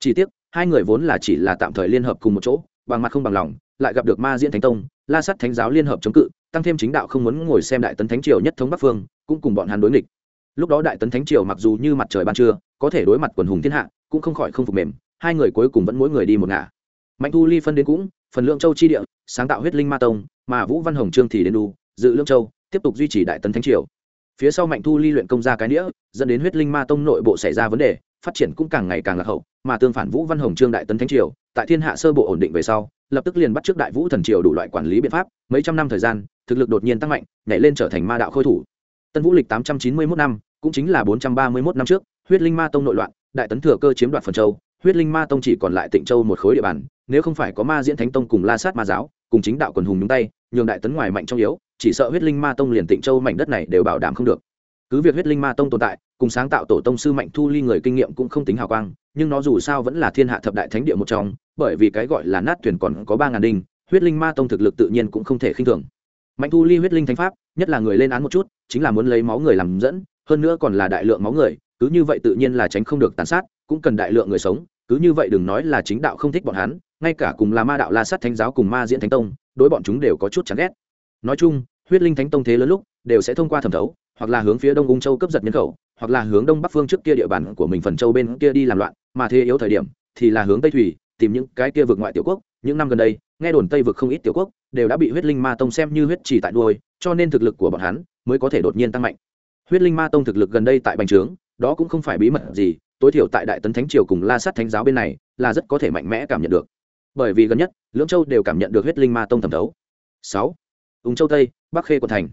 Chỉ tiếc, hai người vốn là chỉ là tạm thời liên hợp cùng một chỗ, bằng mặt không bằng lòng, lại gặp được ma diễn thánh tông, la sắt thánh giáo liên hợp chống cự, tăng thêm chính đạo không muốn ngồi xem đại tấn thánh triều nhất thống bắc phương, cũng cùng bọn hắn đối nghịch. Lúc đó đại tấn thánh triều mặc dù như mặt trời ban trưa, có thể đối mặt quần hùng thiên hạ cũng không khỏi không phục mềm, hai người cuối cùng vẫn mỗi người đi một ngả. Mạnh thu ly phân đến cũng, phần lượng châu chi địa, sáng tạo huyết linh ma tông, mà vũ văn hồng trương thì đến đu, dự lương châu, tiếp tục duy trì đại tấn thánh triều. Phía sau mạnh thu ly luyện công ra cái nĩa dẫn đến huyết linh ma tông nội bộ xảy ra vấn đề, phát triển cũng càng ngày càng lạc hậu, mà tương phản vũ văn hồng trương đại tấn thánh triều, tại thiên hạ sơ bộ ổn định về sau, lập tức liền bắt trước đại vũ thần triều đủ loại quản lý biện pháp, mấy trăm năm thời gian, thực lực đột nhiên tăng mạnh, nhảy lên trở thành ma đạo khôi thủ. Tân vũ lịch tám trăm chín mươi mốt năm, cũng chính là bốn trăm ba mươi mốt năm trước, huyết linh ma tông nội loạn đại tấn thừa cơ chiếm đoạt phần châu, huyết linh ma tông chỉ còn lại tịnh châu một khối địa bàn, nếu không phải có ma diễn thánh tông cùng la sát ma giáo, cùng chính đạo quần hùng nhúng tay, nhường đại tấn ngoài mạnh trong yếu, chỉ sợ huyết linh ma tông liền tịnh châu mảnh đất này đều bảo đảm không được. Cứ việc huyết linh ma tông tồn tại, cùng sáng tạo tổ tông sư mạnh thu ly người kinh nghiệm cũng không tính hào quang, nhưng nó dù sao vẫn là thiên hạ thập đại thánh địa một trong, bởi vì cái gọi là nát thuyền còn có ba ngàn đinh, huyết linh ma tông thực lực tự nhiên cũng không thể khinh thường. Mạnh thu ly huyết linh thánh pháp, nhất là người lên án một chút, chính là muốn lấy máu người làm dẫn, hơn nữa còn là đại lượng máu người cứ như vậy tự nhiên là tránh không được tàn sát, cũng cần đại lượng người sống, cứ như vậy đừng nói là chính đạo không thích bọn hắn, ngay cả cùng là ma đạo la sát thánh giáo cùng ma diễn thánh tông, đối bọn chúng đều có chút chán ghét. Nói chung, huyết linh thánh tông thế lớn lúc, đều sẽ thông qua thẩm thấu, hoặc là hướng phía đông ung châu cấp giật nhân khẩu, hoặc là hướng đông bắc phương trước kia địa bàn của mình phần châu bên kia đi làm loạn, mà thế yếu thời điểm, thì là hướng tây thủy, tìm những cái kia vực ngoại tiểu quốc. Những năm gần đây, nghe đồn tây vực không ít tiểu quốc đều đã bị huyết linh ma tông xem như huyết chỉ tại đuôi, cho nên thực lực của bọn hắn mới có thể đột nhiên tăng mạnh. Huyết linh ma tông thực lực gần đây tại bành trướng đó cũng không phải bí mật gì, tối thiểu tại đại tấn thánh triều cùng la sát thánh giáo bên này là rất có thể mạnh mẽ cảm nhận được. Bởi vì gần nhất, lưỡng châu đều cảm nhận được huyết linh ma tông thẩm thấu. Sáu ung châu tây, bắc khê quận thành.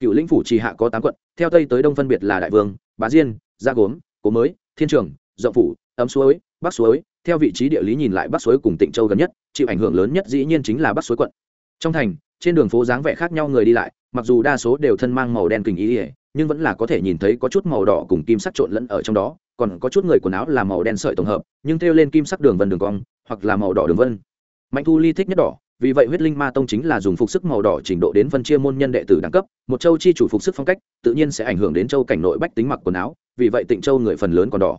Cựu lĩnh phủ trì hạ có tám quận, theo tây tới đông phân biệt là đại vương, bá diên, gia gốm, cố mới, thiên trường, rộng phủ, ấm suối, bắc suối. Theo vị trí địa lý nhìn lại bắc suối cùng tịnh châu gần nhất, chịu ảnh hưởng lớn nhất dĩ nhiên chính là bắc suối quận. Trong thành, trên đường phố dáng vẻ khác nhau người đi lại, mặc dù đa số đều thân mang màu đen kình ý ỉa nhưng vẫn là có thể nhìn thấy có chút màu đỏ cùng kim sắc trộn lẫn ở trong đó, còn có chút người quần áo là màu đen sợi tổng hợp, nhưng thêu lên kim sắc đường vân đường cong, hoặc là màu đỏ đường vân. Mạnh thu ly thích nhất đỏ, vì vậy huyết linh ma tông chính là dùng phục sức màu đỏ trình độ đến phân chia môn nhân đệ tử đẳng cấp, một châu chi chủ phục sức phong cách, tự nhiên sẽ ảnh hưởng đến châu cảnh nội bách tính mặc quần áo, vì vậy tịnh châu người phần lớn còn đỏ.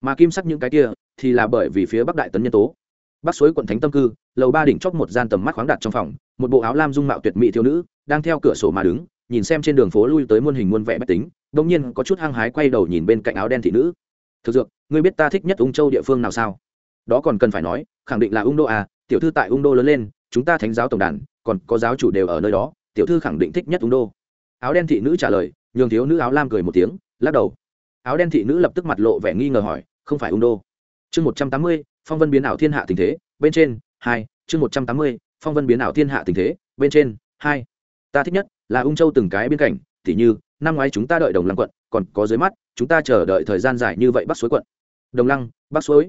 Mà kim sắc những cái kia thì là bởi vì phía bắc đại tấn nhân tố. Bắc suối quận thánh tâm cư, lầu ba đỉnh chóp một gian tầm mắt khoáng đặt trong phòng, một bộ áo lam dung mạo tuyệt mỹ thiếu nữ, đang theo cửa sổ mà đứng nhìn xem trên đường phố lui tới muôn hình muôn vẻ bách tính đông nhiên có chút hăng hái quay đầu nhìn bên cạnh áo đen thị nữ. Thực dược, ngươi biết ta thích nhất ung châu địa phương nào sao? Đó còn cần phải nói, khẳng định là ung đô à tiểu thư tại ung đô lớn lên, chúng ta thánh giáo tổng đàn, còn có giáo chủ đều ở nơi đó, tiểu thư khẳng định thích nhất ung đô. Áo đen thị nữ trả lời, nhường thiếu nữ áo lam cười một tiếng, lắc đầu. Áo đen thị nữ lập tức mặt lộ vẻ nghi ngờ hỏi, không phải ung đô. Chương một trăm tám mươi, phong vân biến ảo thiên hạ tình thế, bên trên, hai, chương một trăm tám mươi, phong vân biến ảo thiên hạ tình thế, bên trên, hai, ta thích nhất là ung châu từng cái biên cảnh t như, năm ngoái chúng ta đợi đồng lăng quận, còn có dưới mắt, chúng ta chờ đợi thời gian dài như vậy bắc suối quận. Đồng lăng, bắc suối.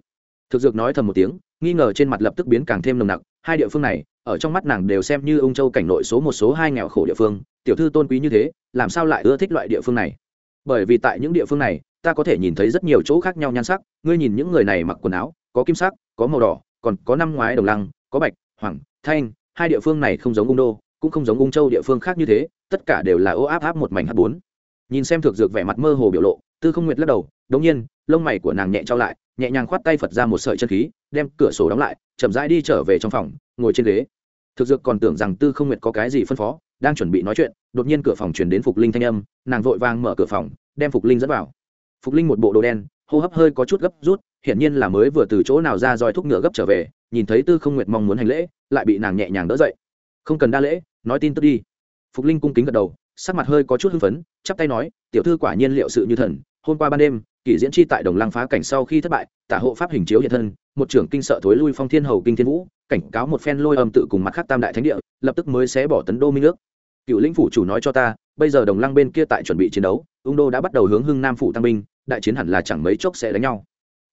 Thực dược nói thầm một tiếng, nghi ngờ trên mặt lập tức biến càng thêm nồng nặc, hai địa phương này, ở trong mắt nàng đều xem như ung châu cảnh nội số một số hai nghèo khổ địa phương, tiểu thư tôn quý như thế, làm sao lại ưa thích loại địa phương này? Bởi vì tại những địa phương này, ta có thể nhìn thấy rất nhiều chỗ khác nhau nhan sắc, ngươi nhìn những người này mặc quần áo, có kim sắc, có màu đỏ, còn có năm ngoái đồng lăng, có bạch, hoàng, thanh, hai địa phương này không giống ung đô cũng không giống ung châu địa phương khác như thế, tất cả đều là ô áp áp một mảnh h bốn. Nhìn xem thực dược vẻ mặt mơ hồ biểu lộ, tư không nguyệt lắc đầu, đống nhiên, lông mày của nàng nhẹ trao lại, nhẹ nhàng khoát tay phật ra một sợi chân khí, đem cửa sổ đóng lại, chậm rãi đi trở về trong phòng, ngồi trên ghế. Thực dược còn tưởng rằng tư không nguyệt có cái gì phân phó, đang chuẩn bị nói chuyện, đột nhiên cửa phòng chuyển đến phục linh thanh âm, nàng vội vàng mở cửa phòng, đem phục linh dẫn vào. Phục linh một bộ đồ đen, hô hấp hơi có chút gấp rút, hiển nhiên là mới vừa từ chỗ nào ra roi thúc ngựa gấp trở về, nhìn thấy tư không nguyệt mong muốn hành lễ, lại bị nàng nhẹ nhàng đỡ dậy. Không cần đa lễ nói tin tức đi. Phục linh cung kính gật đầu, sắc mặt hơi có chút hưng phấn, chắp tay nói, tiểu thư quả nhiên liệu sự như thần, hôm qua ban đêm, kỷ diễn chi tại đồng lăng phá cảnh sau khi thất bại, tả hộ pháp hình chiếu hiện thân, một trưởng kinh sợ thối lui phong thiên hầu kinh thiên vũ, cảnh cáo một phen lôi âm tự cùng mặt khác tam đại thánh địa, lập tức mới xé bỏ tấn đô minh nước. Cựu lĩnh phủ chủ nói cho ta, bây giờ đồng lăng bên kia tại chuẩn bị chiến đấu, ung đô đã bắt đầu hướng hưng nam phủ tăng binh, đại chiến hẳn là chẳng mấy chốc sẽ đánh nhau.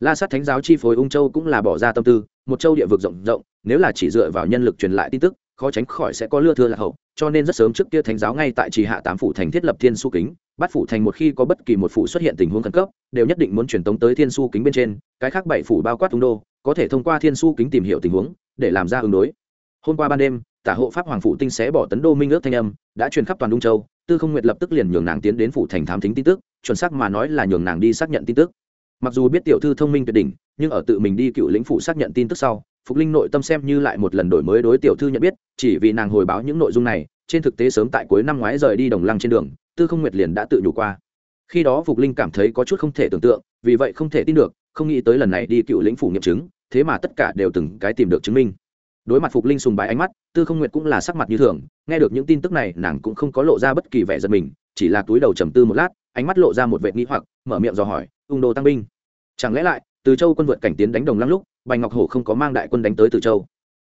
La sát thánh giáo chi phối ung châu cũng là bỏ ra tâm tư, một châu địa vực rộng rộng, nếu là chỉ dựa vào nhân lực truyền lại tin tức khó tránh khỏi sẽ có lưa thưa lạc hậu, cho nên rất sớm trước kia thánh giáo ngay tại trì hạ tám phủ thành thiết lập thiên su kính bắt phủ thành một khi có bất kỳ một phủ xuất hiện tình huống khẩn cấp, đều nhất định muốn truyền tống tới thiên su kính bên trên, cái khác bảy phủ bao quát tung đô, có thể thông qua thiên su kính tìm hiểu tình huống, để làm ra ứng đối. Hôm qua ban đêm, tả hộ pháp hoàng phủ tinh xé bỏ tấn đô minh ước thanh âm, đã truyền khắp toàn đông châu, tư không nguyệt lập tức liền nhường nàng tiến đến phủ thành thám thính tin tức, chuẩn xác mà nói là nhường nàng đi xác nhận tin tức. Mặc dù biết tiểu thư thông minh tuyệt đỉnh, nhưng ở tự mình đi cựu lĩnh phủ xác nhận tin tức sau phục linh nội tâm xem như lại một lần đổi mới đối tiểu thư nhận biết, chỉ vì nàng hồi báo những nội dung này, trên thực tế sớm tại cuối năm ngoái rời đi đồng lăng trên đường, tư không nguyệt liền đã tự nhủ qua. Khi đó phục linh cảm thấy có chút không thể tưởng tượng, vì vậy không thể tin được, không nghĩ tới lần này đi cựu lĩnh phủ nghiệm chứng, thế mà tất cả đều từng cái tìm được chứng minh. Đối mặt phục linh sùng bái ánh mắt, tư không nguyệt cũng là sắc mặt như thường, nghe được những tin tức này, nàng cũng không có lộ ra bất kỳ vẻ giật mình, chỉ là túi đầu trầm tư một lát, ánh mắt lộ ra một vệ nghĩ hoặc, mở miệng dò hỏi, ung đô tăng binh, chẳng lẽ lại, từ châu quân vượt cảnh tiến đánh đồng lăng lúc bành ngọc hổ không có mang đại quân đánh tới từ châu.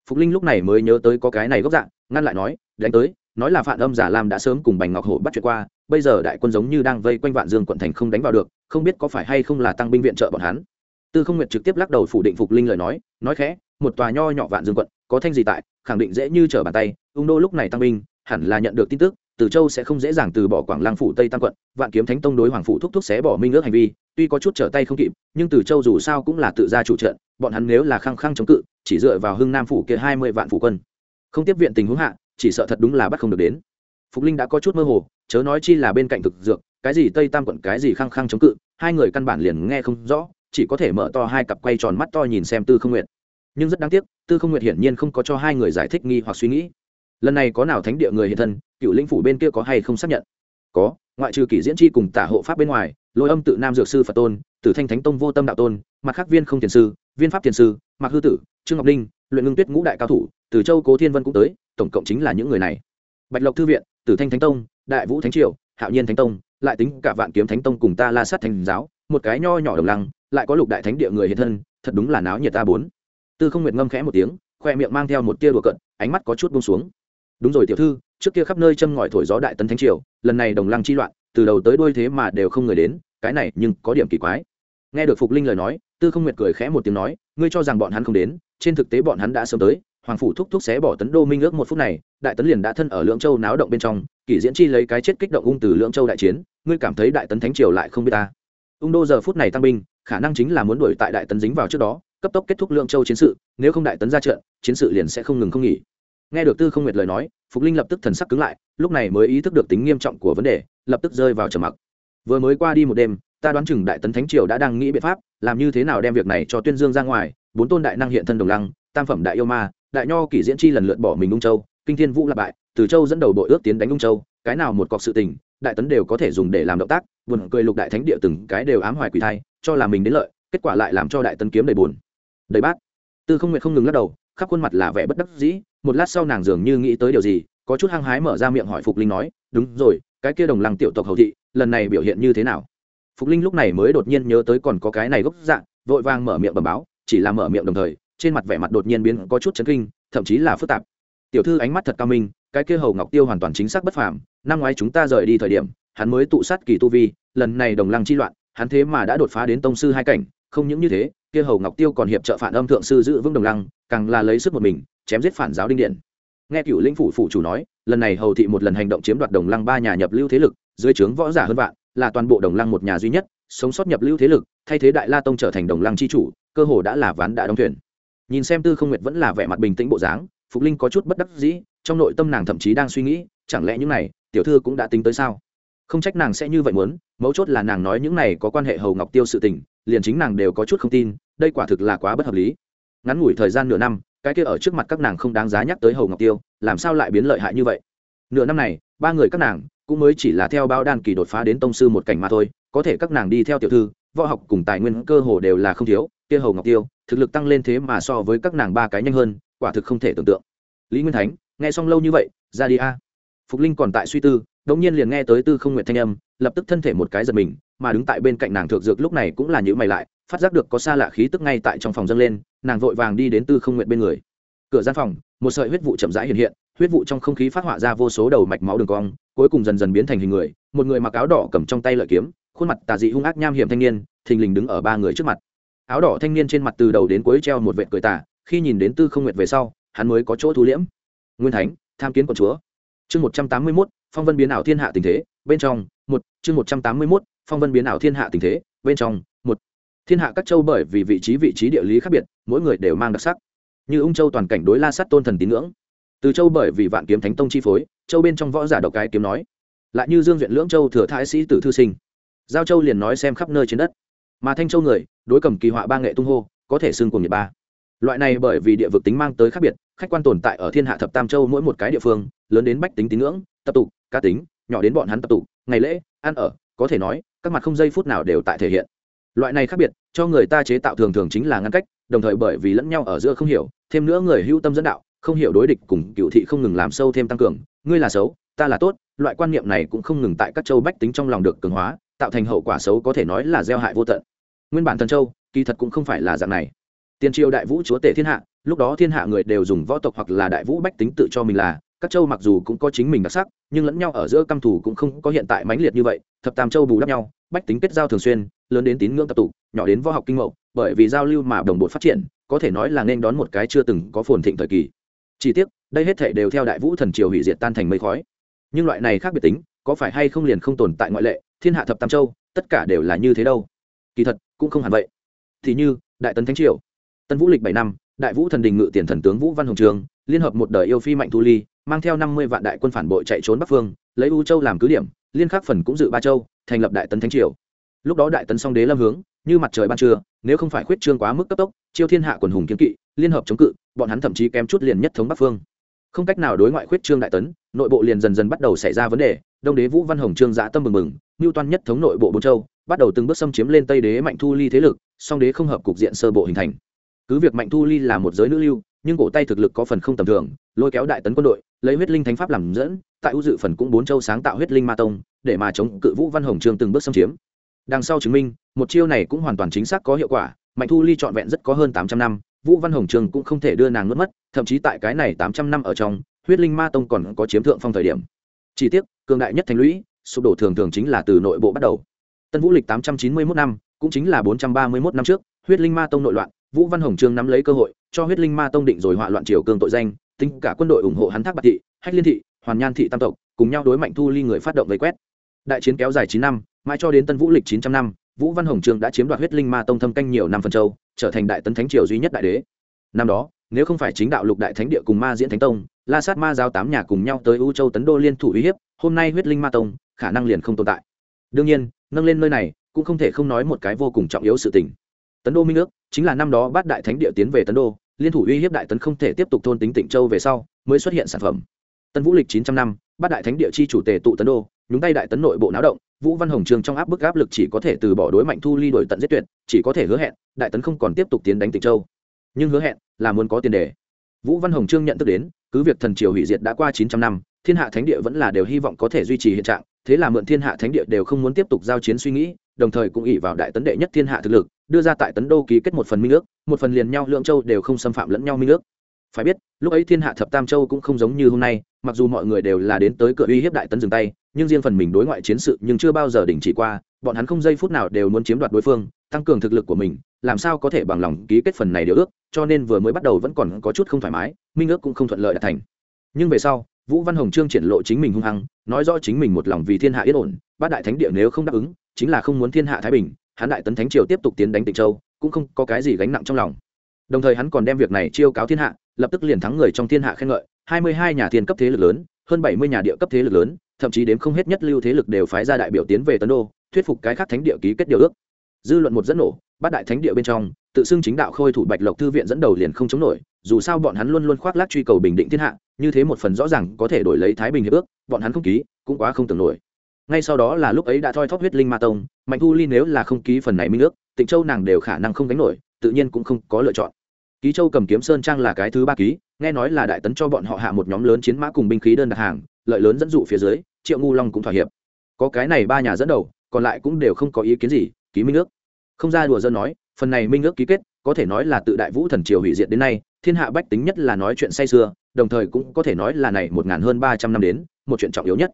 Phục linh lúc này mới nhớ tới có cái này gốc dạng, ngăn lại nói, đánh tới, nói là phản âm giả lam đã sớm cùng bành ngọc hổ bắt chuyện qua, bây giờ đại quân giống như đang vây quanh vạn dương quận thành không đánh vào được, không biết có phải hay không là tăng binh viện trợ bọn hắn. Tư không nguyệt trực tiếp lắc đầu phủ định phục linh lời nói nói khẽ, một tòa nho nhỏ vạn dương quận, có thanh gì tại, khẳng định dễ như trở bàn tay, ung đô lúc này tăng binh, hẳn là nhận được tin tức từ châu sẽ không dễ dàng từ bỏ quảng lăng phủ tây tam quận, vạn kiếm thánh tông đối hoàng phủ thúc thúc xé bỏ minh ước hành vi, tuy có chút trở tay không kịp, nhưng từ châu dù sao cũng là tự ra chủ trận, bọn hắn nếu là khăng khăng chống cự, chỉ dựa vào hưng nam phủ kia hai mươi vạn phủ quân. Không tiếp viện tình huống hạ, chỉ sợ thật đúng là bắt không được đến. Phục linh đã có chút mơ hồ, chớ nói chi là bên cạnh thực dược, cái gì tây tam quận, cái gì khăng khăng chống cự, hai người căn bản liền nghe không rõ, chỉ có thể mở to hai cặp quay tròn mắt to nhìn xem tư không Nguyệt. nhưng rất đáng tiếc, tư không Nguyệt hiển nhiên không có cho hai người giải thích nghi hoặc suy nghĩ lần này có nào thánh địa người hiện thân, cựu lĩnh phủ bên kia có hay không xác nhận? Có, ngoại trừ kỷ diễn chi cùng tả hộ pháp bên ngoài, lôi âm tự nam dược sư phật tôn, tử thanh thánh tông vô tâm đạo tôn, mặt khác viên không tiền sư, viên pháp tiền sư, mạc hư tử, trương ngọc linh, luyện ngưng tuyết ngũ đại cao thủ, từ châu cố thiên vân cũng tới, tổng cộng chính là những người này. Bạch lộc thư viện, tử thanh thánh tông, đại vũ thánh triều, hạo nhiên thánh tông, lại tính cả vạn kiếm thánh tông cùng ta la sát thành giáo, một cái nho nhỏ đồng lăng, lại có lục đại thánh địa người hiện thân, thật đúng là náo nhiệt ta bốn. Tư không nguyệt ngâm khẽ một tiếng, khoe miệng mang theo một tia đùa cận ánh mắt có chút buông xuống đúng rồi tiểu thư, trước kia khắp nơi châm ngòi thổi gió đại tấn thánh triều, lần này đồng lăng chi loạn, từ đầu tới đuôi thế mà đều không người đến, cái này nhưng có điểm kỳ quái. Nghe được phục linh lời nói, tư không nguyệt cười khẽ một tiếng nói, ngươi cho rằng bọn hắn không đến, trên thực tế bọn hắn đã sớm tới, hoàng phủ thúc thúc xé bỏ tấn đô minh ước một phút này, đại tấn liền đã thân ở lưỡng châu náo động bên trong, kỷ diễn chi lấy cái chết kích động ung từ lưỡng châu đại chiến, ngươi cảm thấy đại tấn thánh triều lại không biết ta. Ung đô giờ phút này tăng binh, khả năng chính là muốn đuổi tại đại tấn dính vào trước đó, cấp tốc kết thúc lưỡng châu chiến sự, nếu không đại tấn ra trận, chiến sự liền sẽ không ngừng không nghỉ nghe được tư không nguyệt lời nói, phục linh lập tức thần sắc cứng lại, lúc này mới ý thức được tính nghiêm trọng của vấn đề, lập tức rơi vào trầm mặc. Vừa mới qua đi một đêm, ta đoán chừng đại tấn thánh triều đã đang nghĩ biện pháp, làm như thế nào đem việc này cho tuyên dương ra ngoài, bốn tôn đại năng hiện thân đồng lăng, tam phẩm đại yêu ma, đại nho kỷ diễn chi lần lượt bỏ mình ung châu, kinh thiên vũ lặp bại, từ châu dẫn đầu đội ước tiến đánh ung châu, cái nào một cọc sự tình, đại tấn đều có thể dùng để làm động tác, buồn cười lục đại thánh địa từng cái đều ám hoài quỷ thai, cho là mình đến lợi, kết quả lại làm cho đại tấn kiếm đầy buồn. Đầy bát. Tư không nguyện không ngừng lắc đầu, khắp khuôn mặt là vẻ bất đắc dĩ một lát sau nàng dường như nghĩ tới điều gì, có chút hăng hái mở ra miệng hỏi phục linh nói, đúng rồi, cái kia đồng lăng tiểu tộc hầu thị, lần này biểu hiện như thế nào? Phục linh lúc này mới đột nhiên nhớ tới còn có cái này gốc dạng, vội vàng mở miệng bẩm báo, chỉ là mở miệng đồng thời, trên mặt vẻ mặt đột nhiên biến có chút chấn kinh, thậm chí là phức tạp. Tiểu thư ánh mắt thật cao minh, cái kia hầu ngọc tiêu hoàn toàn chính xác bất phàm, năm ngoái chúng ta rời đi thời điểm, hắn mới tụ sát kỳ tu vi, lần này đồng lăng chi loạn, hắn thế mà đã đột phá đến tông sư hai cảnh, không những như thế, kia hầu ngọc tiêu còn hiệp trợ phản âm thượng sư giữ vững đồng lăng, càng là lấy sức một mình chém giết phản giáo đinh điện. Nghe cựu lĩnh phủ phủ chủ nói, lần này hầu thị một lần hành động chiếm đoạt đồng lăng ba nhà nhập lưu thế lực, dưới trướng võ giả hơn vạn, là toàn bộ đồng lăng một nhà duy nhất, sống sót nhập lưu thế lực, thay thế đại la tông trở thành đồng lăng c h i chủ, cơ hồ đã là ván đã đóng thuyền. Nhìn xem tư không nguyệt vẫn là vẻ mặt bình tĩnh bộ dáng, phục linh có chút bất đắc dĩ, trong nội tâm nàng thậm chí đang suy nghĩ, chẳng lẽ những này, tiểu thư cũng đã tính tới sao? Không trách nàng sẽ như vậy muốn, mấu chốt là nàng nói những này có quan hệ hầu ngọc tiêu sự tình, liền chính nàng đều có chút không tin, đây quả thực là quá bất hợp lý. Ngắn ngủi thời gian nửa năm cái kia ở trước mặt các nàng không đáng giá nhắc tới hầu ngọc tiêu, làm sao lại biến lợi hại như vậy? Nửa năm này, ba người các nàng cũng mới chỉ là theo bao đan kỳ đột phá đến tông sư một cảnh mà thôi, có thể các nàng đi theo tiểu thư, võ học cùng tài nguyên cơ hồ đều là không thiếu, kia hầu ngọc tiêu, thực lực tăng lên thế mà so với các nàng ba cái nhanh hơn, quả thực không thể tưởng tượng. Lý nguyên thánh, nghe xong lâu như vậy, ra đi a. Phục linh còn tại suy tư đống nhiên liền nghe tới tư không nguyện thanh âm lập tức thân thể một cái giật mình, mà đứng tại bên cạnh nàng thượng dược lúc này cũng là nhữ mày lại, phát giác được có xa lạ khí tức ngay tại trong phòng dâng lên, nàng vội vàng đi đến tư không nguyện bên người. Cửa gian phòng, một sợi huyết vụ chậm rãi hiện hiện, huyết vụ trong không khí phát họa ra vô số đầu mạch máu đường cong, cuối cùng dần dần biến thành hình người, một người mặc áo đỏ cầm trong tay lợi kiếm, khuôn mặt tà dị hung ác nham hiểm thanh niên, thình lình đứng ở ba người trước mặt. Áo đỏ thanh niên trên mặt từ đầu đến cuối treo một vệ cười tà, khi nhìn đến tư không nguyệt về sau, hắn mới có chỗ thu liễm. Nguyên thánh, tham kiến quận chúa. Chương một trăm tám mươi mốt, phong vân biến ảo thiên hạ tình thế bên trong, một, chương một trăm tám mươi mốt, phong vân biến ảo thiên hạ tình thế, bên trong, một. Thiên hạ các châu bởi vì vị trí vị trí địa lý khác biệt, mỗi người đều mang đặc sắc. Như ung châu toàn cảnh đối la sắt tôn thần tín ngưỡng. Từ châu bởi vì vạn kiếm thánh tông chi phối, châu bên trong võ giả độc cái kiếm nói. Lại như dương duyện lưỡng châu thừa thái sĩ tử thư sinh. Giao châu liền nói xem khắp nơi trên đất. Mà thanh châu người, đối cầm kỳ họa ba nghệ tung hô, có thể xưng cùng nhiệt ba. Loại này bởi vì địa vực tính mang tới khác biệt, khách quan tồn tại ở thiên hạ thập tam châu mỗi một cái địa phương, lớn đến bách tính tín ngưỡng, tập tục ca tính nhỏ đến bọn hắn tập tụ, ngày lễ ăn ở có thể nói các mặt không giây phút nào đều tại thể hiện. Loại này khác biệt cho người ta chế tạo thường thường chính là ngăn cách đồng thời bởi vì lẫn nhau ở giữa không hiểu thêm nữa người hưu tâm dẫn đạo không hiểu đối địch cùng cựu thị không ngừng làm sâu thêm tăng cường. Ngươi là xấu ta là tốt loại quan niệm này cũng không ngừng tại các châu bách tính trong lòng được cường hóa tạo thành hậu quả xấu có thể nói là gieo hại vô tận. Nguyên bản thần châu kỳ thật cũng không phải là dạng này. Tiền triều đại vũ chúa tể thiên hạ lúc đó thiên hạ người đều dùng võ tộc hoặc là đại vũ bách tính tự cho mình là các châu mặc dù cũng có chính mình đặc sắc, nhưng lẫn nhau ở giữa căm thù cũng không có hiện tại mãnh liệt như vậy, thập tam châu bù đắp nhau, bách tính kết giao thường xuyên, lớn đến tín ngưỡng tập tụ nhỏ đến võ học kinh mậu, bởi vì giao lưu mà đồng bộ phát triển, có thể nói là nên đón một cái chưa từng có phồn thịnh thời kỳ. Chỉ tiếc, đây hết thể đều theo đại vũ thần triều hủy diệt tan thành mây khói. Nhưng loại này khác biệt tính, có phải hay không liền không tồn tại ngoại lệ, thiên hạ thập tam châu, tất cả đều là như thế đâu. Kỳ thật, cũng không hẳn vậy. Thì như, đại tấn thánh triều. Tân vũ lịch bảy năm, đại vũ thần đình ngự tiền thần tướng vũ văn hồng trường, liên hợp một đời yêu phi mạnh thu ly mang theo năm mươi vạn đại quân phản bội chạy trốn bắc phương, lấy u châu làm cứ điểm, liên khắc phần cũng dự ba châu, thành lập đại tấn thánh triều. Lúc đó đại tấn song đế lâm hướng, như mặt trời ban trưa, nếu không phải khuyết trương quá mức cấp tốc, chiêu thiên hạ quần hùng kiến kỵ, liên hợp chống cự, bọn hắn thậm chí kém chút liền nhất thống bắc phương. Không cách nào đối ngoại khuyết trương đại tấn, nội bộ liền dần dần bắt đầu xảy ra vấn đề, đông đế vũ văn hồng trương giã tâm mừng mừng mưu toan nhất thống nội bộ bốn châu, bắt đầu từng bước xâm chiếm lên tây đế mạnh thu ly thế lực, song đế không hợp cục diện sơ bộ hình thành. Cứ việc mạnh thu ly là một giới nữ lưu nhưng cổ tay thực lực có phần không tầm thường, lôi kéo đại tấn quân đội, lấy huyết linh thánh pháp làm dẫn, tại ưu dự phần cũng bốn châu sáng tạo huyết linh ma tông, để mà chống cự vũ văn hồng trương từng bước xâm chiếm. Đằng sau chứng minh, một chiêu này cũng hoàn toàn chính xác có hiệu quả, mạnh thu ly trọn vẹn rất có hơn tám trăm năm, vũ văn hồng trương cũng không thể đưa nàng nuốt mất, thậm chí tại cái này tám trăm năm ở trong, huyết linh ma tông còn có chiếm thượng phong thời điểm. Chi tiết cường đại nhất thành lũy, sụp đổ thường thường chính là từ nội bộ bắt đầu. Tân vũ lịch tám trăm chín mươi mốt năm, cũng chính là bốn trăm ba mươi mốt năm trước, huyết linh ma tông nội loạn vũ văn hồng trương nắm lấy cơ hội, cho huyết linh ma tông định rồi họa loạn triều cương tội danh, tính cả quân đội ủng hộ hắn thác bạc thị, hách liên thị, hoàn nhan thị tam tộc, cùng nhau đối mạnh thu ly người phát động vây quét. Đại chiến kéo dài chín năm, mãi cho đến tân vũ lịch chín trăm năm, vũ văn hồng trương đã chiếm đoạt huyết linh ma tông thâm canh nhiều năm phần châu, trở thành đại tấn thánh triều duy nhất đại đế. Năm đó, nếu không phải chính đạo lục đại thánh địa cùng ma diễn thánh tông, la sát ma giáo tám nhà cùng nhau tới u châu tấn đô liên thủ uy hiếp, hôm nay huyết linh ma tông, khả năng liền không tồn tại. Đương nhiên, nâng lên nơi này, cũng không thể không nói một cái vô cùng trọng yếu sự tình tấn đô minh ước, chính là năm đó bát đại thánh địa tiến về tấn đô, liên thủ uy hiếp đại tấn không thể tiếp tục thôn tính tịnh châu về sau, mới xuất hiện sản phẩm. Tân vũ lịch chín trăm năm, bát đại thánh địa chi chủ tề tụ tấn đô, nhúng tay đại tấn nội bộ náo động, vũ văn hồng trường trong áp bức áp lực chỉ có thể từ bỏ đối mạnh thu ly đổi tận giết tuyệt, chỉ có thể hứa hẹn, đại tấn không còn tiếp tục tiến đánh tịnh châu. Nhưng hứa hẹn là muốn có tiền đề. Vũ văn hồng trương nhận thức đến, cứ việc thần triều hủy diệt đã qua chín trăm năm, thiên hạ thánh địa vẫn là đều hy vọng có thể duy trì hiện trạng, thế là mượn thiên hạ thánh địa đều không muốn tiếp tục giao chiến suy nghĩ đồng thời cũng ỉ vào đại tấn đệ nhất thiên hạ thực lực, đưa ra tại tấn đô ký kết một phần minh ước, một phần liền nhau lượng châu đều không xâm phạm lẫn nhau minh ước. Phải biết, lúc ấy thiên hạ thập tam châu cũng không giống như hôm nay, mặc dù mọi người đều là đến tới cửa uy hiếp đại tấn dừng tay, nhưng riêng phần mình đối ngoại chiến sự nhưng chưa bao giờ đình chỉ qua, bọn hắn không giây phút nào đều muốn chiếm đoạt đối phương, tăng cường thực lực của mình, làm sao có thể bằng lòng ký kết phần này điều ước, cho nên vừa mới bắt đầu vẫn còn có chút không thoải mái, minh ước cũng không thuận lợi đạt thành. Nhưng về sau, vũ văn hồng trương triển lộ chính mình hung hăng, nói rõ chính mình một lòng vì thiên hạ yên ổn bát đại thánh địa nếu không đáp ứng, chính là không muốn thiên hạ thái bình, hắn đại tấn thánh triều tiếp tục tiến đánh tịnh châu, cũng không có cái gì gánh nặng trong lòng. Đồng thời hắn còn đem việc này chiêu cáo thiên hạ, lập tức liền thắng người trong thiên hạ khen ngợi. Hai mươi hai nhà thiên cấp thế lực lớn, hơn bảy mươi nhà địa cấp thế lực lớn, thậm chí đến không hết nhất lưu thế lực đều phái ra đại biểu tiến về tấn đô, thuyết phục cái khác thánh địa ký kết điều ước. Dư luận một dẫn nổ, bát đại thánh địa bên trong, tự xưng chính đạo khôi thủ bạch lộc thư viện dẫn đầu liền không chống nổi, dù sao bọn hắn luôn luôn khoác lác truy cầu bình định thiên hạ, như thế một phần rõ ràng có thể đổi lấy thái bình hiệp ước, bọn hắn không ký, cũng quá không tưởng nổi ngay sau đó là lúc ấy đã thoi thóp huyết linh ma tông, mạnh thu ly nếu là không ký phần này minh ước, tịnh châu nàng đều khả năng không đánh nổi, tự nhiên cũng không có lựa chọn. Ký châu cầm kiếm sơn trang là cái thứ ba ký, nghe nói là đại tấn cho bọn họ hạ một nhóm lớn chiến mã cùng binh khí đơn đặt hàng, lợi lớn dẫn dụ phía dưới, triệu ngu long cũng thỏa hiệp. Có cái này ba nhà dẫn đầu, còn lại cũng đều không có ý kiến gì, ký minh ước. Không ra đùa dân nói, phần này minh ước ký kết, có thể nói là tự đại vũ thần triều hủy diệt đến nay, thiên hạ bách tính nhất là nói chuyện say xưa đồng thời cũng có thể nói là này một ngàn hơn ba trăm năm đến, một chuyện trọng yếu nhất.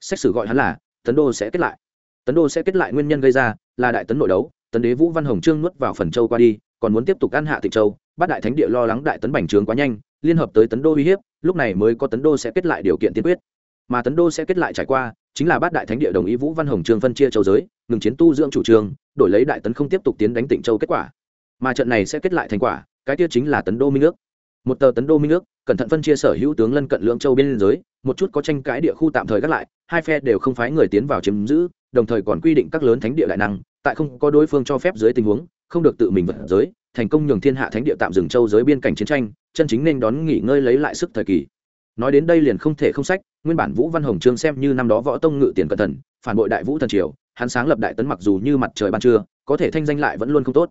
Xét xử gọi hắn là tấn đô sẽ kết lại. Tấn đô sẽ kết lại nguyên nhân gây ra là đại tấn nội đấu, tấn đế vũ văn hồng trương nuốt vào phần châu qua đi, còn muốn tiếp tục ăn hạ tịnh châu, bắt đại thánh địa lo lắng đại tấn bành trướng quá nhanh, liên hợp tới tấn đô uy hiếp, lúc này mới có tấn đô sẽ kết lại điều kiện tiên quyết. Mà tấn đô sẽ kết lại trải qua chính là bát đại thánh địa đồng ý vũ văn hồng trương phân chia châu giới, ngừng chiến tu dưỡng chủ trương, đổi lấy đại tấn không tiếp tục tiến đánh tịnh châu kết quả. Mà trận này sẽ kết lại thành quả, cái tiêu chính là tấn đô minh ước một tờ tấn đô minh ước, cẩn thận phân chia sở hữu tướng lân cận lượng châu biên giới, một chút có tranh cãi địa khu tạm thời gác lại, hai phe đều không phái người tiến vào chiếm giữ, đồng thời còn quy định các lớn thánh địa đại năng, tại không có đối phương cho phép dưới tình huống, không được tự mình vận giới, thành công nhường thiên hạ thánh địa tạm dừng châu giới biên cảnh chiến tranh, chân chính nên đón nghỉ ngơi lấy lại sức thời kỳ. Nói đến đây liền không thể không sách, nguyên bản vũ văn hồng trương xem như năm đó võ tông ngự tiền cẩn thần phản bội đại vũ thần triều, hắn sáng lập đại tấn mặc dù như mặt trời ban trưa, có thể thanh danh lại vẫn luôn không tốt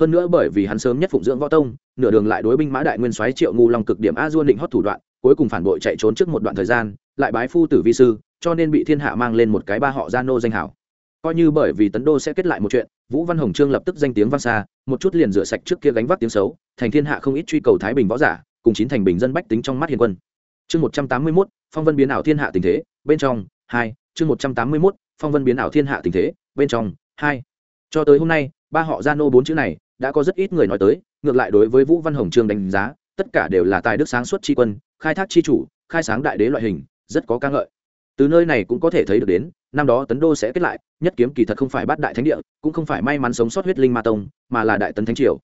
hơn nữa bởi vì hắn sớm nhất phụng dưỡng võ tông, nửa đường lại đối binh mã đại nguyên soái triệu ngu long cực điểm a duôn định hót thủ đoạn, cuối cùng phản bội chạy trốn trước một đoạn thời gian, lại bái phu tử vi sư, cho nên bị thiên hạ mang lên một cái ba họ gia nô danh hảo. Coi như bởi vì tấn đô sẽ kết lại một chuyện, vũ văn hồng trương lập tức danh tiếng vang xa, một chút liền rửa sạch trước kia gánh vác tiếng xấu, thành thiên hạ không ít truy cầu thái bình võ giả, cùng chín thành bình dân bách tính trong mắt hiền quân. Chương một trăm tám mươi mốt, phong vân biến ảo thiên hạ tình thế, bên trong, hai, chương một trăm tám mươi mốt, phong vân biến ảo thiên hạ tình thế, bên trong, hai. Cho tới hôm nay ba họ gia nô bốn chữ này, đã có rất ít người nói tới, ngược lại đối với vũ văn hồng trương đánh giá, tất cả đều là tài đức sáng suốt tri quân, khai thác tri chủ, khai sáng đại đế loại hình, rất có ca ngợi. Từ nơi này cũng có thể thấy được đến, năm đó tấn đô sẽ kết lại, nhất kiếm kỳ thật không phải bắt đại thánh địa, cũng không phải may mắn sống sót huyết linh ma tông, mà là đại tấn thánh triều.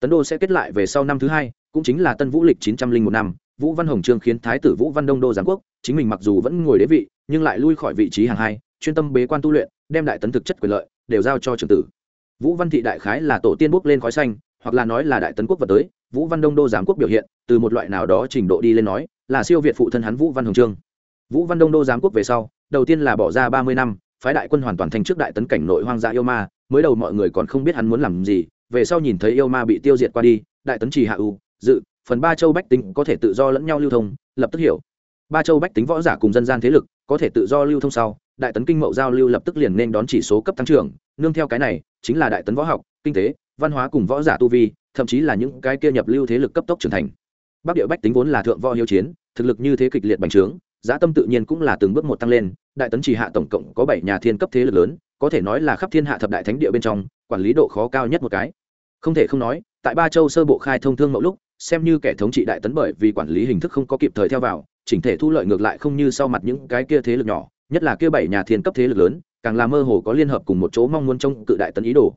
Tấn đô sẽ kết lại về sau năm thứ hai, cũng chính là tân vũ lịch chín trăm linh một năm, vũ văn hồng trương khiến thái tử vũ văn đông đô giáng quốc, chính mình mặc dù vẫn ngồi đế vị, nhưng lại lui khỏi vị trí hàng hai, chuyên tâm bế quan tu luyện, đem đại tấn thực chất quyền lợi, đều giao cho trường tử vũ văn thị đại khái là tổ tiên bốc lên khói xanh, hoặc là nói là đại tấn quốc vật tới, vũ văn đông đô giám quốc biểu hiện, từ một loại nào đó trình độ đi lên nói, là siêu việt phụ thân hắn vũ văn hồng trương. Vũ văn đông đô giám quốc về sau, đầu tiên là bỏ ra ba mươi năm, phái đại quân hoàn toàn thành trước đại tấn cảnh nội hoang dã yêu ma, mới đầu mọi người còn không biết hắn muốn làm gì, về sau nhìn thấy yêu ma bị tiêu diệt qua đi, đại tấn trì hạ u dự, phần ba châu bách tính có thể tự do lẫn nhau lưu thông, lập tức hiểu. Ba châu bách tính võ giả cùng dân gian thế lực, có thể tự do lưu thông sau, đại tấn kinh mậu giao lưu lập tức liền nên đón chỉ số cấp tăng trưởng, nương theo cái này chính là đại tấn võ học, kinh tế, văn hóa cùng võ giả tu vi, thậm chí là những cái kia nhập lưu thế lực cấp tốc trưởng thành. Bắc địa bách tính vốn là thượng võ hiếu chiến, thực lực như thế kịch liệt bành trướng, giá tâm tự nhiên cũng là từng bước một tăng lên, đại tấn chỉ hạ tổng cộng có bảy nhà thiên cấp thế lực lớn, có thể nói là khắp thiên hạ thập đại thánh địa bên trong, quản lý độ khó cao nhất một cái. Không thể không nói, tại ba châu sơ bộ khai thông thương mẫu lúc, xem như kẻ thống trị đại tấn bởi vì quản lý hình thức không có kịp thời theo vào, chỉnh thể thu lợi ngược lại không như sau mặt những cái kia thế lực nhỏ, nhất là kia bảy nhà thiên cấp thế lực lớn càng là mơ hồ có liên hợp cùng một chỗ mong muốn trông cự đại tấn ý đồ.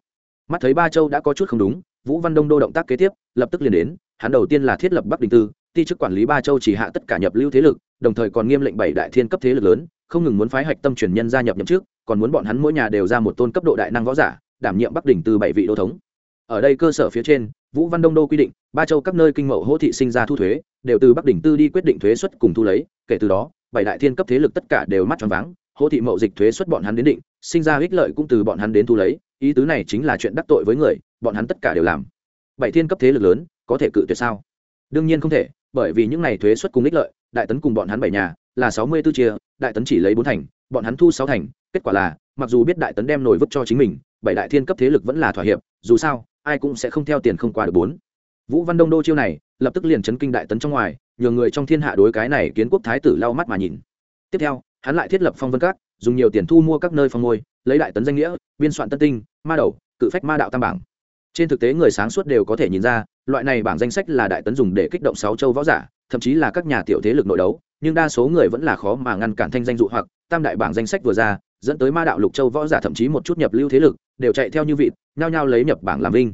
Mắt thấy ba châu đã có chút không đúng, vũ văn đông đô động tác kế tiếp, lập tức liền đến, hắn đầu tiên là thiết lập bắc đình tư, ti chức quản lý ba châu chỉ hạ tất cả nhập lưu thế lực, đồng thời còn nghiêm lệnh bảy đại thiên cấp thế lực lớn, không ngừng muốn phái hạch tâm truyền nhân gia nhập nhậm trước còn muốn bọn hắn mỗi nhà đều ra một tôn cấp độ đại năng võ giả, đảm nhiệm bắc đình từ bảy vị đô thống. Ở đây cơ sở phía trên, vũ văn đông đô quy định, ba châu các nơi kinh mậu hỗ thị sinh ra thu thuế, đều từ bắc đỉnh tư đi quyết định thuế xuất cùng thu lấy, kể từ đó, bảy đại thiên cấp thế lực tất cả đều mắt tròn váng hỗ thị mậu dịch thuế xuất bọn hắn đến định, sinh ra ích lợi cũng từ bọn hắn đến thu lấy, ý tứ này chính là chuyện đắc tội với người, bọn hắn tất cả đều làm. Bảy thiên cấp thế lực lớn, có thể cự tuyệt sao? Đương nhiên không thể, bởi vì những này thuế xuất cùng ích lợi, đại tấn cùng bọn hắn bảy nhà, là sáu mươi 64 chia, đại tấn chỉ lấy bốn thành, bọn hắn thu sáu thành, kết quả là, mặc dù biết đại tấn đem nổi vứt cho chính mình, bảy đại thiên cấp thế lực vẫn là thỏa hiệp, dù sao, ai cũng sẽ không theo tiền không qua được bốn. Vũ văn đông đô chiêu này, lập tức liền chấn kinh đại tấn trong ngoài nhờ người trong thiên hạ đối cái này kiến quốc thái tử lau mắt mà nhìn. Tiếp theo hắn lại thiết lập phong vân các, dùng nhiều tiền thu mua các nơi phong môi lấy đại tấn danh nghĩa, biên soạn tân tinh, ma đầu, cự phách ma đạo tam bảng. Trên thực tế người sáng suốt đều có thể nhìn ra, loại này bảng danh sách là đại tấn dùng để kích động sáu châu võ giả, thậm chí là các nhà tiểu thế lực nội đấu, nhưng đa số người vẫn là khó mà ngăn cản thanh danh dụ hoặc, tam đại bảng danh sách vừa ra, dẫn tới ma đạo lục châu võ giả thậm chí một chút nhập lưu thế lực, đều chạy theo như vịt, nhao nhao lấy nhập bảng làm vinh.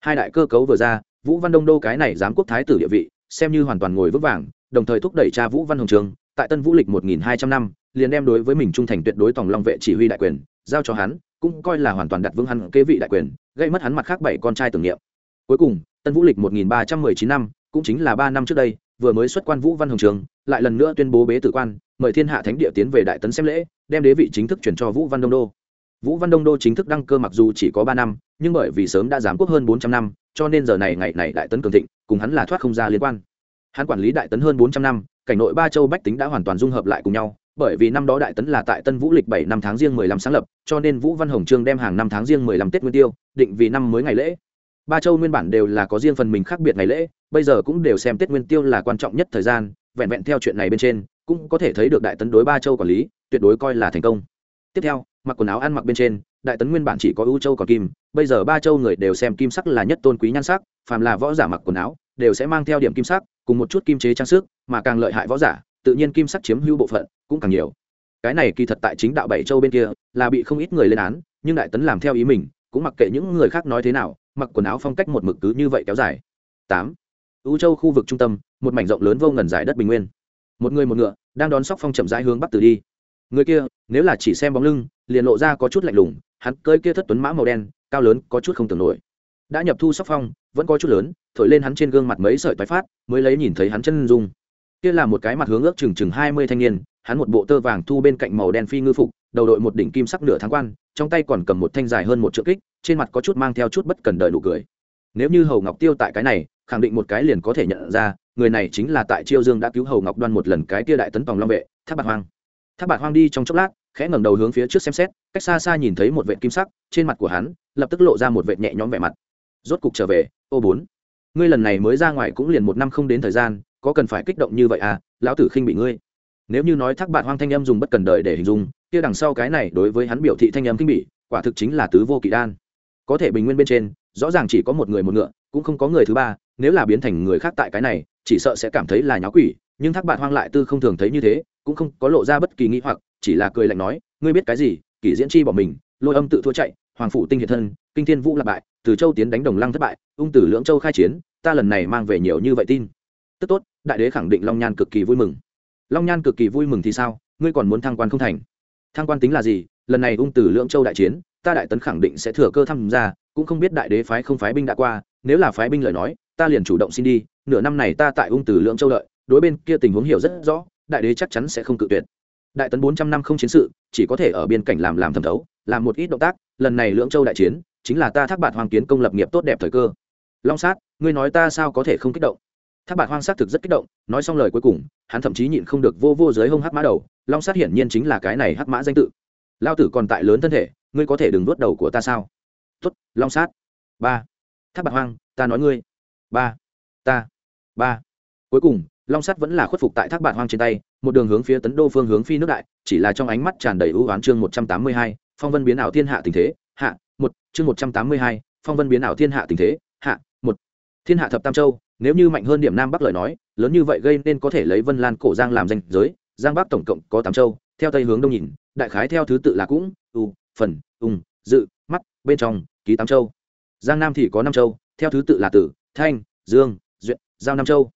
Hai đại cơ cấu vừa ra, vũ văn đông đô cái này giám quốc thái tử địa vị, xem như hoàn toàn ngồi vững vàng, đồng thời thúc đẩy cha vũ văn hồng trường tại tân vũ lịch một nghìn hai trăm năm, liền đem đối với mình trung thành tuyệt đối tổng long vệ chỉ huy đại quyền giao cho hắn, cũng coi là hoàn toàn đặt vững hắn kế vị đại quyền, gây mất hắn mặt khác bảy con trai tưởng niệm. Cuối cùng, tân vũ lịch một nghìn ba trăm mười chín năm, cũng chính là ba năm trước đây, vừa mới xuất quan vũ văn hồng trường, lại lần nữa tuyên bố bế tử quan, mời thiên hạ thánh địa tiến về đại tấn xem lễ, đem đế vị chính thức chuyển cho vũ văn đông đô. Vũ văn đông đô chính thức đăng cơ mặc dù chỉ có ba năm, nhưng bởi vì sớm đã giám quốc hơn bốn trăm năm, cho nên giờ này ngày này đại tấn cường thịnh, cùng hắn là thoát không ra liên quan hắn quản lý đại tấn hơn bốn trăm năm, cảnh nội ba châu bách tính đã hoàn toàn dung hợp lại cùng nhau, bởi vì năm đó đại tấn là tại tân vũ lịch bảy năm tháng riêng mười lăm sáng lập, cho nên vũ văn hồng trương đem hàng năm tháng riêng mười lăm tết nguyên tiêu, định vì năm mới ngày lễ. Ba châu nguyên bản đều là có riêng phần mình khác biệt ngày lễ, bây giờ cũng đều xem tết nguyên tiêu là quan trọng nhất thời gian, vẹn vẹn theo chuyện này bên trên, cũng có thể thấy được đại tấn đối ba châu quản lý, tuyệt đối coi là thành công. Tiếp theo, mặc quần áo ăn mặc bên trên đại tấn nguyên bản chỉ có ưu châu còn kim, bây giờ ba châu người đều xem kim sắc là nhất tôn quý nhan sắc, phàm là võ giả mặc quần áo, đều sẽ mang theo điểm kim sắc, cùng một chút kim chế trang sức, mà càng lợi hại võ giả, tự nhiên kim sắc chiếm hữu bộ phận, cũng càng nhiều. Cái này kỳ thật tại chính đạo bảy châu bên kia, là bị không ít người lên án, nhưng đại tấn làm theo ý mình, cũng mặc kệ những người khác nói thế nào, mặc quần áo phong cách một mực cứ như vậy kéo dài. Tám, ưu châu khu vực trung tâm, một mảnh rộng lớn vô ngần dài đất bình nguyên. Một người một ngựa, đang đón sóc phong chậm rãi hướng bắc từ đi. Người kia, nếu là chỉ xem bóng lưng, liền lộ ra có chút lạnh lùng hắn cơi kia thất tuấn mã màu đen, cao lớn, có chút không tưởng nổi. Đã nhập thu sóc phong, vẫn có chút lớn, thổi lên hắn trên gương mặt mấy sợi tái phát, mới lấy nhìn thấy hắn chân dung. Kia là một cái mặt hướng ước chừng chừng hai mươi thanh niên, hắn một bộ tơ vàng thu bên cạnh màu đen phi ngư phục, đầu đội một đỉnh kim sắc nửa tháng quan, trong tay còn cầm một thanh dài hơn một trượng kích, trên mặt có chút mang theo chút bất cần đời nụ cười. Nếu như hầu ngọc tiêu tại cái này, khẳng định một cái liền có thể nhận ra, người này chính là tại chiêu dương đã cứu hầu ngọc đoan một lần cái tia đại tấn tòng long vệ tháp bạc hoang. Tháp bạc hoang đi trong chốc lát khẽ ngẩng đầu hướng phía trước xem xét cách xa xa nhìn thấy một vệ kim sắc trên mặt của hắn lập tức lộ ra một vệ nhẹ nhõm vẻ mặt. Rốt cục trở về ô bốn. Ngươi lần này mới ra ngoài cũng liền một năm không đến thời gian có cần phải kích động như vậy à lão tử khinh bị ngươi. Nếu như nói thác bạn hoang thanh em dùng bất cần đời để hình dung kia đằng sau cái này đối với hắn biểu thị thanh em khinh bị, quả thực chính là tứ vô kỵ đan. Có thể bình nguyên bên trên rõ ràng chỉ có một người một ngựa cũng không có người thứ ba nếu là biến thành người khác tại cái này chỉ sợ sẽ cảm thấy là nháo quỷ nhưng thác bạn hoang lại tư không thường thấy như thế, cũng không có lộ ra bất kỳ nghĩ hoặc, chỉ là cười lạnh nói, ngươi biết cái gì? Kỷ diễn chi bỏ mình, lôi âm tự thua chạy, hoàng phủ tinh hiện thân, kinh thiên vũ lạc bại, từ châu tiến đánh đồng lăng thất bại, ung tử lưỡng châu khai chiến, ta lần này mang về nhiều như vậy tin. Tức tốt, đại đế khẳng định long nhan cực kỳ vui mừng. Long nhan cực kỳ vui mừng thì sao? Ngươi còn muốn thăng quan không thành? Thăng quan tính là gì? Lần này ung tử lưỡng châu đại chiến, ta đại tấn khẳng định sẽ thừa cơ tham gia, cũng không biết đại đế phái không phái binh đã qua, nếu là phái binh lời nói, ta liền chủ động xin đi, nửa năm này ta tại ung tử lưỡng châu đợi đối bên kia tình huống hiểu rất rõ, đại đế chắc chắn sẽ không cự tuyệt. Đại tấn bốn trăm năm không chiến sự, chỉ có thể ở biên cảnh làm làm thẩm thấu, làm một ít động tác, lần này lưỡng châu đại chiến, chính là ta thác bạt hoàng kiến công lập nghiệp tốt đẹp thời cơ. Long sát, ngươi nói ta sao có thể không kích động? Thác bạt hoang sát thực rất kích động, nói xong lời cuối cùng, hắn thậm chí nhịn không được vô vô dưới hông hắc mã đầu, long sát hiển nhiên chính là cái này hắc mã danh tự. Lao tử còn tại lớn thân thể, ngươi có thể đừng nuốt đầu của ta sao? Tuất long sát. Ba. Thác bạt hoang, ta nói ngươi. Ba. Ta. Ba. Cuối cùng long sắt vẫn là khuất phục tại thác bản hoang trên tay, một đường hướng phía tấn đô phương hướng phi nước đại, chỉ là trong ánh mắt tràn đầy ưu oán chương một trăm tám mươi hai, phong vân biến ảo thiên hạ tình thế, hạ, một, chương một trăm tám mươi hai, phong vân biến ảo thiên hạ tình thế, hạ, một. Thiên hạ thập tam châu, nếu như mạnh hơn điểm nam bắc lời nói, lớn như vậy gây nên có thể lấy vân lan, cổ giang làm danh giới, giang bắc tổng cộng có tám châu, theo tây hướng đông nhìn, đại khái theo thứ tự là cũng, u, phần, ung, dự, mắt, bên trong, ký tám châu. Giang nam thì có năm châu, theo thứ tự là tử, thanh, dương, duyện, giao nam châu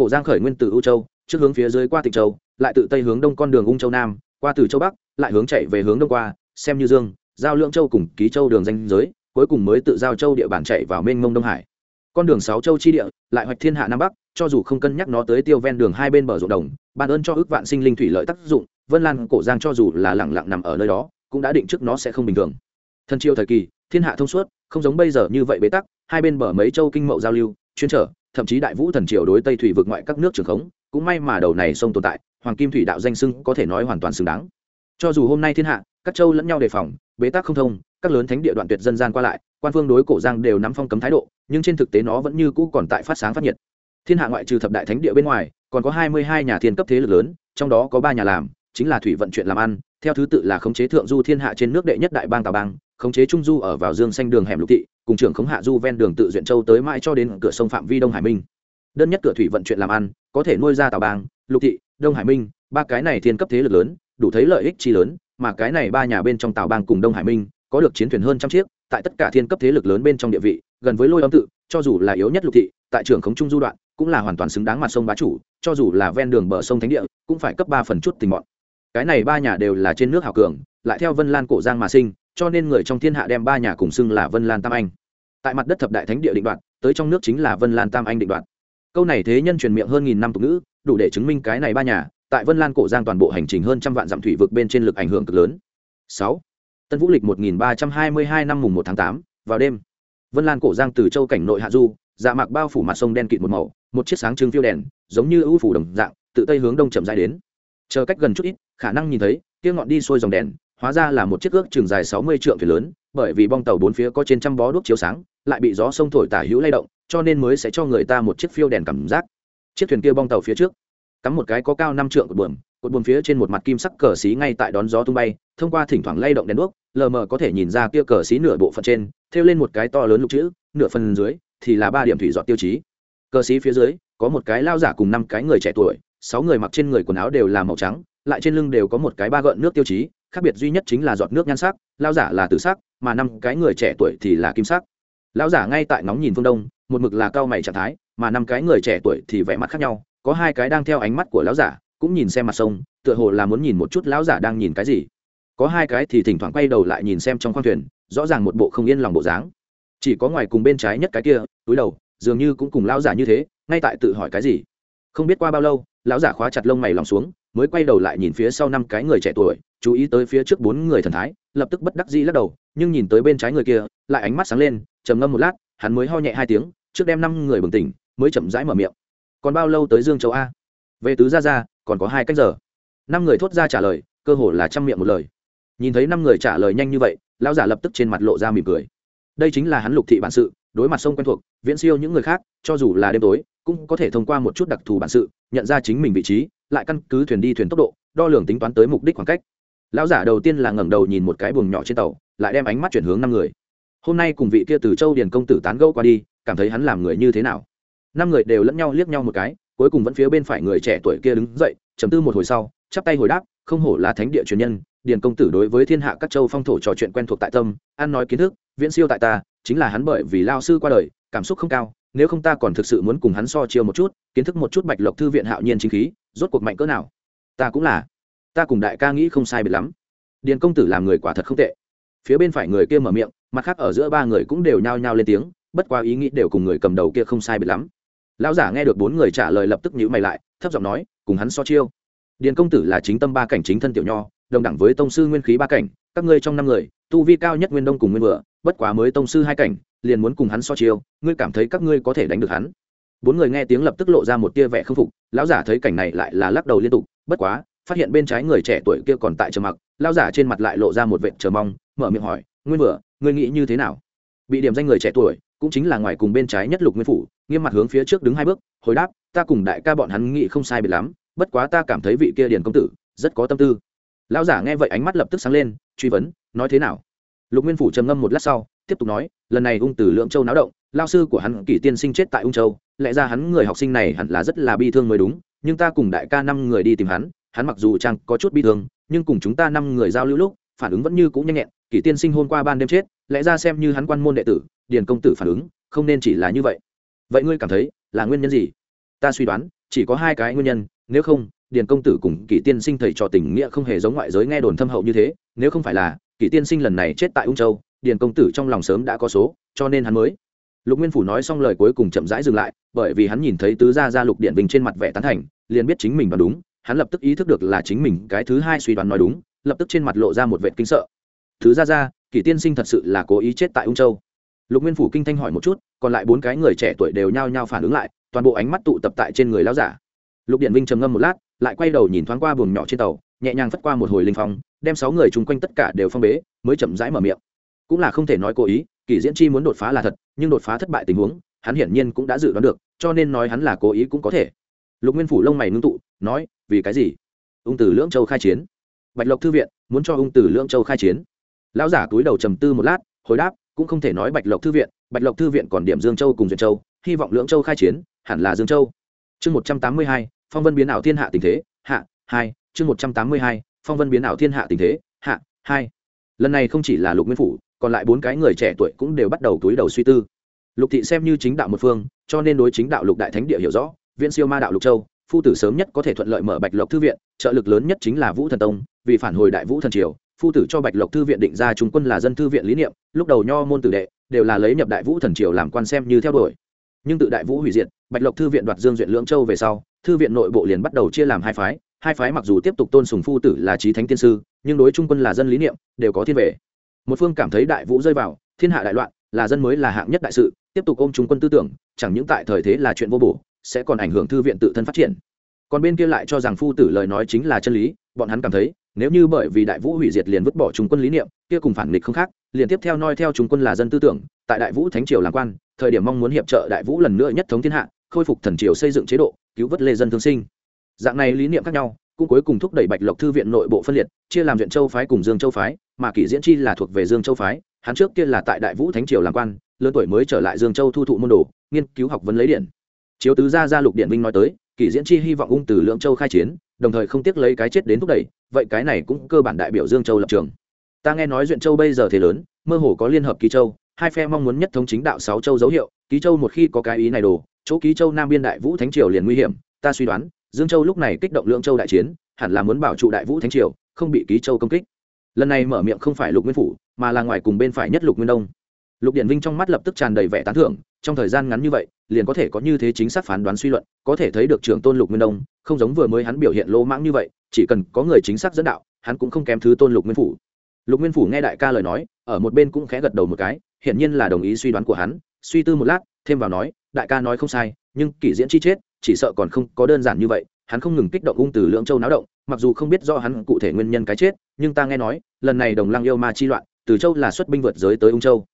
cổ giang khởi nguyên từ u châu, trước hướng phía dưới qua tịnh châu, lại tự tây hướng đông con đường ung châu nam, qua từ châu bắc, lại hướng chạy về hướng đông qua, xem như dương, giao lượng châu cùng ký châu đường danh giới, cuối cùng mới tự giao châu địa bàn chạy vào mênh mông đông hải. Con đường sáu châu chi địa, lại hoạch thiên hạ nam bắc, cho dù không cân nhắc nó tới tiêu ven đường hai bên bờ ruộng đồng, ban ơn cho ước vạn sinh linh thủy lợi tác dụng, vân lan cổ giang cho dù là lẳng lặng nằm ở nơi đó, cũng đã định trước nó sẽ không bình thường. Thân triều thời kỳ, thiên hạ thông suốt, không giống bây giờ như vậy bế tắc, hai bên bờ mấy châu kinh mậu giao lưu, chuyên trở thậm chí đại vũ thần triều đối tây thủy vực ngoại các nước trường khống, cũng may mà đầu này sông tồn tại, hoàng kim thủy đạo danh sưng có thể nói hoàn toàn xứng đáng. Cho dù hôm nay thiên hạ, các châu lẫn nhau đề phòng, bế tắc không thông, các lớn thánh địa đoạn tuyệt dân gian qua lại, quan phương đối cổ giang đều nắm phong cấm thái độ, nhưng trên thực tế nó vẫn như cũ còn tại phát sáng phát nhiệt. Thiên hạ ngoại trừ thập đại thánh địa bên ngoài, còn có hai mươi hai nhà thiên cấp thế lực lớn, trong đó có ba nhà làm, chính là thủy vận chuyện làm ăn, theo thứ tự là khống chế thượng du thiên hạ trên nước đệ nhất đại bang tào bang khống chế trung du ở vào dương xanh đường hẻm lục thị, cùng trưởng khống hạ du ven đường tự duyện châu tới mãi cho đến cửa sông phạm vi đông hải minh. Đơn nhất cửa thủy vận chuyện làm ăn, có thể nuôi ra tào bang, lục thị, đông hải minh, ba cái này thiên cấp thế lực lớn, đủ thấy lợi ích chi lớn, mà cái này ba nhà bên trong tào bang cùng đông hải minh, có được chiến thuyền hơn trăm chiếc, tại tất cả thiên cấp thế lực lớn bên trong địa vị, gần với lôi âm tự, cho dù là yếu nhất lục thị, tại trưởng khống trung du đoạn, cũng là hoàn toàn xứng đáng mặt sông bá chủ, cho dù là ven đường bờ sông thánh địa, cũng phải cấp ba phần chút tình bọn. Cái này ba nhà đều là trên nước hào cường, lại theo vân lan cổ giang mà sinh cho nên người trong thiên hạ đem ba nhà cùng xưng là vân lan tam anh. Tại mặt đất thập đại thánh địa định đoạn tới trong nước chính là vân lan tam anh định đoạn câu này thế nhân truyền miệng hơn nghìn năm tục ngữ, đủ để chứng minh cái này ba nhà, tại vân lan cổ giang toàn bộ hành trình hơn trăm vạn dặm thủy vực bên trên lực ảnh hưởng cực lớn. Sáu. Tân vũ lịch một nghìn ba trăm hai mươi hai năm mùng một tháng tám, vào đêm. Vân lan cổ giang từ châu cảnh nội hạ du dạ mạc bao phủ mặt sông đen kịt một màu, một chiếc sáng trưng phiêu đèn, giống như ưu phủ đồng dạng, tự tây hướng đông chậm dài đến. Chờ cách gần chút ít, khả năng nhìn thấy, kia ngọn đi xuôi dòng đèn hóa ra là một chiếc ước chừng dài sáu mươi trượng thuyền lớn, bởi vì bong tàu bốn phía có trên trăm bó đuốc chiếu sáng, lại bị gió sông thổi tả hữu lay động, cho nên mới sẽ cho người ta một chiếc phiêu đèn cảm giác. Chiếc thuyền kia bong tàu phía trước, cắm một cái có cao năm trượng cột buồm cột buồm phía trên một mặt kim sắc cờ xí ngay tại đón gió tung bay, thông qua thỉnh thoảng lay động đèn đuốc, lờ mờ có thể nhìn ra kia cờ xí nửa bộ phận trên, thêu lên một cái to lớn lục chữ, nửa phần dưới, thì là ba điểm thủy dọn tiêu chí. Cờ xí phía dưới, có một cái lao giả cùng năm cái người trẻ tuổi, sáu người mặc trên người quần áo đều là màu trắng, lại trên lưng đều có một cái ba gợn nước tiêu chí khác biệt duy nhất chính là giọt nước nhan sắc lao giả là tử sắc, mà năm cái người trẻ tuổi thì là kim sắc. Lao giả ngay tại nóng nhìn phương đông, một mực là cao mày trạng thái, mà năm cái người trẻ tuổi thì vẻ mặt khác nhau, có hai cái đang theo ánh mắt của lão giả, cũng nhìn xem mặt sông, tựa hồ là muốn nhìn một chút lão giả đang nhìn cái gì. Có hai cái thì thỉnh thoảng quay đầu lại nhìn xem trong khoang thuyền, rõ ràng một bộ không yên lòng bộ dáng. Chỉ có ngoài cùng bên trái nhất cái kia, túi đầu, dường như cũng cùng lão giả như thế, ngay tại tự hỏi cái gì. Không biết qua bao lâu, lão giả khóa chặt lông mày lòng xuống mới quay đầu lại nhìn phía sau năm cái người trẻ tuổi, chú ý tới phía trước bốn người thần thái, lập tức bất đắc dĩ lắc đầu, nhưng nhìn tới bên trái người kia, lại ánh mắt sáng lên, trầm ngâm một lát, hắn mới ho nhẹ hai tiếng, trước đem năm người bừng tỉnh, mới chậm rãi mở miệng. Còn bao lâu tới dương châu a? Về tứ gia ra còn có hai cách giờ. Năm người thốt ra trả lời, cơ hồ là trăm miệng một lời. Nhìn thấy năm người trả lời nhanh như vậy, lão giả lập tức trên mặt lộ ra mỉm cười. Đây chính là hắn lục thị bản sự đối mặt sông quen thuộc, viễn siêu những người khác, cho dù là đêm tối, cũng có thể thông qua một chút đặc thù bản sự, nhận ra chính mình vị trí, lại căn cứ thuyền đi thuyền tốc độ, đo lường tính toán tới mục đích khoảng cách. Lão giả đầu tiên là ngẩng đầu nhìn một cái buồng nhỏ trên tàu, lại đem ánh mắt chuyển hướng năm người. Hôm nay cùng vị kia từ châu điền công tử tán gẫu qua đi, cảm thấy hắn làm người như thế nào? Năm người đều lẫn nhau liếc nhau một cái, cuối cùng vẫn phía bên phải người trẻ tuổi kia đứng dậy chấm tư một hồi sau, chắp tay hồi đáp, không hổ là thánh địa truyền nhân, điền công tử đối với thiên hạ các châu phong thổ trò chuyện quen thuộc tại tâm, ăn nói kiến thức viễn siêu tại ta, chính là hắn bởi vì lao sư qua đời, cảm xúc không cao, nếu không ta còn thực sự muốn cùng hắn so chiêu một chút, kiến thức một chút bạch lộc thư viện hạo nhiên chính khí, rốt cuộc mạnh cỡ nào. Ta cũng là. Ta cùng đại ca nghĩ không sai biệt lắm. Điền công tử làm người quả thật không tệ. Phía bên phải người kia mở miệng, mặt khác ở giữa ba người cũng đều nhao nhao lên tiếng, bất qua ý nghĩ đều cùng người cầm đầu kia không sai biệt lắm. Lão giả nghe được bốn người trả lời lập tức nhữ mày lại, thấp giọng nói, cùng hắn so chiêu. Điền công tử là chính tâm ba cảnh chính thân tiểu nho, đồng đẳng với tông sư nguyên khí ba cảnh các ngươi trong năm người, tu vi cao nhất nguyên đông cùng nguyên vừa, bất quá mới tông sư hai cảnh, liền muốn cùng hắn so chiêu, ngươi cảm thấy các ngươi có thể đánh được hắn? Bốn người nghe tiếng lập tức lộ ra một tia vẻ k phục, lão giả thấy cảnh này lại là lắc đầu liên tục, bất quá, phát hiện bên trái người trẻ tuổi kia còn tại trầm mặc, lão giả trên mặt lại lộ ra một vệ chờ mong, mở miệng hỏi, nguyên vừa, ngươi nghĩ như thế nào? Bị điểm danh người trẻ tuổi, cũng chính là ngoài cùng bên trái nhất lục nguyên phủ, nghiêm mặt hướng phía trước đứng hai bước, hồi đáp, ta cùng đại ca bọn hắn nghĩ không sai biệt lắm, bất quá ta cảm thấy vị kia điền công tử rất có tâm tư. Lão giả nghe vậy ánh mắt lập tức sáng lên truy vấn, nói thế nào? Lục nguyên phủ trầm ngâm một lát sau, tiếp tục nói, lần này ung tử lượng châu náo động, lao sư của hắn kỷ tiên sinh chết tại ung châu, lẽ ra hắn người học sinh này hẳn là rất là bi thương mới đúng, nhưng ta cùng đại ca năm người đi tìm hắn hắn mặc dù chăng có chút bi thương, nhưng cùng chúng ta năm người giao lưu lúc, phản ứng vẫn như cũng nhanh nhẹn kỷ tiên sinh hôm qua ban đêm chết, lẽ ra xem như hắn quan môn đệ tử, điền công tử phản ứng, không nên chỉ là như vậy. Vậy ngươi cảm thấy là nguyên nhân gì? Ta suy đoán, chỉ có hai cái nguyên nhân, nếu không điền công tử cùng kỷ tiên sinh thầy trò tình nghĩa không hề giống ngoại giới nghe đồn thâm hậu như thế, nếu không phải là, kỷ tiên sinh lần này chết tại ung châu, điền công tử trong lòng sớm đã có số, cho nên hắn mới. Lục nguyên phủ nói xong lời cuối cùng chậm rãi dừng lại, bởi vì hắn nhìn thấy tứ gia gia lục điện vinh trên mặt vẻ tán thành, liền biết chính mình đoán đúng, hắn lập tức ý thức được là chính mình cái thứ hai suy đoán nói đúng, lập tức trên mặt lộ ra một vệ kinh sợ. Thứ gia gia, kỷ tiên sinh thật sự là cố ý chết tại ung châu. Lục nguyên phủ kinh thanh hỏi một chút, còn lại bốn cái người trẻ tuổi đều nhao nhao phản ứng lại, toàn bộ ánh mắt tụ tập tại trên người lão giả. Lục điện vinh trầm ngâm một lát lại quay đầu nhìn thoáng qua buồng nhỏ trên tàu, nhẹ nhàng phất qua một hồi linh phong, đem sáu người chung quanh tất cả đều phong bế, mới chậm rãi mở miệng. Cũng là không thể nói cố ý kỳ diễn chi muốn đột phá là thật, nhưng đột phá thất bại tình huống, hắn hiển nhiên cũng đã dự đoán được, cho nên nói hắn là cố ý cũng có thể. Lục nguyên phủ lông mày ngưng tụ, nói, vì cái gì? Ung tử lưỡng châu khai chiến. Bạch lộc thư viện, muốn cho ung tử lưỡng châu khai chiến. Lão giả túi đầu trầm tư một lát, hồi đáp, cũng không thể nói bạch lộc thư viện, bạch lộc thư viện còn điểm dương châu cùng duyện châu, hy vọng lưỡng châu khai chiến, hẳn là dương châu. Chương một trăm tám mươi hai phong vân biến ảo thiên hạ tình thế, hạ, hai, chương một trăm tám mươi hai, phong vân biến ảo thiên hạ tình thế, hạ, hai. Lần này không chỉ là lục nguyên phủ, còn lại bốn cái người trẻ tuổi cũng đều bắt đầu túi đầu suy tư. Lục thị xem như chính đạo một phương, cho nên đối chính đạo lục đại thánh địa hiểu rõ viện siêu ma đạo lục châu, phu tử sớm nhất có thể thuận lợi mở bạch lộc thư viện, trợ lực lớn nhất chính là vũ thần tông, vì phản hồi đại vũ thần triều, phu tử cho bạch lộc thư viện định ra trung quân là dân thư viện lý niệm, lúc đầu nho môn tử đệ, đều là lấy nhập đại vũ thần triều làm quan xem như theo đuổi. Nhưng tự đại vũ hủy diệt, bạch lộc thư viện đoạt dương duyện lưỡng châu về sau thư viện nội bộ liền bắt đầu chia làm hai phái hai phái mặc dù tiếp tục tôn sùng phu tử là trí thánh tiên sư, nhưng đối trung quân là dân lý niệm, đều có thiên về. Một phương cảm thấy đại vũ rơi vào, thiên hạ đại loạn, là dân mới là hạng nhất đại sự, tiếp tục ôm trung quân tư tưởng, chẳng những tại thời thế là chuyện vô bổ, sẽ còn ảnh hưởng thư viện tự thân phát triển. Còn bên kia lại cho rằng phu tử lời nói chính là chân lý, bọn hắn cảm thấy, nếu như bởi vì đại vũ hủy diệt liền vứt bỏ trung quân lý niệm, kia cùng phản nghịch không khác, liền tiếp theo noi theo trung quân là dân tư tưởng, tại đại vũ thánh triều làm quan, thời điểm mong muốn hiệp trợ đại vũ lần nữa nhất thống thiên hạ, khôi phục thần triều xây dựng chế độ cứu vớt lê dân thương sinh. Dạng này lý niệm khác nhau, cũng cuối cùng thúc đẩy bạch lộc thư viện nội bộ phân liệt, chia làm viện châu phái cùng dương châu phái, mà kỷ diễn chi là thuộc về dương châu phái, hắn trước kia là tại đại vũ thánh triều làm quan, lớn tuổi mới trở lại dương châu thu thụ môn đồ, nghiên cứu học vấn lấy điện. Chiếu tứ gia gia lục điện minh nói tới, kỷ diễn chi hy vọng ung từ lượng châu khai chiến, đồng thời không tiếc lấy cái chết đến thúc đẩy, vậy cái này cũng cơ bản đại biểu dương châu lập trường. Ta nghe nói duyện châu bây giờ thế lớn, mơ hồ có liên hợp ký châu, hai phe mong muốn nhất thống chính đạo sáu châu dấu hiệu, ký châu một khi có cái ý này đồ chỗ ký châu nam biên đại vũ thánh triều liền nguy hiểm, ta suy đoán, dương châu lúc này kích động lượng châu đại chiến, hẳn là muốn bảo trụ đại vũ thánh triều, không bị ký châu công kích. Lần này mở miệng không phải lục nguyên phủ, mà là ngoài cùng bên phải nhất lục nguyên đông. Lục điện vinh trong mắt lập tức tràn đầy vẻ tán thưởng, trong thời gian ngắn như vậy, liền có thể có như thế chính xác phán đoán suy luận, có thể thấy được trưởng tôn lục nguyên đông, không giống vừa mới hắn biểu hiện lỗ mãng như vậy, chỉ cần có người chính xác dẫn đạo, hắn cũng không kém thứ tôn lục nguyên phủ. Lục nguyên phủ nghe đại ca lời nói, ở một bên cũng khẽ gật đầu một cái, hiển nhiên là đồng ý suy đoán của hắn, suy tư một lát, thêm vào nói đại ca nói không sai, nhưng kỷ diễn chi chết, chỉ sợ còn không có đơn giản như vậy, hắn không ngừng kích động ung từ lượng châu náo động, mặc dù không biết do hắn cụ thể nguyên nhân cái chết, nhưng ta nghe nói, lần này đồng lăng yêu ma chi loạn, từ châu là xuất binh vượt giới tới ung châu.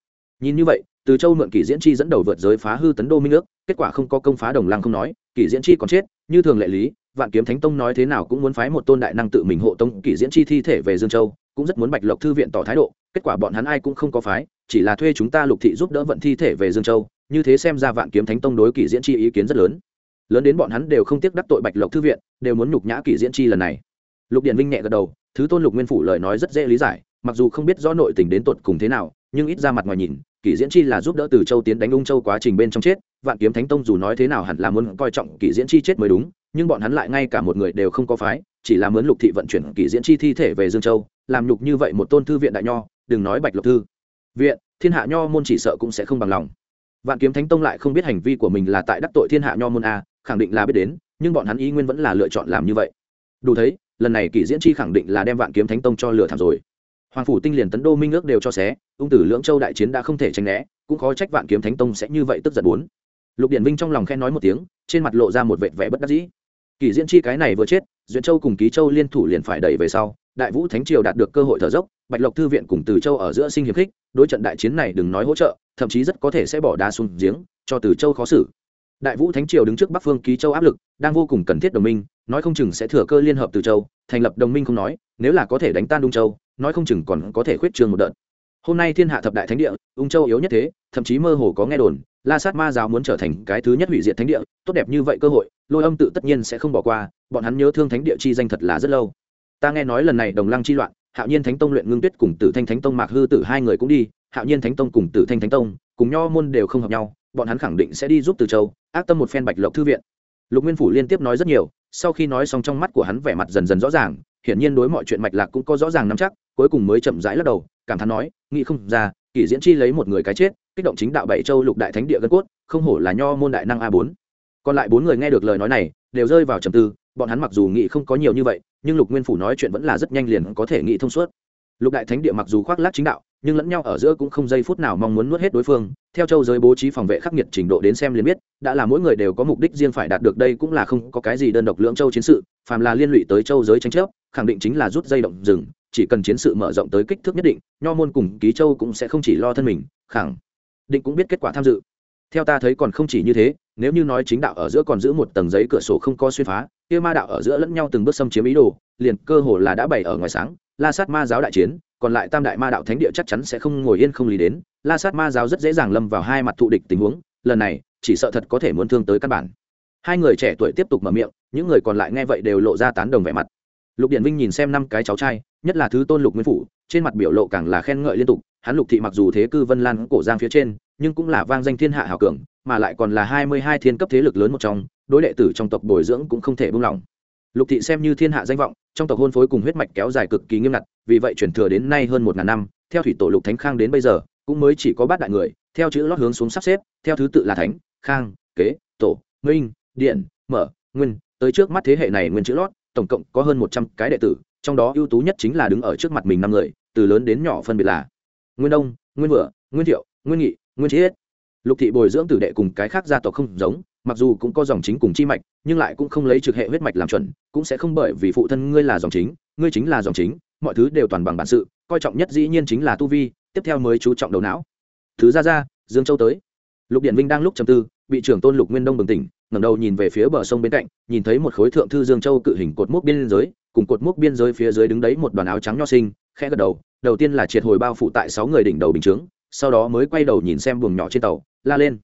Nhìn như vậy, từ châu mượn kỷ diễn chi dẫn đầu vượt giới phá hư tấn đô minh nước, kết quả không có công phá đồng lăng không nói, kỷ diễn chi còn chết, như thường lệ lý, vạn kiếm thánh tông nói thế nào cũng muốn phái một tôn đại năng tự mình hộ tông kỷ diễn chi thi thể về dương châu, cũng rất muốn bạch lộc thư viện tỏ thái độ, kết quả bọn hắn ai cũng không có phái, chỉ là thuê chúng ta lục thị giúp đỡ vận thi thể về dương châu như thế xem ra vạn kiếm thánh tông đối kỷ diễn chi ý kiến rất lớn. Lớn đến bọn hắn đều không tiếc đắc tội bạch lộc thư viện, đều muốn nhục nhã kỷ diễn chi lần này. Lục điện vinh nhẹ gật đầu, thứ tôn lục nguyên phủ lời nói rất dễ lý giải, mặc dù không biết rõ nội tình đến tột cùng thế nào, nhưng ít ra mặt ngoài nhìn, kỷ diễn chi là giúp đỡ từ châu tiến đánh ung châu quá trình bên trong chết, vạn kiếm thánh tông dù nói thế nào hẳn là muốn coi trọng kỷ diễn chi chết mới đúng, nhưng bọn hắn lại ngay cả một người đều không có phái, chỉ là mướn lục thị vận chuyển kỷ diễn chi thi thể về dương châu, làm nhục như vậy một tôn thư viện đại nho, đừng nói bạch lộc thư viện, thiên hạ nho môn chỉ sợ cũng sẽ không bằng lòng vạn kiếm thánh tông lại không biết hành vi của mình là tại đắc tội thiên hạ nho môn a, khẳng định là biết đến, nhưng bọn hắn ý nguyên vẫn là lựa chọn làm như vậy. Đủ thấy, lần này kỷ diễn chi khẳng định là đem vạn kiếm thánh tông cho lừa thảm rồi. Hoàng phủ tinh liền tấn đô minh ước đều cho xé, ung tử lưỡng châu đại chiến đã không thể tránh né, cũng khó trách vạn kiếm thánh tông sẽ như vậy tức giận bốn. Lục điện vinh trong lòng khen nói một tiếng, trên mặt lộ ra một vệt vẻ bất đắc dĩ. Kỷ diễn chi cái này vừa chết, duyện châu cùng ký châu liên thủ liền phải đẩy về sau, đại vũ thánh triều đạt được cơ hội thở dốc, bạch lộc thư viện cùng từ châu ở giữa sinh hiệp khích, đối trận đại chiến này đừng nói hỗ trợ thậm chí rất có thể sẽ bỏ đá xuống giếng, cho từ châu khó xử. Đại vũ thánh triều đứng trước bắc phương ký châu áp lực, đang vô cùng cần thiết đồng minh, nói không chừng sẽ thừa cơ liên hợp từ châu, thành lập đồng minh không nói, nếu là có thể đánh tan đung châu, nói không chừng còn có thể khuyết trường một đợt. Hôm nay thiên hạ thập đại thánh địa, ung châu yếu nhất thế, thậm chí mơ hồ có nghe đồn, la sát ma giáo muốn trở thành cái thứ nhất hủy diệt thánh địa, tốt đẹp như vậy cơ hội, lôi âm tự tất nhiên sẽ không bỏ qua, bọn hắn nhớ thương thánh địa chi danh thật là rất lâu. Ta nghe nói lần này đồng lăng chi loạn hạo nhiên thánh tông luyện ngưng tuyết cùng tử thanh thánh tông mạc hư tử hai người cũng đi, hạo nhiên thánh tông cùng tử thanh thánh tông cùng nho môn đều không hợp nhau, bọn hắn khẳng định sẽ đi giúp từ châu, ác tâm một phen bạch lộc thư viện. Lục nguyên phủ liên tiếp nói rất nhiều, sau khi nói xong trong mắt của hắn vẻ mặt dần dần rõ ràng, hiển nhiên đối mọi chuyện mạch lạc cũng có rõ ràng nắm chắc, cuối cùng mới chậm rãi lắc đầu, cảm thán nói, nghĩ không ra, kỷ diễn chi lấy một người cái chết, kích động chính đạo bảy châu lục đại thánh địa gân cốt, không hổ là nho môn đại năng a bốn. Còn lại bốn người nghe được lời nói này, đều rơi vào trầm tư, bọn hắn mặc dù nghĩ không có nhiều như vậy nhưng lục nguyên phủ nói chuyện vẫn là rất nhanh liền có thể nghĩ thông suốt. Lục đại thánh địa mặc dù khoác lác chính đạo, nhưng lẫn nhau ở giữa cũng không giây phút nào mong muốn nuốt hết đối phương. Theo châu giới bố trí phòng vệ khắc nghiệt trình độ đến xem liền biết, đã là mỗi người đều có mục đích riêng phải đạt được đây cũng là không có cái gì đơn độc lưỡng châu chiến sự, phàm là liên lụy tới châu giới tranh chấp, khẳng định chính là rút dây động rừng, chỉ cần chiến sự mở rộng tới kích thước nhất định, nho môn cùng ký châu cũng sẽ không chỉ lo thân mình, khẳng định cũng biết kết quả tham dự. Theo ta thấy còn không chỉ như thế nếu như nói chính đạo ở giữa còn giữ một tầng giấy cửa sổ không có xuyên phá, kia ma đạo ở giữa lẫn nhau từng bước xâm chiếm ý đồ, liền cơ hồ là đã bày ở ngoài sáng. La sát ma giáo đại chiến, còn lại tam đại ma đạo thánh địa chắc chắn sẽ không ngồi yên không lý đến. La sát ma giáo rất dễ dàng lâm vào hai mặt thụ địch tình huống, lần này, chỉ sợ thật có thể muốn thương tới căn bản. Hai người trẻ tuổi tiếp tục mở miệng, những người còn lại nghe vậy đều lộ ra tán đồng vẻ mặt. Lục điện vinh nhìn xem năm cái cháu trai, nhất là thứ tôn lục nguyên phủ, trên mặt biểu lộ càng là khen ngợi liên tục, hắn lục thị mặc dù thế cư vân lan cổ giang phía trên nhưng cũng là vang danh thiên hạ hảo cường, mà lại còn là hai mươi hai thiên cấp thế lực lớn một trong, đối đệ tử trong tộc bồi dưỡng cũng không thể buông lỏng. Lục thị xem như thiên hạ danh vọng, trong tộc hôn phối cùng huyết mạch kéo dài cực kỳ nghiêm ngặt, vì vậy chuyển thừa đến nay hơn một ngàn năm, theo thủy tổ lục thánh khang đến bây giờ, cũng mới chỉ có bát đại người, theo chữ lót hướng xuống sắp xếp, theo thứ tự là thánh, khang, kế, tổ, minh, điện, mở, nguyên, tới trước mắt thế hệ này nguyên chữ lót, tổng cộng có hơn một trăm cái đệ tử, trong đó ưu tú nhất chính là đứng ở trước mặt mình năm người, từ lớn đến nhỏ phân biệt là nguyên đông, nguyên vựa nguyên thiệu, nguyên nghị nguyên trí hết. Lục thị bồi dưỡng tử đệ cùng cái khác gia tộc không giống, mặc dù cũng có dòng chính cùng chi mạch, nhưng lại cũng không lấy trực hệ huyết mạch làm chuẩn, cũng sẽ không bởi vì phụ thân ngươi là dòng chính, ngươi chính là dòng chính, mọi thứ đều toàn bằng bản sự, coi trọng nhất dĩ nhiên chính là tu vi, tiếp theo mới chú trọng đầu não. Thứ ra ra, dương châu tới. Lục điện vinh đang lúc trầm tư, bị trưởng tôn lục nguyên đông bừng tỉnh, ngẩng đầu nhìn về phía bờ sông bên cạnh, nhìn thấy một khối thượng thư dương châu cự hình cột mốc biên giới, cùng cột mốc biên giới phía dưới đứng đấy một đoàn áo trắng nho sinh khẽ gật đầu đầu tiên là triệt hồi bao phủ tại sáu người đỉnh đầu bình chướng sau đó mới quay đầu nhìn xem buồng nhỏ trên tàu, la lên.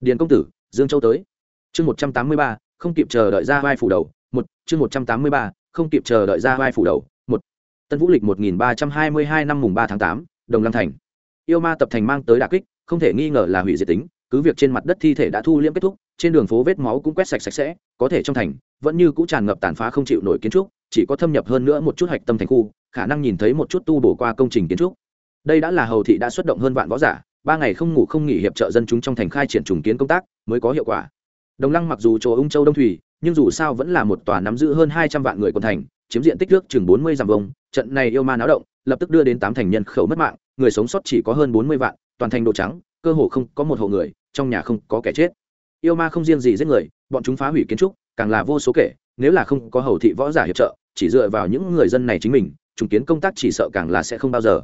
Điền công tử, dương châu tới. Chương một trăm tám mươi ba, không kịp chờ đợi ra vai phủ đầu, một, chương một trăm tám mươi ba, không kịp chờ đợi ra vai phủ đầu, một. Tân vũ lịch một nghìn ba trăm hai mươi hai năm mùng ba tháng tám, đồng lăng thành. Yêu ma tập thành mang tới đà kích, không thể nghi ngờ là hủy diệt tính, cứ việc trên mặt đất thi thể đã thu liễm kết thúc, trên đường phố vết máu cũng quét sạch sạch sẽ, có thể trong thành, vẫn như cũ tràn ngập tàn phá không chịu nổi kiến trúc, chỉ có thâm nhập hơn nữa một chút hạch tâm thành khu, khả năng nhìn thấy một chút tu bổ qua công trình kiến trúc đây đã là hầu thị đã xuất động hơn vạn võ giả, ba ngày không ngủ không nghỉ hiệp trợ dân chúng trong thành khai triển trùng kiến công tác mới có hiệu quả. Đồng lăng mặc dù chỗ ung châu đông thủy, nhưng dù sao vẫn là một tòa nắm giữ hơn hai trăm vạn người quân thành, chiếm diện tích nước chừng bốn mươi dặm vông trận này yêu ma náo động, lập tức đưa đến tám thành nhân khẩu mất mạng, người sống sót chỉ có hơn bốn mươi vạn, toàn thành đồ trắng, cơ hồ không có một hộ người, trong nhà không có kẻ chết. Yêu ma không riêng gì giết người, bọn chúng phá hủy kiến trúc, càng là vô số kể, nếu là không có hầu thị võ giả hiệp trợ, chỉ dựa vào những người dân này chính mình, trùng kiến công tác chỉ sợ càng là sẽ không bao giờ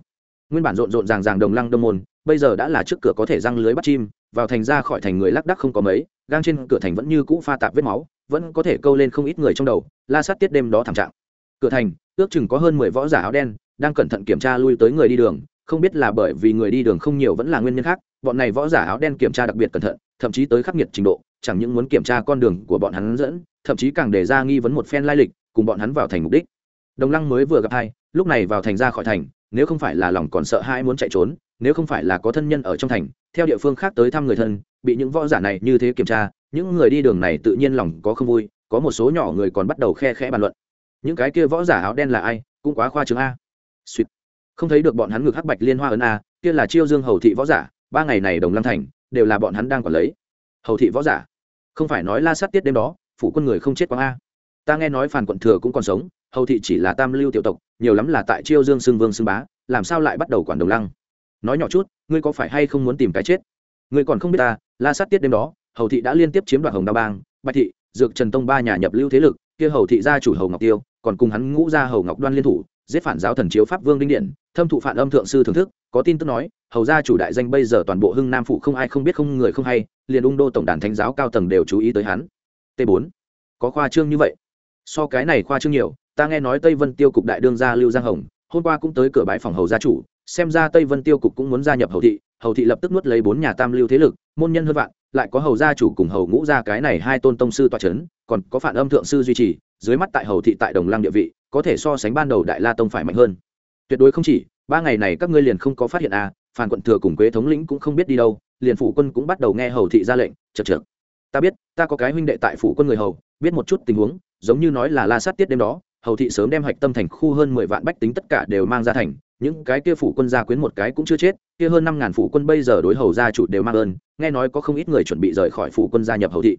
nguyên bản rộn rộn ràng ràng đồng lăng đông môn, bây giờ đã là trước cửa có thể răng lưới bắt chim, vào thành ra khỏi thành người lác đắc không có mấy, gang trên cửa thành vẫn như cũ pha tạp vết máu, vẫn có thể câu lên không ít người trong đầu, la sát tiết đêm đó thảm trạng. Cửa thành, ước chừng có hơn mười võ giả áo đen, đang cẩn thận kiểm tra lui tới người đi đường, không biết là bởi vì người đi đường không nhiều vẫn là nguyên nhân khác, bọn này võ giả áo đen kiểm tra đặc biệt cẩn thận, thậm chí tới khắc nghiệt trình độ, chẳng những muốn kiểm tra con đường của bọn hắn dẫn, thậm chí càng đề ra nghi vấn một phen lai lịch, cùng bọn hắn vào thành mục đích. Đồng lăng mới vừa gặp hai, lúc này vào thành ra khỏi thành nếu không phải là lòng còn sợ hãi muốn chạy trốn, nếu không phải là có thân nhân ở trong thành, theo địa phương khác tới thăm người thân, bị những võ giả này như thế kiểm tra, những người đi đường này tự nhiên lòng có không vui, có một số nhỏ người còn bắt đầu khe khẽ bàn luận. Những cái kia võ giả áo đen là ai? Cũng quá khoa trương a. Suýt. Không thấy được bọn hắn ngược hắc bạch liên hoa ấn a, kia là chiêu dương hầu thị võ giả, ba ngày này đồng lăng thành, đều là bọn hắn đang còn lấy. Hầu thị võ giả. Không phải nói la sát tiết đêm đó phụ quân người không chết quang a. Ta nghe nói phản quận thừa cũng còn sống hầu thị chỉ là tam lưu tiểu tộc, nhiều lắm là tại chiêu dương xưng vương xưng bá, làm sao lại bắt đầu quản đồng lăng? Nói nhỏ chút, ngươi có phải hay không muốn tìm cái chết? Ngươi còn không biết ta, la sát tiết đêm đó, hầu thị đã liên tiếp chiếm đoạt hồng đa bang, bạch thị, dược trần tông ba nhà nhập lưu thế lực, kia hầu thị gia chủ hầu ngọc tiêu, còn cùng hắn ngũ gia hầu ngọc đoan liên thủ, giết phản giáo thần chiếu pháp vương đinh điện, thâm thụ phản âm thượng sư thưởng thức, có tin tức nói, hầu gia chủ đại danh bây giờ toàn bộ hưng nam phụ không ai không biết không người không hay, liền ung đô tổng đàn thánh giáo cao tầng đều chú ý tới hắn. T 4 có khoa trương như vậy. So cái này khoa trương nhiều ta nghe nói tây vân tiêu cục đại đương gia lưu giang hồng, hôm qua cũng tới cửa bãi phòng hầu gia chủ, xem ra tây vân tiêu cục cũng muốn gia nhập hầu thị hầu thị lập tức nuốt lấy bốn nhà tam lưu thế lực, môn nhân hơn vạn, lại có hầu gia chủ cùng hầu ngũ gia cái này hai tôn tông sư toa c h ấ n còn có phản âm thượng sư duy trì, dưới mắt tại hầu thị tại đồng lăng địa vị, có thể so sánh ban đầu đại la tông phải mạnh hơn. Tuyệt đối không chỉ, ba ngày này các ngươi liền không có phát hiện à phản quận thừa cùng quế thống lĩnh cũng không biết đi đâu, liền phủ quân cũng bắt đầu nghe hầu thị ra lệnh chật chật ta biết, ta có cái huynh đệ tại phủ quân người hầu, biết một chút tình huống, giống như nói là la sát tiết đêm đó hầu thị sớm đem hạch tâm thành khu hơn mười vạn bách tính tất cả đều mang ra thành, những cái kia phủ quân gia quyến một cái cũng chưa chết, kia hơn năm ngàn phủ quân bây giờ đối hầu gia chủ đều mang ơn, nghe nói có không ít người chuẩn bị rời khỏi phủ quân gia nhập hầu thị.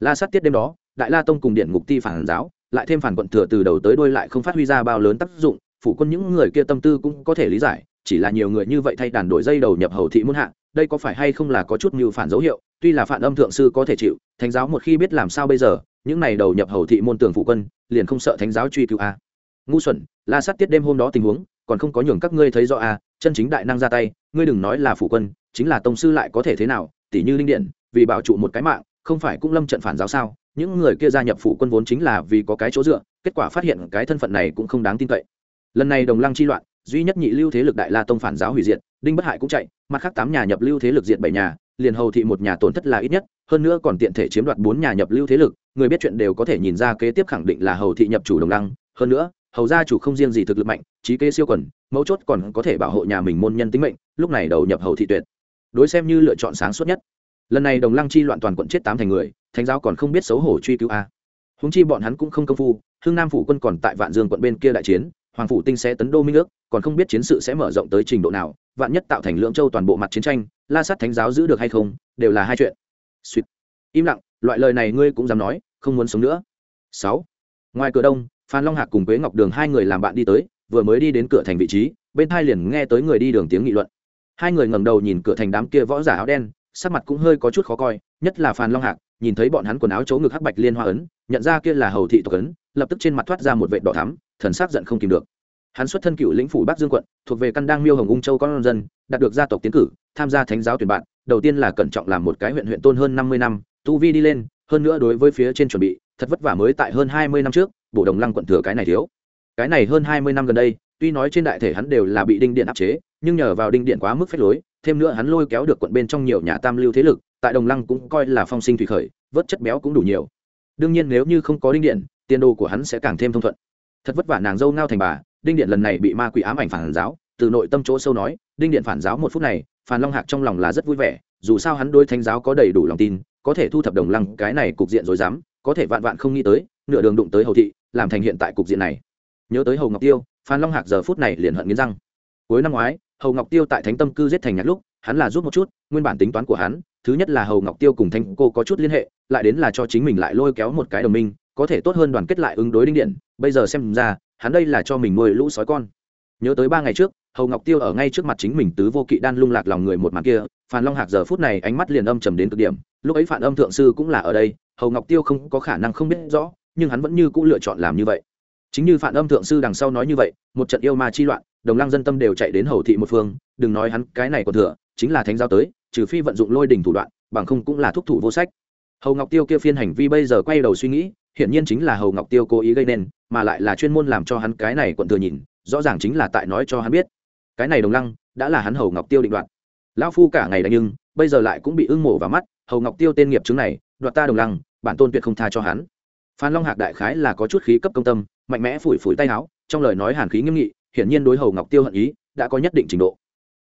La sát tiết đêm đó, đại la tông cùng điện ngục ti phản giáo, lại thêm phản quận thừa từ đầu tới đuôi lại không phát huy ra bao lớn tác dụng, phủ quân những người kia tâm tư cũng có thể lý giải, chỉ là nhiều người như vậy thay đàn đổi dây đầu nhập hầu thị muôn hạ, đây có phải hay không là có chút mưu phản dấu hiệu, tuy là phản âm thượng sư có thể chịu, thánh giáo một khi biết làm sao bây giờ những này đầu nhập hầu thị môn tường phụ quân, liền không sợ thánh giáo truy cứu a à. ngu xuẩn, la sát tiết đêm hôm đó tình huống, còn không có nhường các ngươi thấy rõ à chân chính đại năng ra tay, ngươi đừng nói là phụ quân, chính là tông sư lại có thể thế nào tỷ như linh điện, vì bảo trụ một cái mạng, không phải cũng lâm trận phản giáo sao những người kia gia nhập phụ quân vốn chính là vì có cái chỗ dựa, kết quả phát hiện cái thân phận này cũng không đáng tin cậy lần này đồng lăng chi loạn, duy nhất nhị lưu thế lực đại la tông phản giáo hủy diệt, đinh bất hại cũng chạy, mặt khác tám nhà nhập lưu thế lực diệt bảy nhà liền hầu thị một nhà tổn thất là ít nhất, hơn nữa còn tiện thể chiếm đoạt bốn nhà nhập lưu thế lực, người biết chuyện đều có thể nhìn ra kế tiếp khẳng định là hầu thị nhập chủ đồng lăng, hơn nữa, hầu gia chủ không riêng gì thực lực mạnh, trí kế siêu quần, mấu chốt còn có thể bảo hộ nhà mình môn nhân tính mệnh, lúc này đầu nhập hầu thị tuyệt. Đối xem như lựa chọn sáng suốt nhất. Lần này đồng lăng chi loạn toàn quận chết tám thành người, thánh giáo còn không biết xấu hổ truy cứu a. Húng chi bọn hắn cũng không công phu hương nam phủ quân còn tại vạn dương quận bên kia đại chiến, hoàng phủ tinh sẽ tấn đô minh ước, còn không biết chiến sự sẽ mở rộng tới trình độ nào vạn nhất tạo thành lưỡng châu toàn bộ mặt chiến tranh, la sát thánh giáo giữ được hay không, đều là hai chuyện. Suýt im lặng, loại lời này ngươi cũng dám nói, không muốn sống nữa. Sáu. Ngoài cửa đông, phan long hạc cùng quế ngọc đường hai người làm bạn đi tới, vừa mới đi đến cửa thành vị trí, bên thai liền nghe tới người đi đường tiếng nghị luận. Hai người ngẩng đầu nhìn cửa thành đám kia võ giả áo đen, sắc mặt cũng hơi có chút khó coi, nhất là phan long hạc, nhìn thấy bọn hắn quần áo chỗ ngực hắc bạch liên hoa ấn, nhận ra kia là hầu thị tộc ấn, lập tức trên mặt thoát ra một vệ đỏ thắm, thần sắc giận không kìm được hắn xuất thân cựu lĩnh phủ bắc dương quận, thuộc về căn đang miêu hồng ung châu con dân, đạt được gia tộc tiến cử, tham gia thánh giáo tuyển bạn, đầu tiên là cẩn trọng làm một cái huyện huyện tôn hơn năm mươi năm, tu vi đi lên, hơn nữa đối với phía trên chuẩn bị, thật vất vả mới tại hơn hai mươi năm trước bộ đồng lăng quận thừa cái này thiếu. Cái này hơn hai mươi năm gần đây, tuy nói trên đại thể hắn đều là bị đinh điện áp chế, nhưng nhờ vào đinh điện quá mức phép lối, thêm nữa hắn lôi kéo được quận bên trong nhiều nhà tam lưu thế lực, tại đồng lăng cũng coi là phong sinh thủy khởi, vớt chất béo cũng đủ nhiều. Đương nhiên nếu như không có đinh điện, tiền đồ của hắn sẽ càng thêm thông thuận. Thật vất vả nàng dâu ngao thành bà đinh điện lần này bị ma quỷ ám ảnh phản giáo, từ nội tâm chỗ sâu nói, đinh điện phản giáo một phút này phản long hạc trong lòng là rất vui vẻ, dù sao hắn đôi thánh giáo có đầy đủ lòng tin, có thể thu thập đồng lăng, cái này cục diện rồi dám có thể vạn vạn không nghĩ tới, nửa đường đụng tới hầu thị, làm thành hiện tại cục diện này. Nhớ tới hầu ngọc tiêu phan long hạc giờ phút này liền hận nghiến răng. Cuối năm ngoái, hầu ngọc tiêu tại thánh tâm cư giết thành nhạc lúc, hắn là rút một chút, nguyên bản tính toán của hắn, thứ nhất là hầu ngọc tiêu cùng thanh cô có chút liên hệ, lại đến là cho chính mình lại lôi kéo một cái đồng minh, có thể tốt hơn đoàn kết lại ứng đối đinh điện. Bây giờ xem ra hắn đây là cho mình nuôi lũ sói con. Nhớ tới ba ngày trước, hầu ngọc tiêu ở ngay trước mặt chính mình tứ vô kỵ đan lung lạc lòng người một màn kia phan long hạc giờ phút này ánh mắt liền âm trầm đến cực điểm, lúc ấy phản âm thượng sư cũng là ở đây, hầu ngọc tiêu không có khả năng không biết rõ, nhưng hắn vẫn như c ũ lựa chọn làm như vậy. Chính như phản âm thượng sư đằng sau nói như vậy, một trận yêu ma chi loạn, đồng lăng dân tâm đều chạy đến hầu thị một phương, đừng nói hắn cái này còn thừa, chính là thánh giao tới, trừ phi vận dụng lôi đình thủ đoạn, bằng không cũng là thúc thủ vô sách. Hầu ngọc tiêu kia phiên hành vi bây giờ quay đầu suy nghĩ, hiển nhiên chính là hầu ngọc tiêu cố ý gây nên mà lại là chuyên môn làm cho hắn cái này quận thừa nhìn, rõ ràng chính là tại nói cho hắn biết. Cái này đồng lăng, đã là hắn hầu ngọc tiêu định đoạt. Lão phu cả ngày đánh nhưng, bây giờ lại cũng bị ưng mổ vào mắt, hầu ngọc tiêu tên nghiệp chứng này, đoạt ta đồng lăng, bản tôn tuyệt không tha cho hắn. Phan long hạc đại khái là có chút khí cấp công tâm, mạnh mẽ phủi phủi tay áo, trong lời nói hàn khí nghiêm nghị, hiển nhiên đối hầu ngọc tiêu hận ý, đã có nhất định trình độ.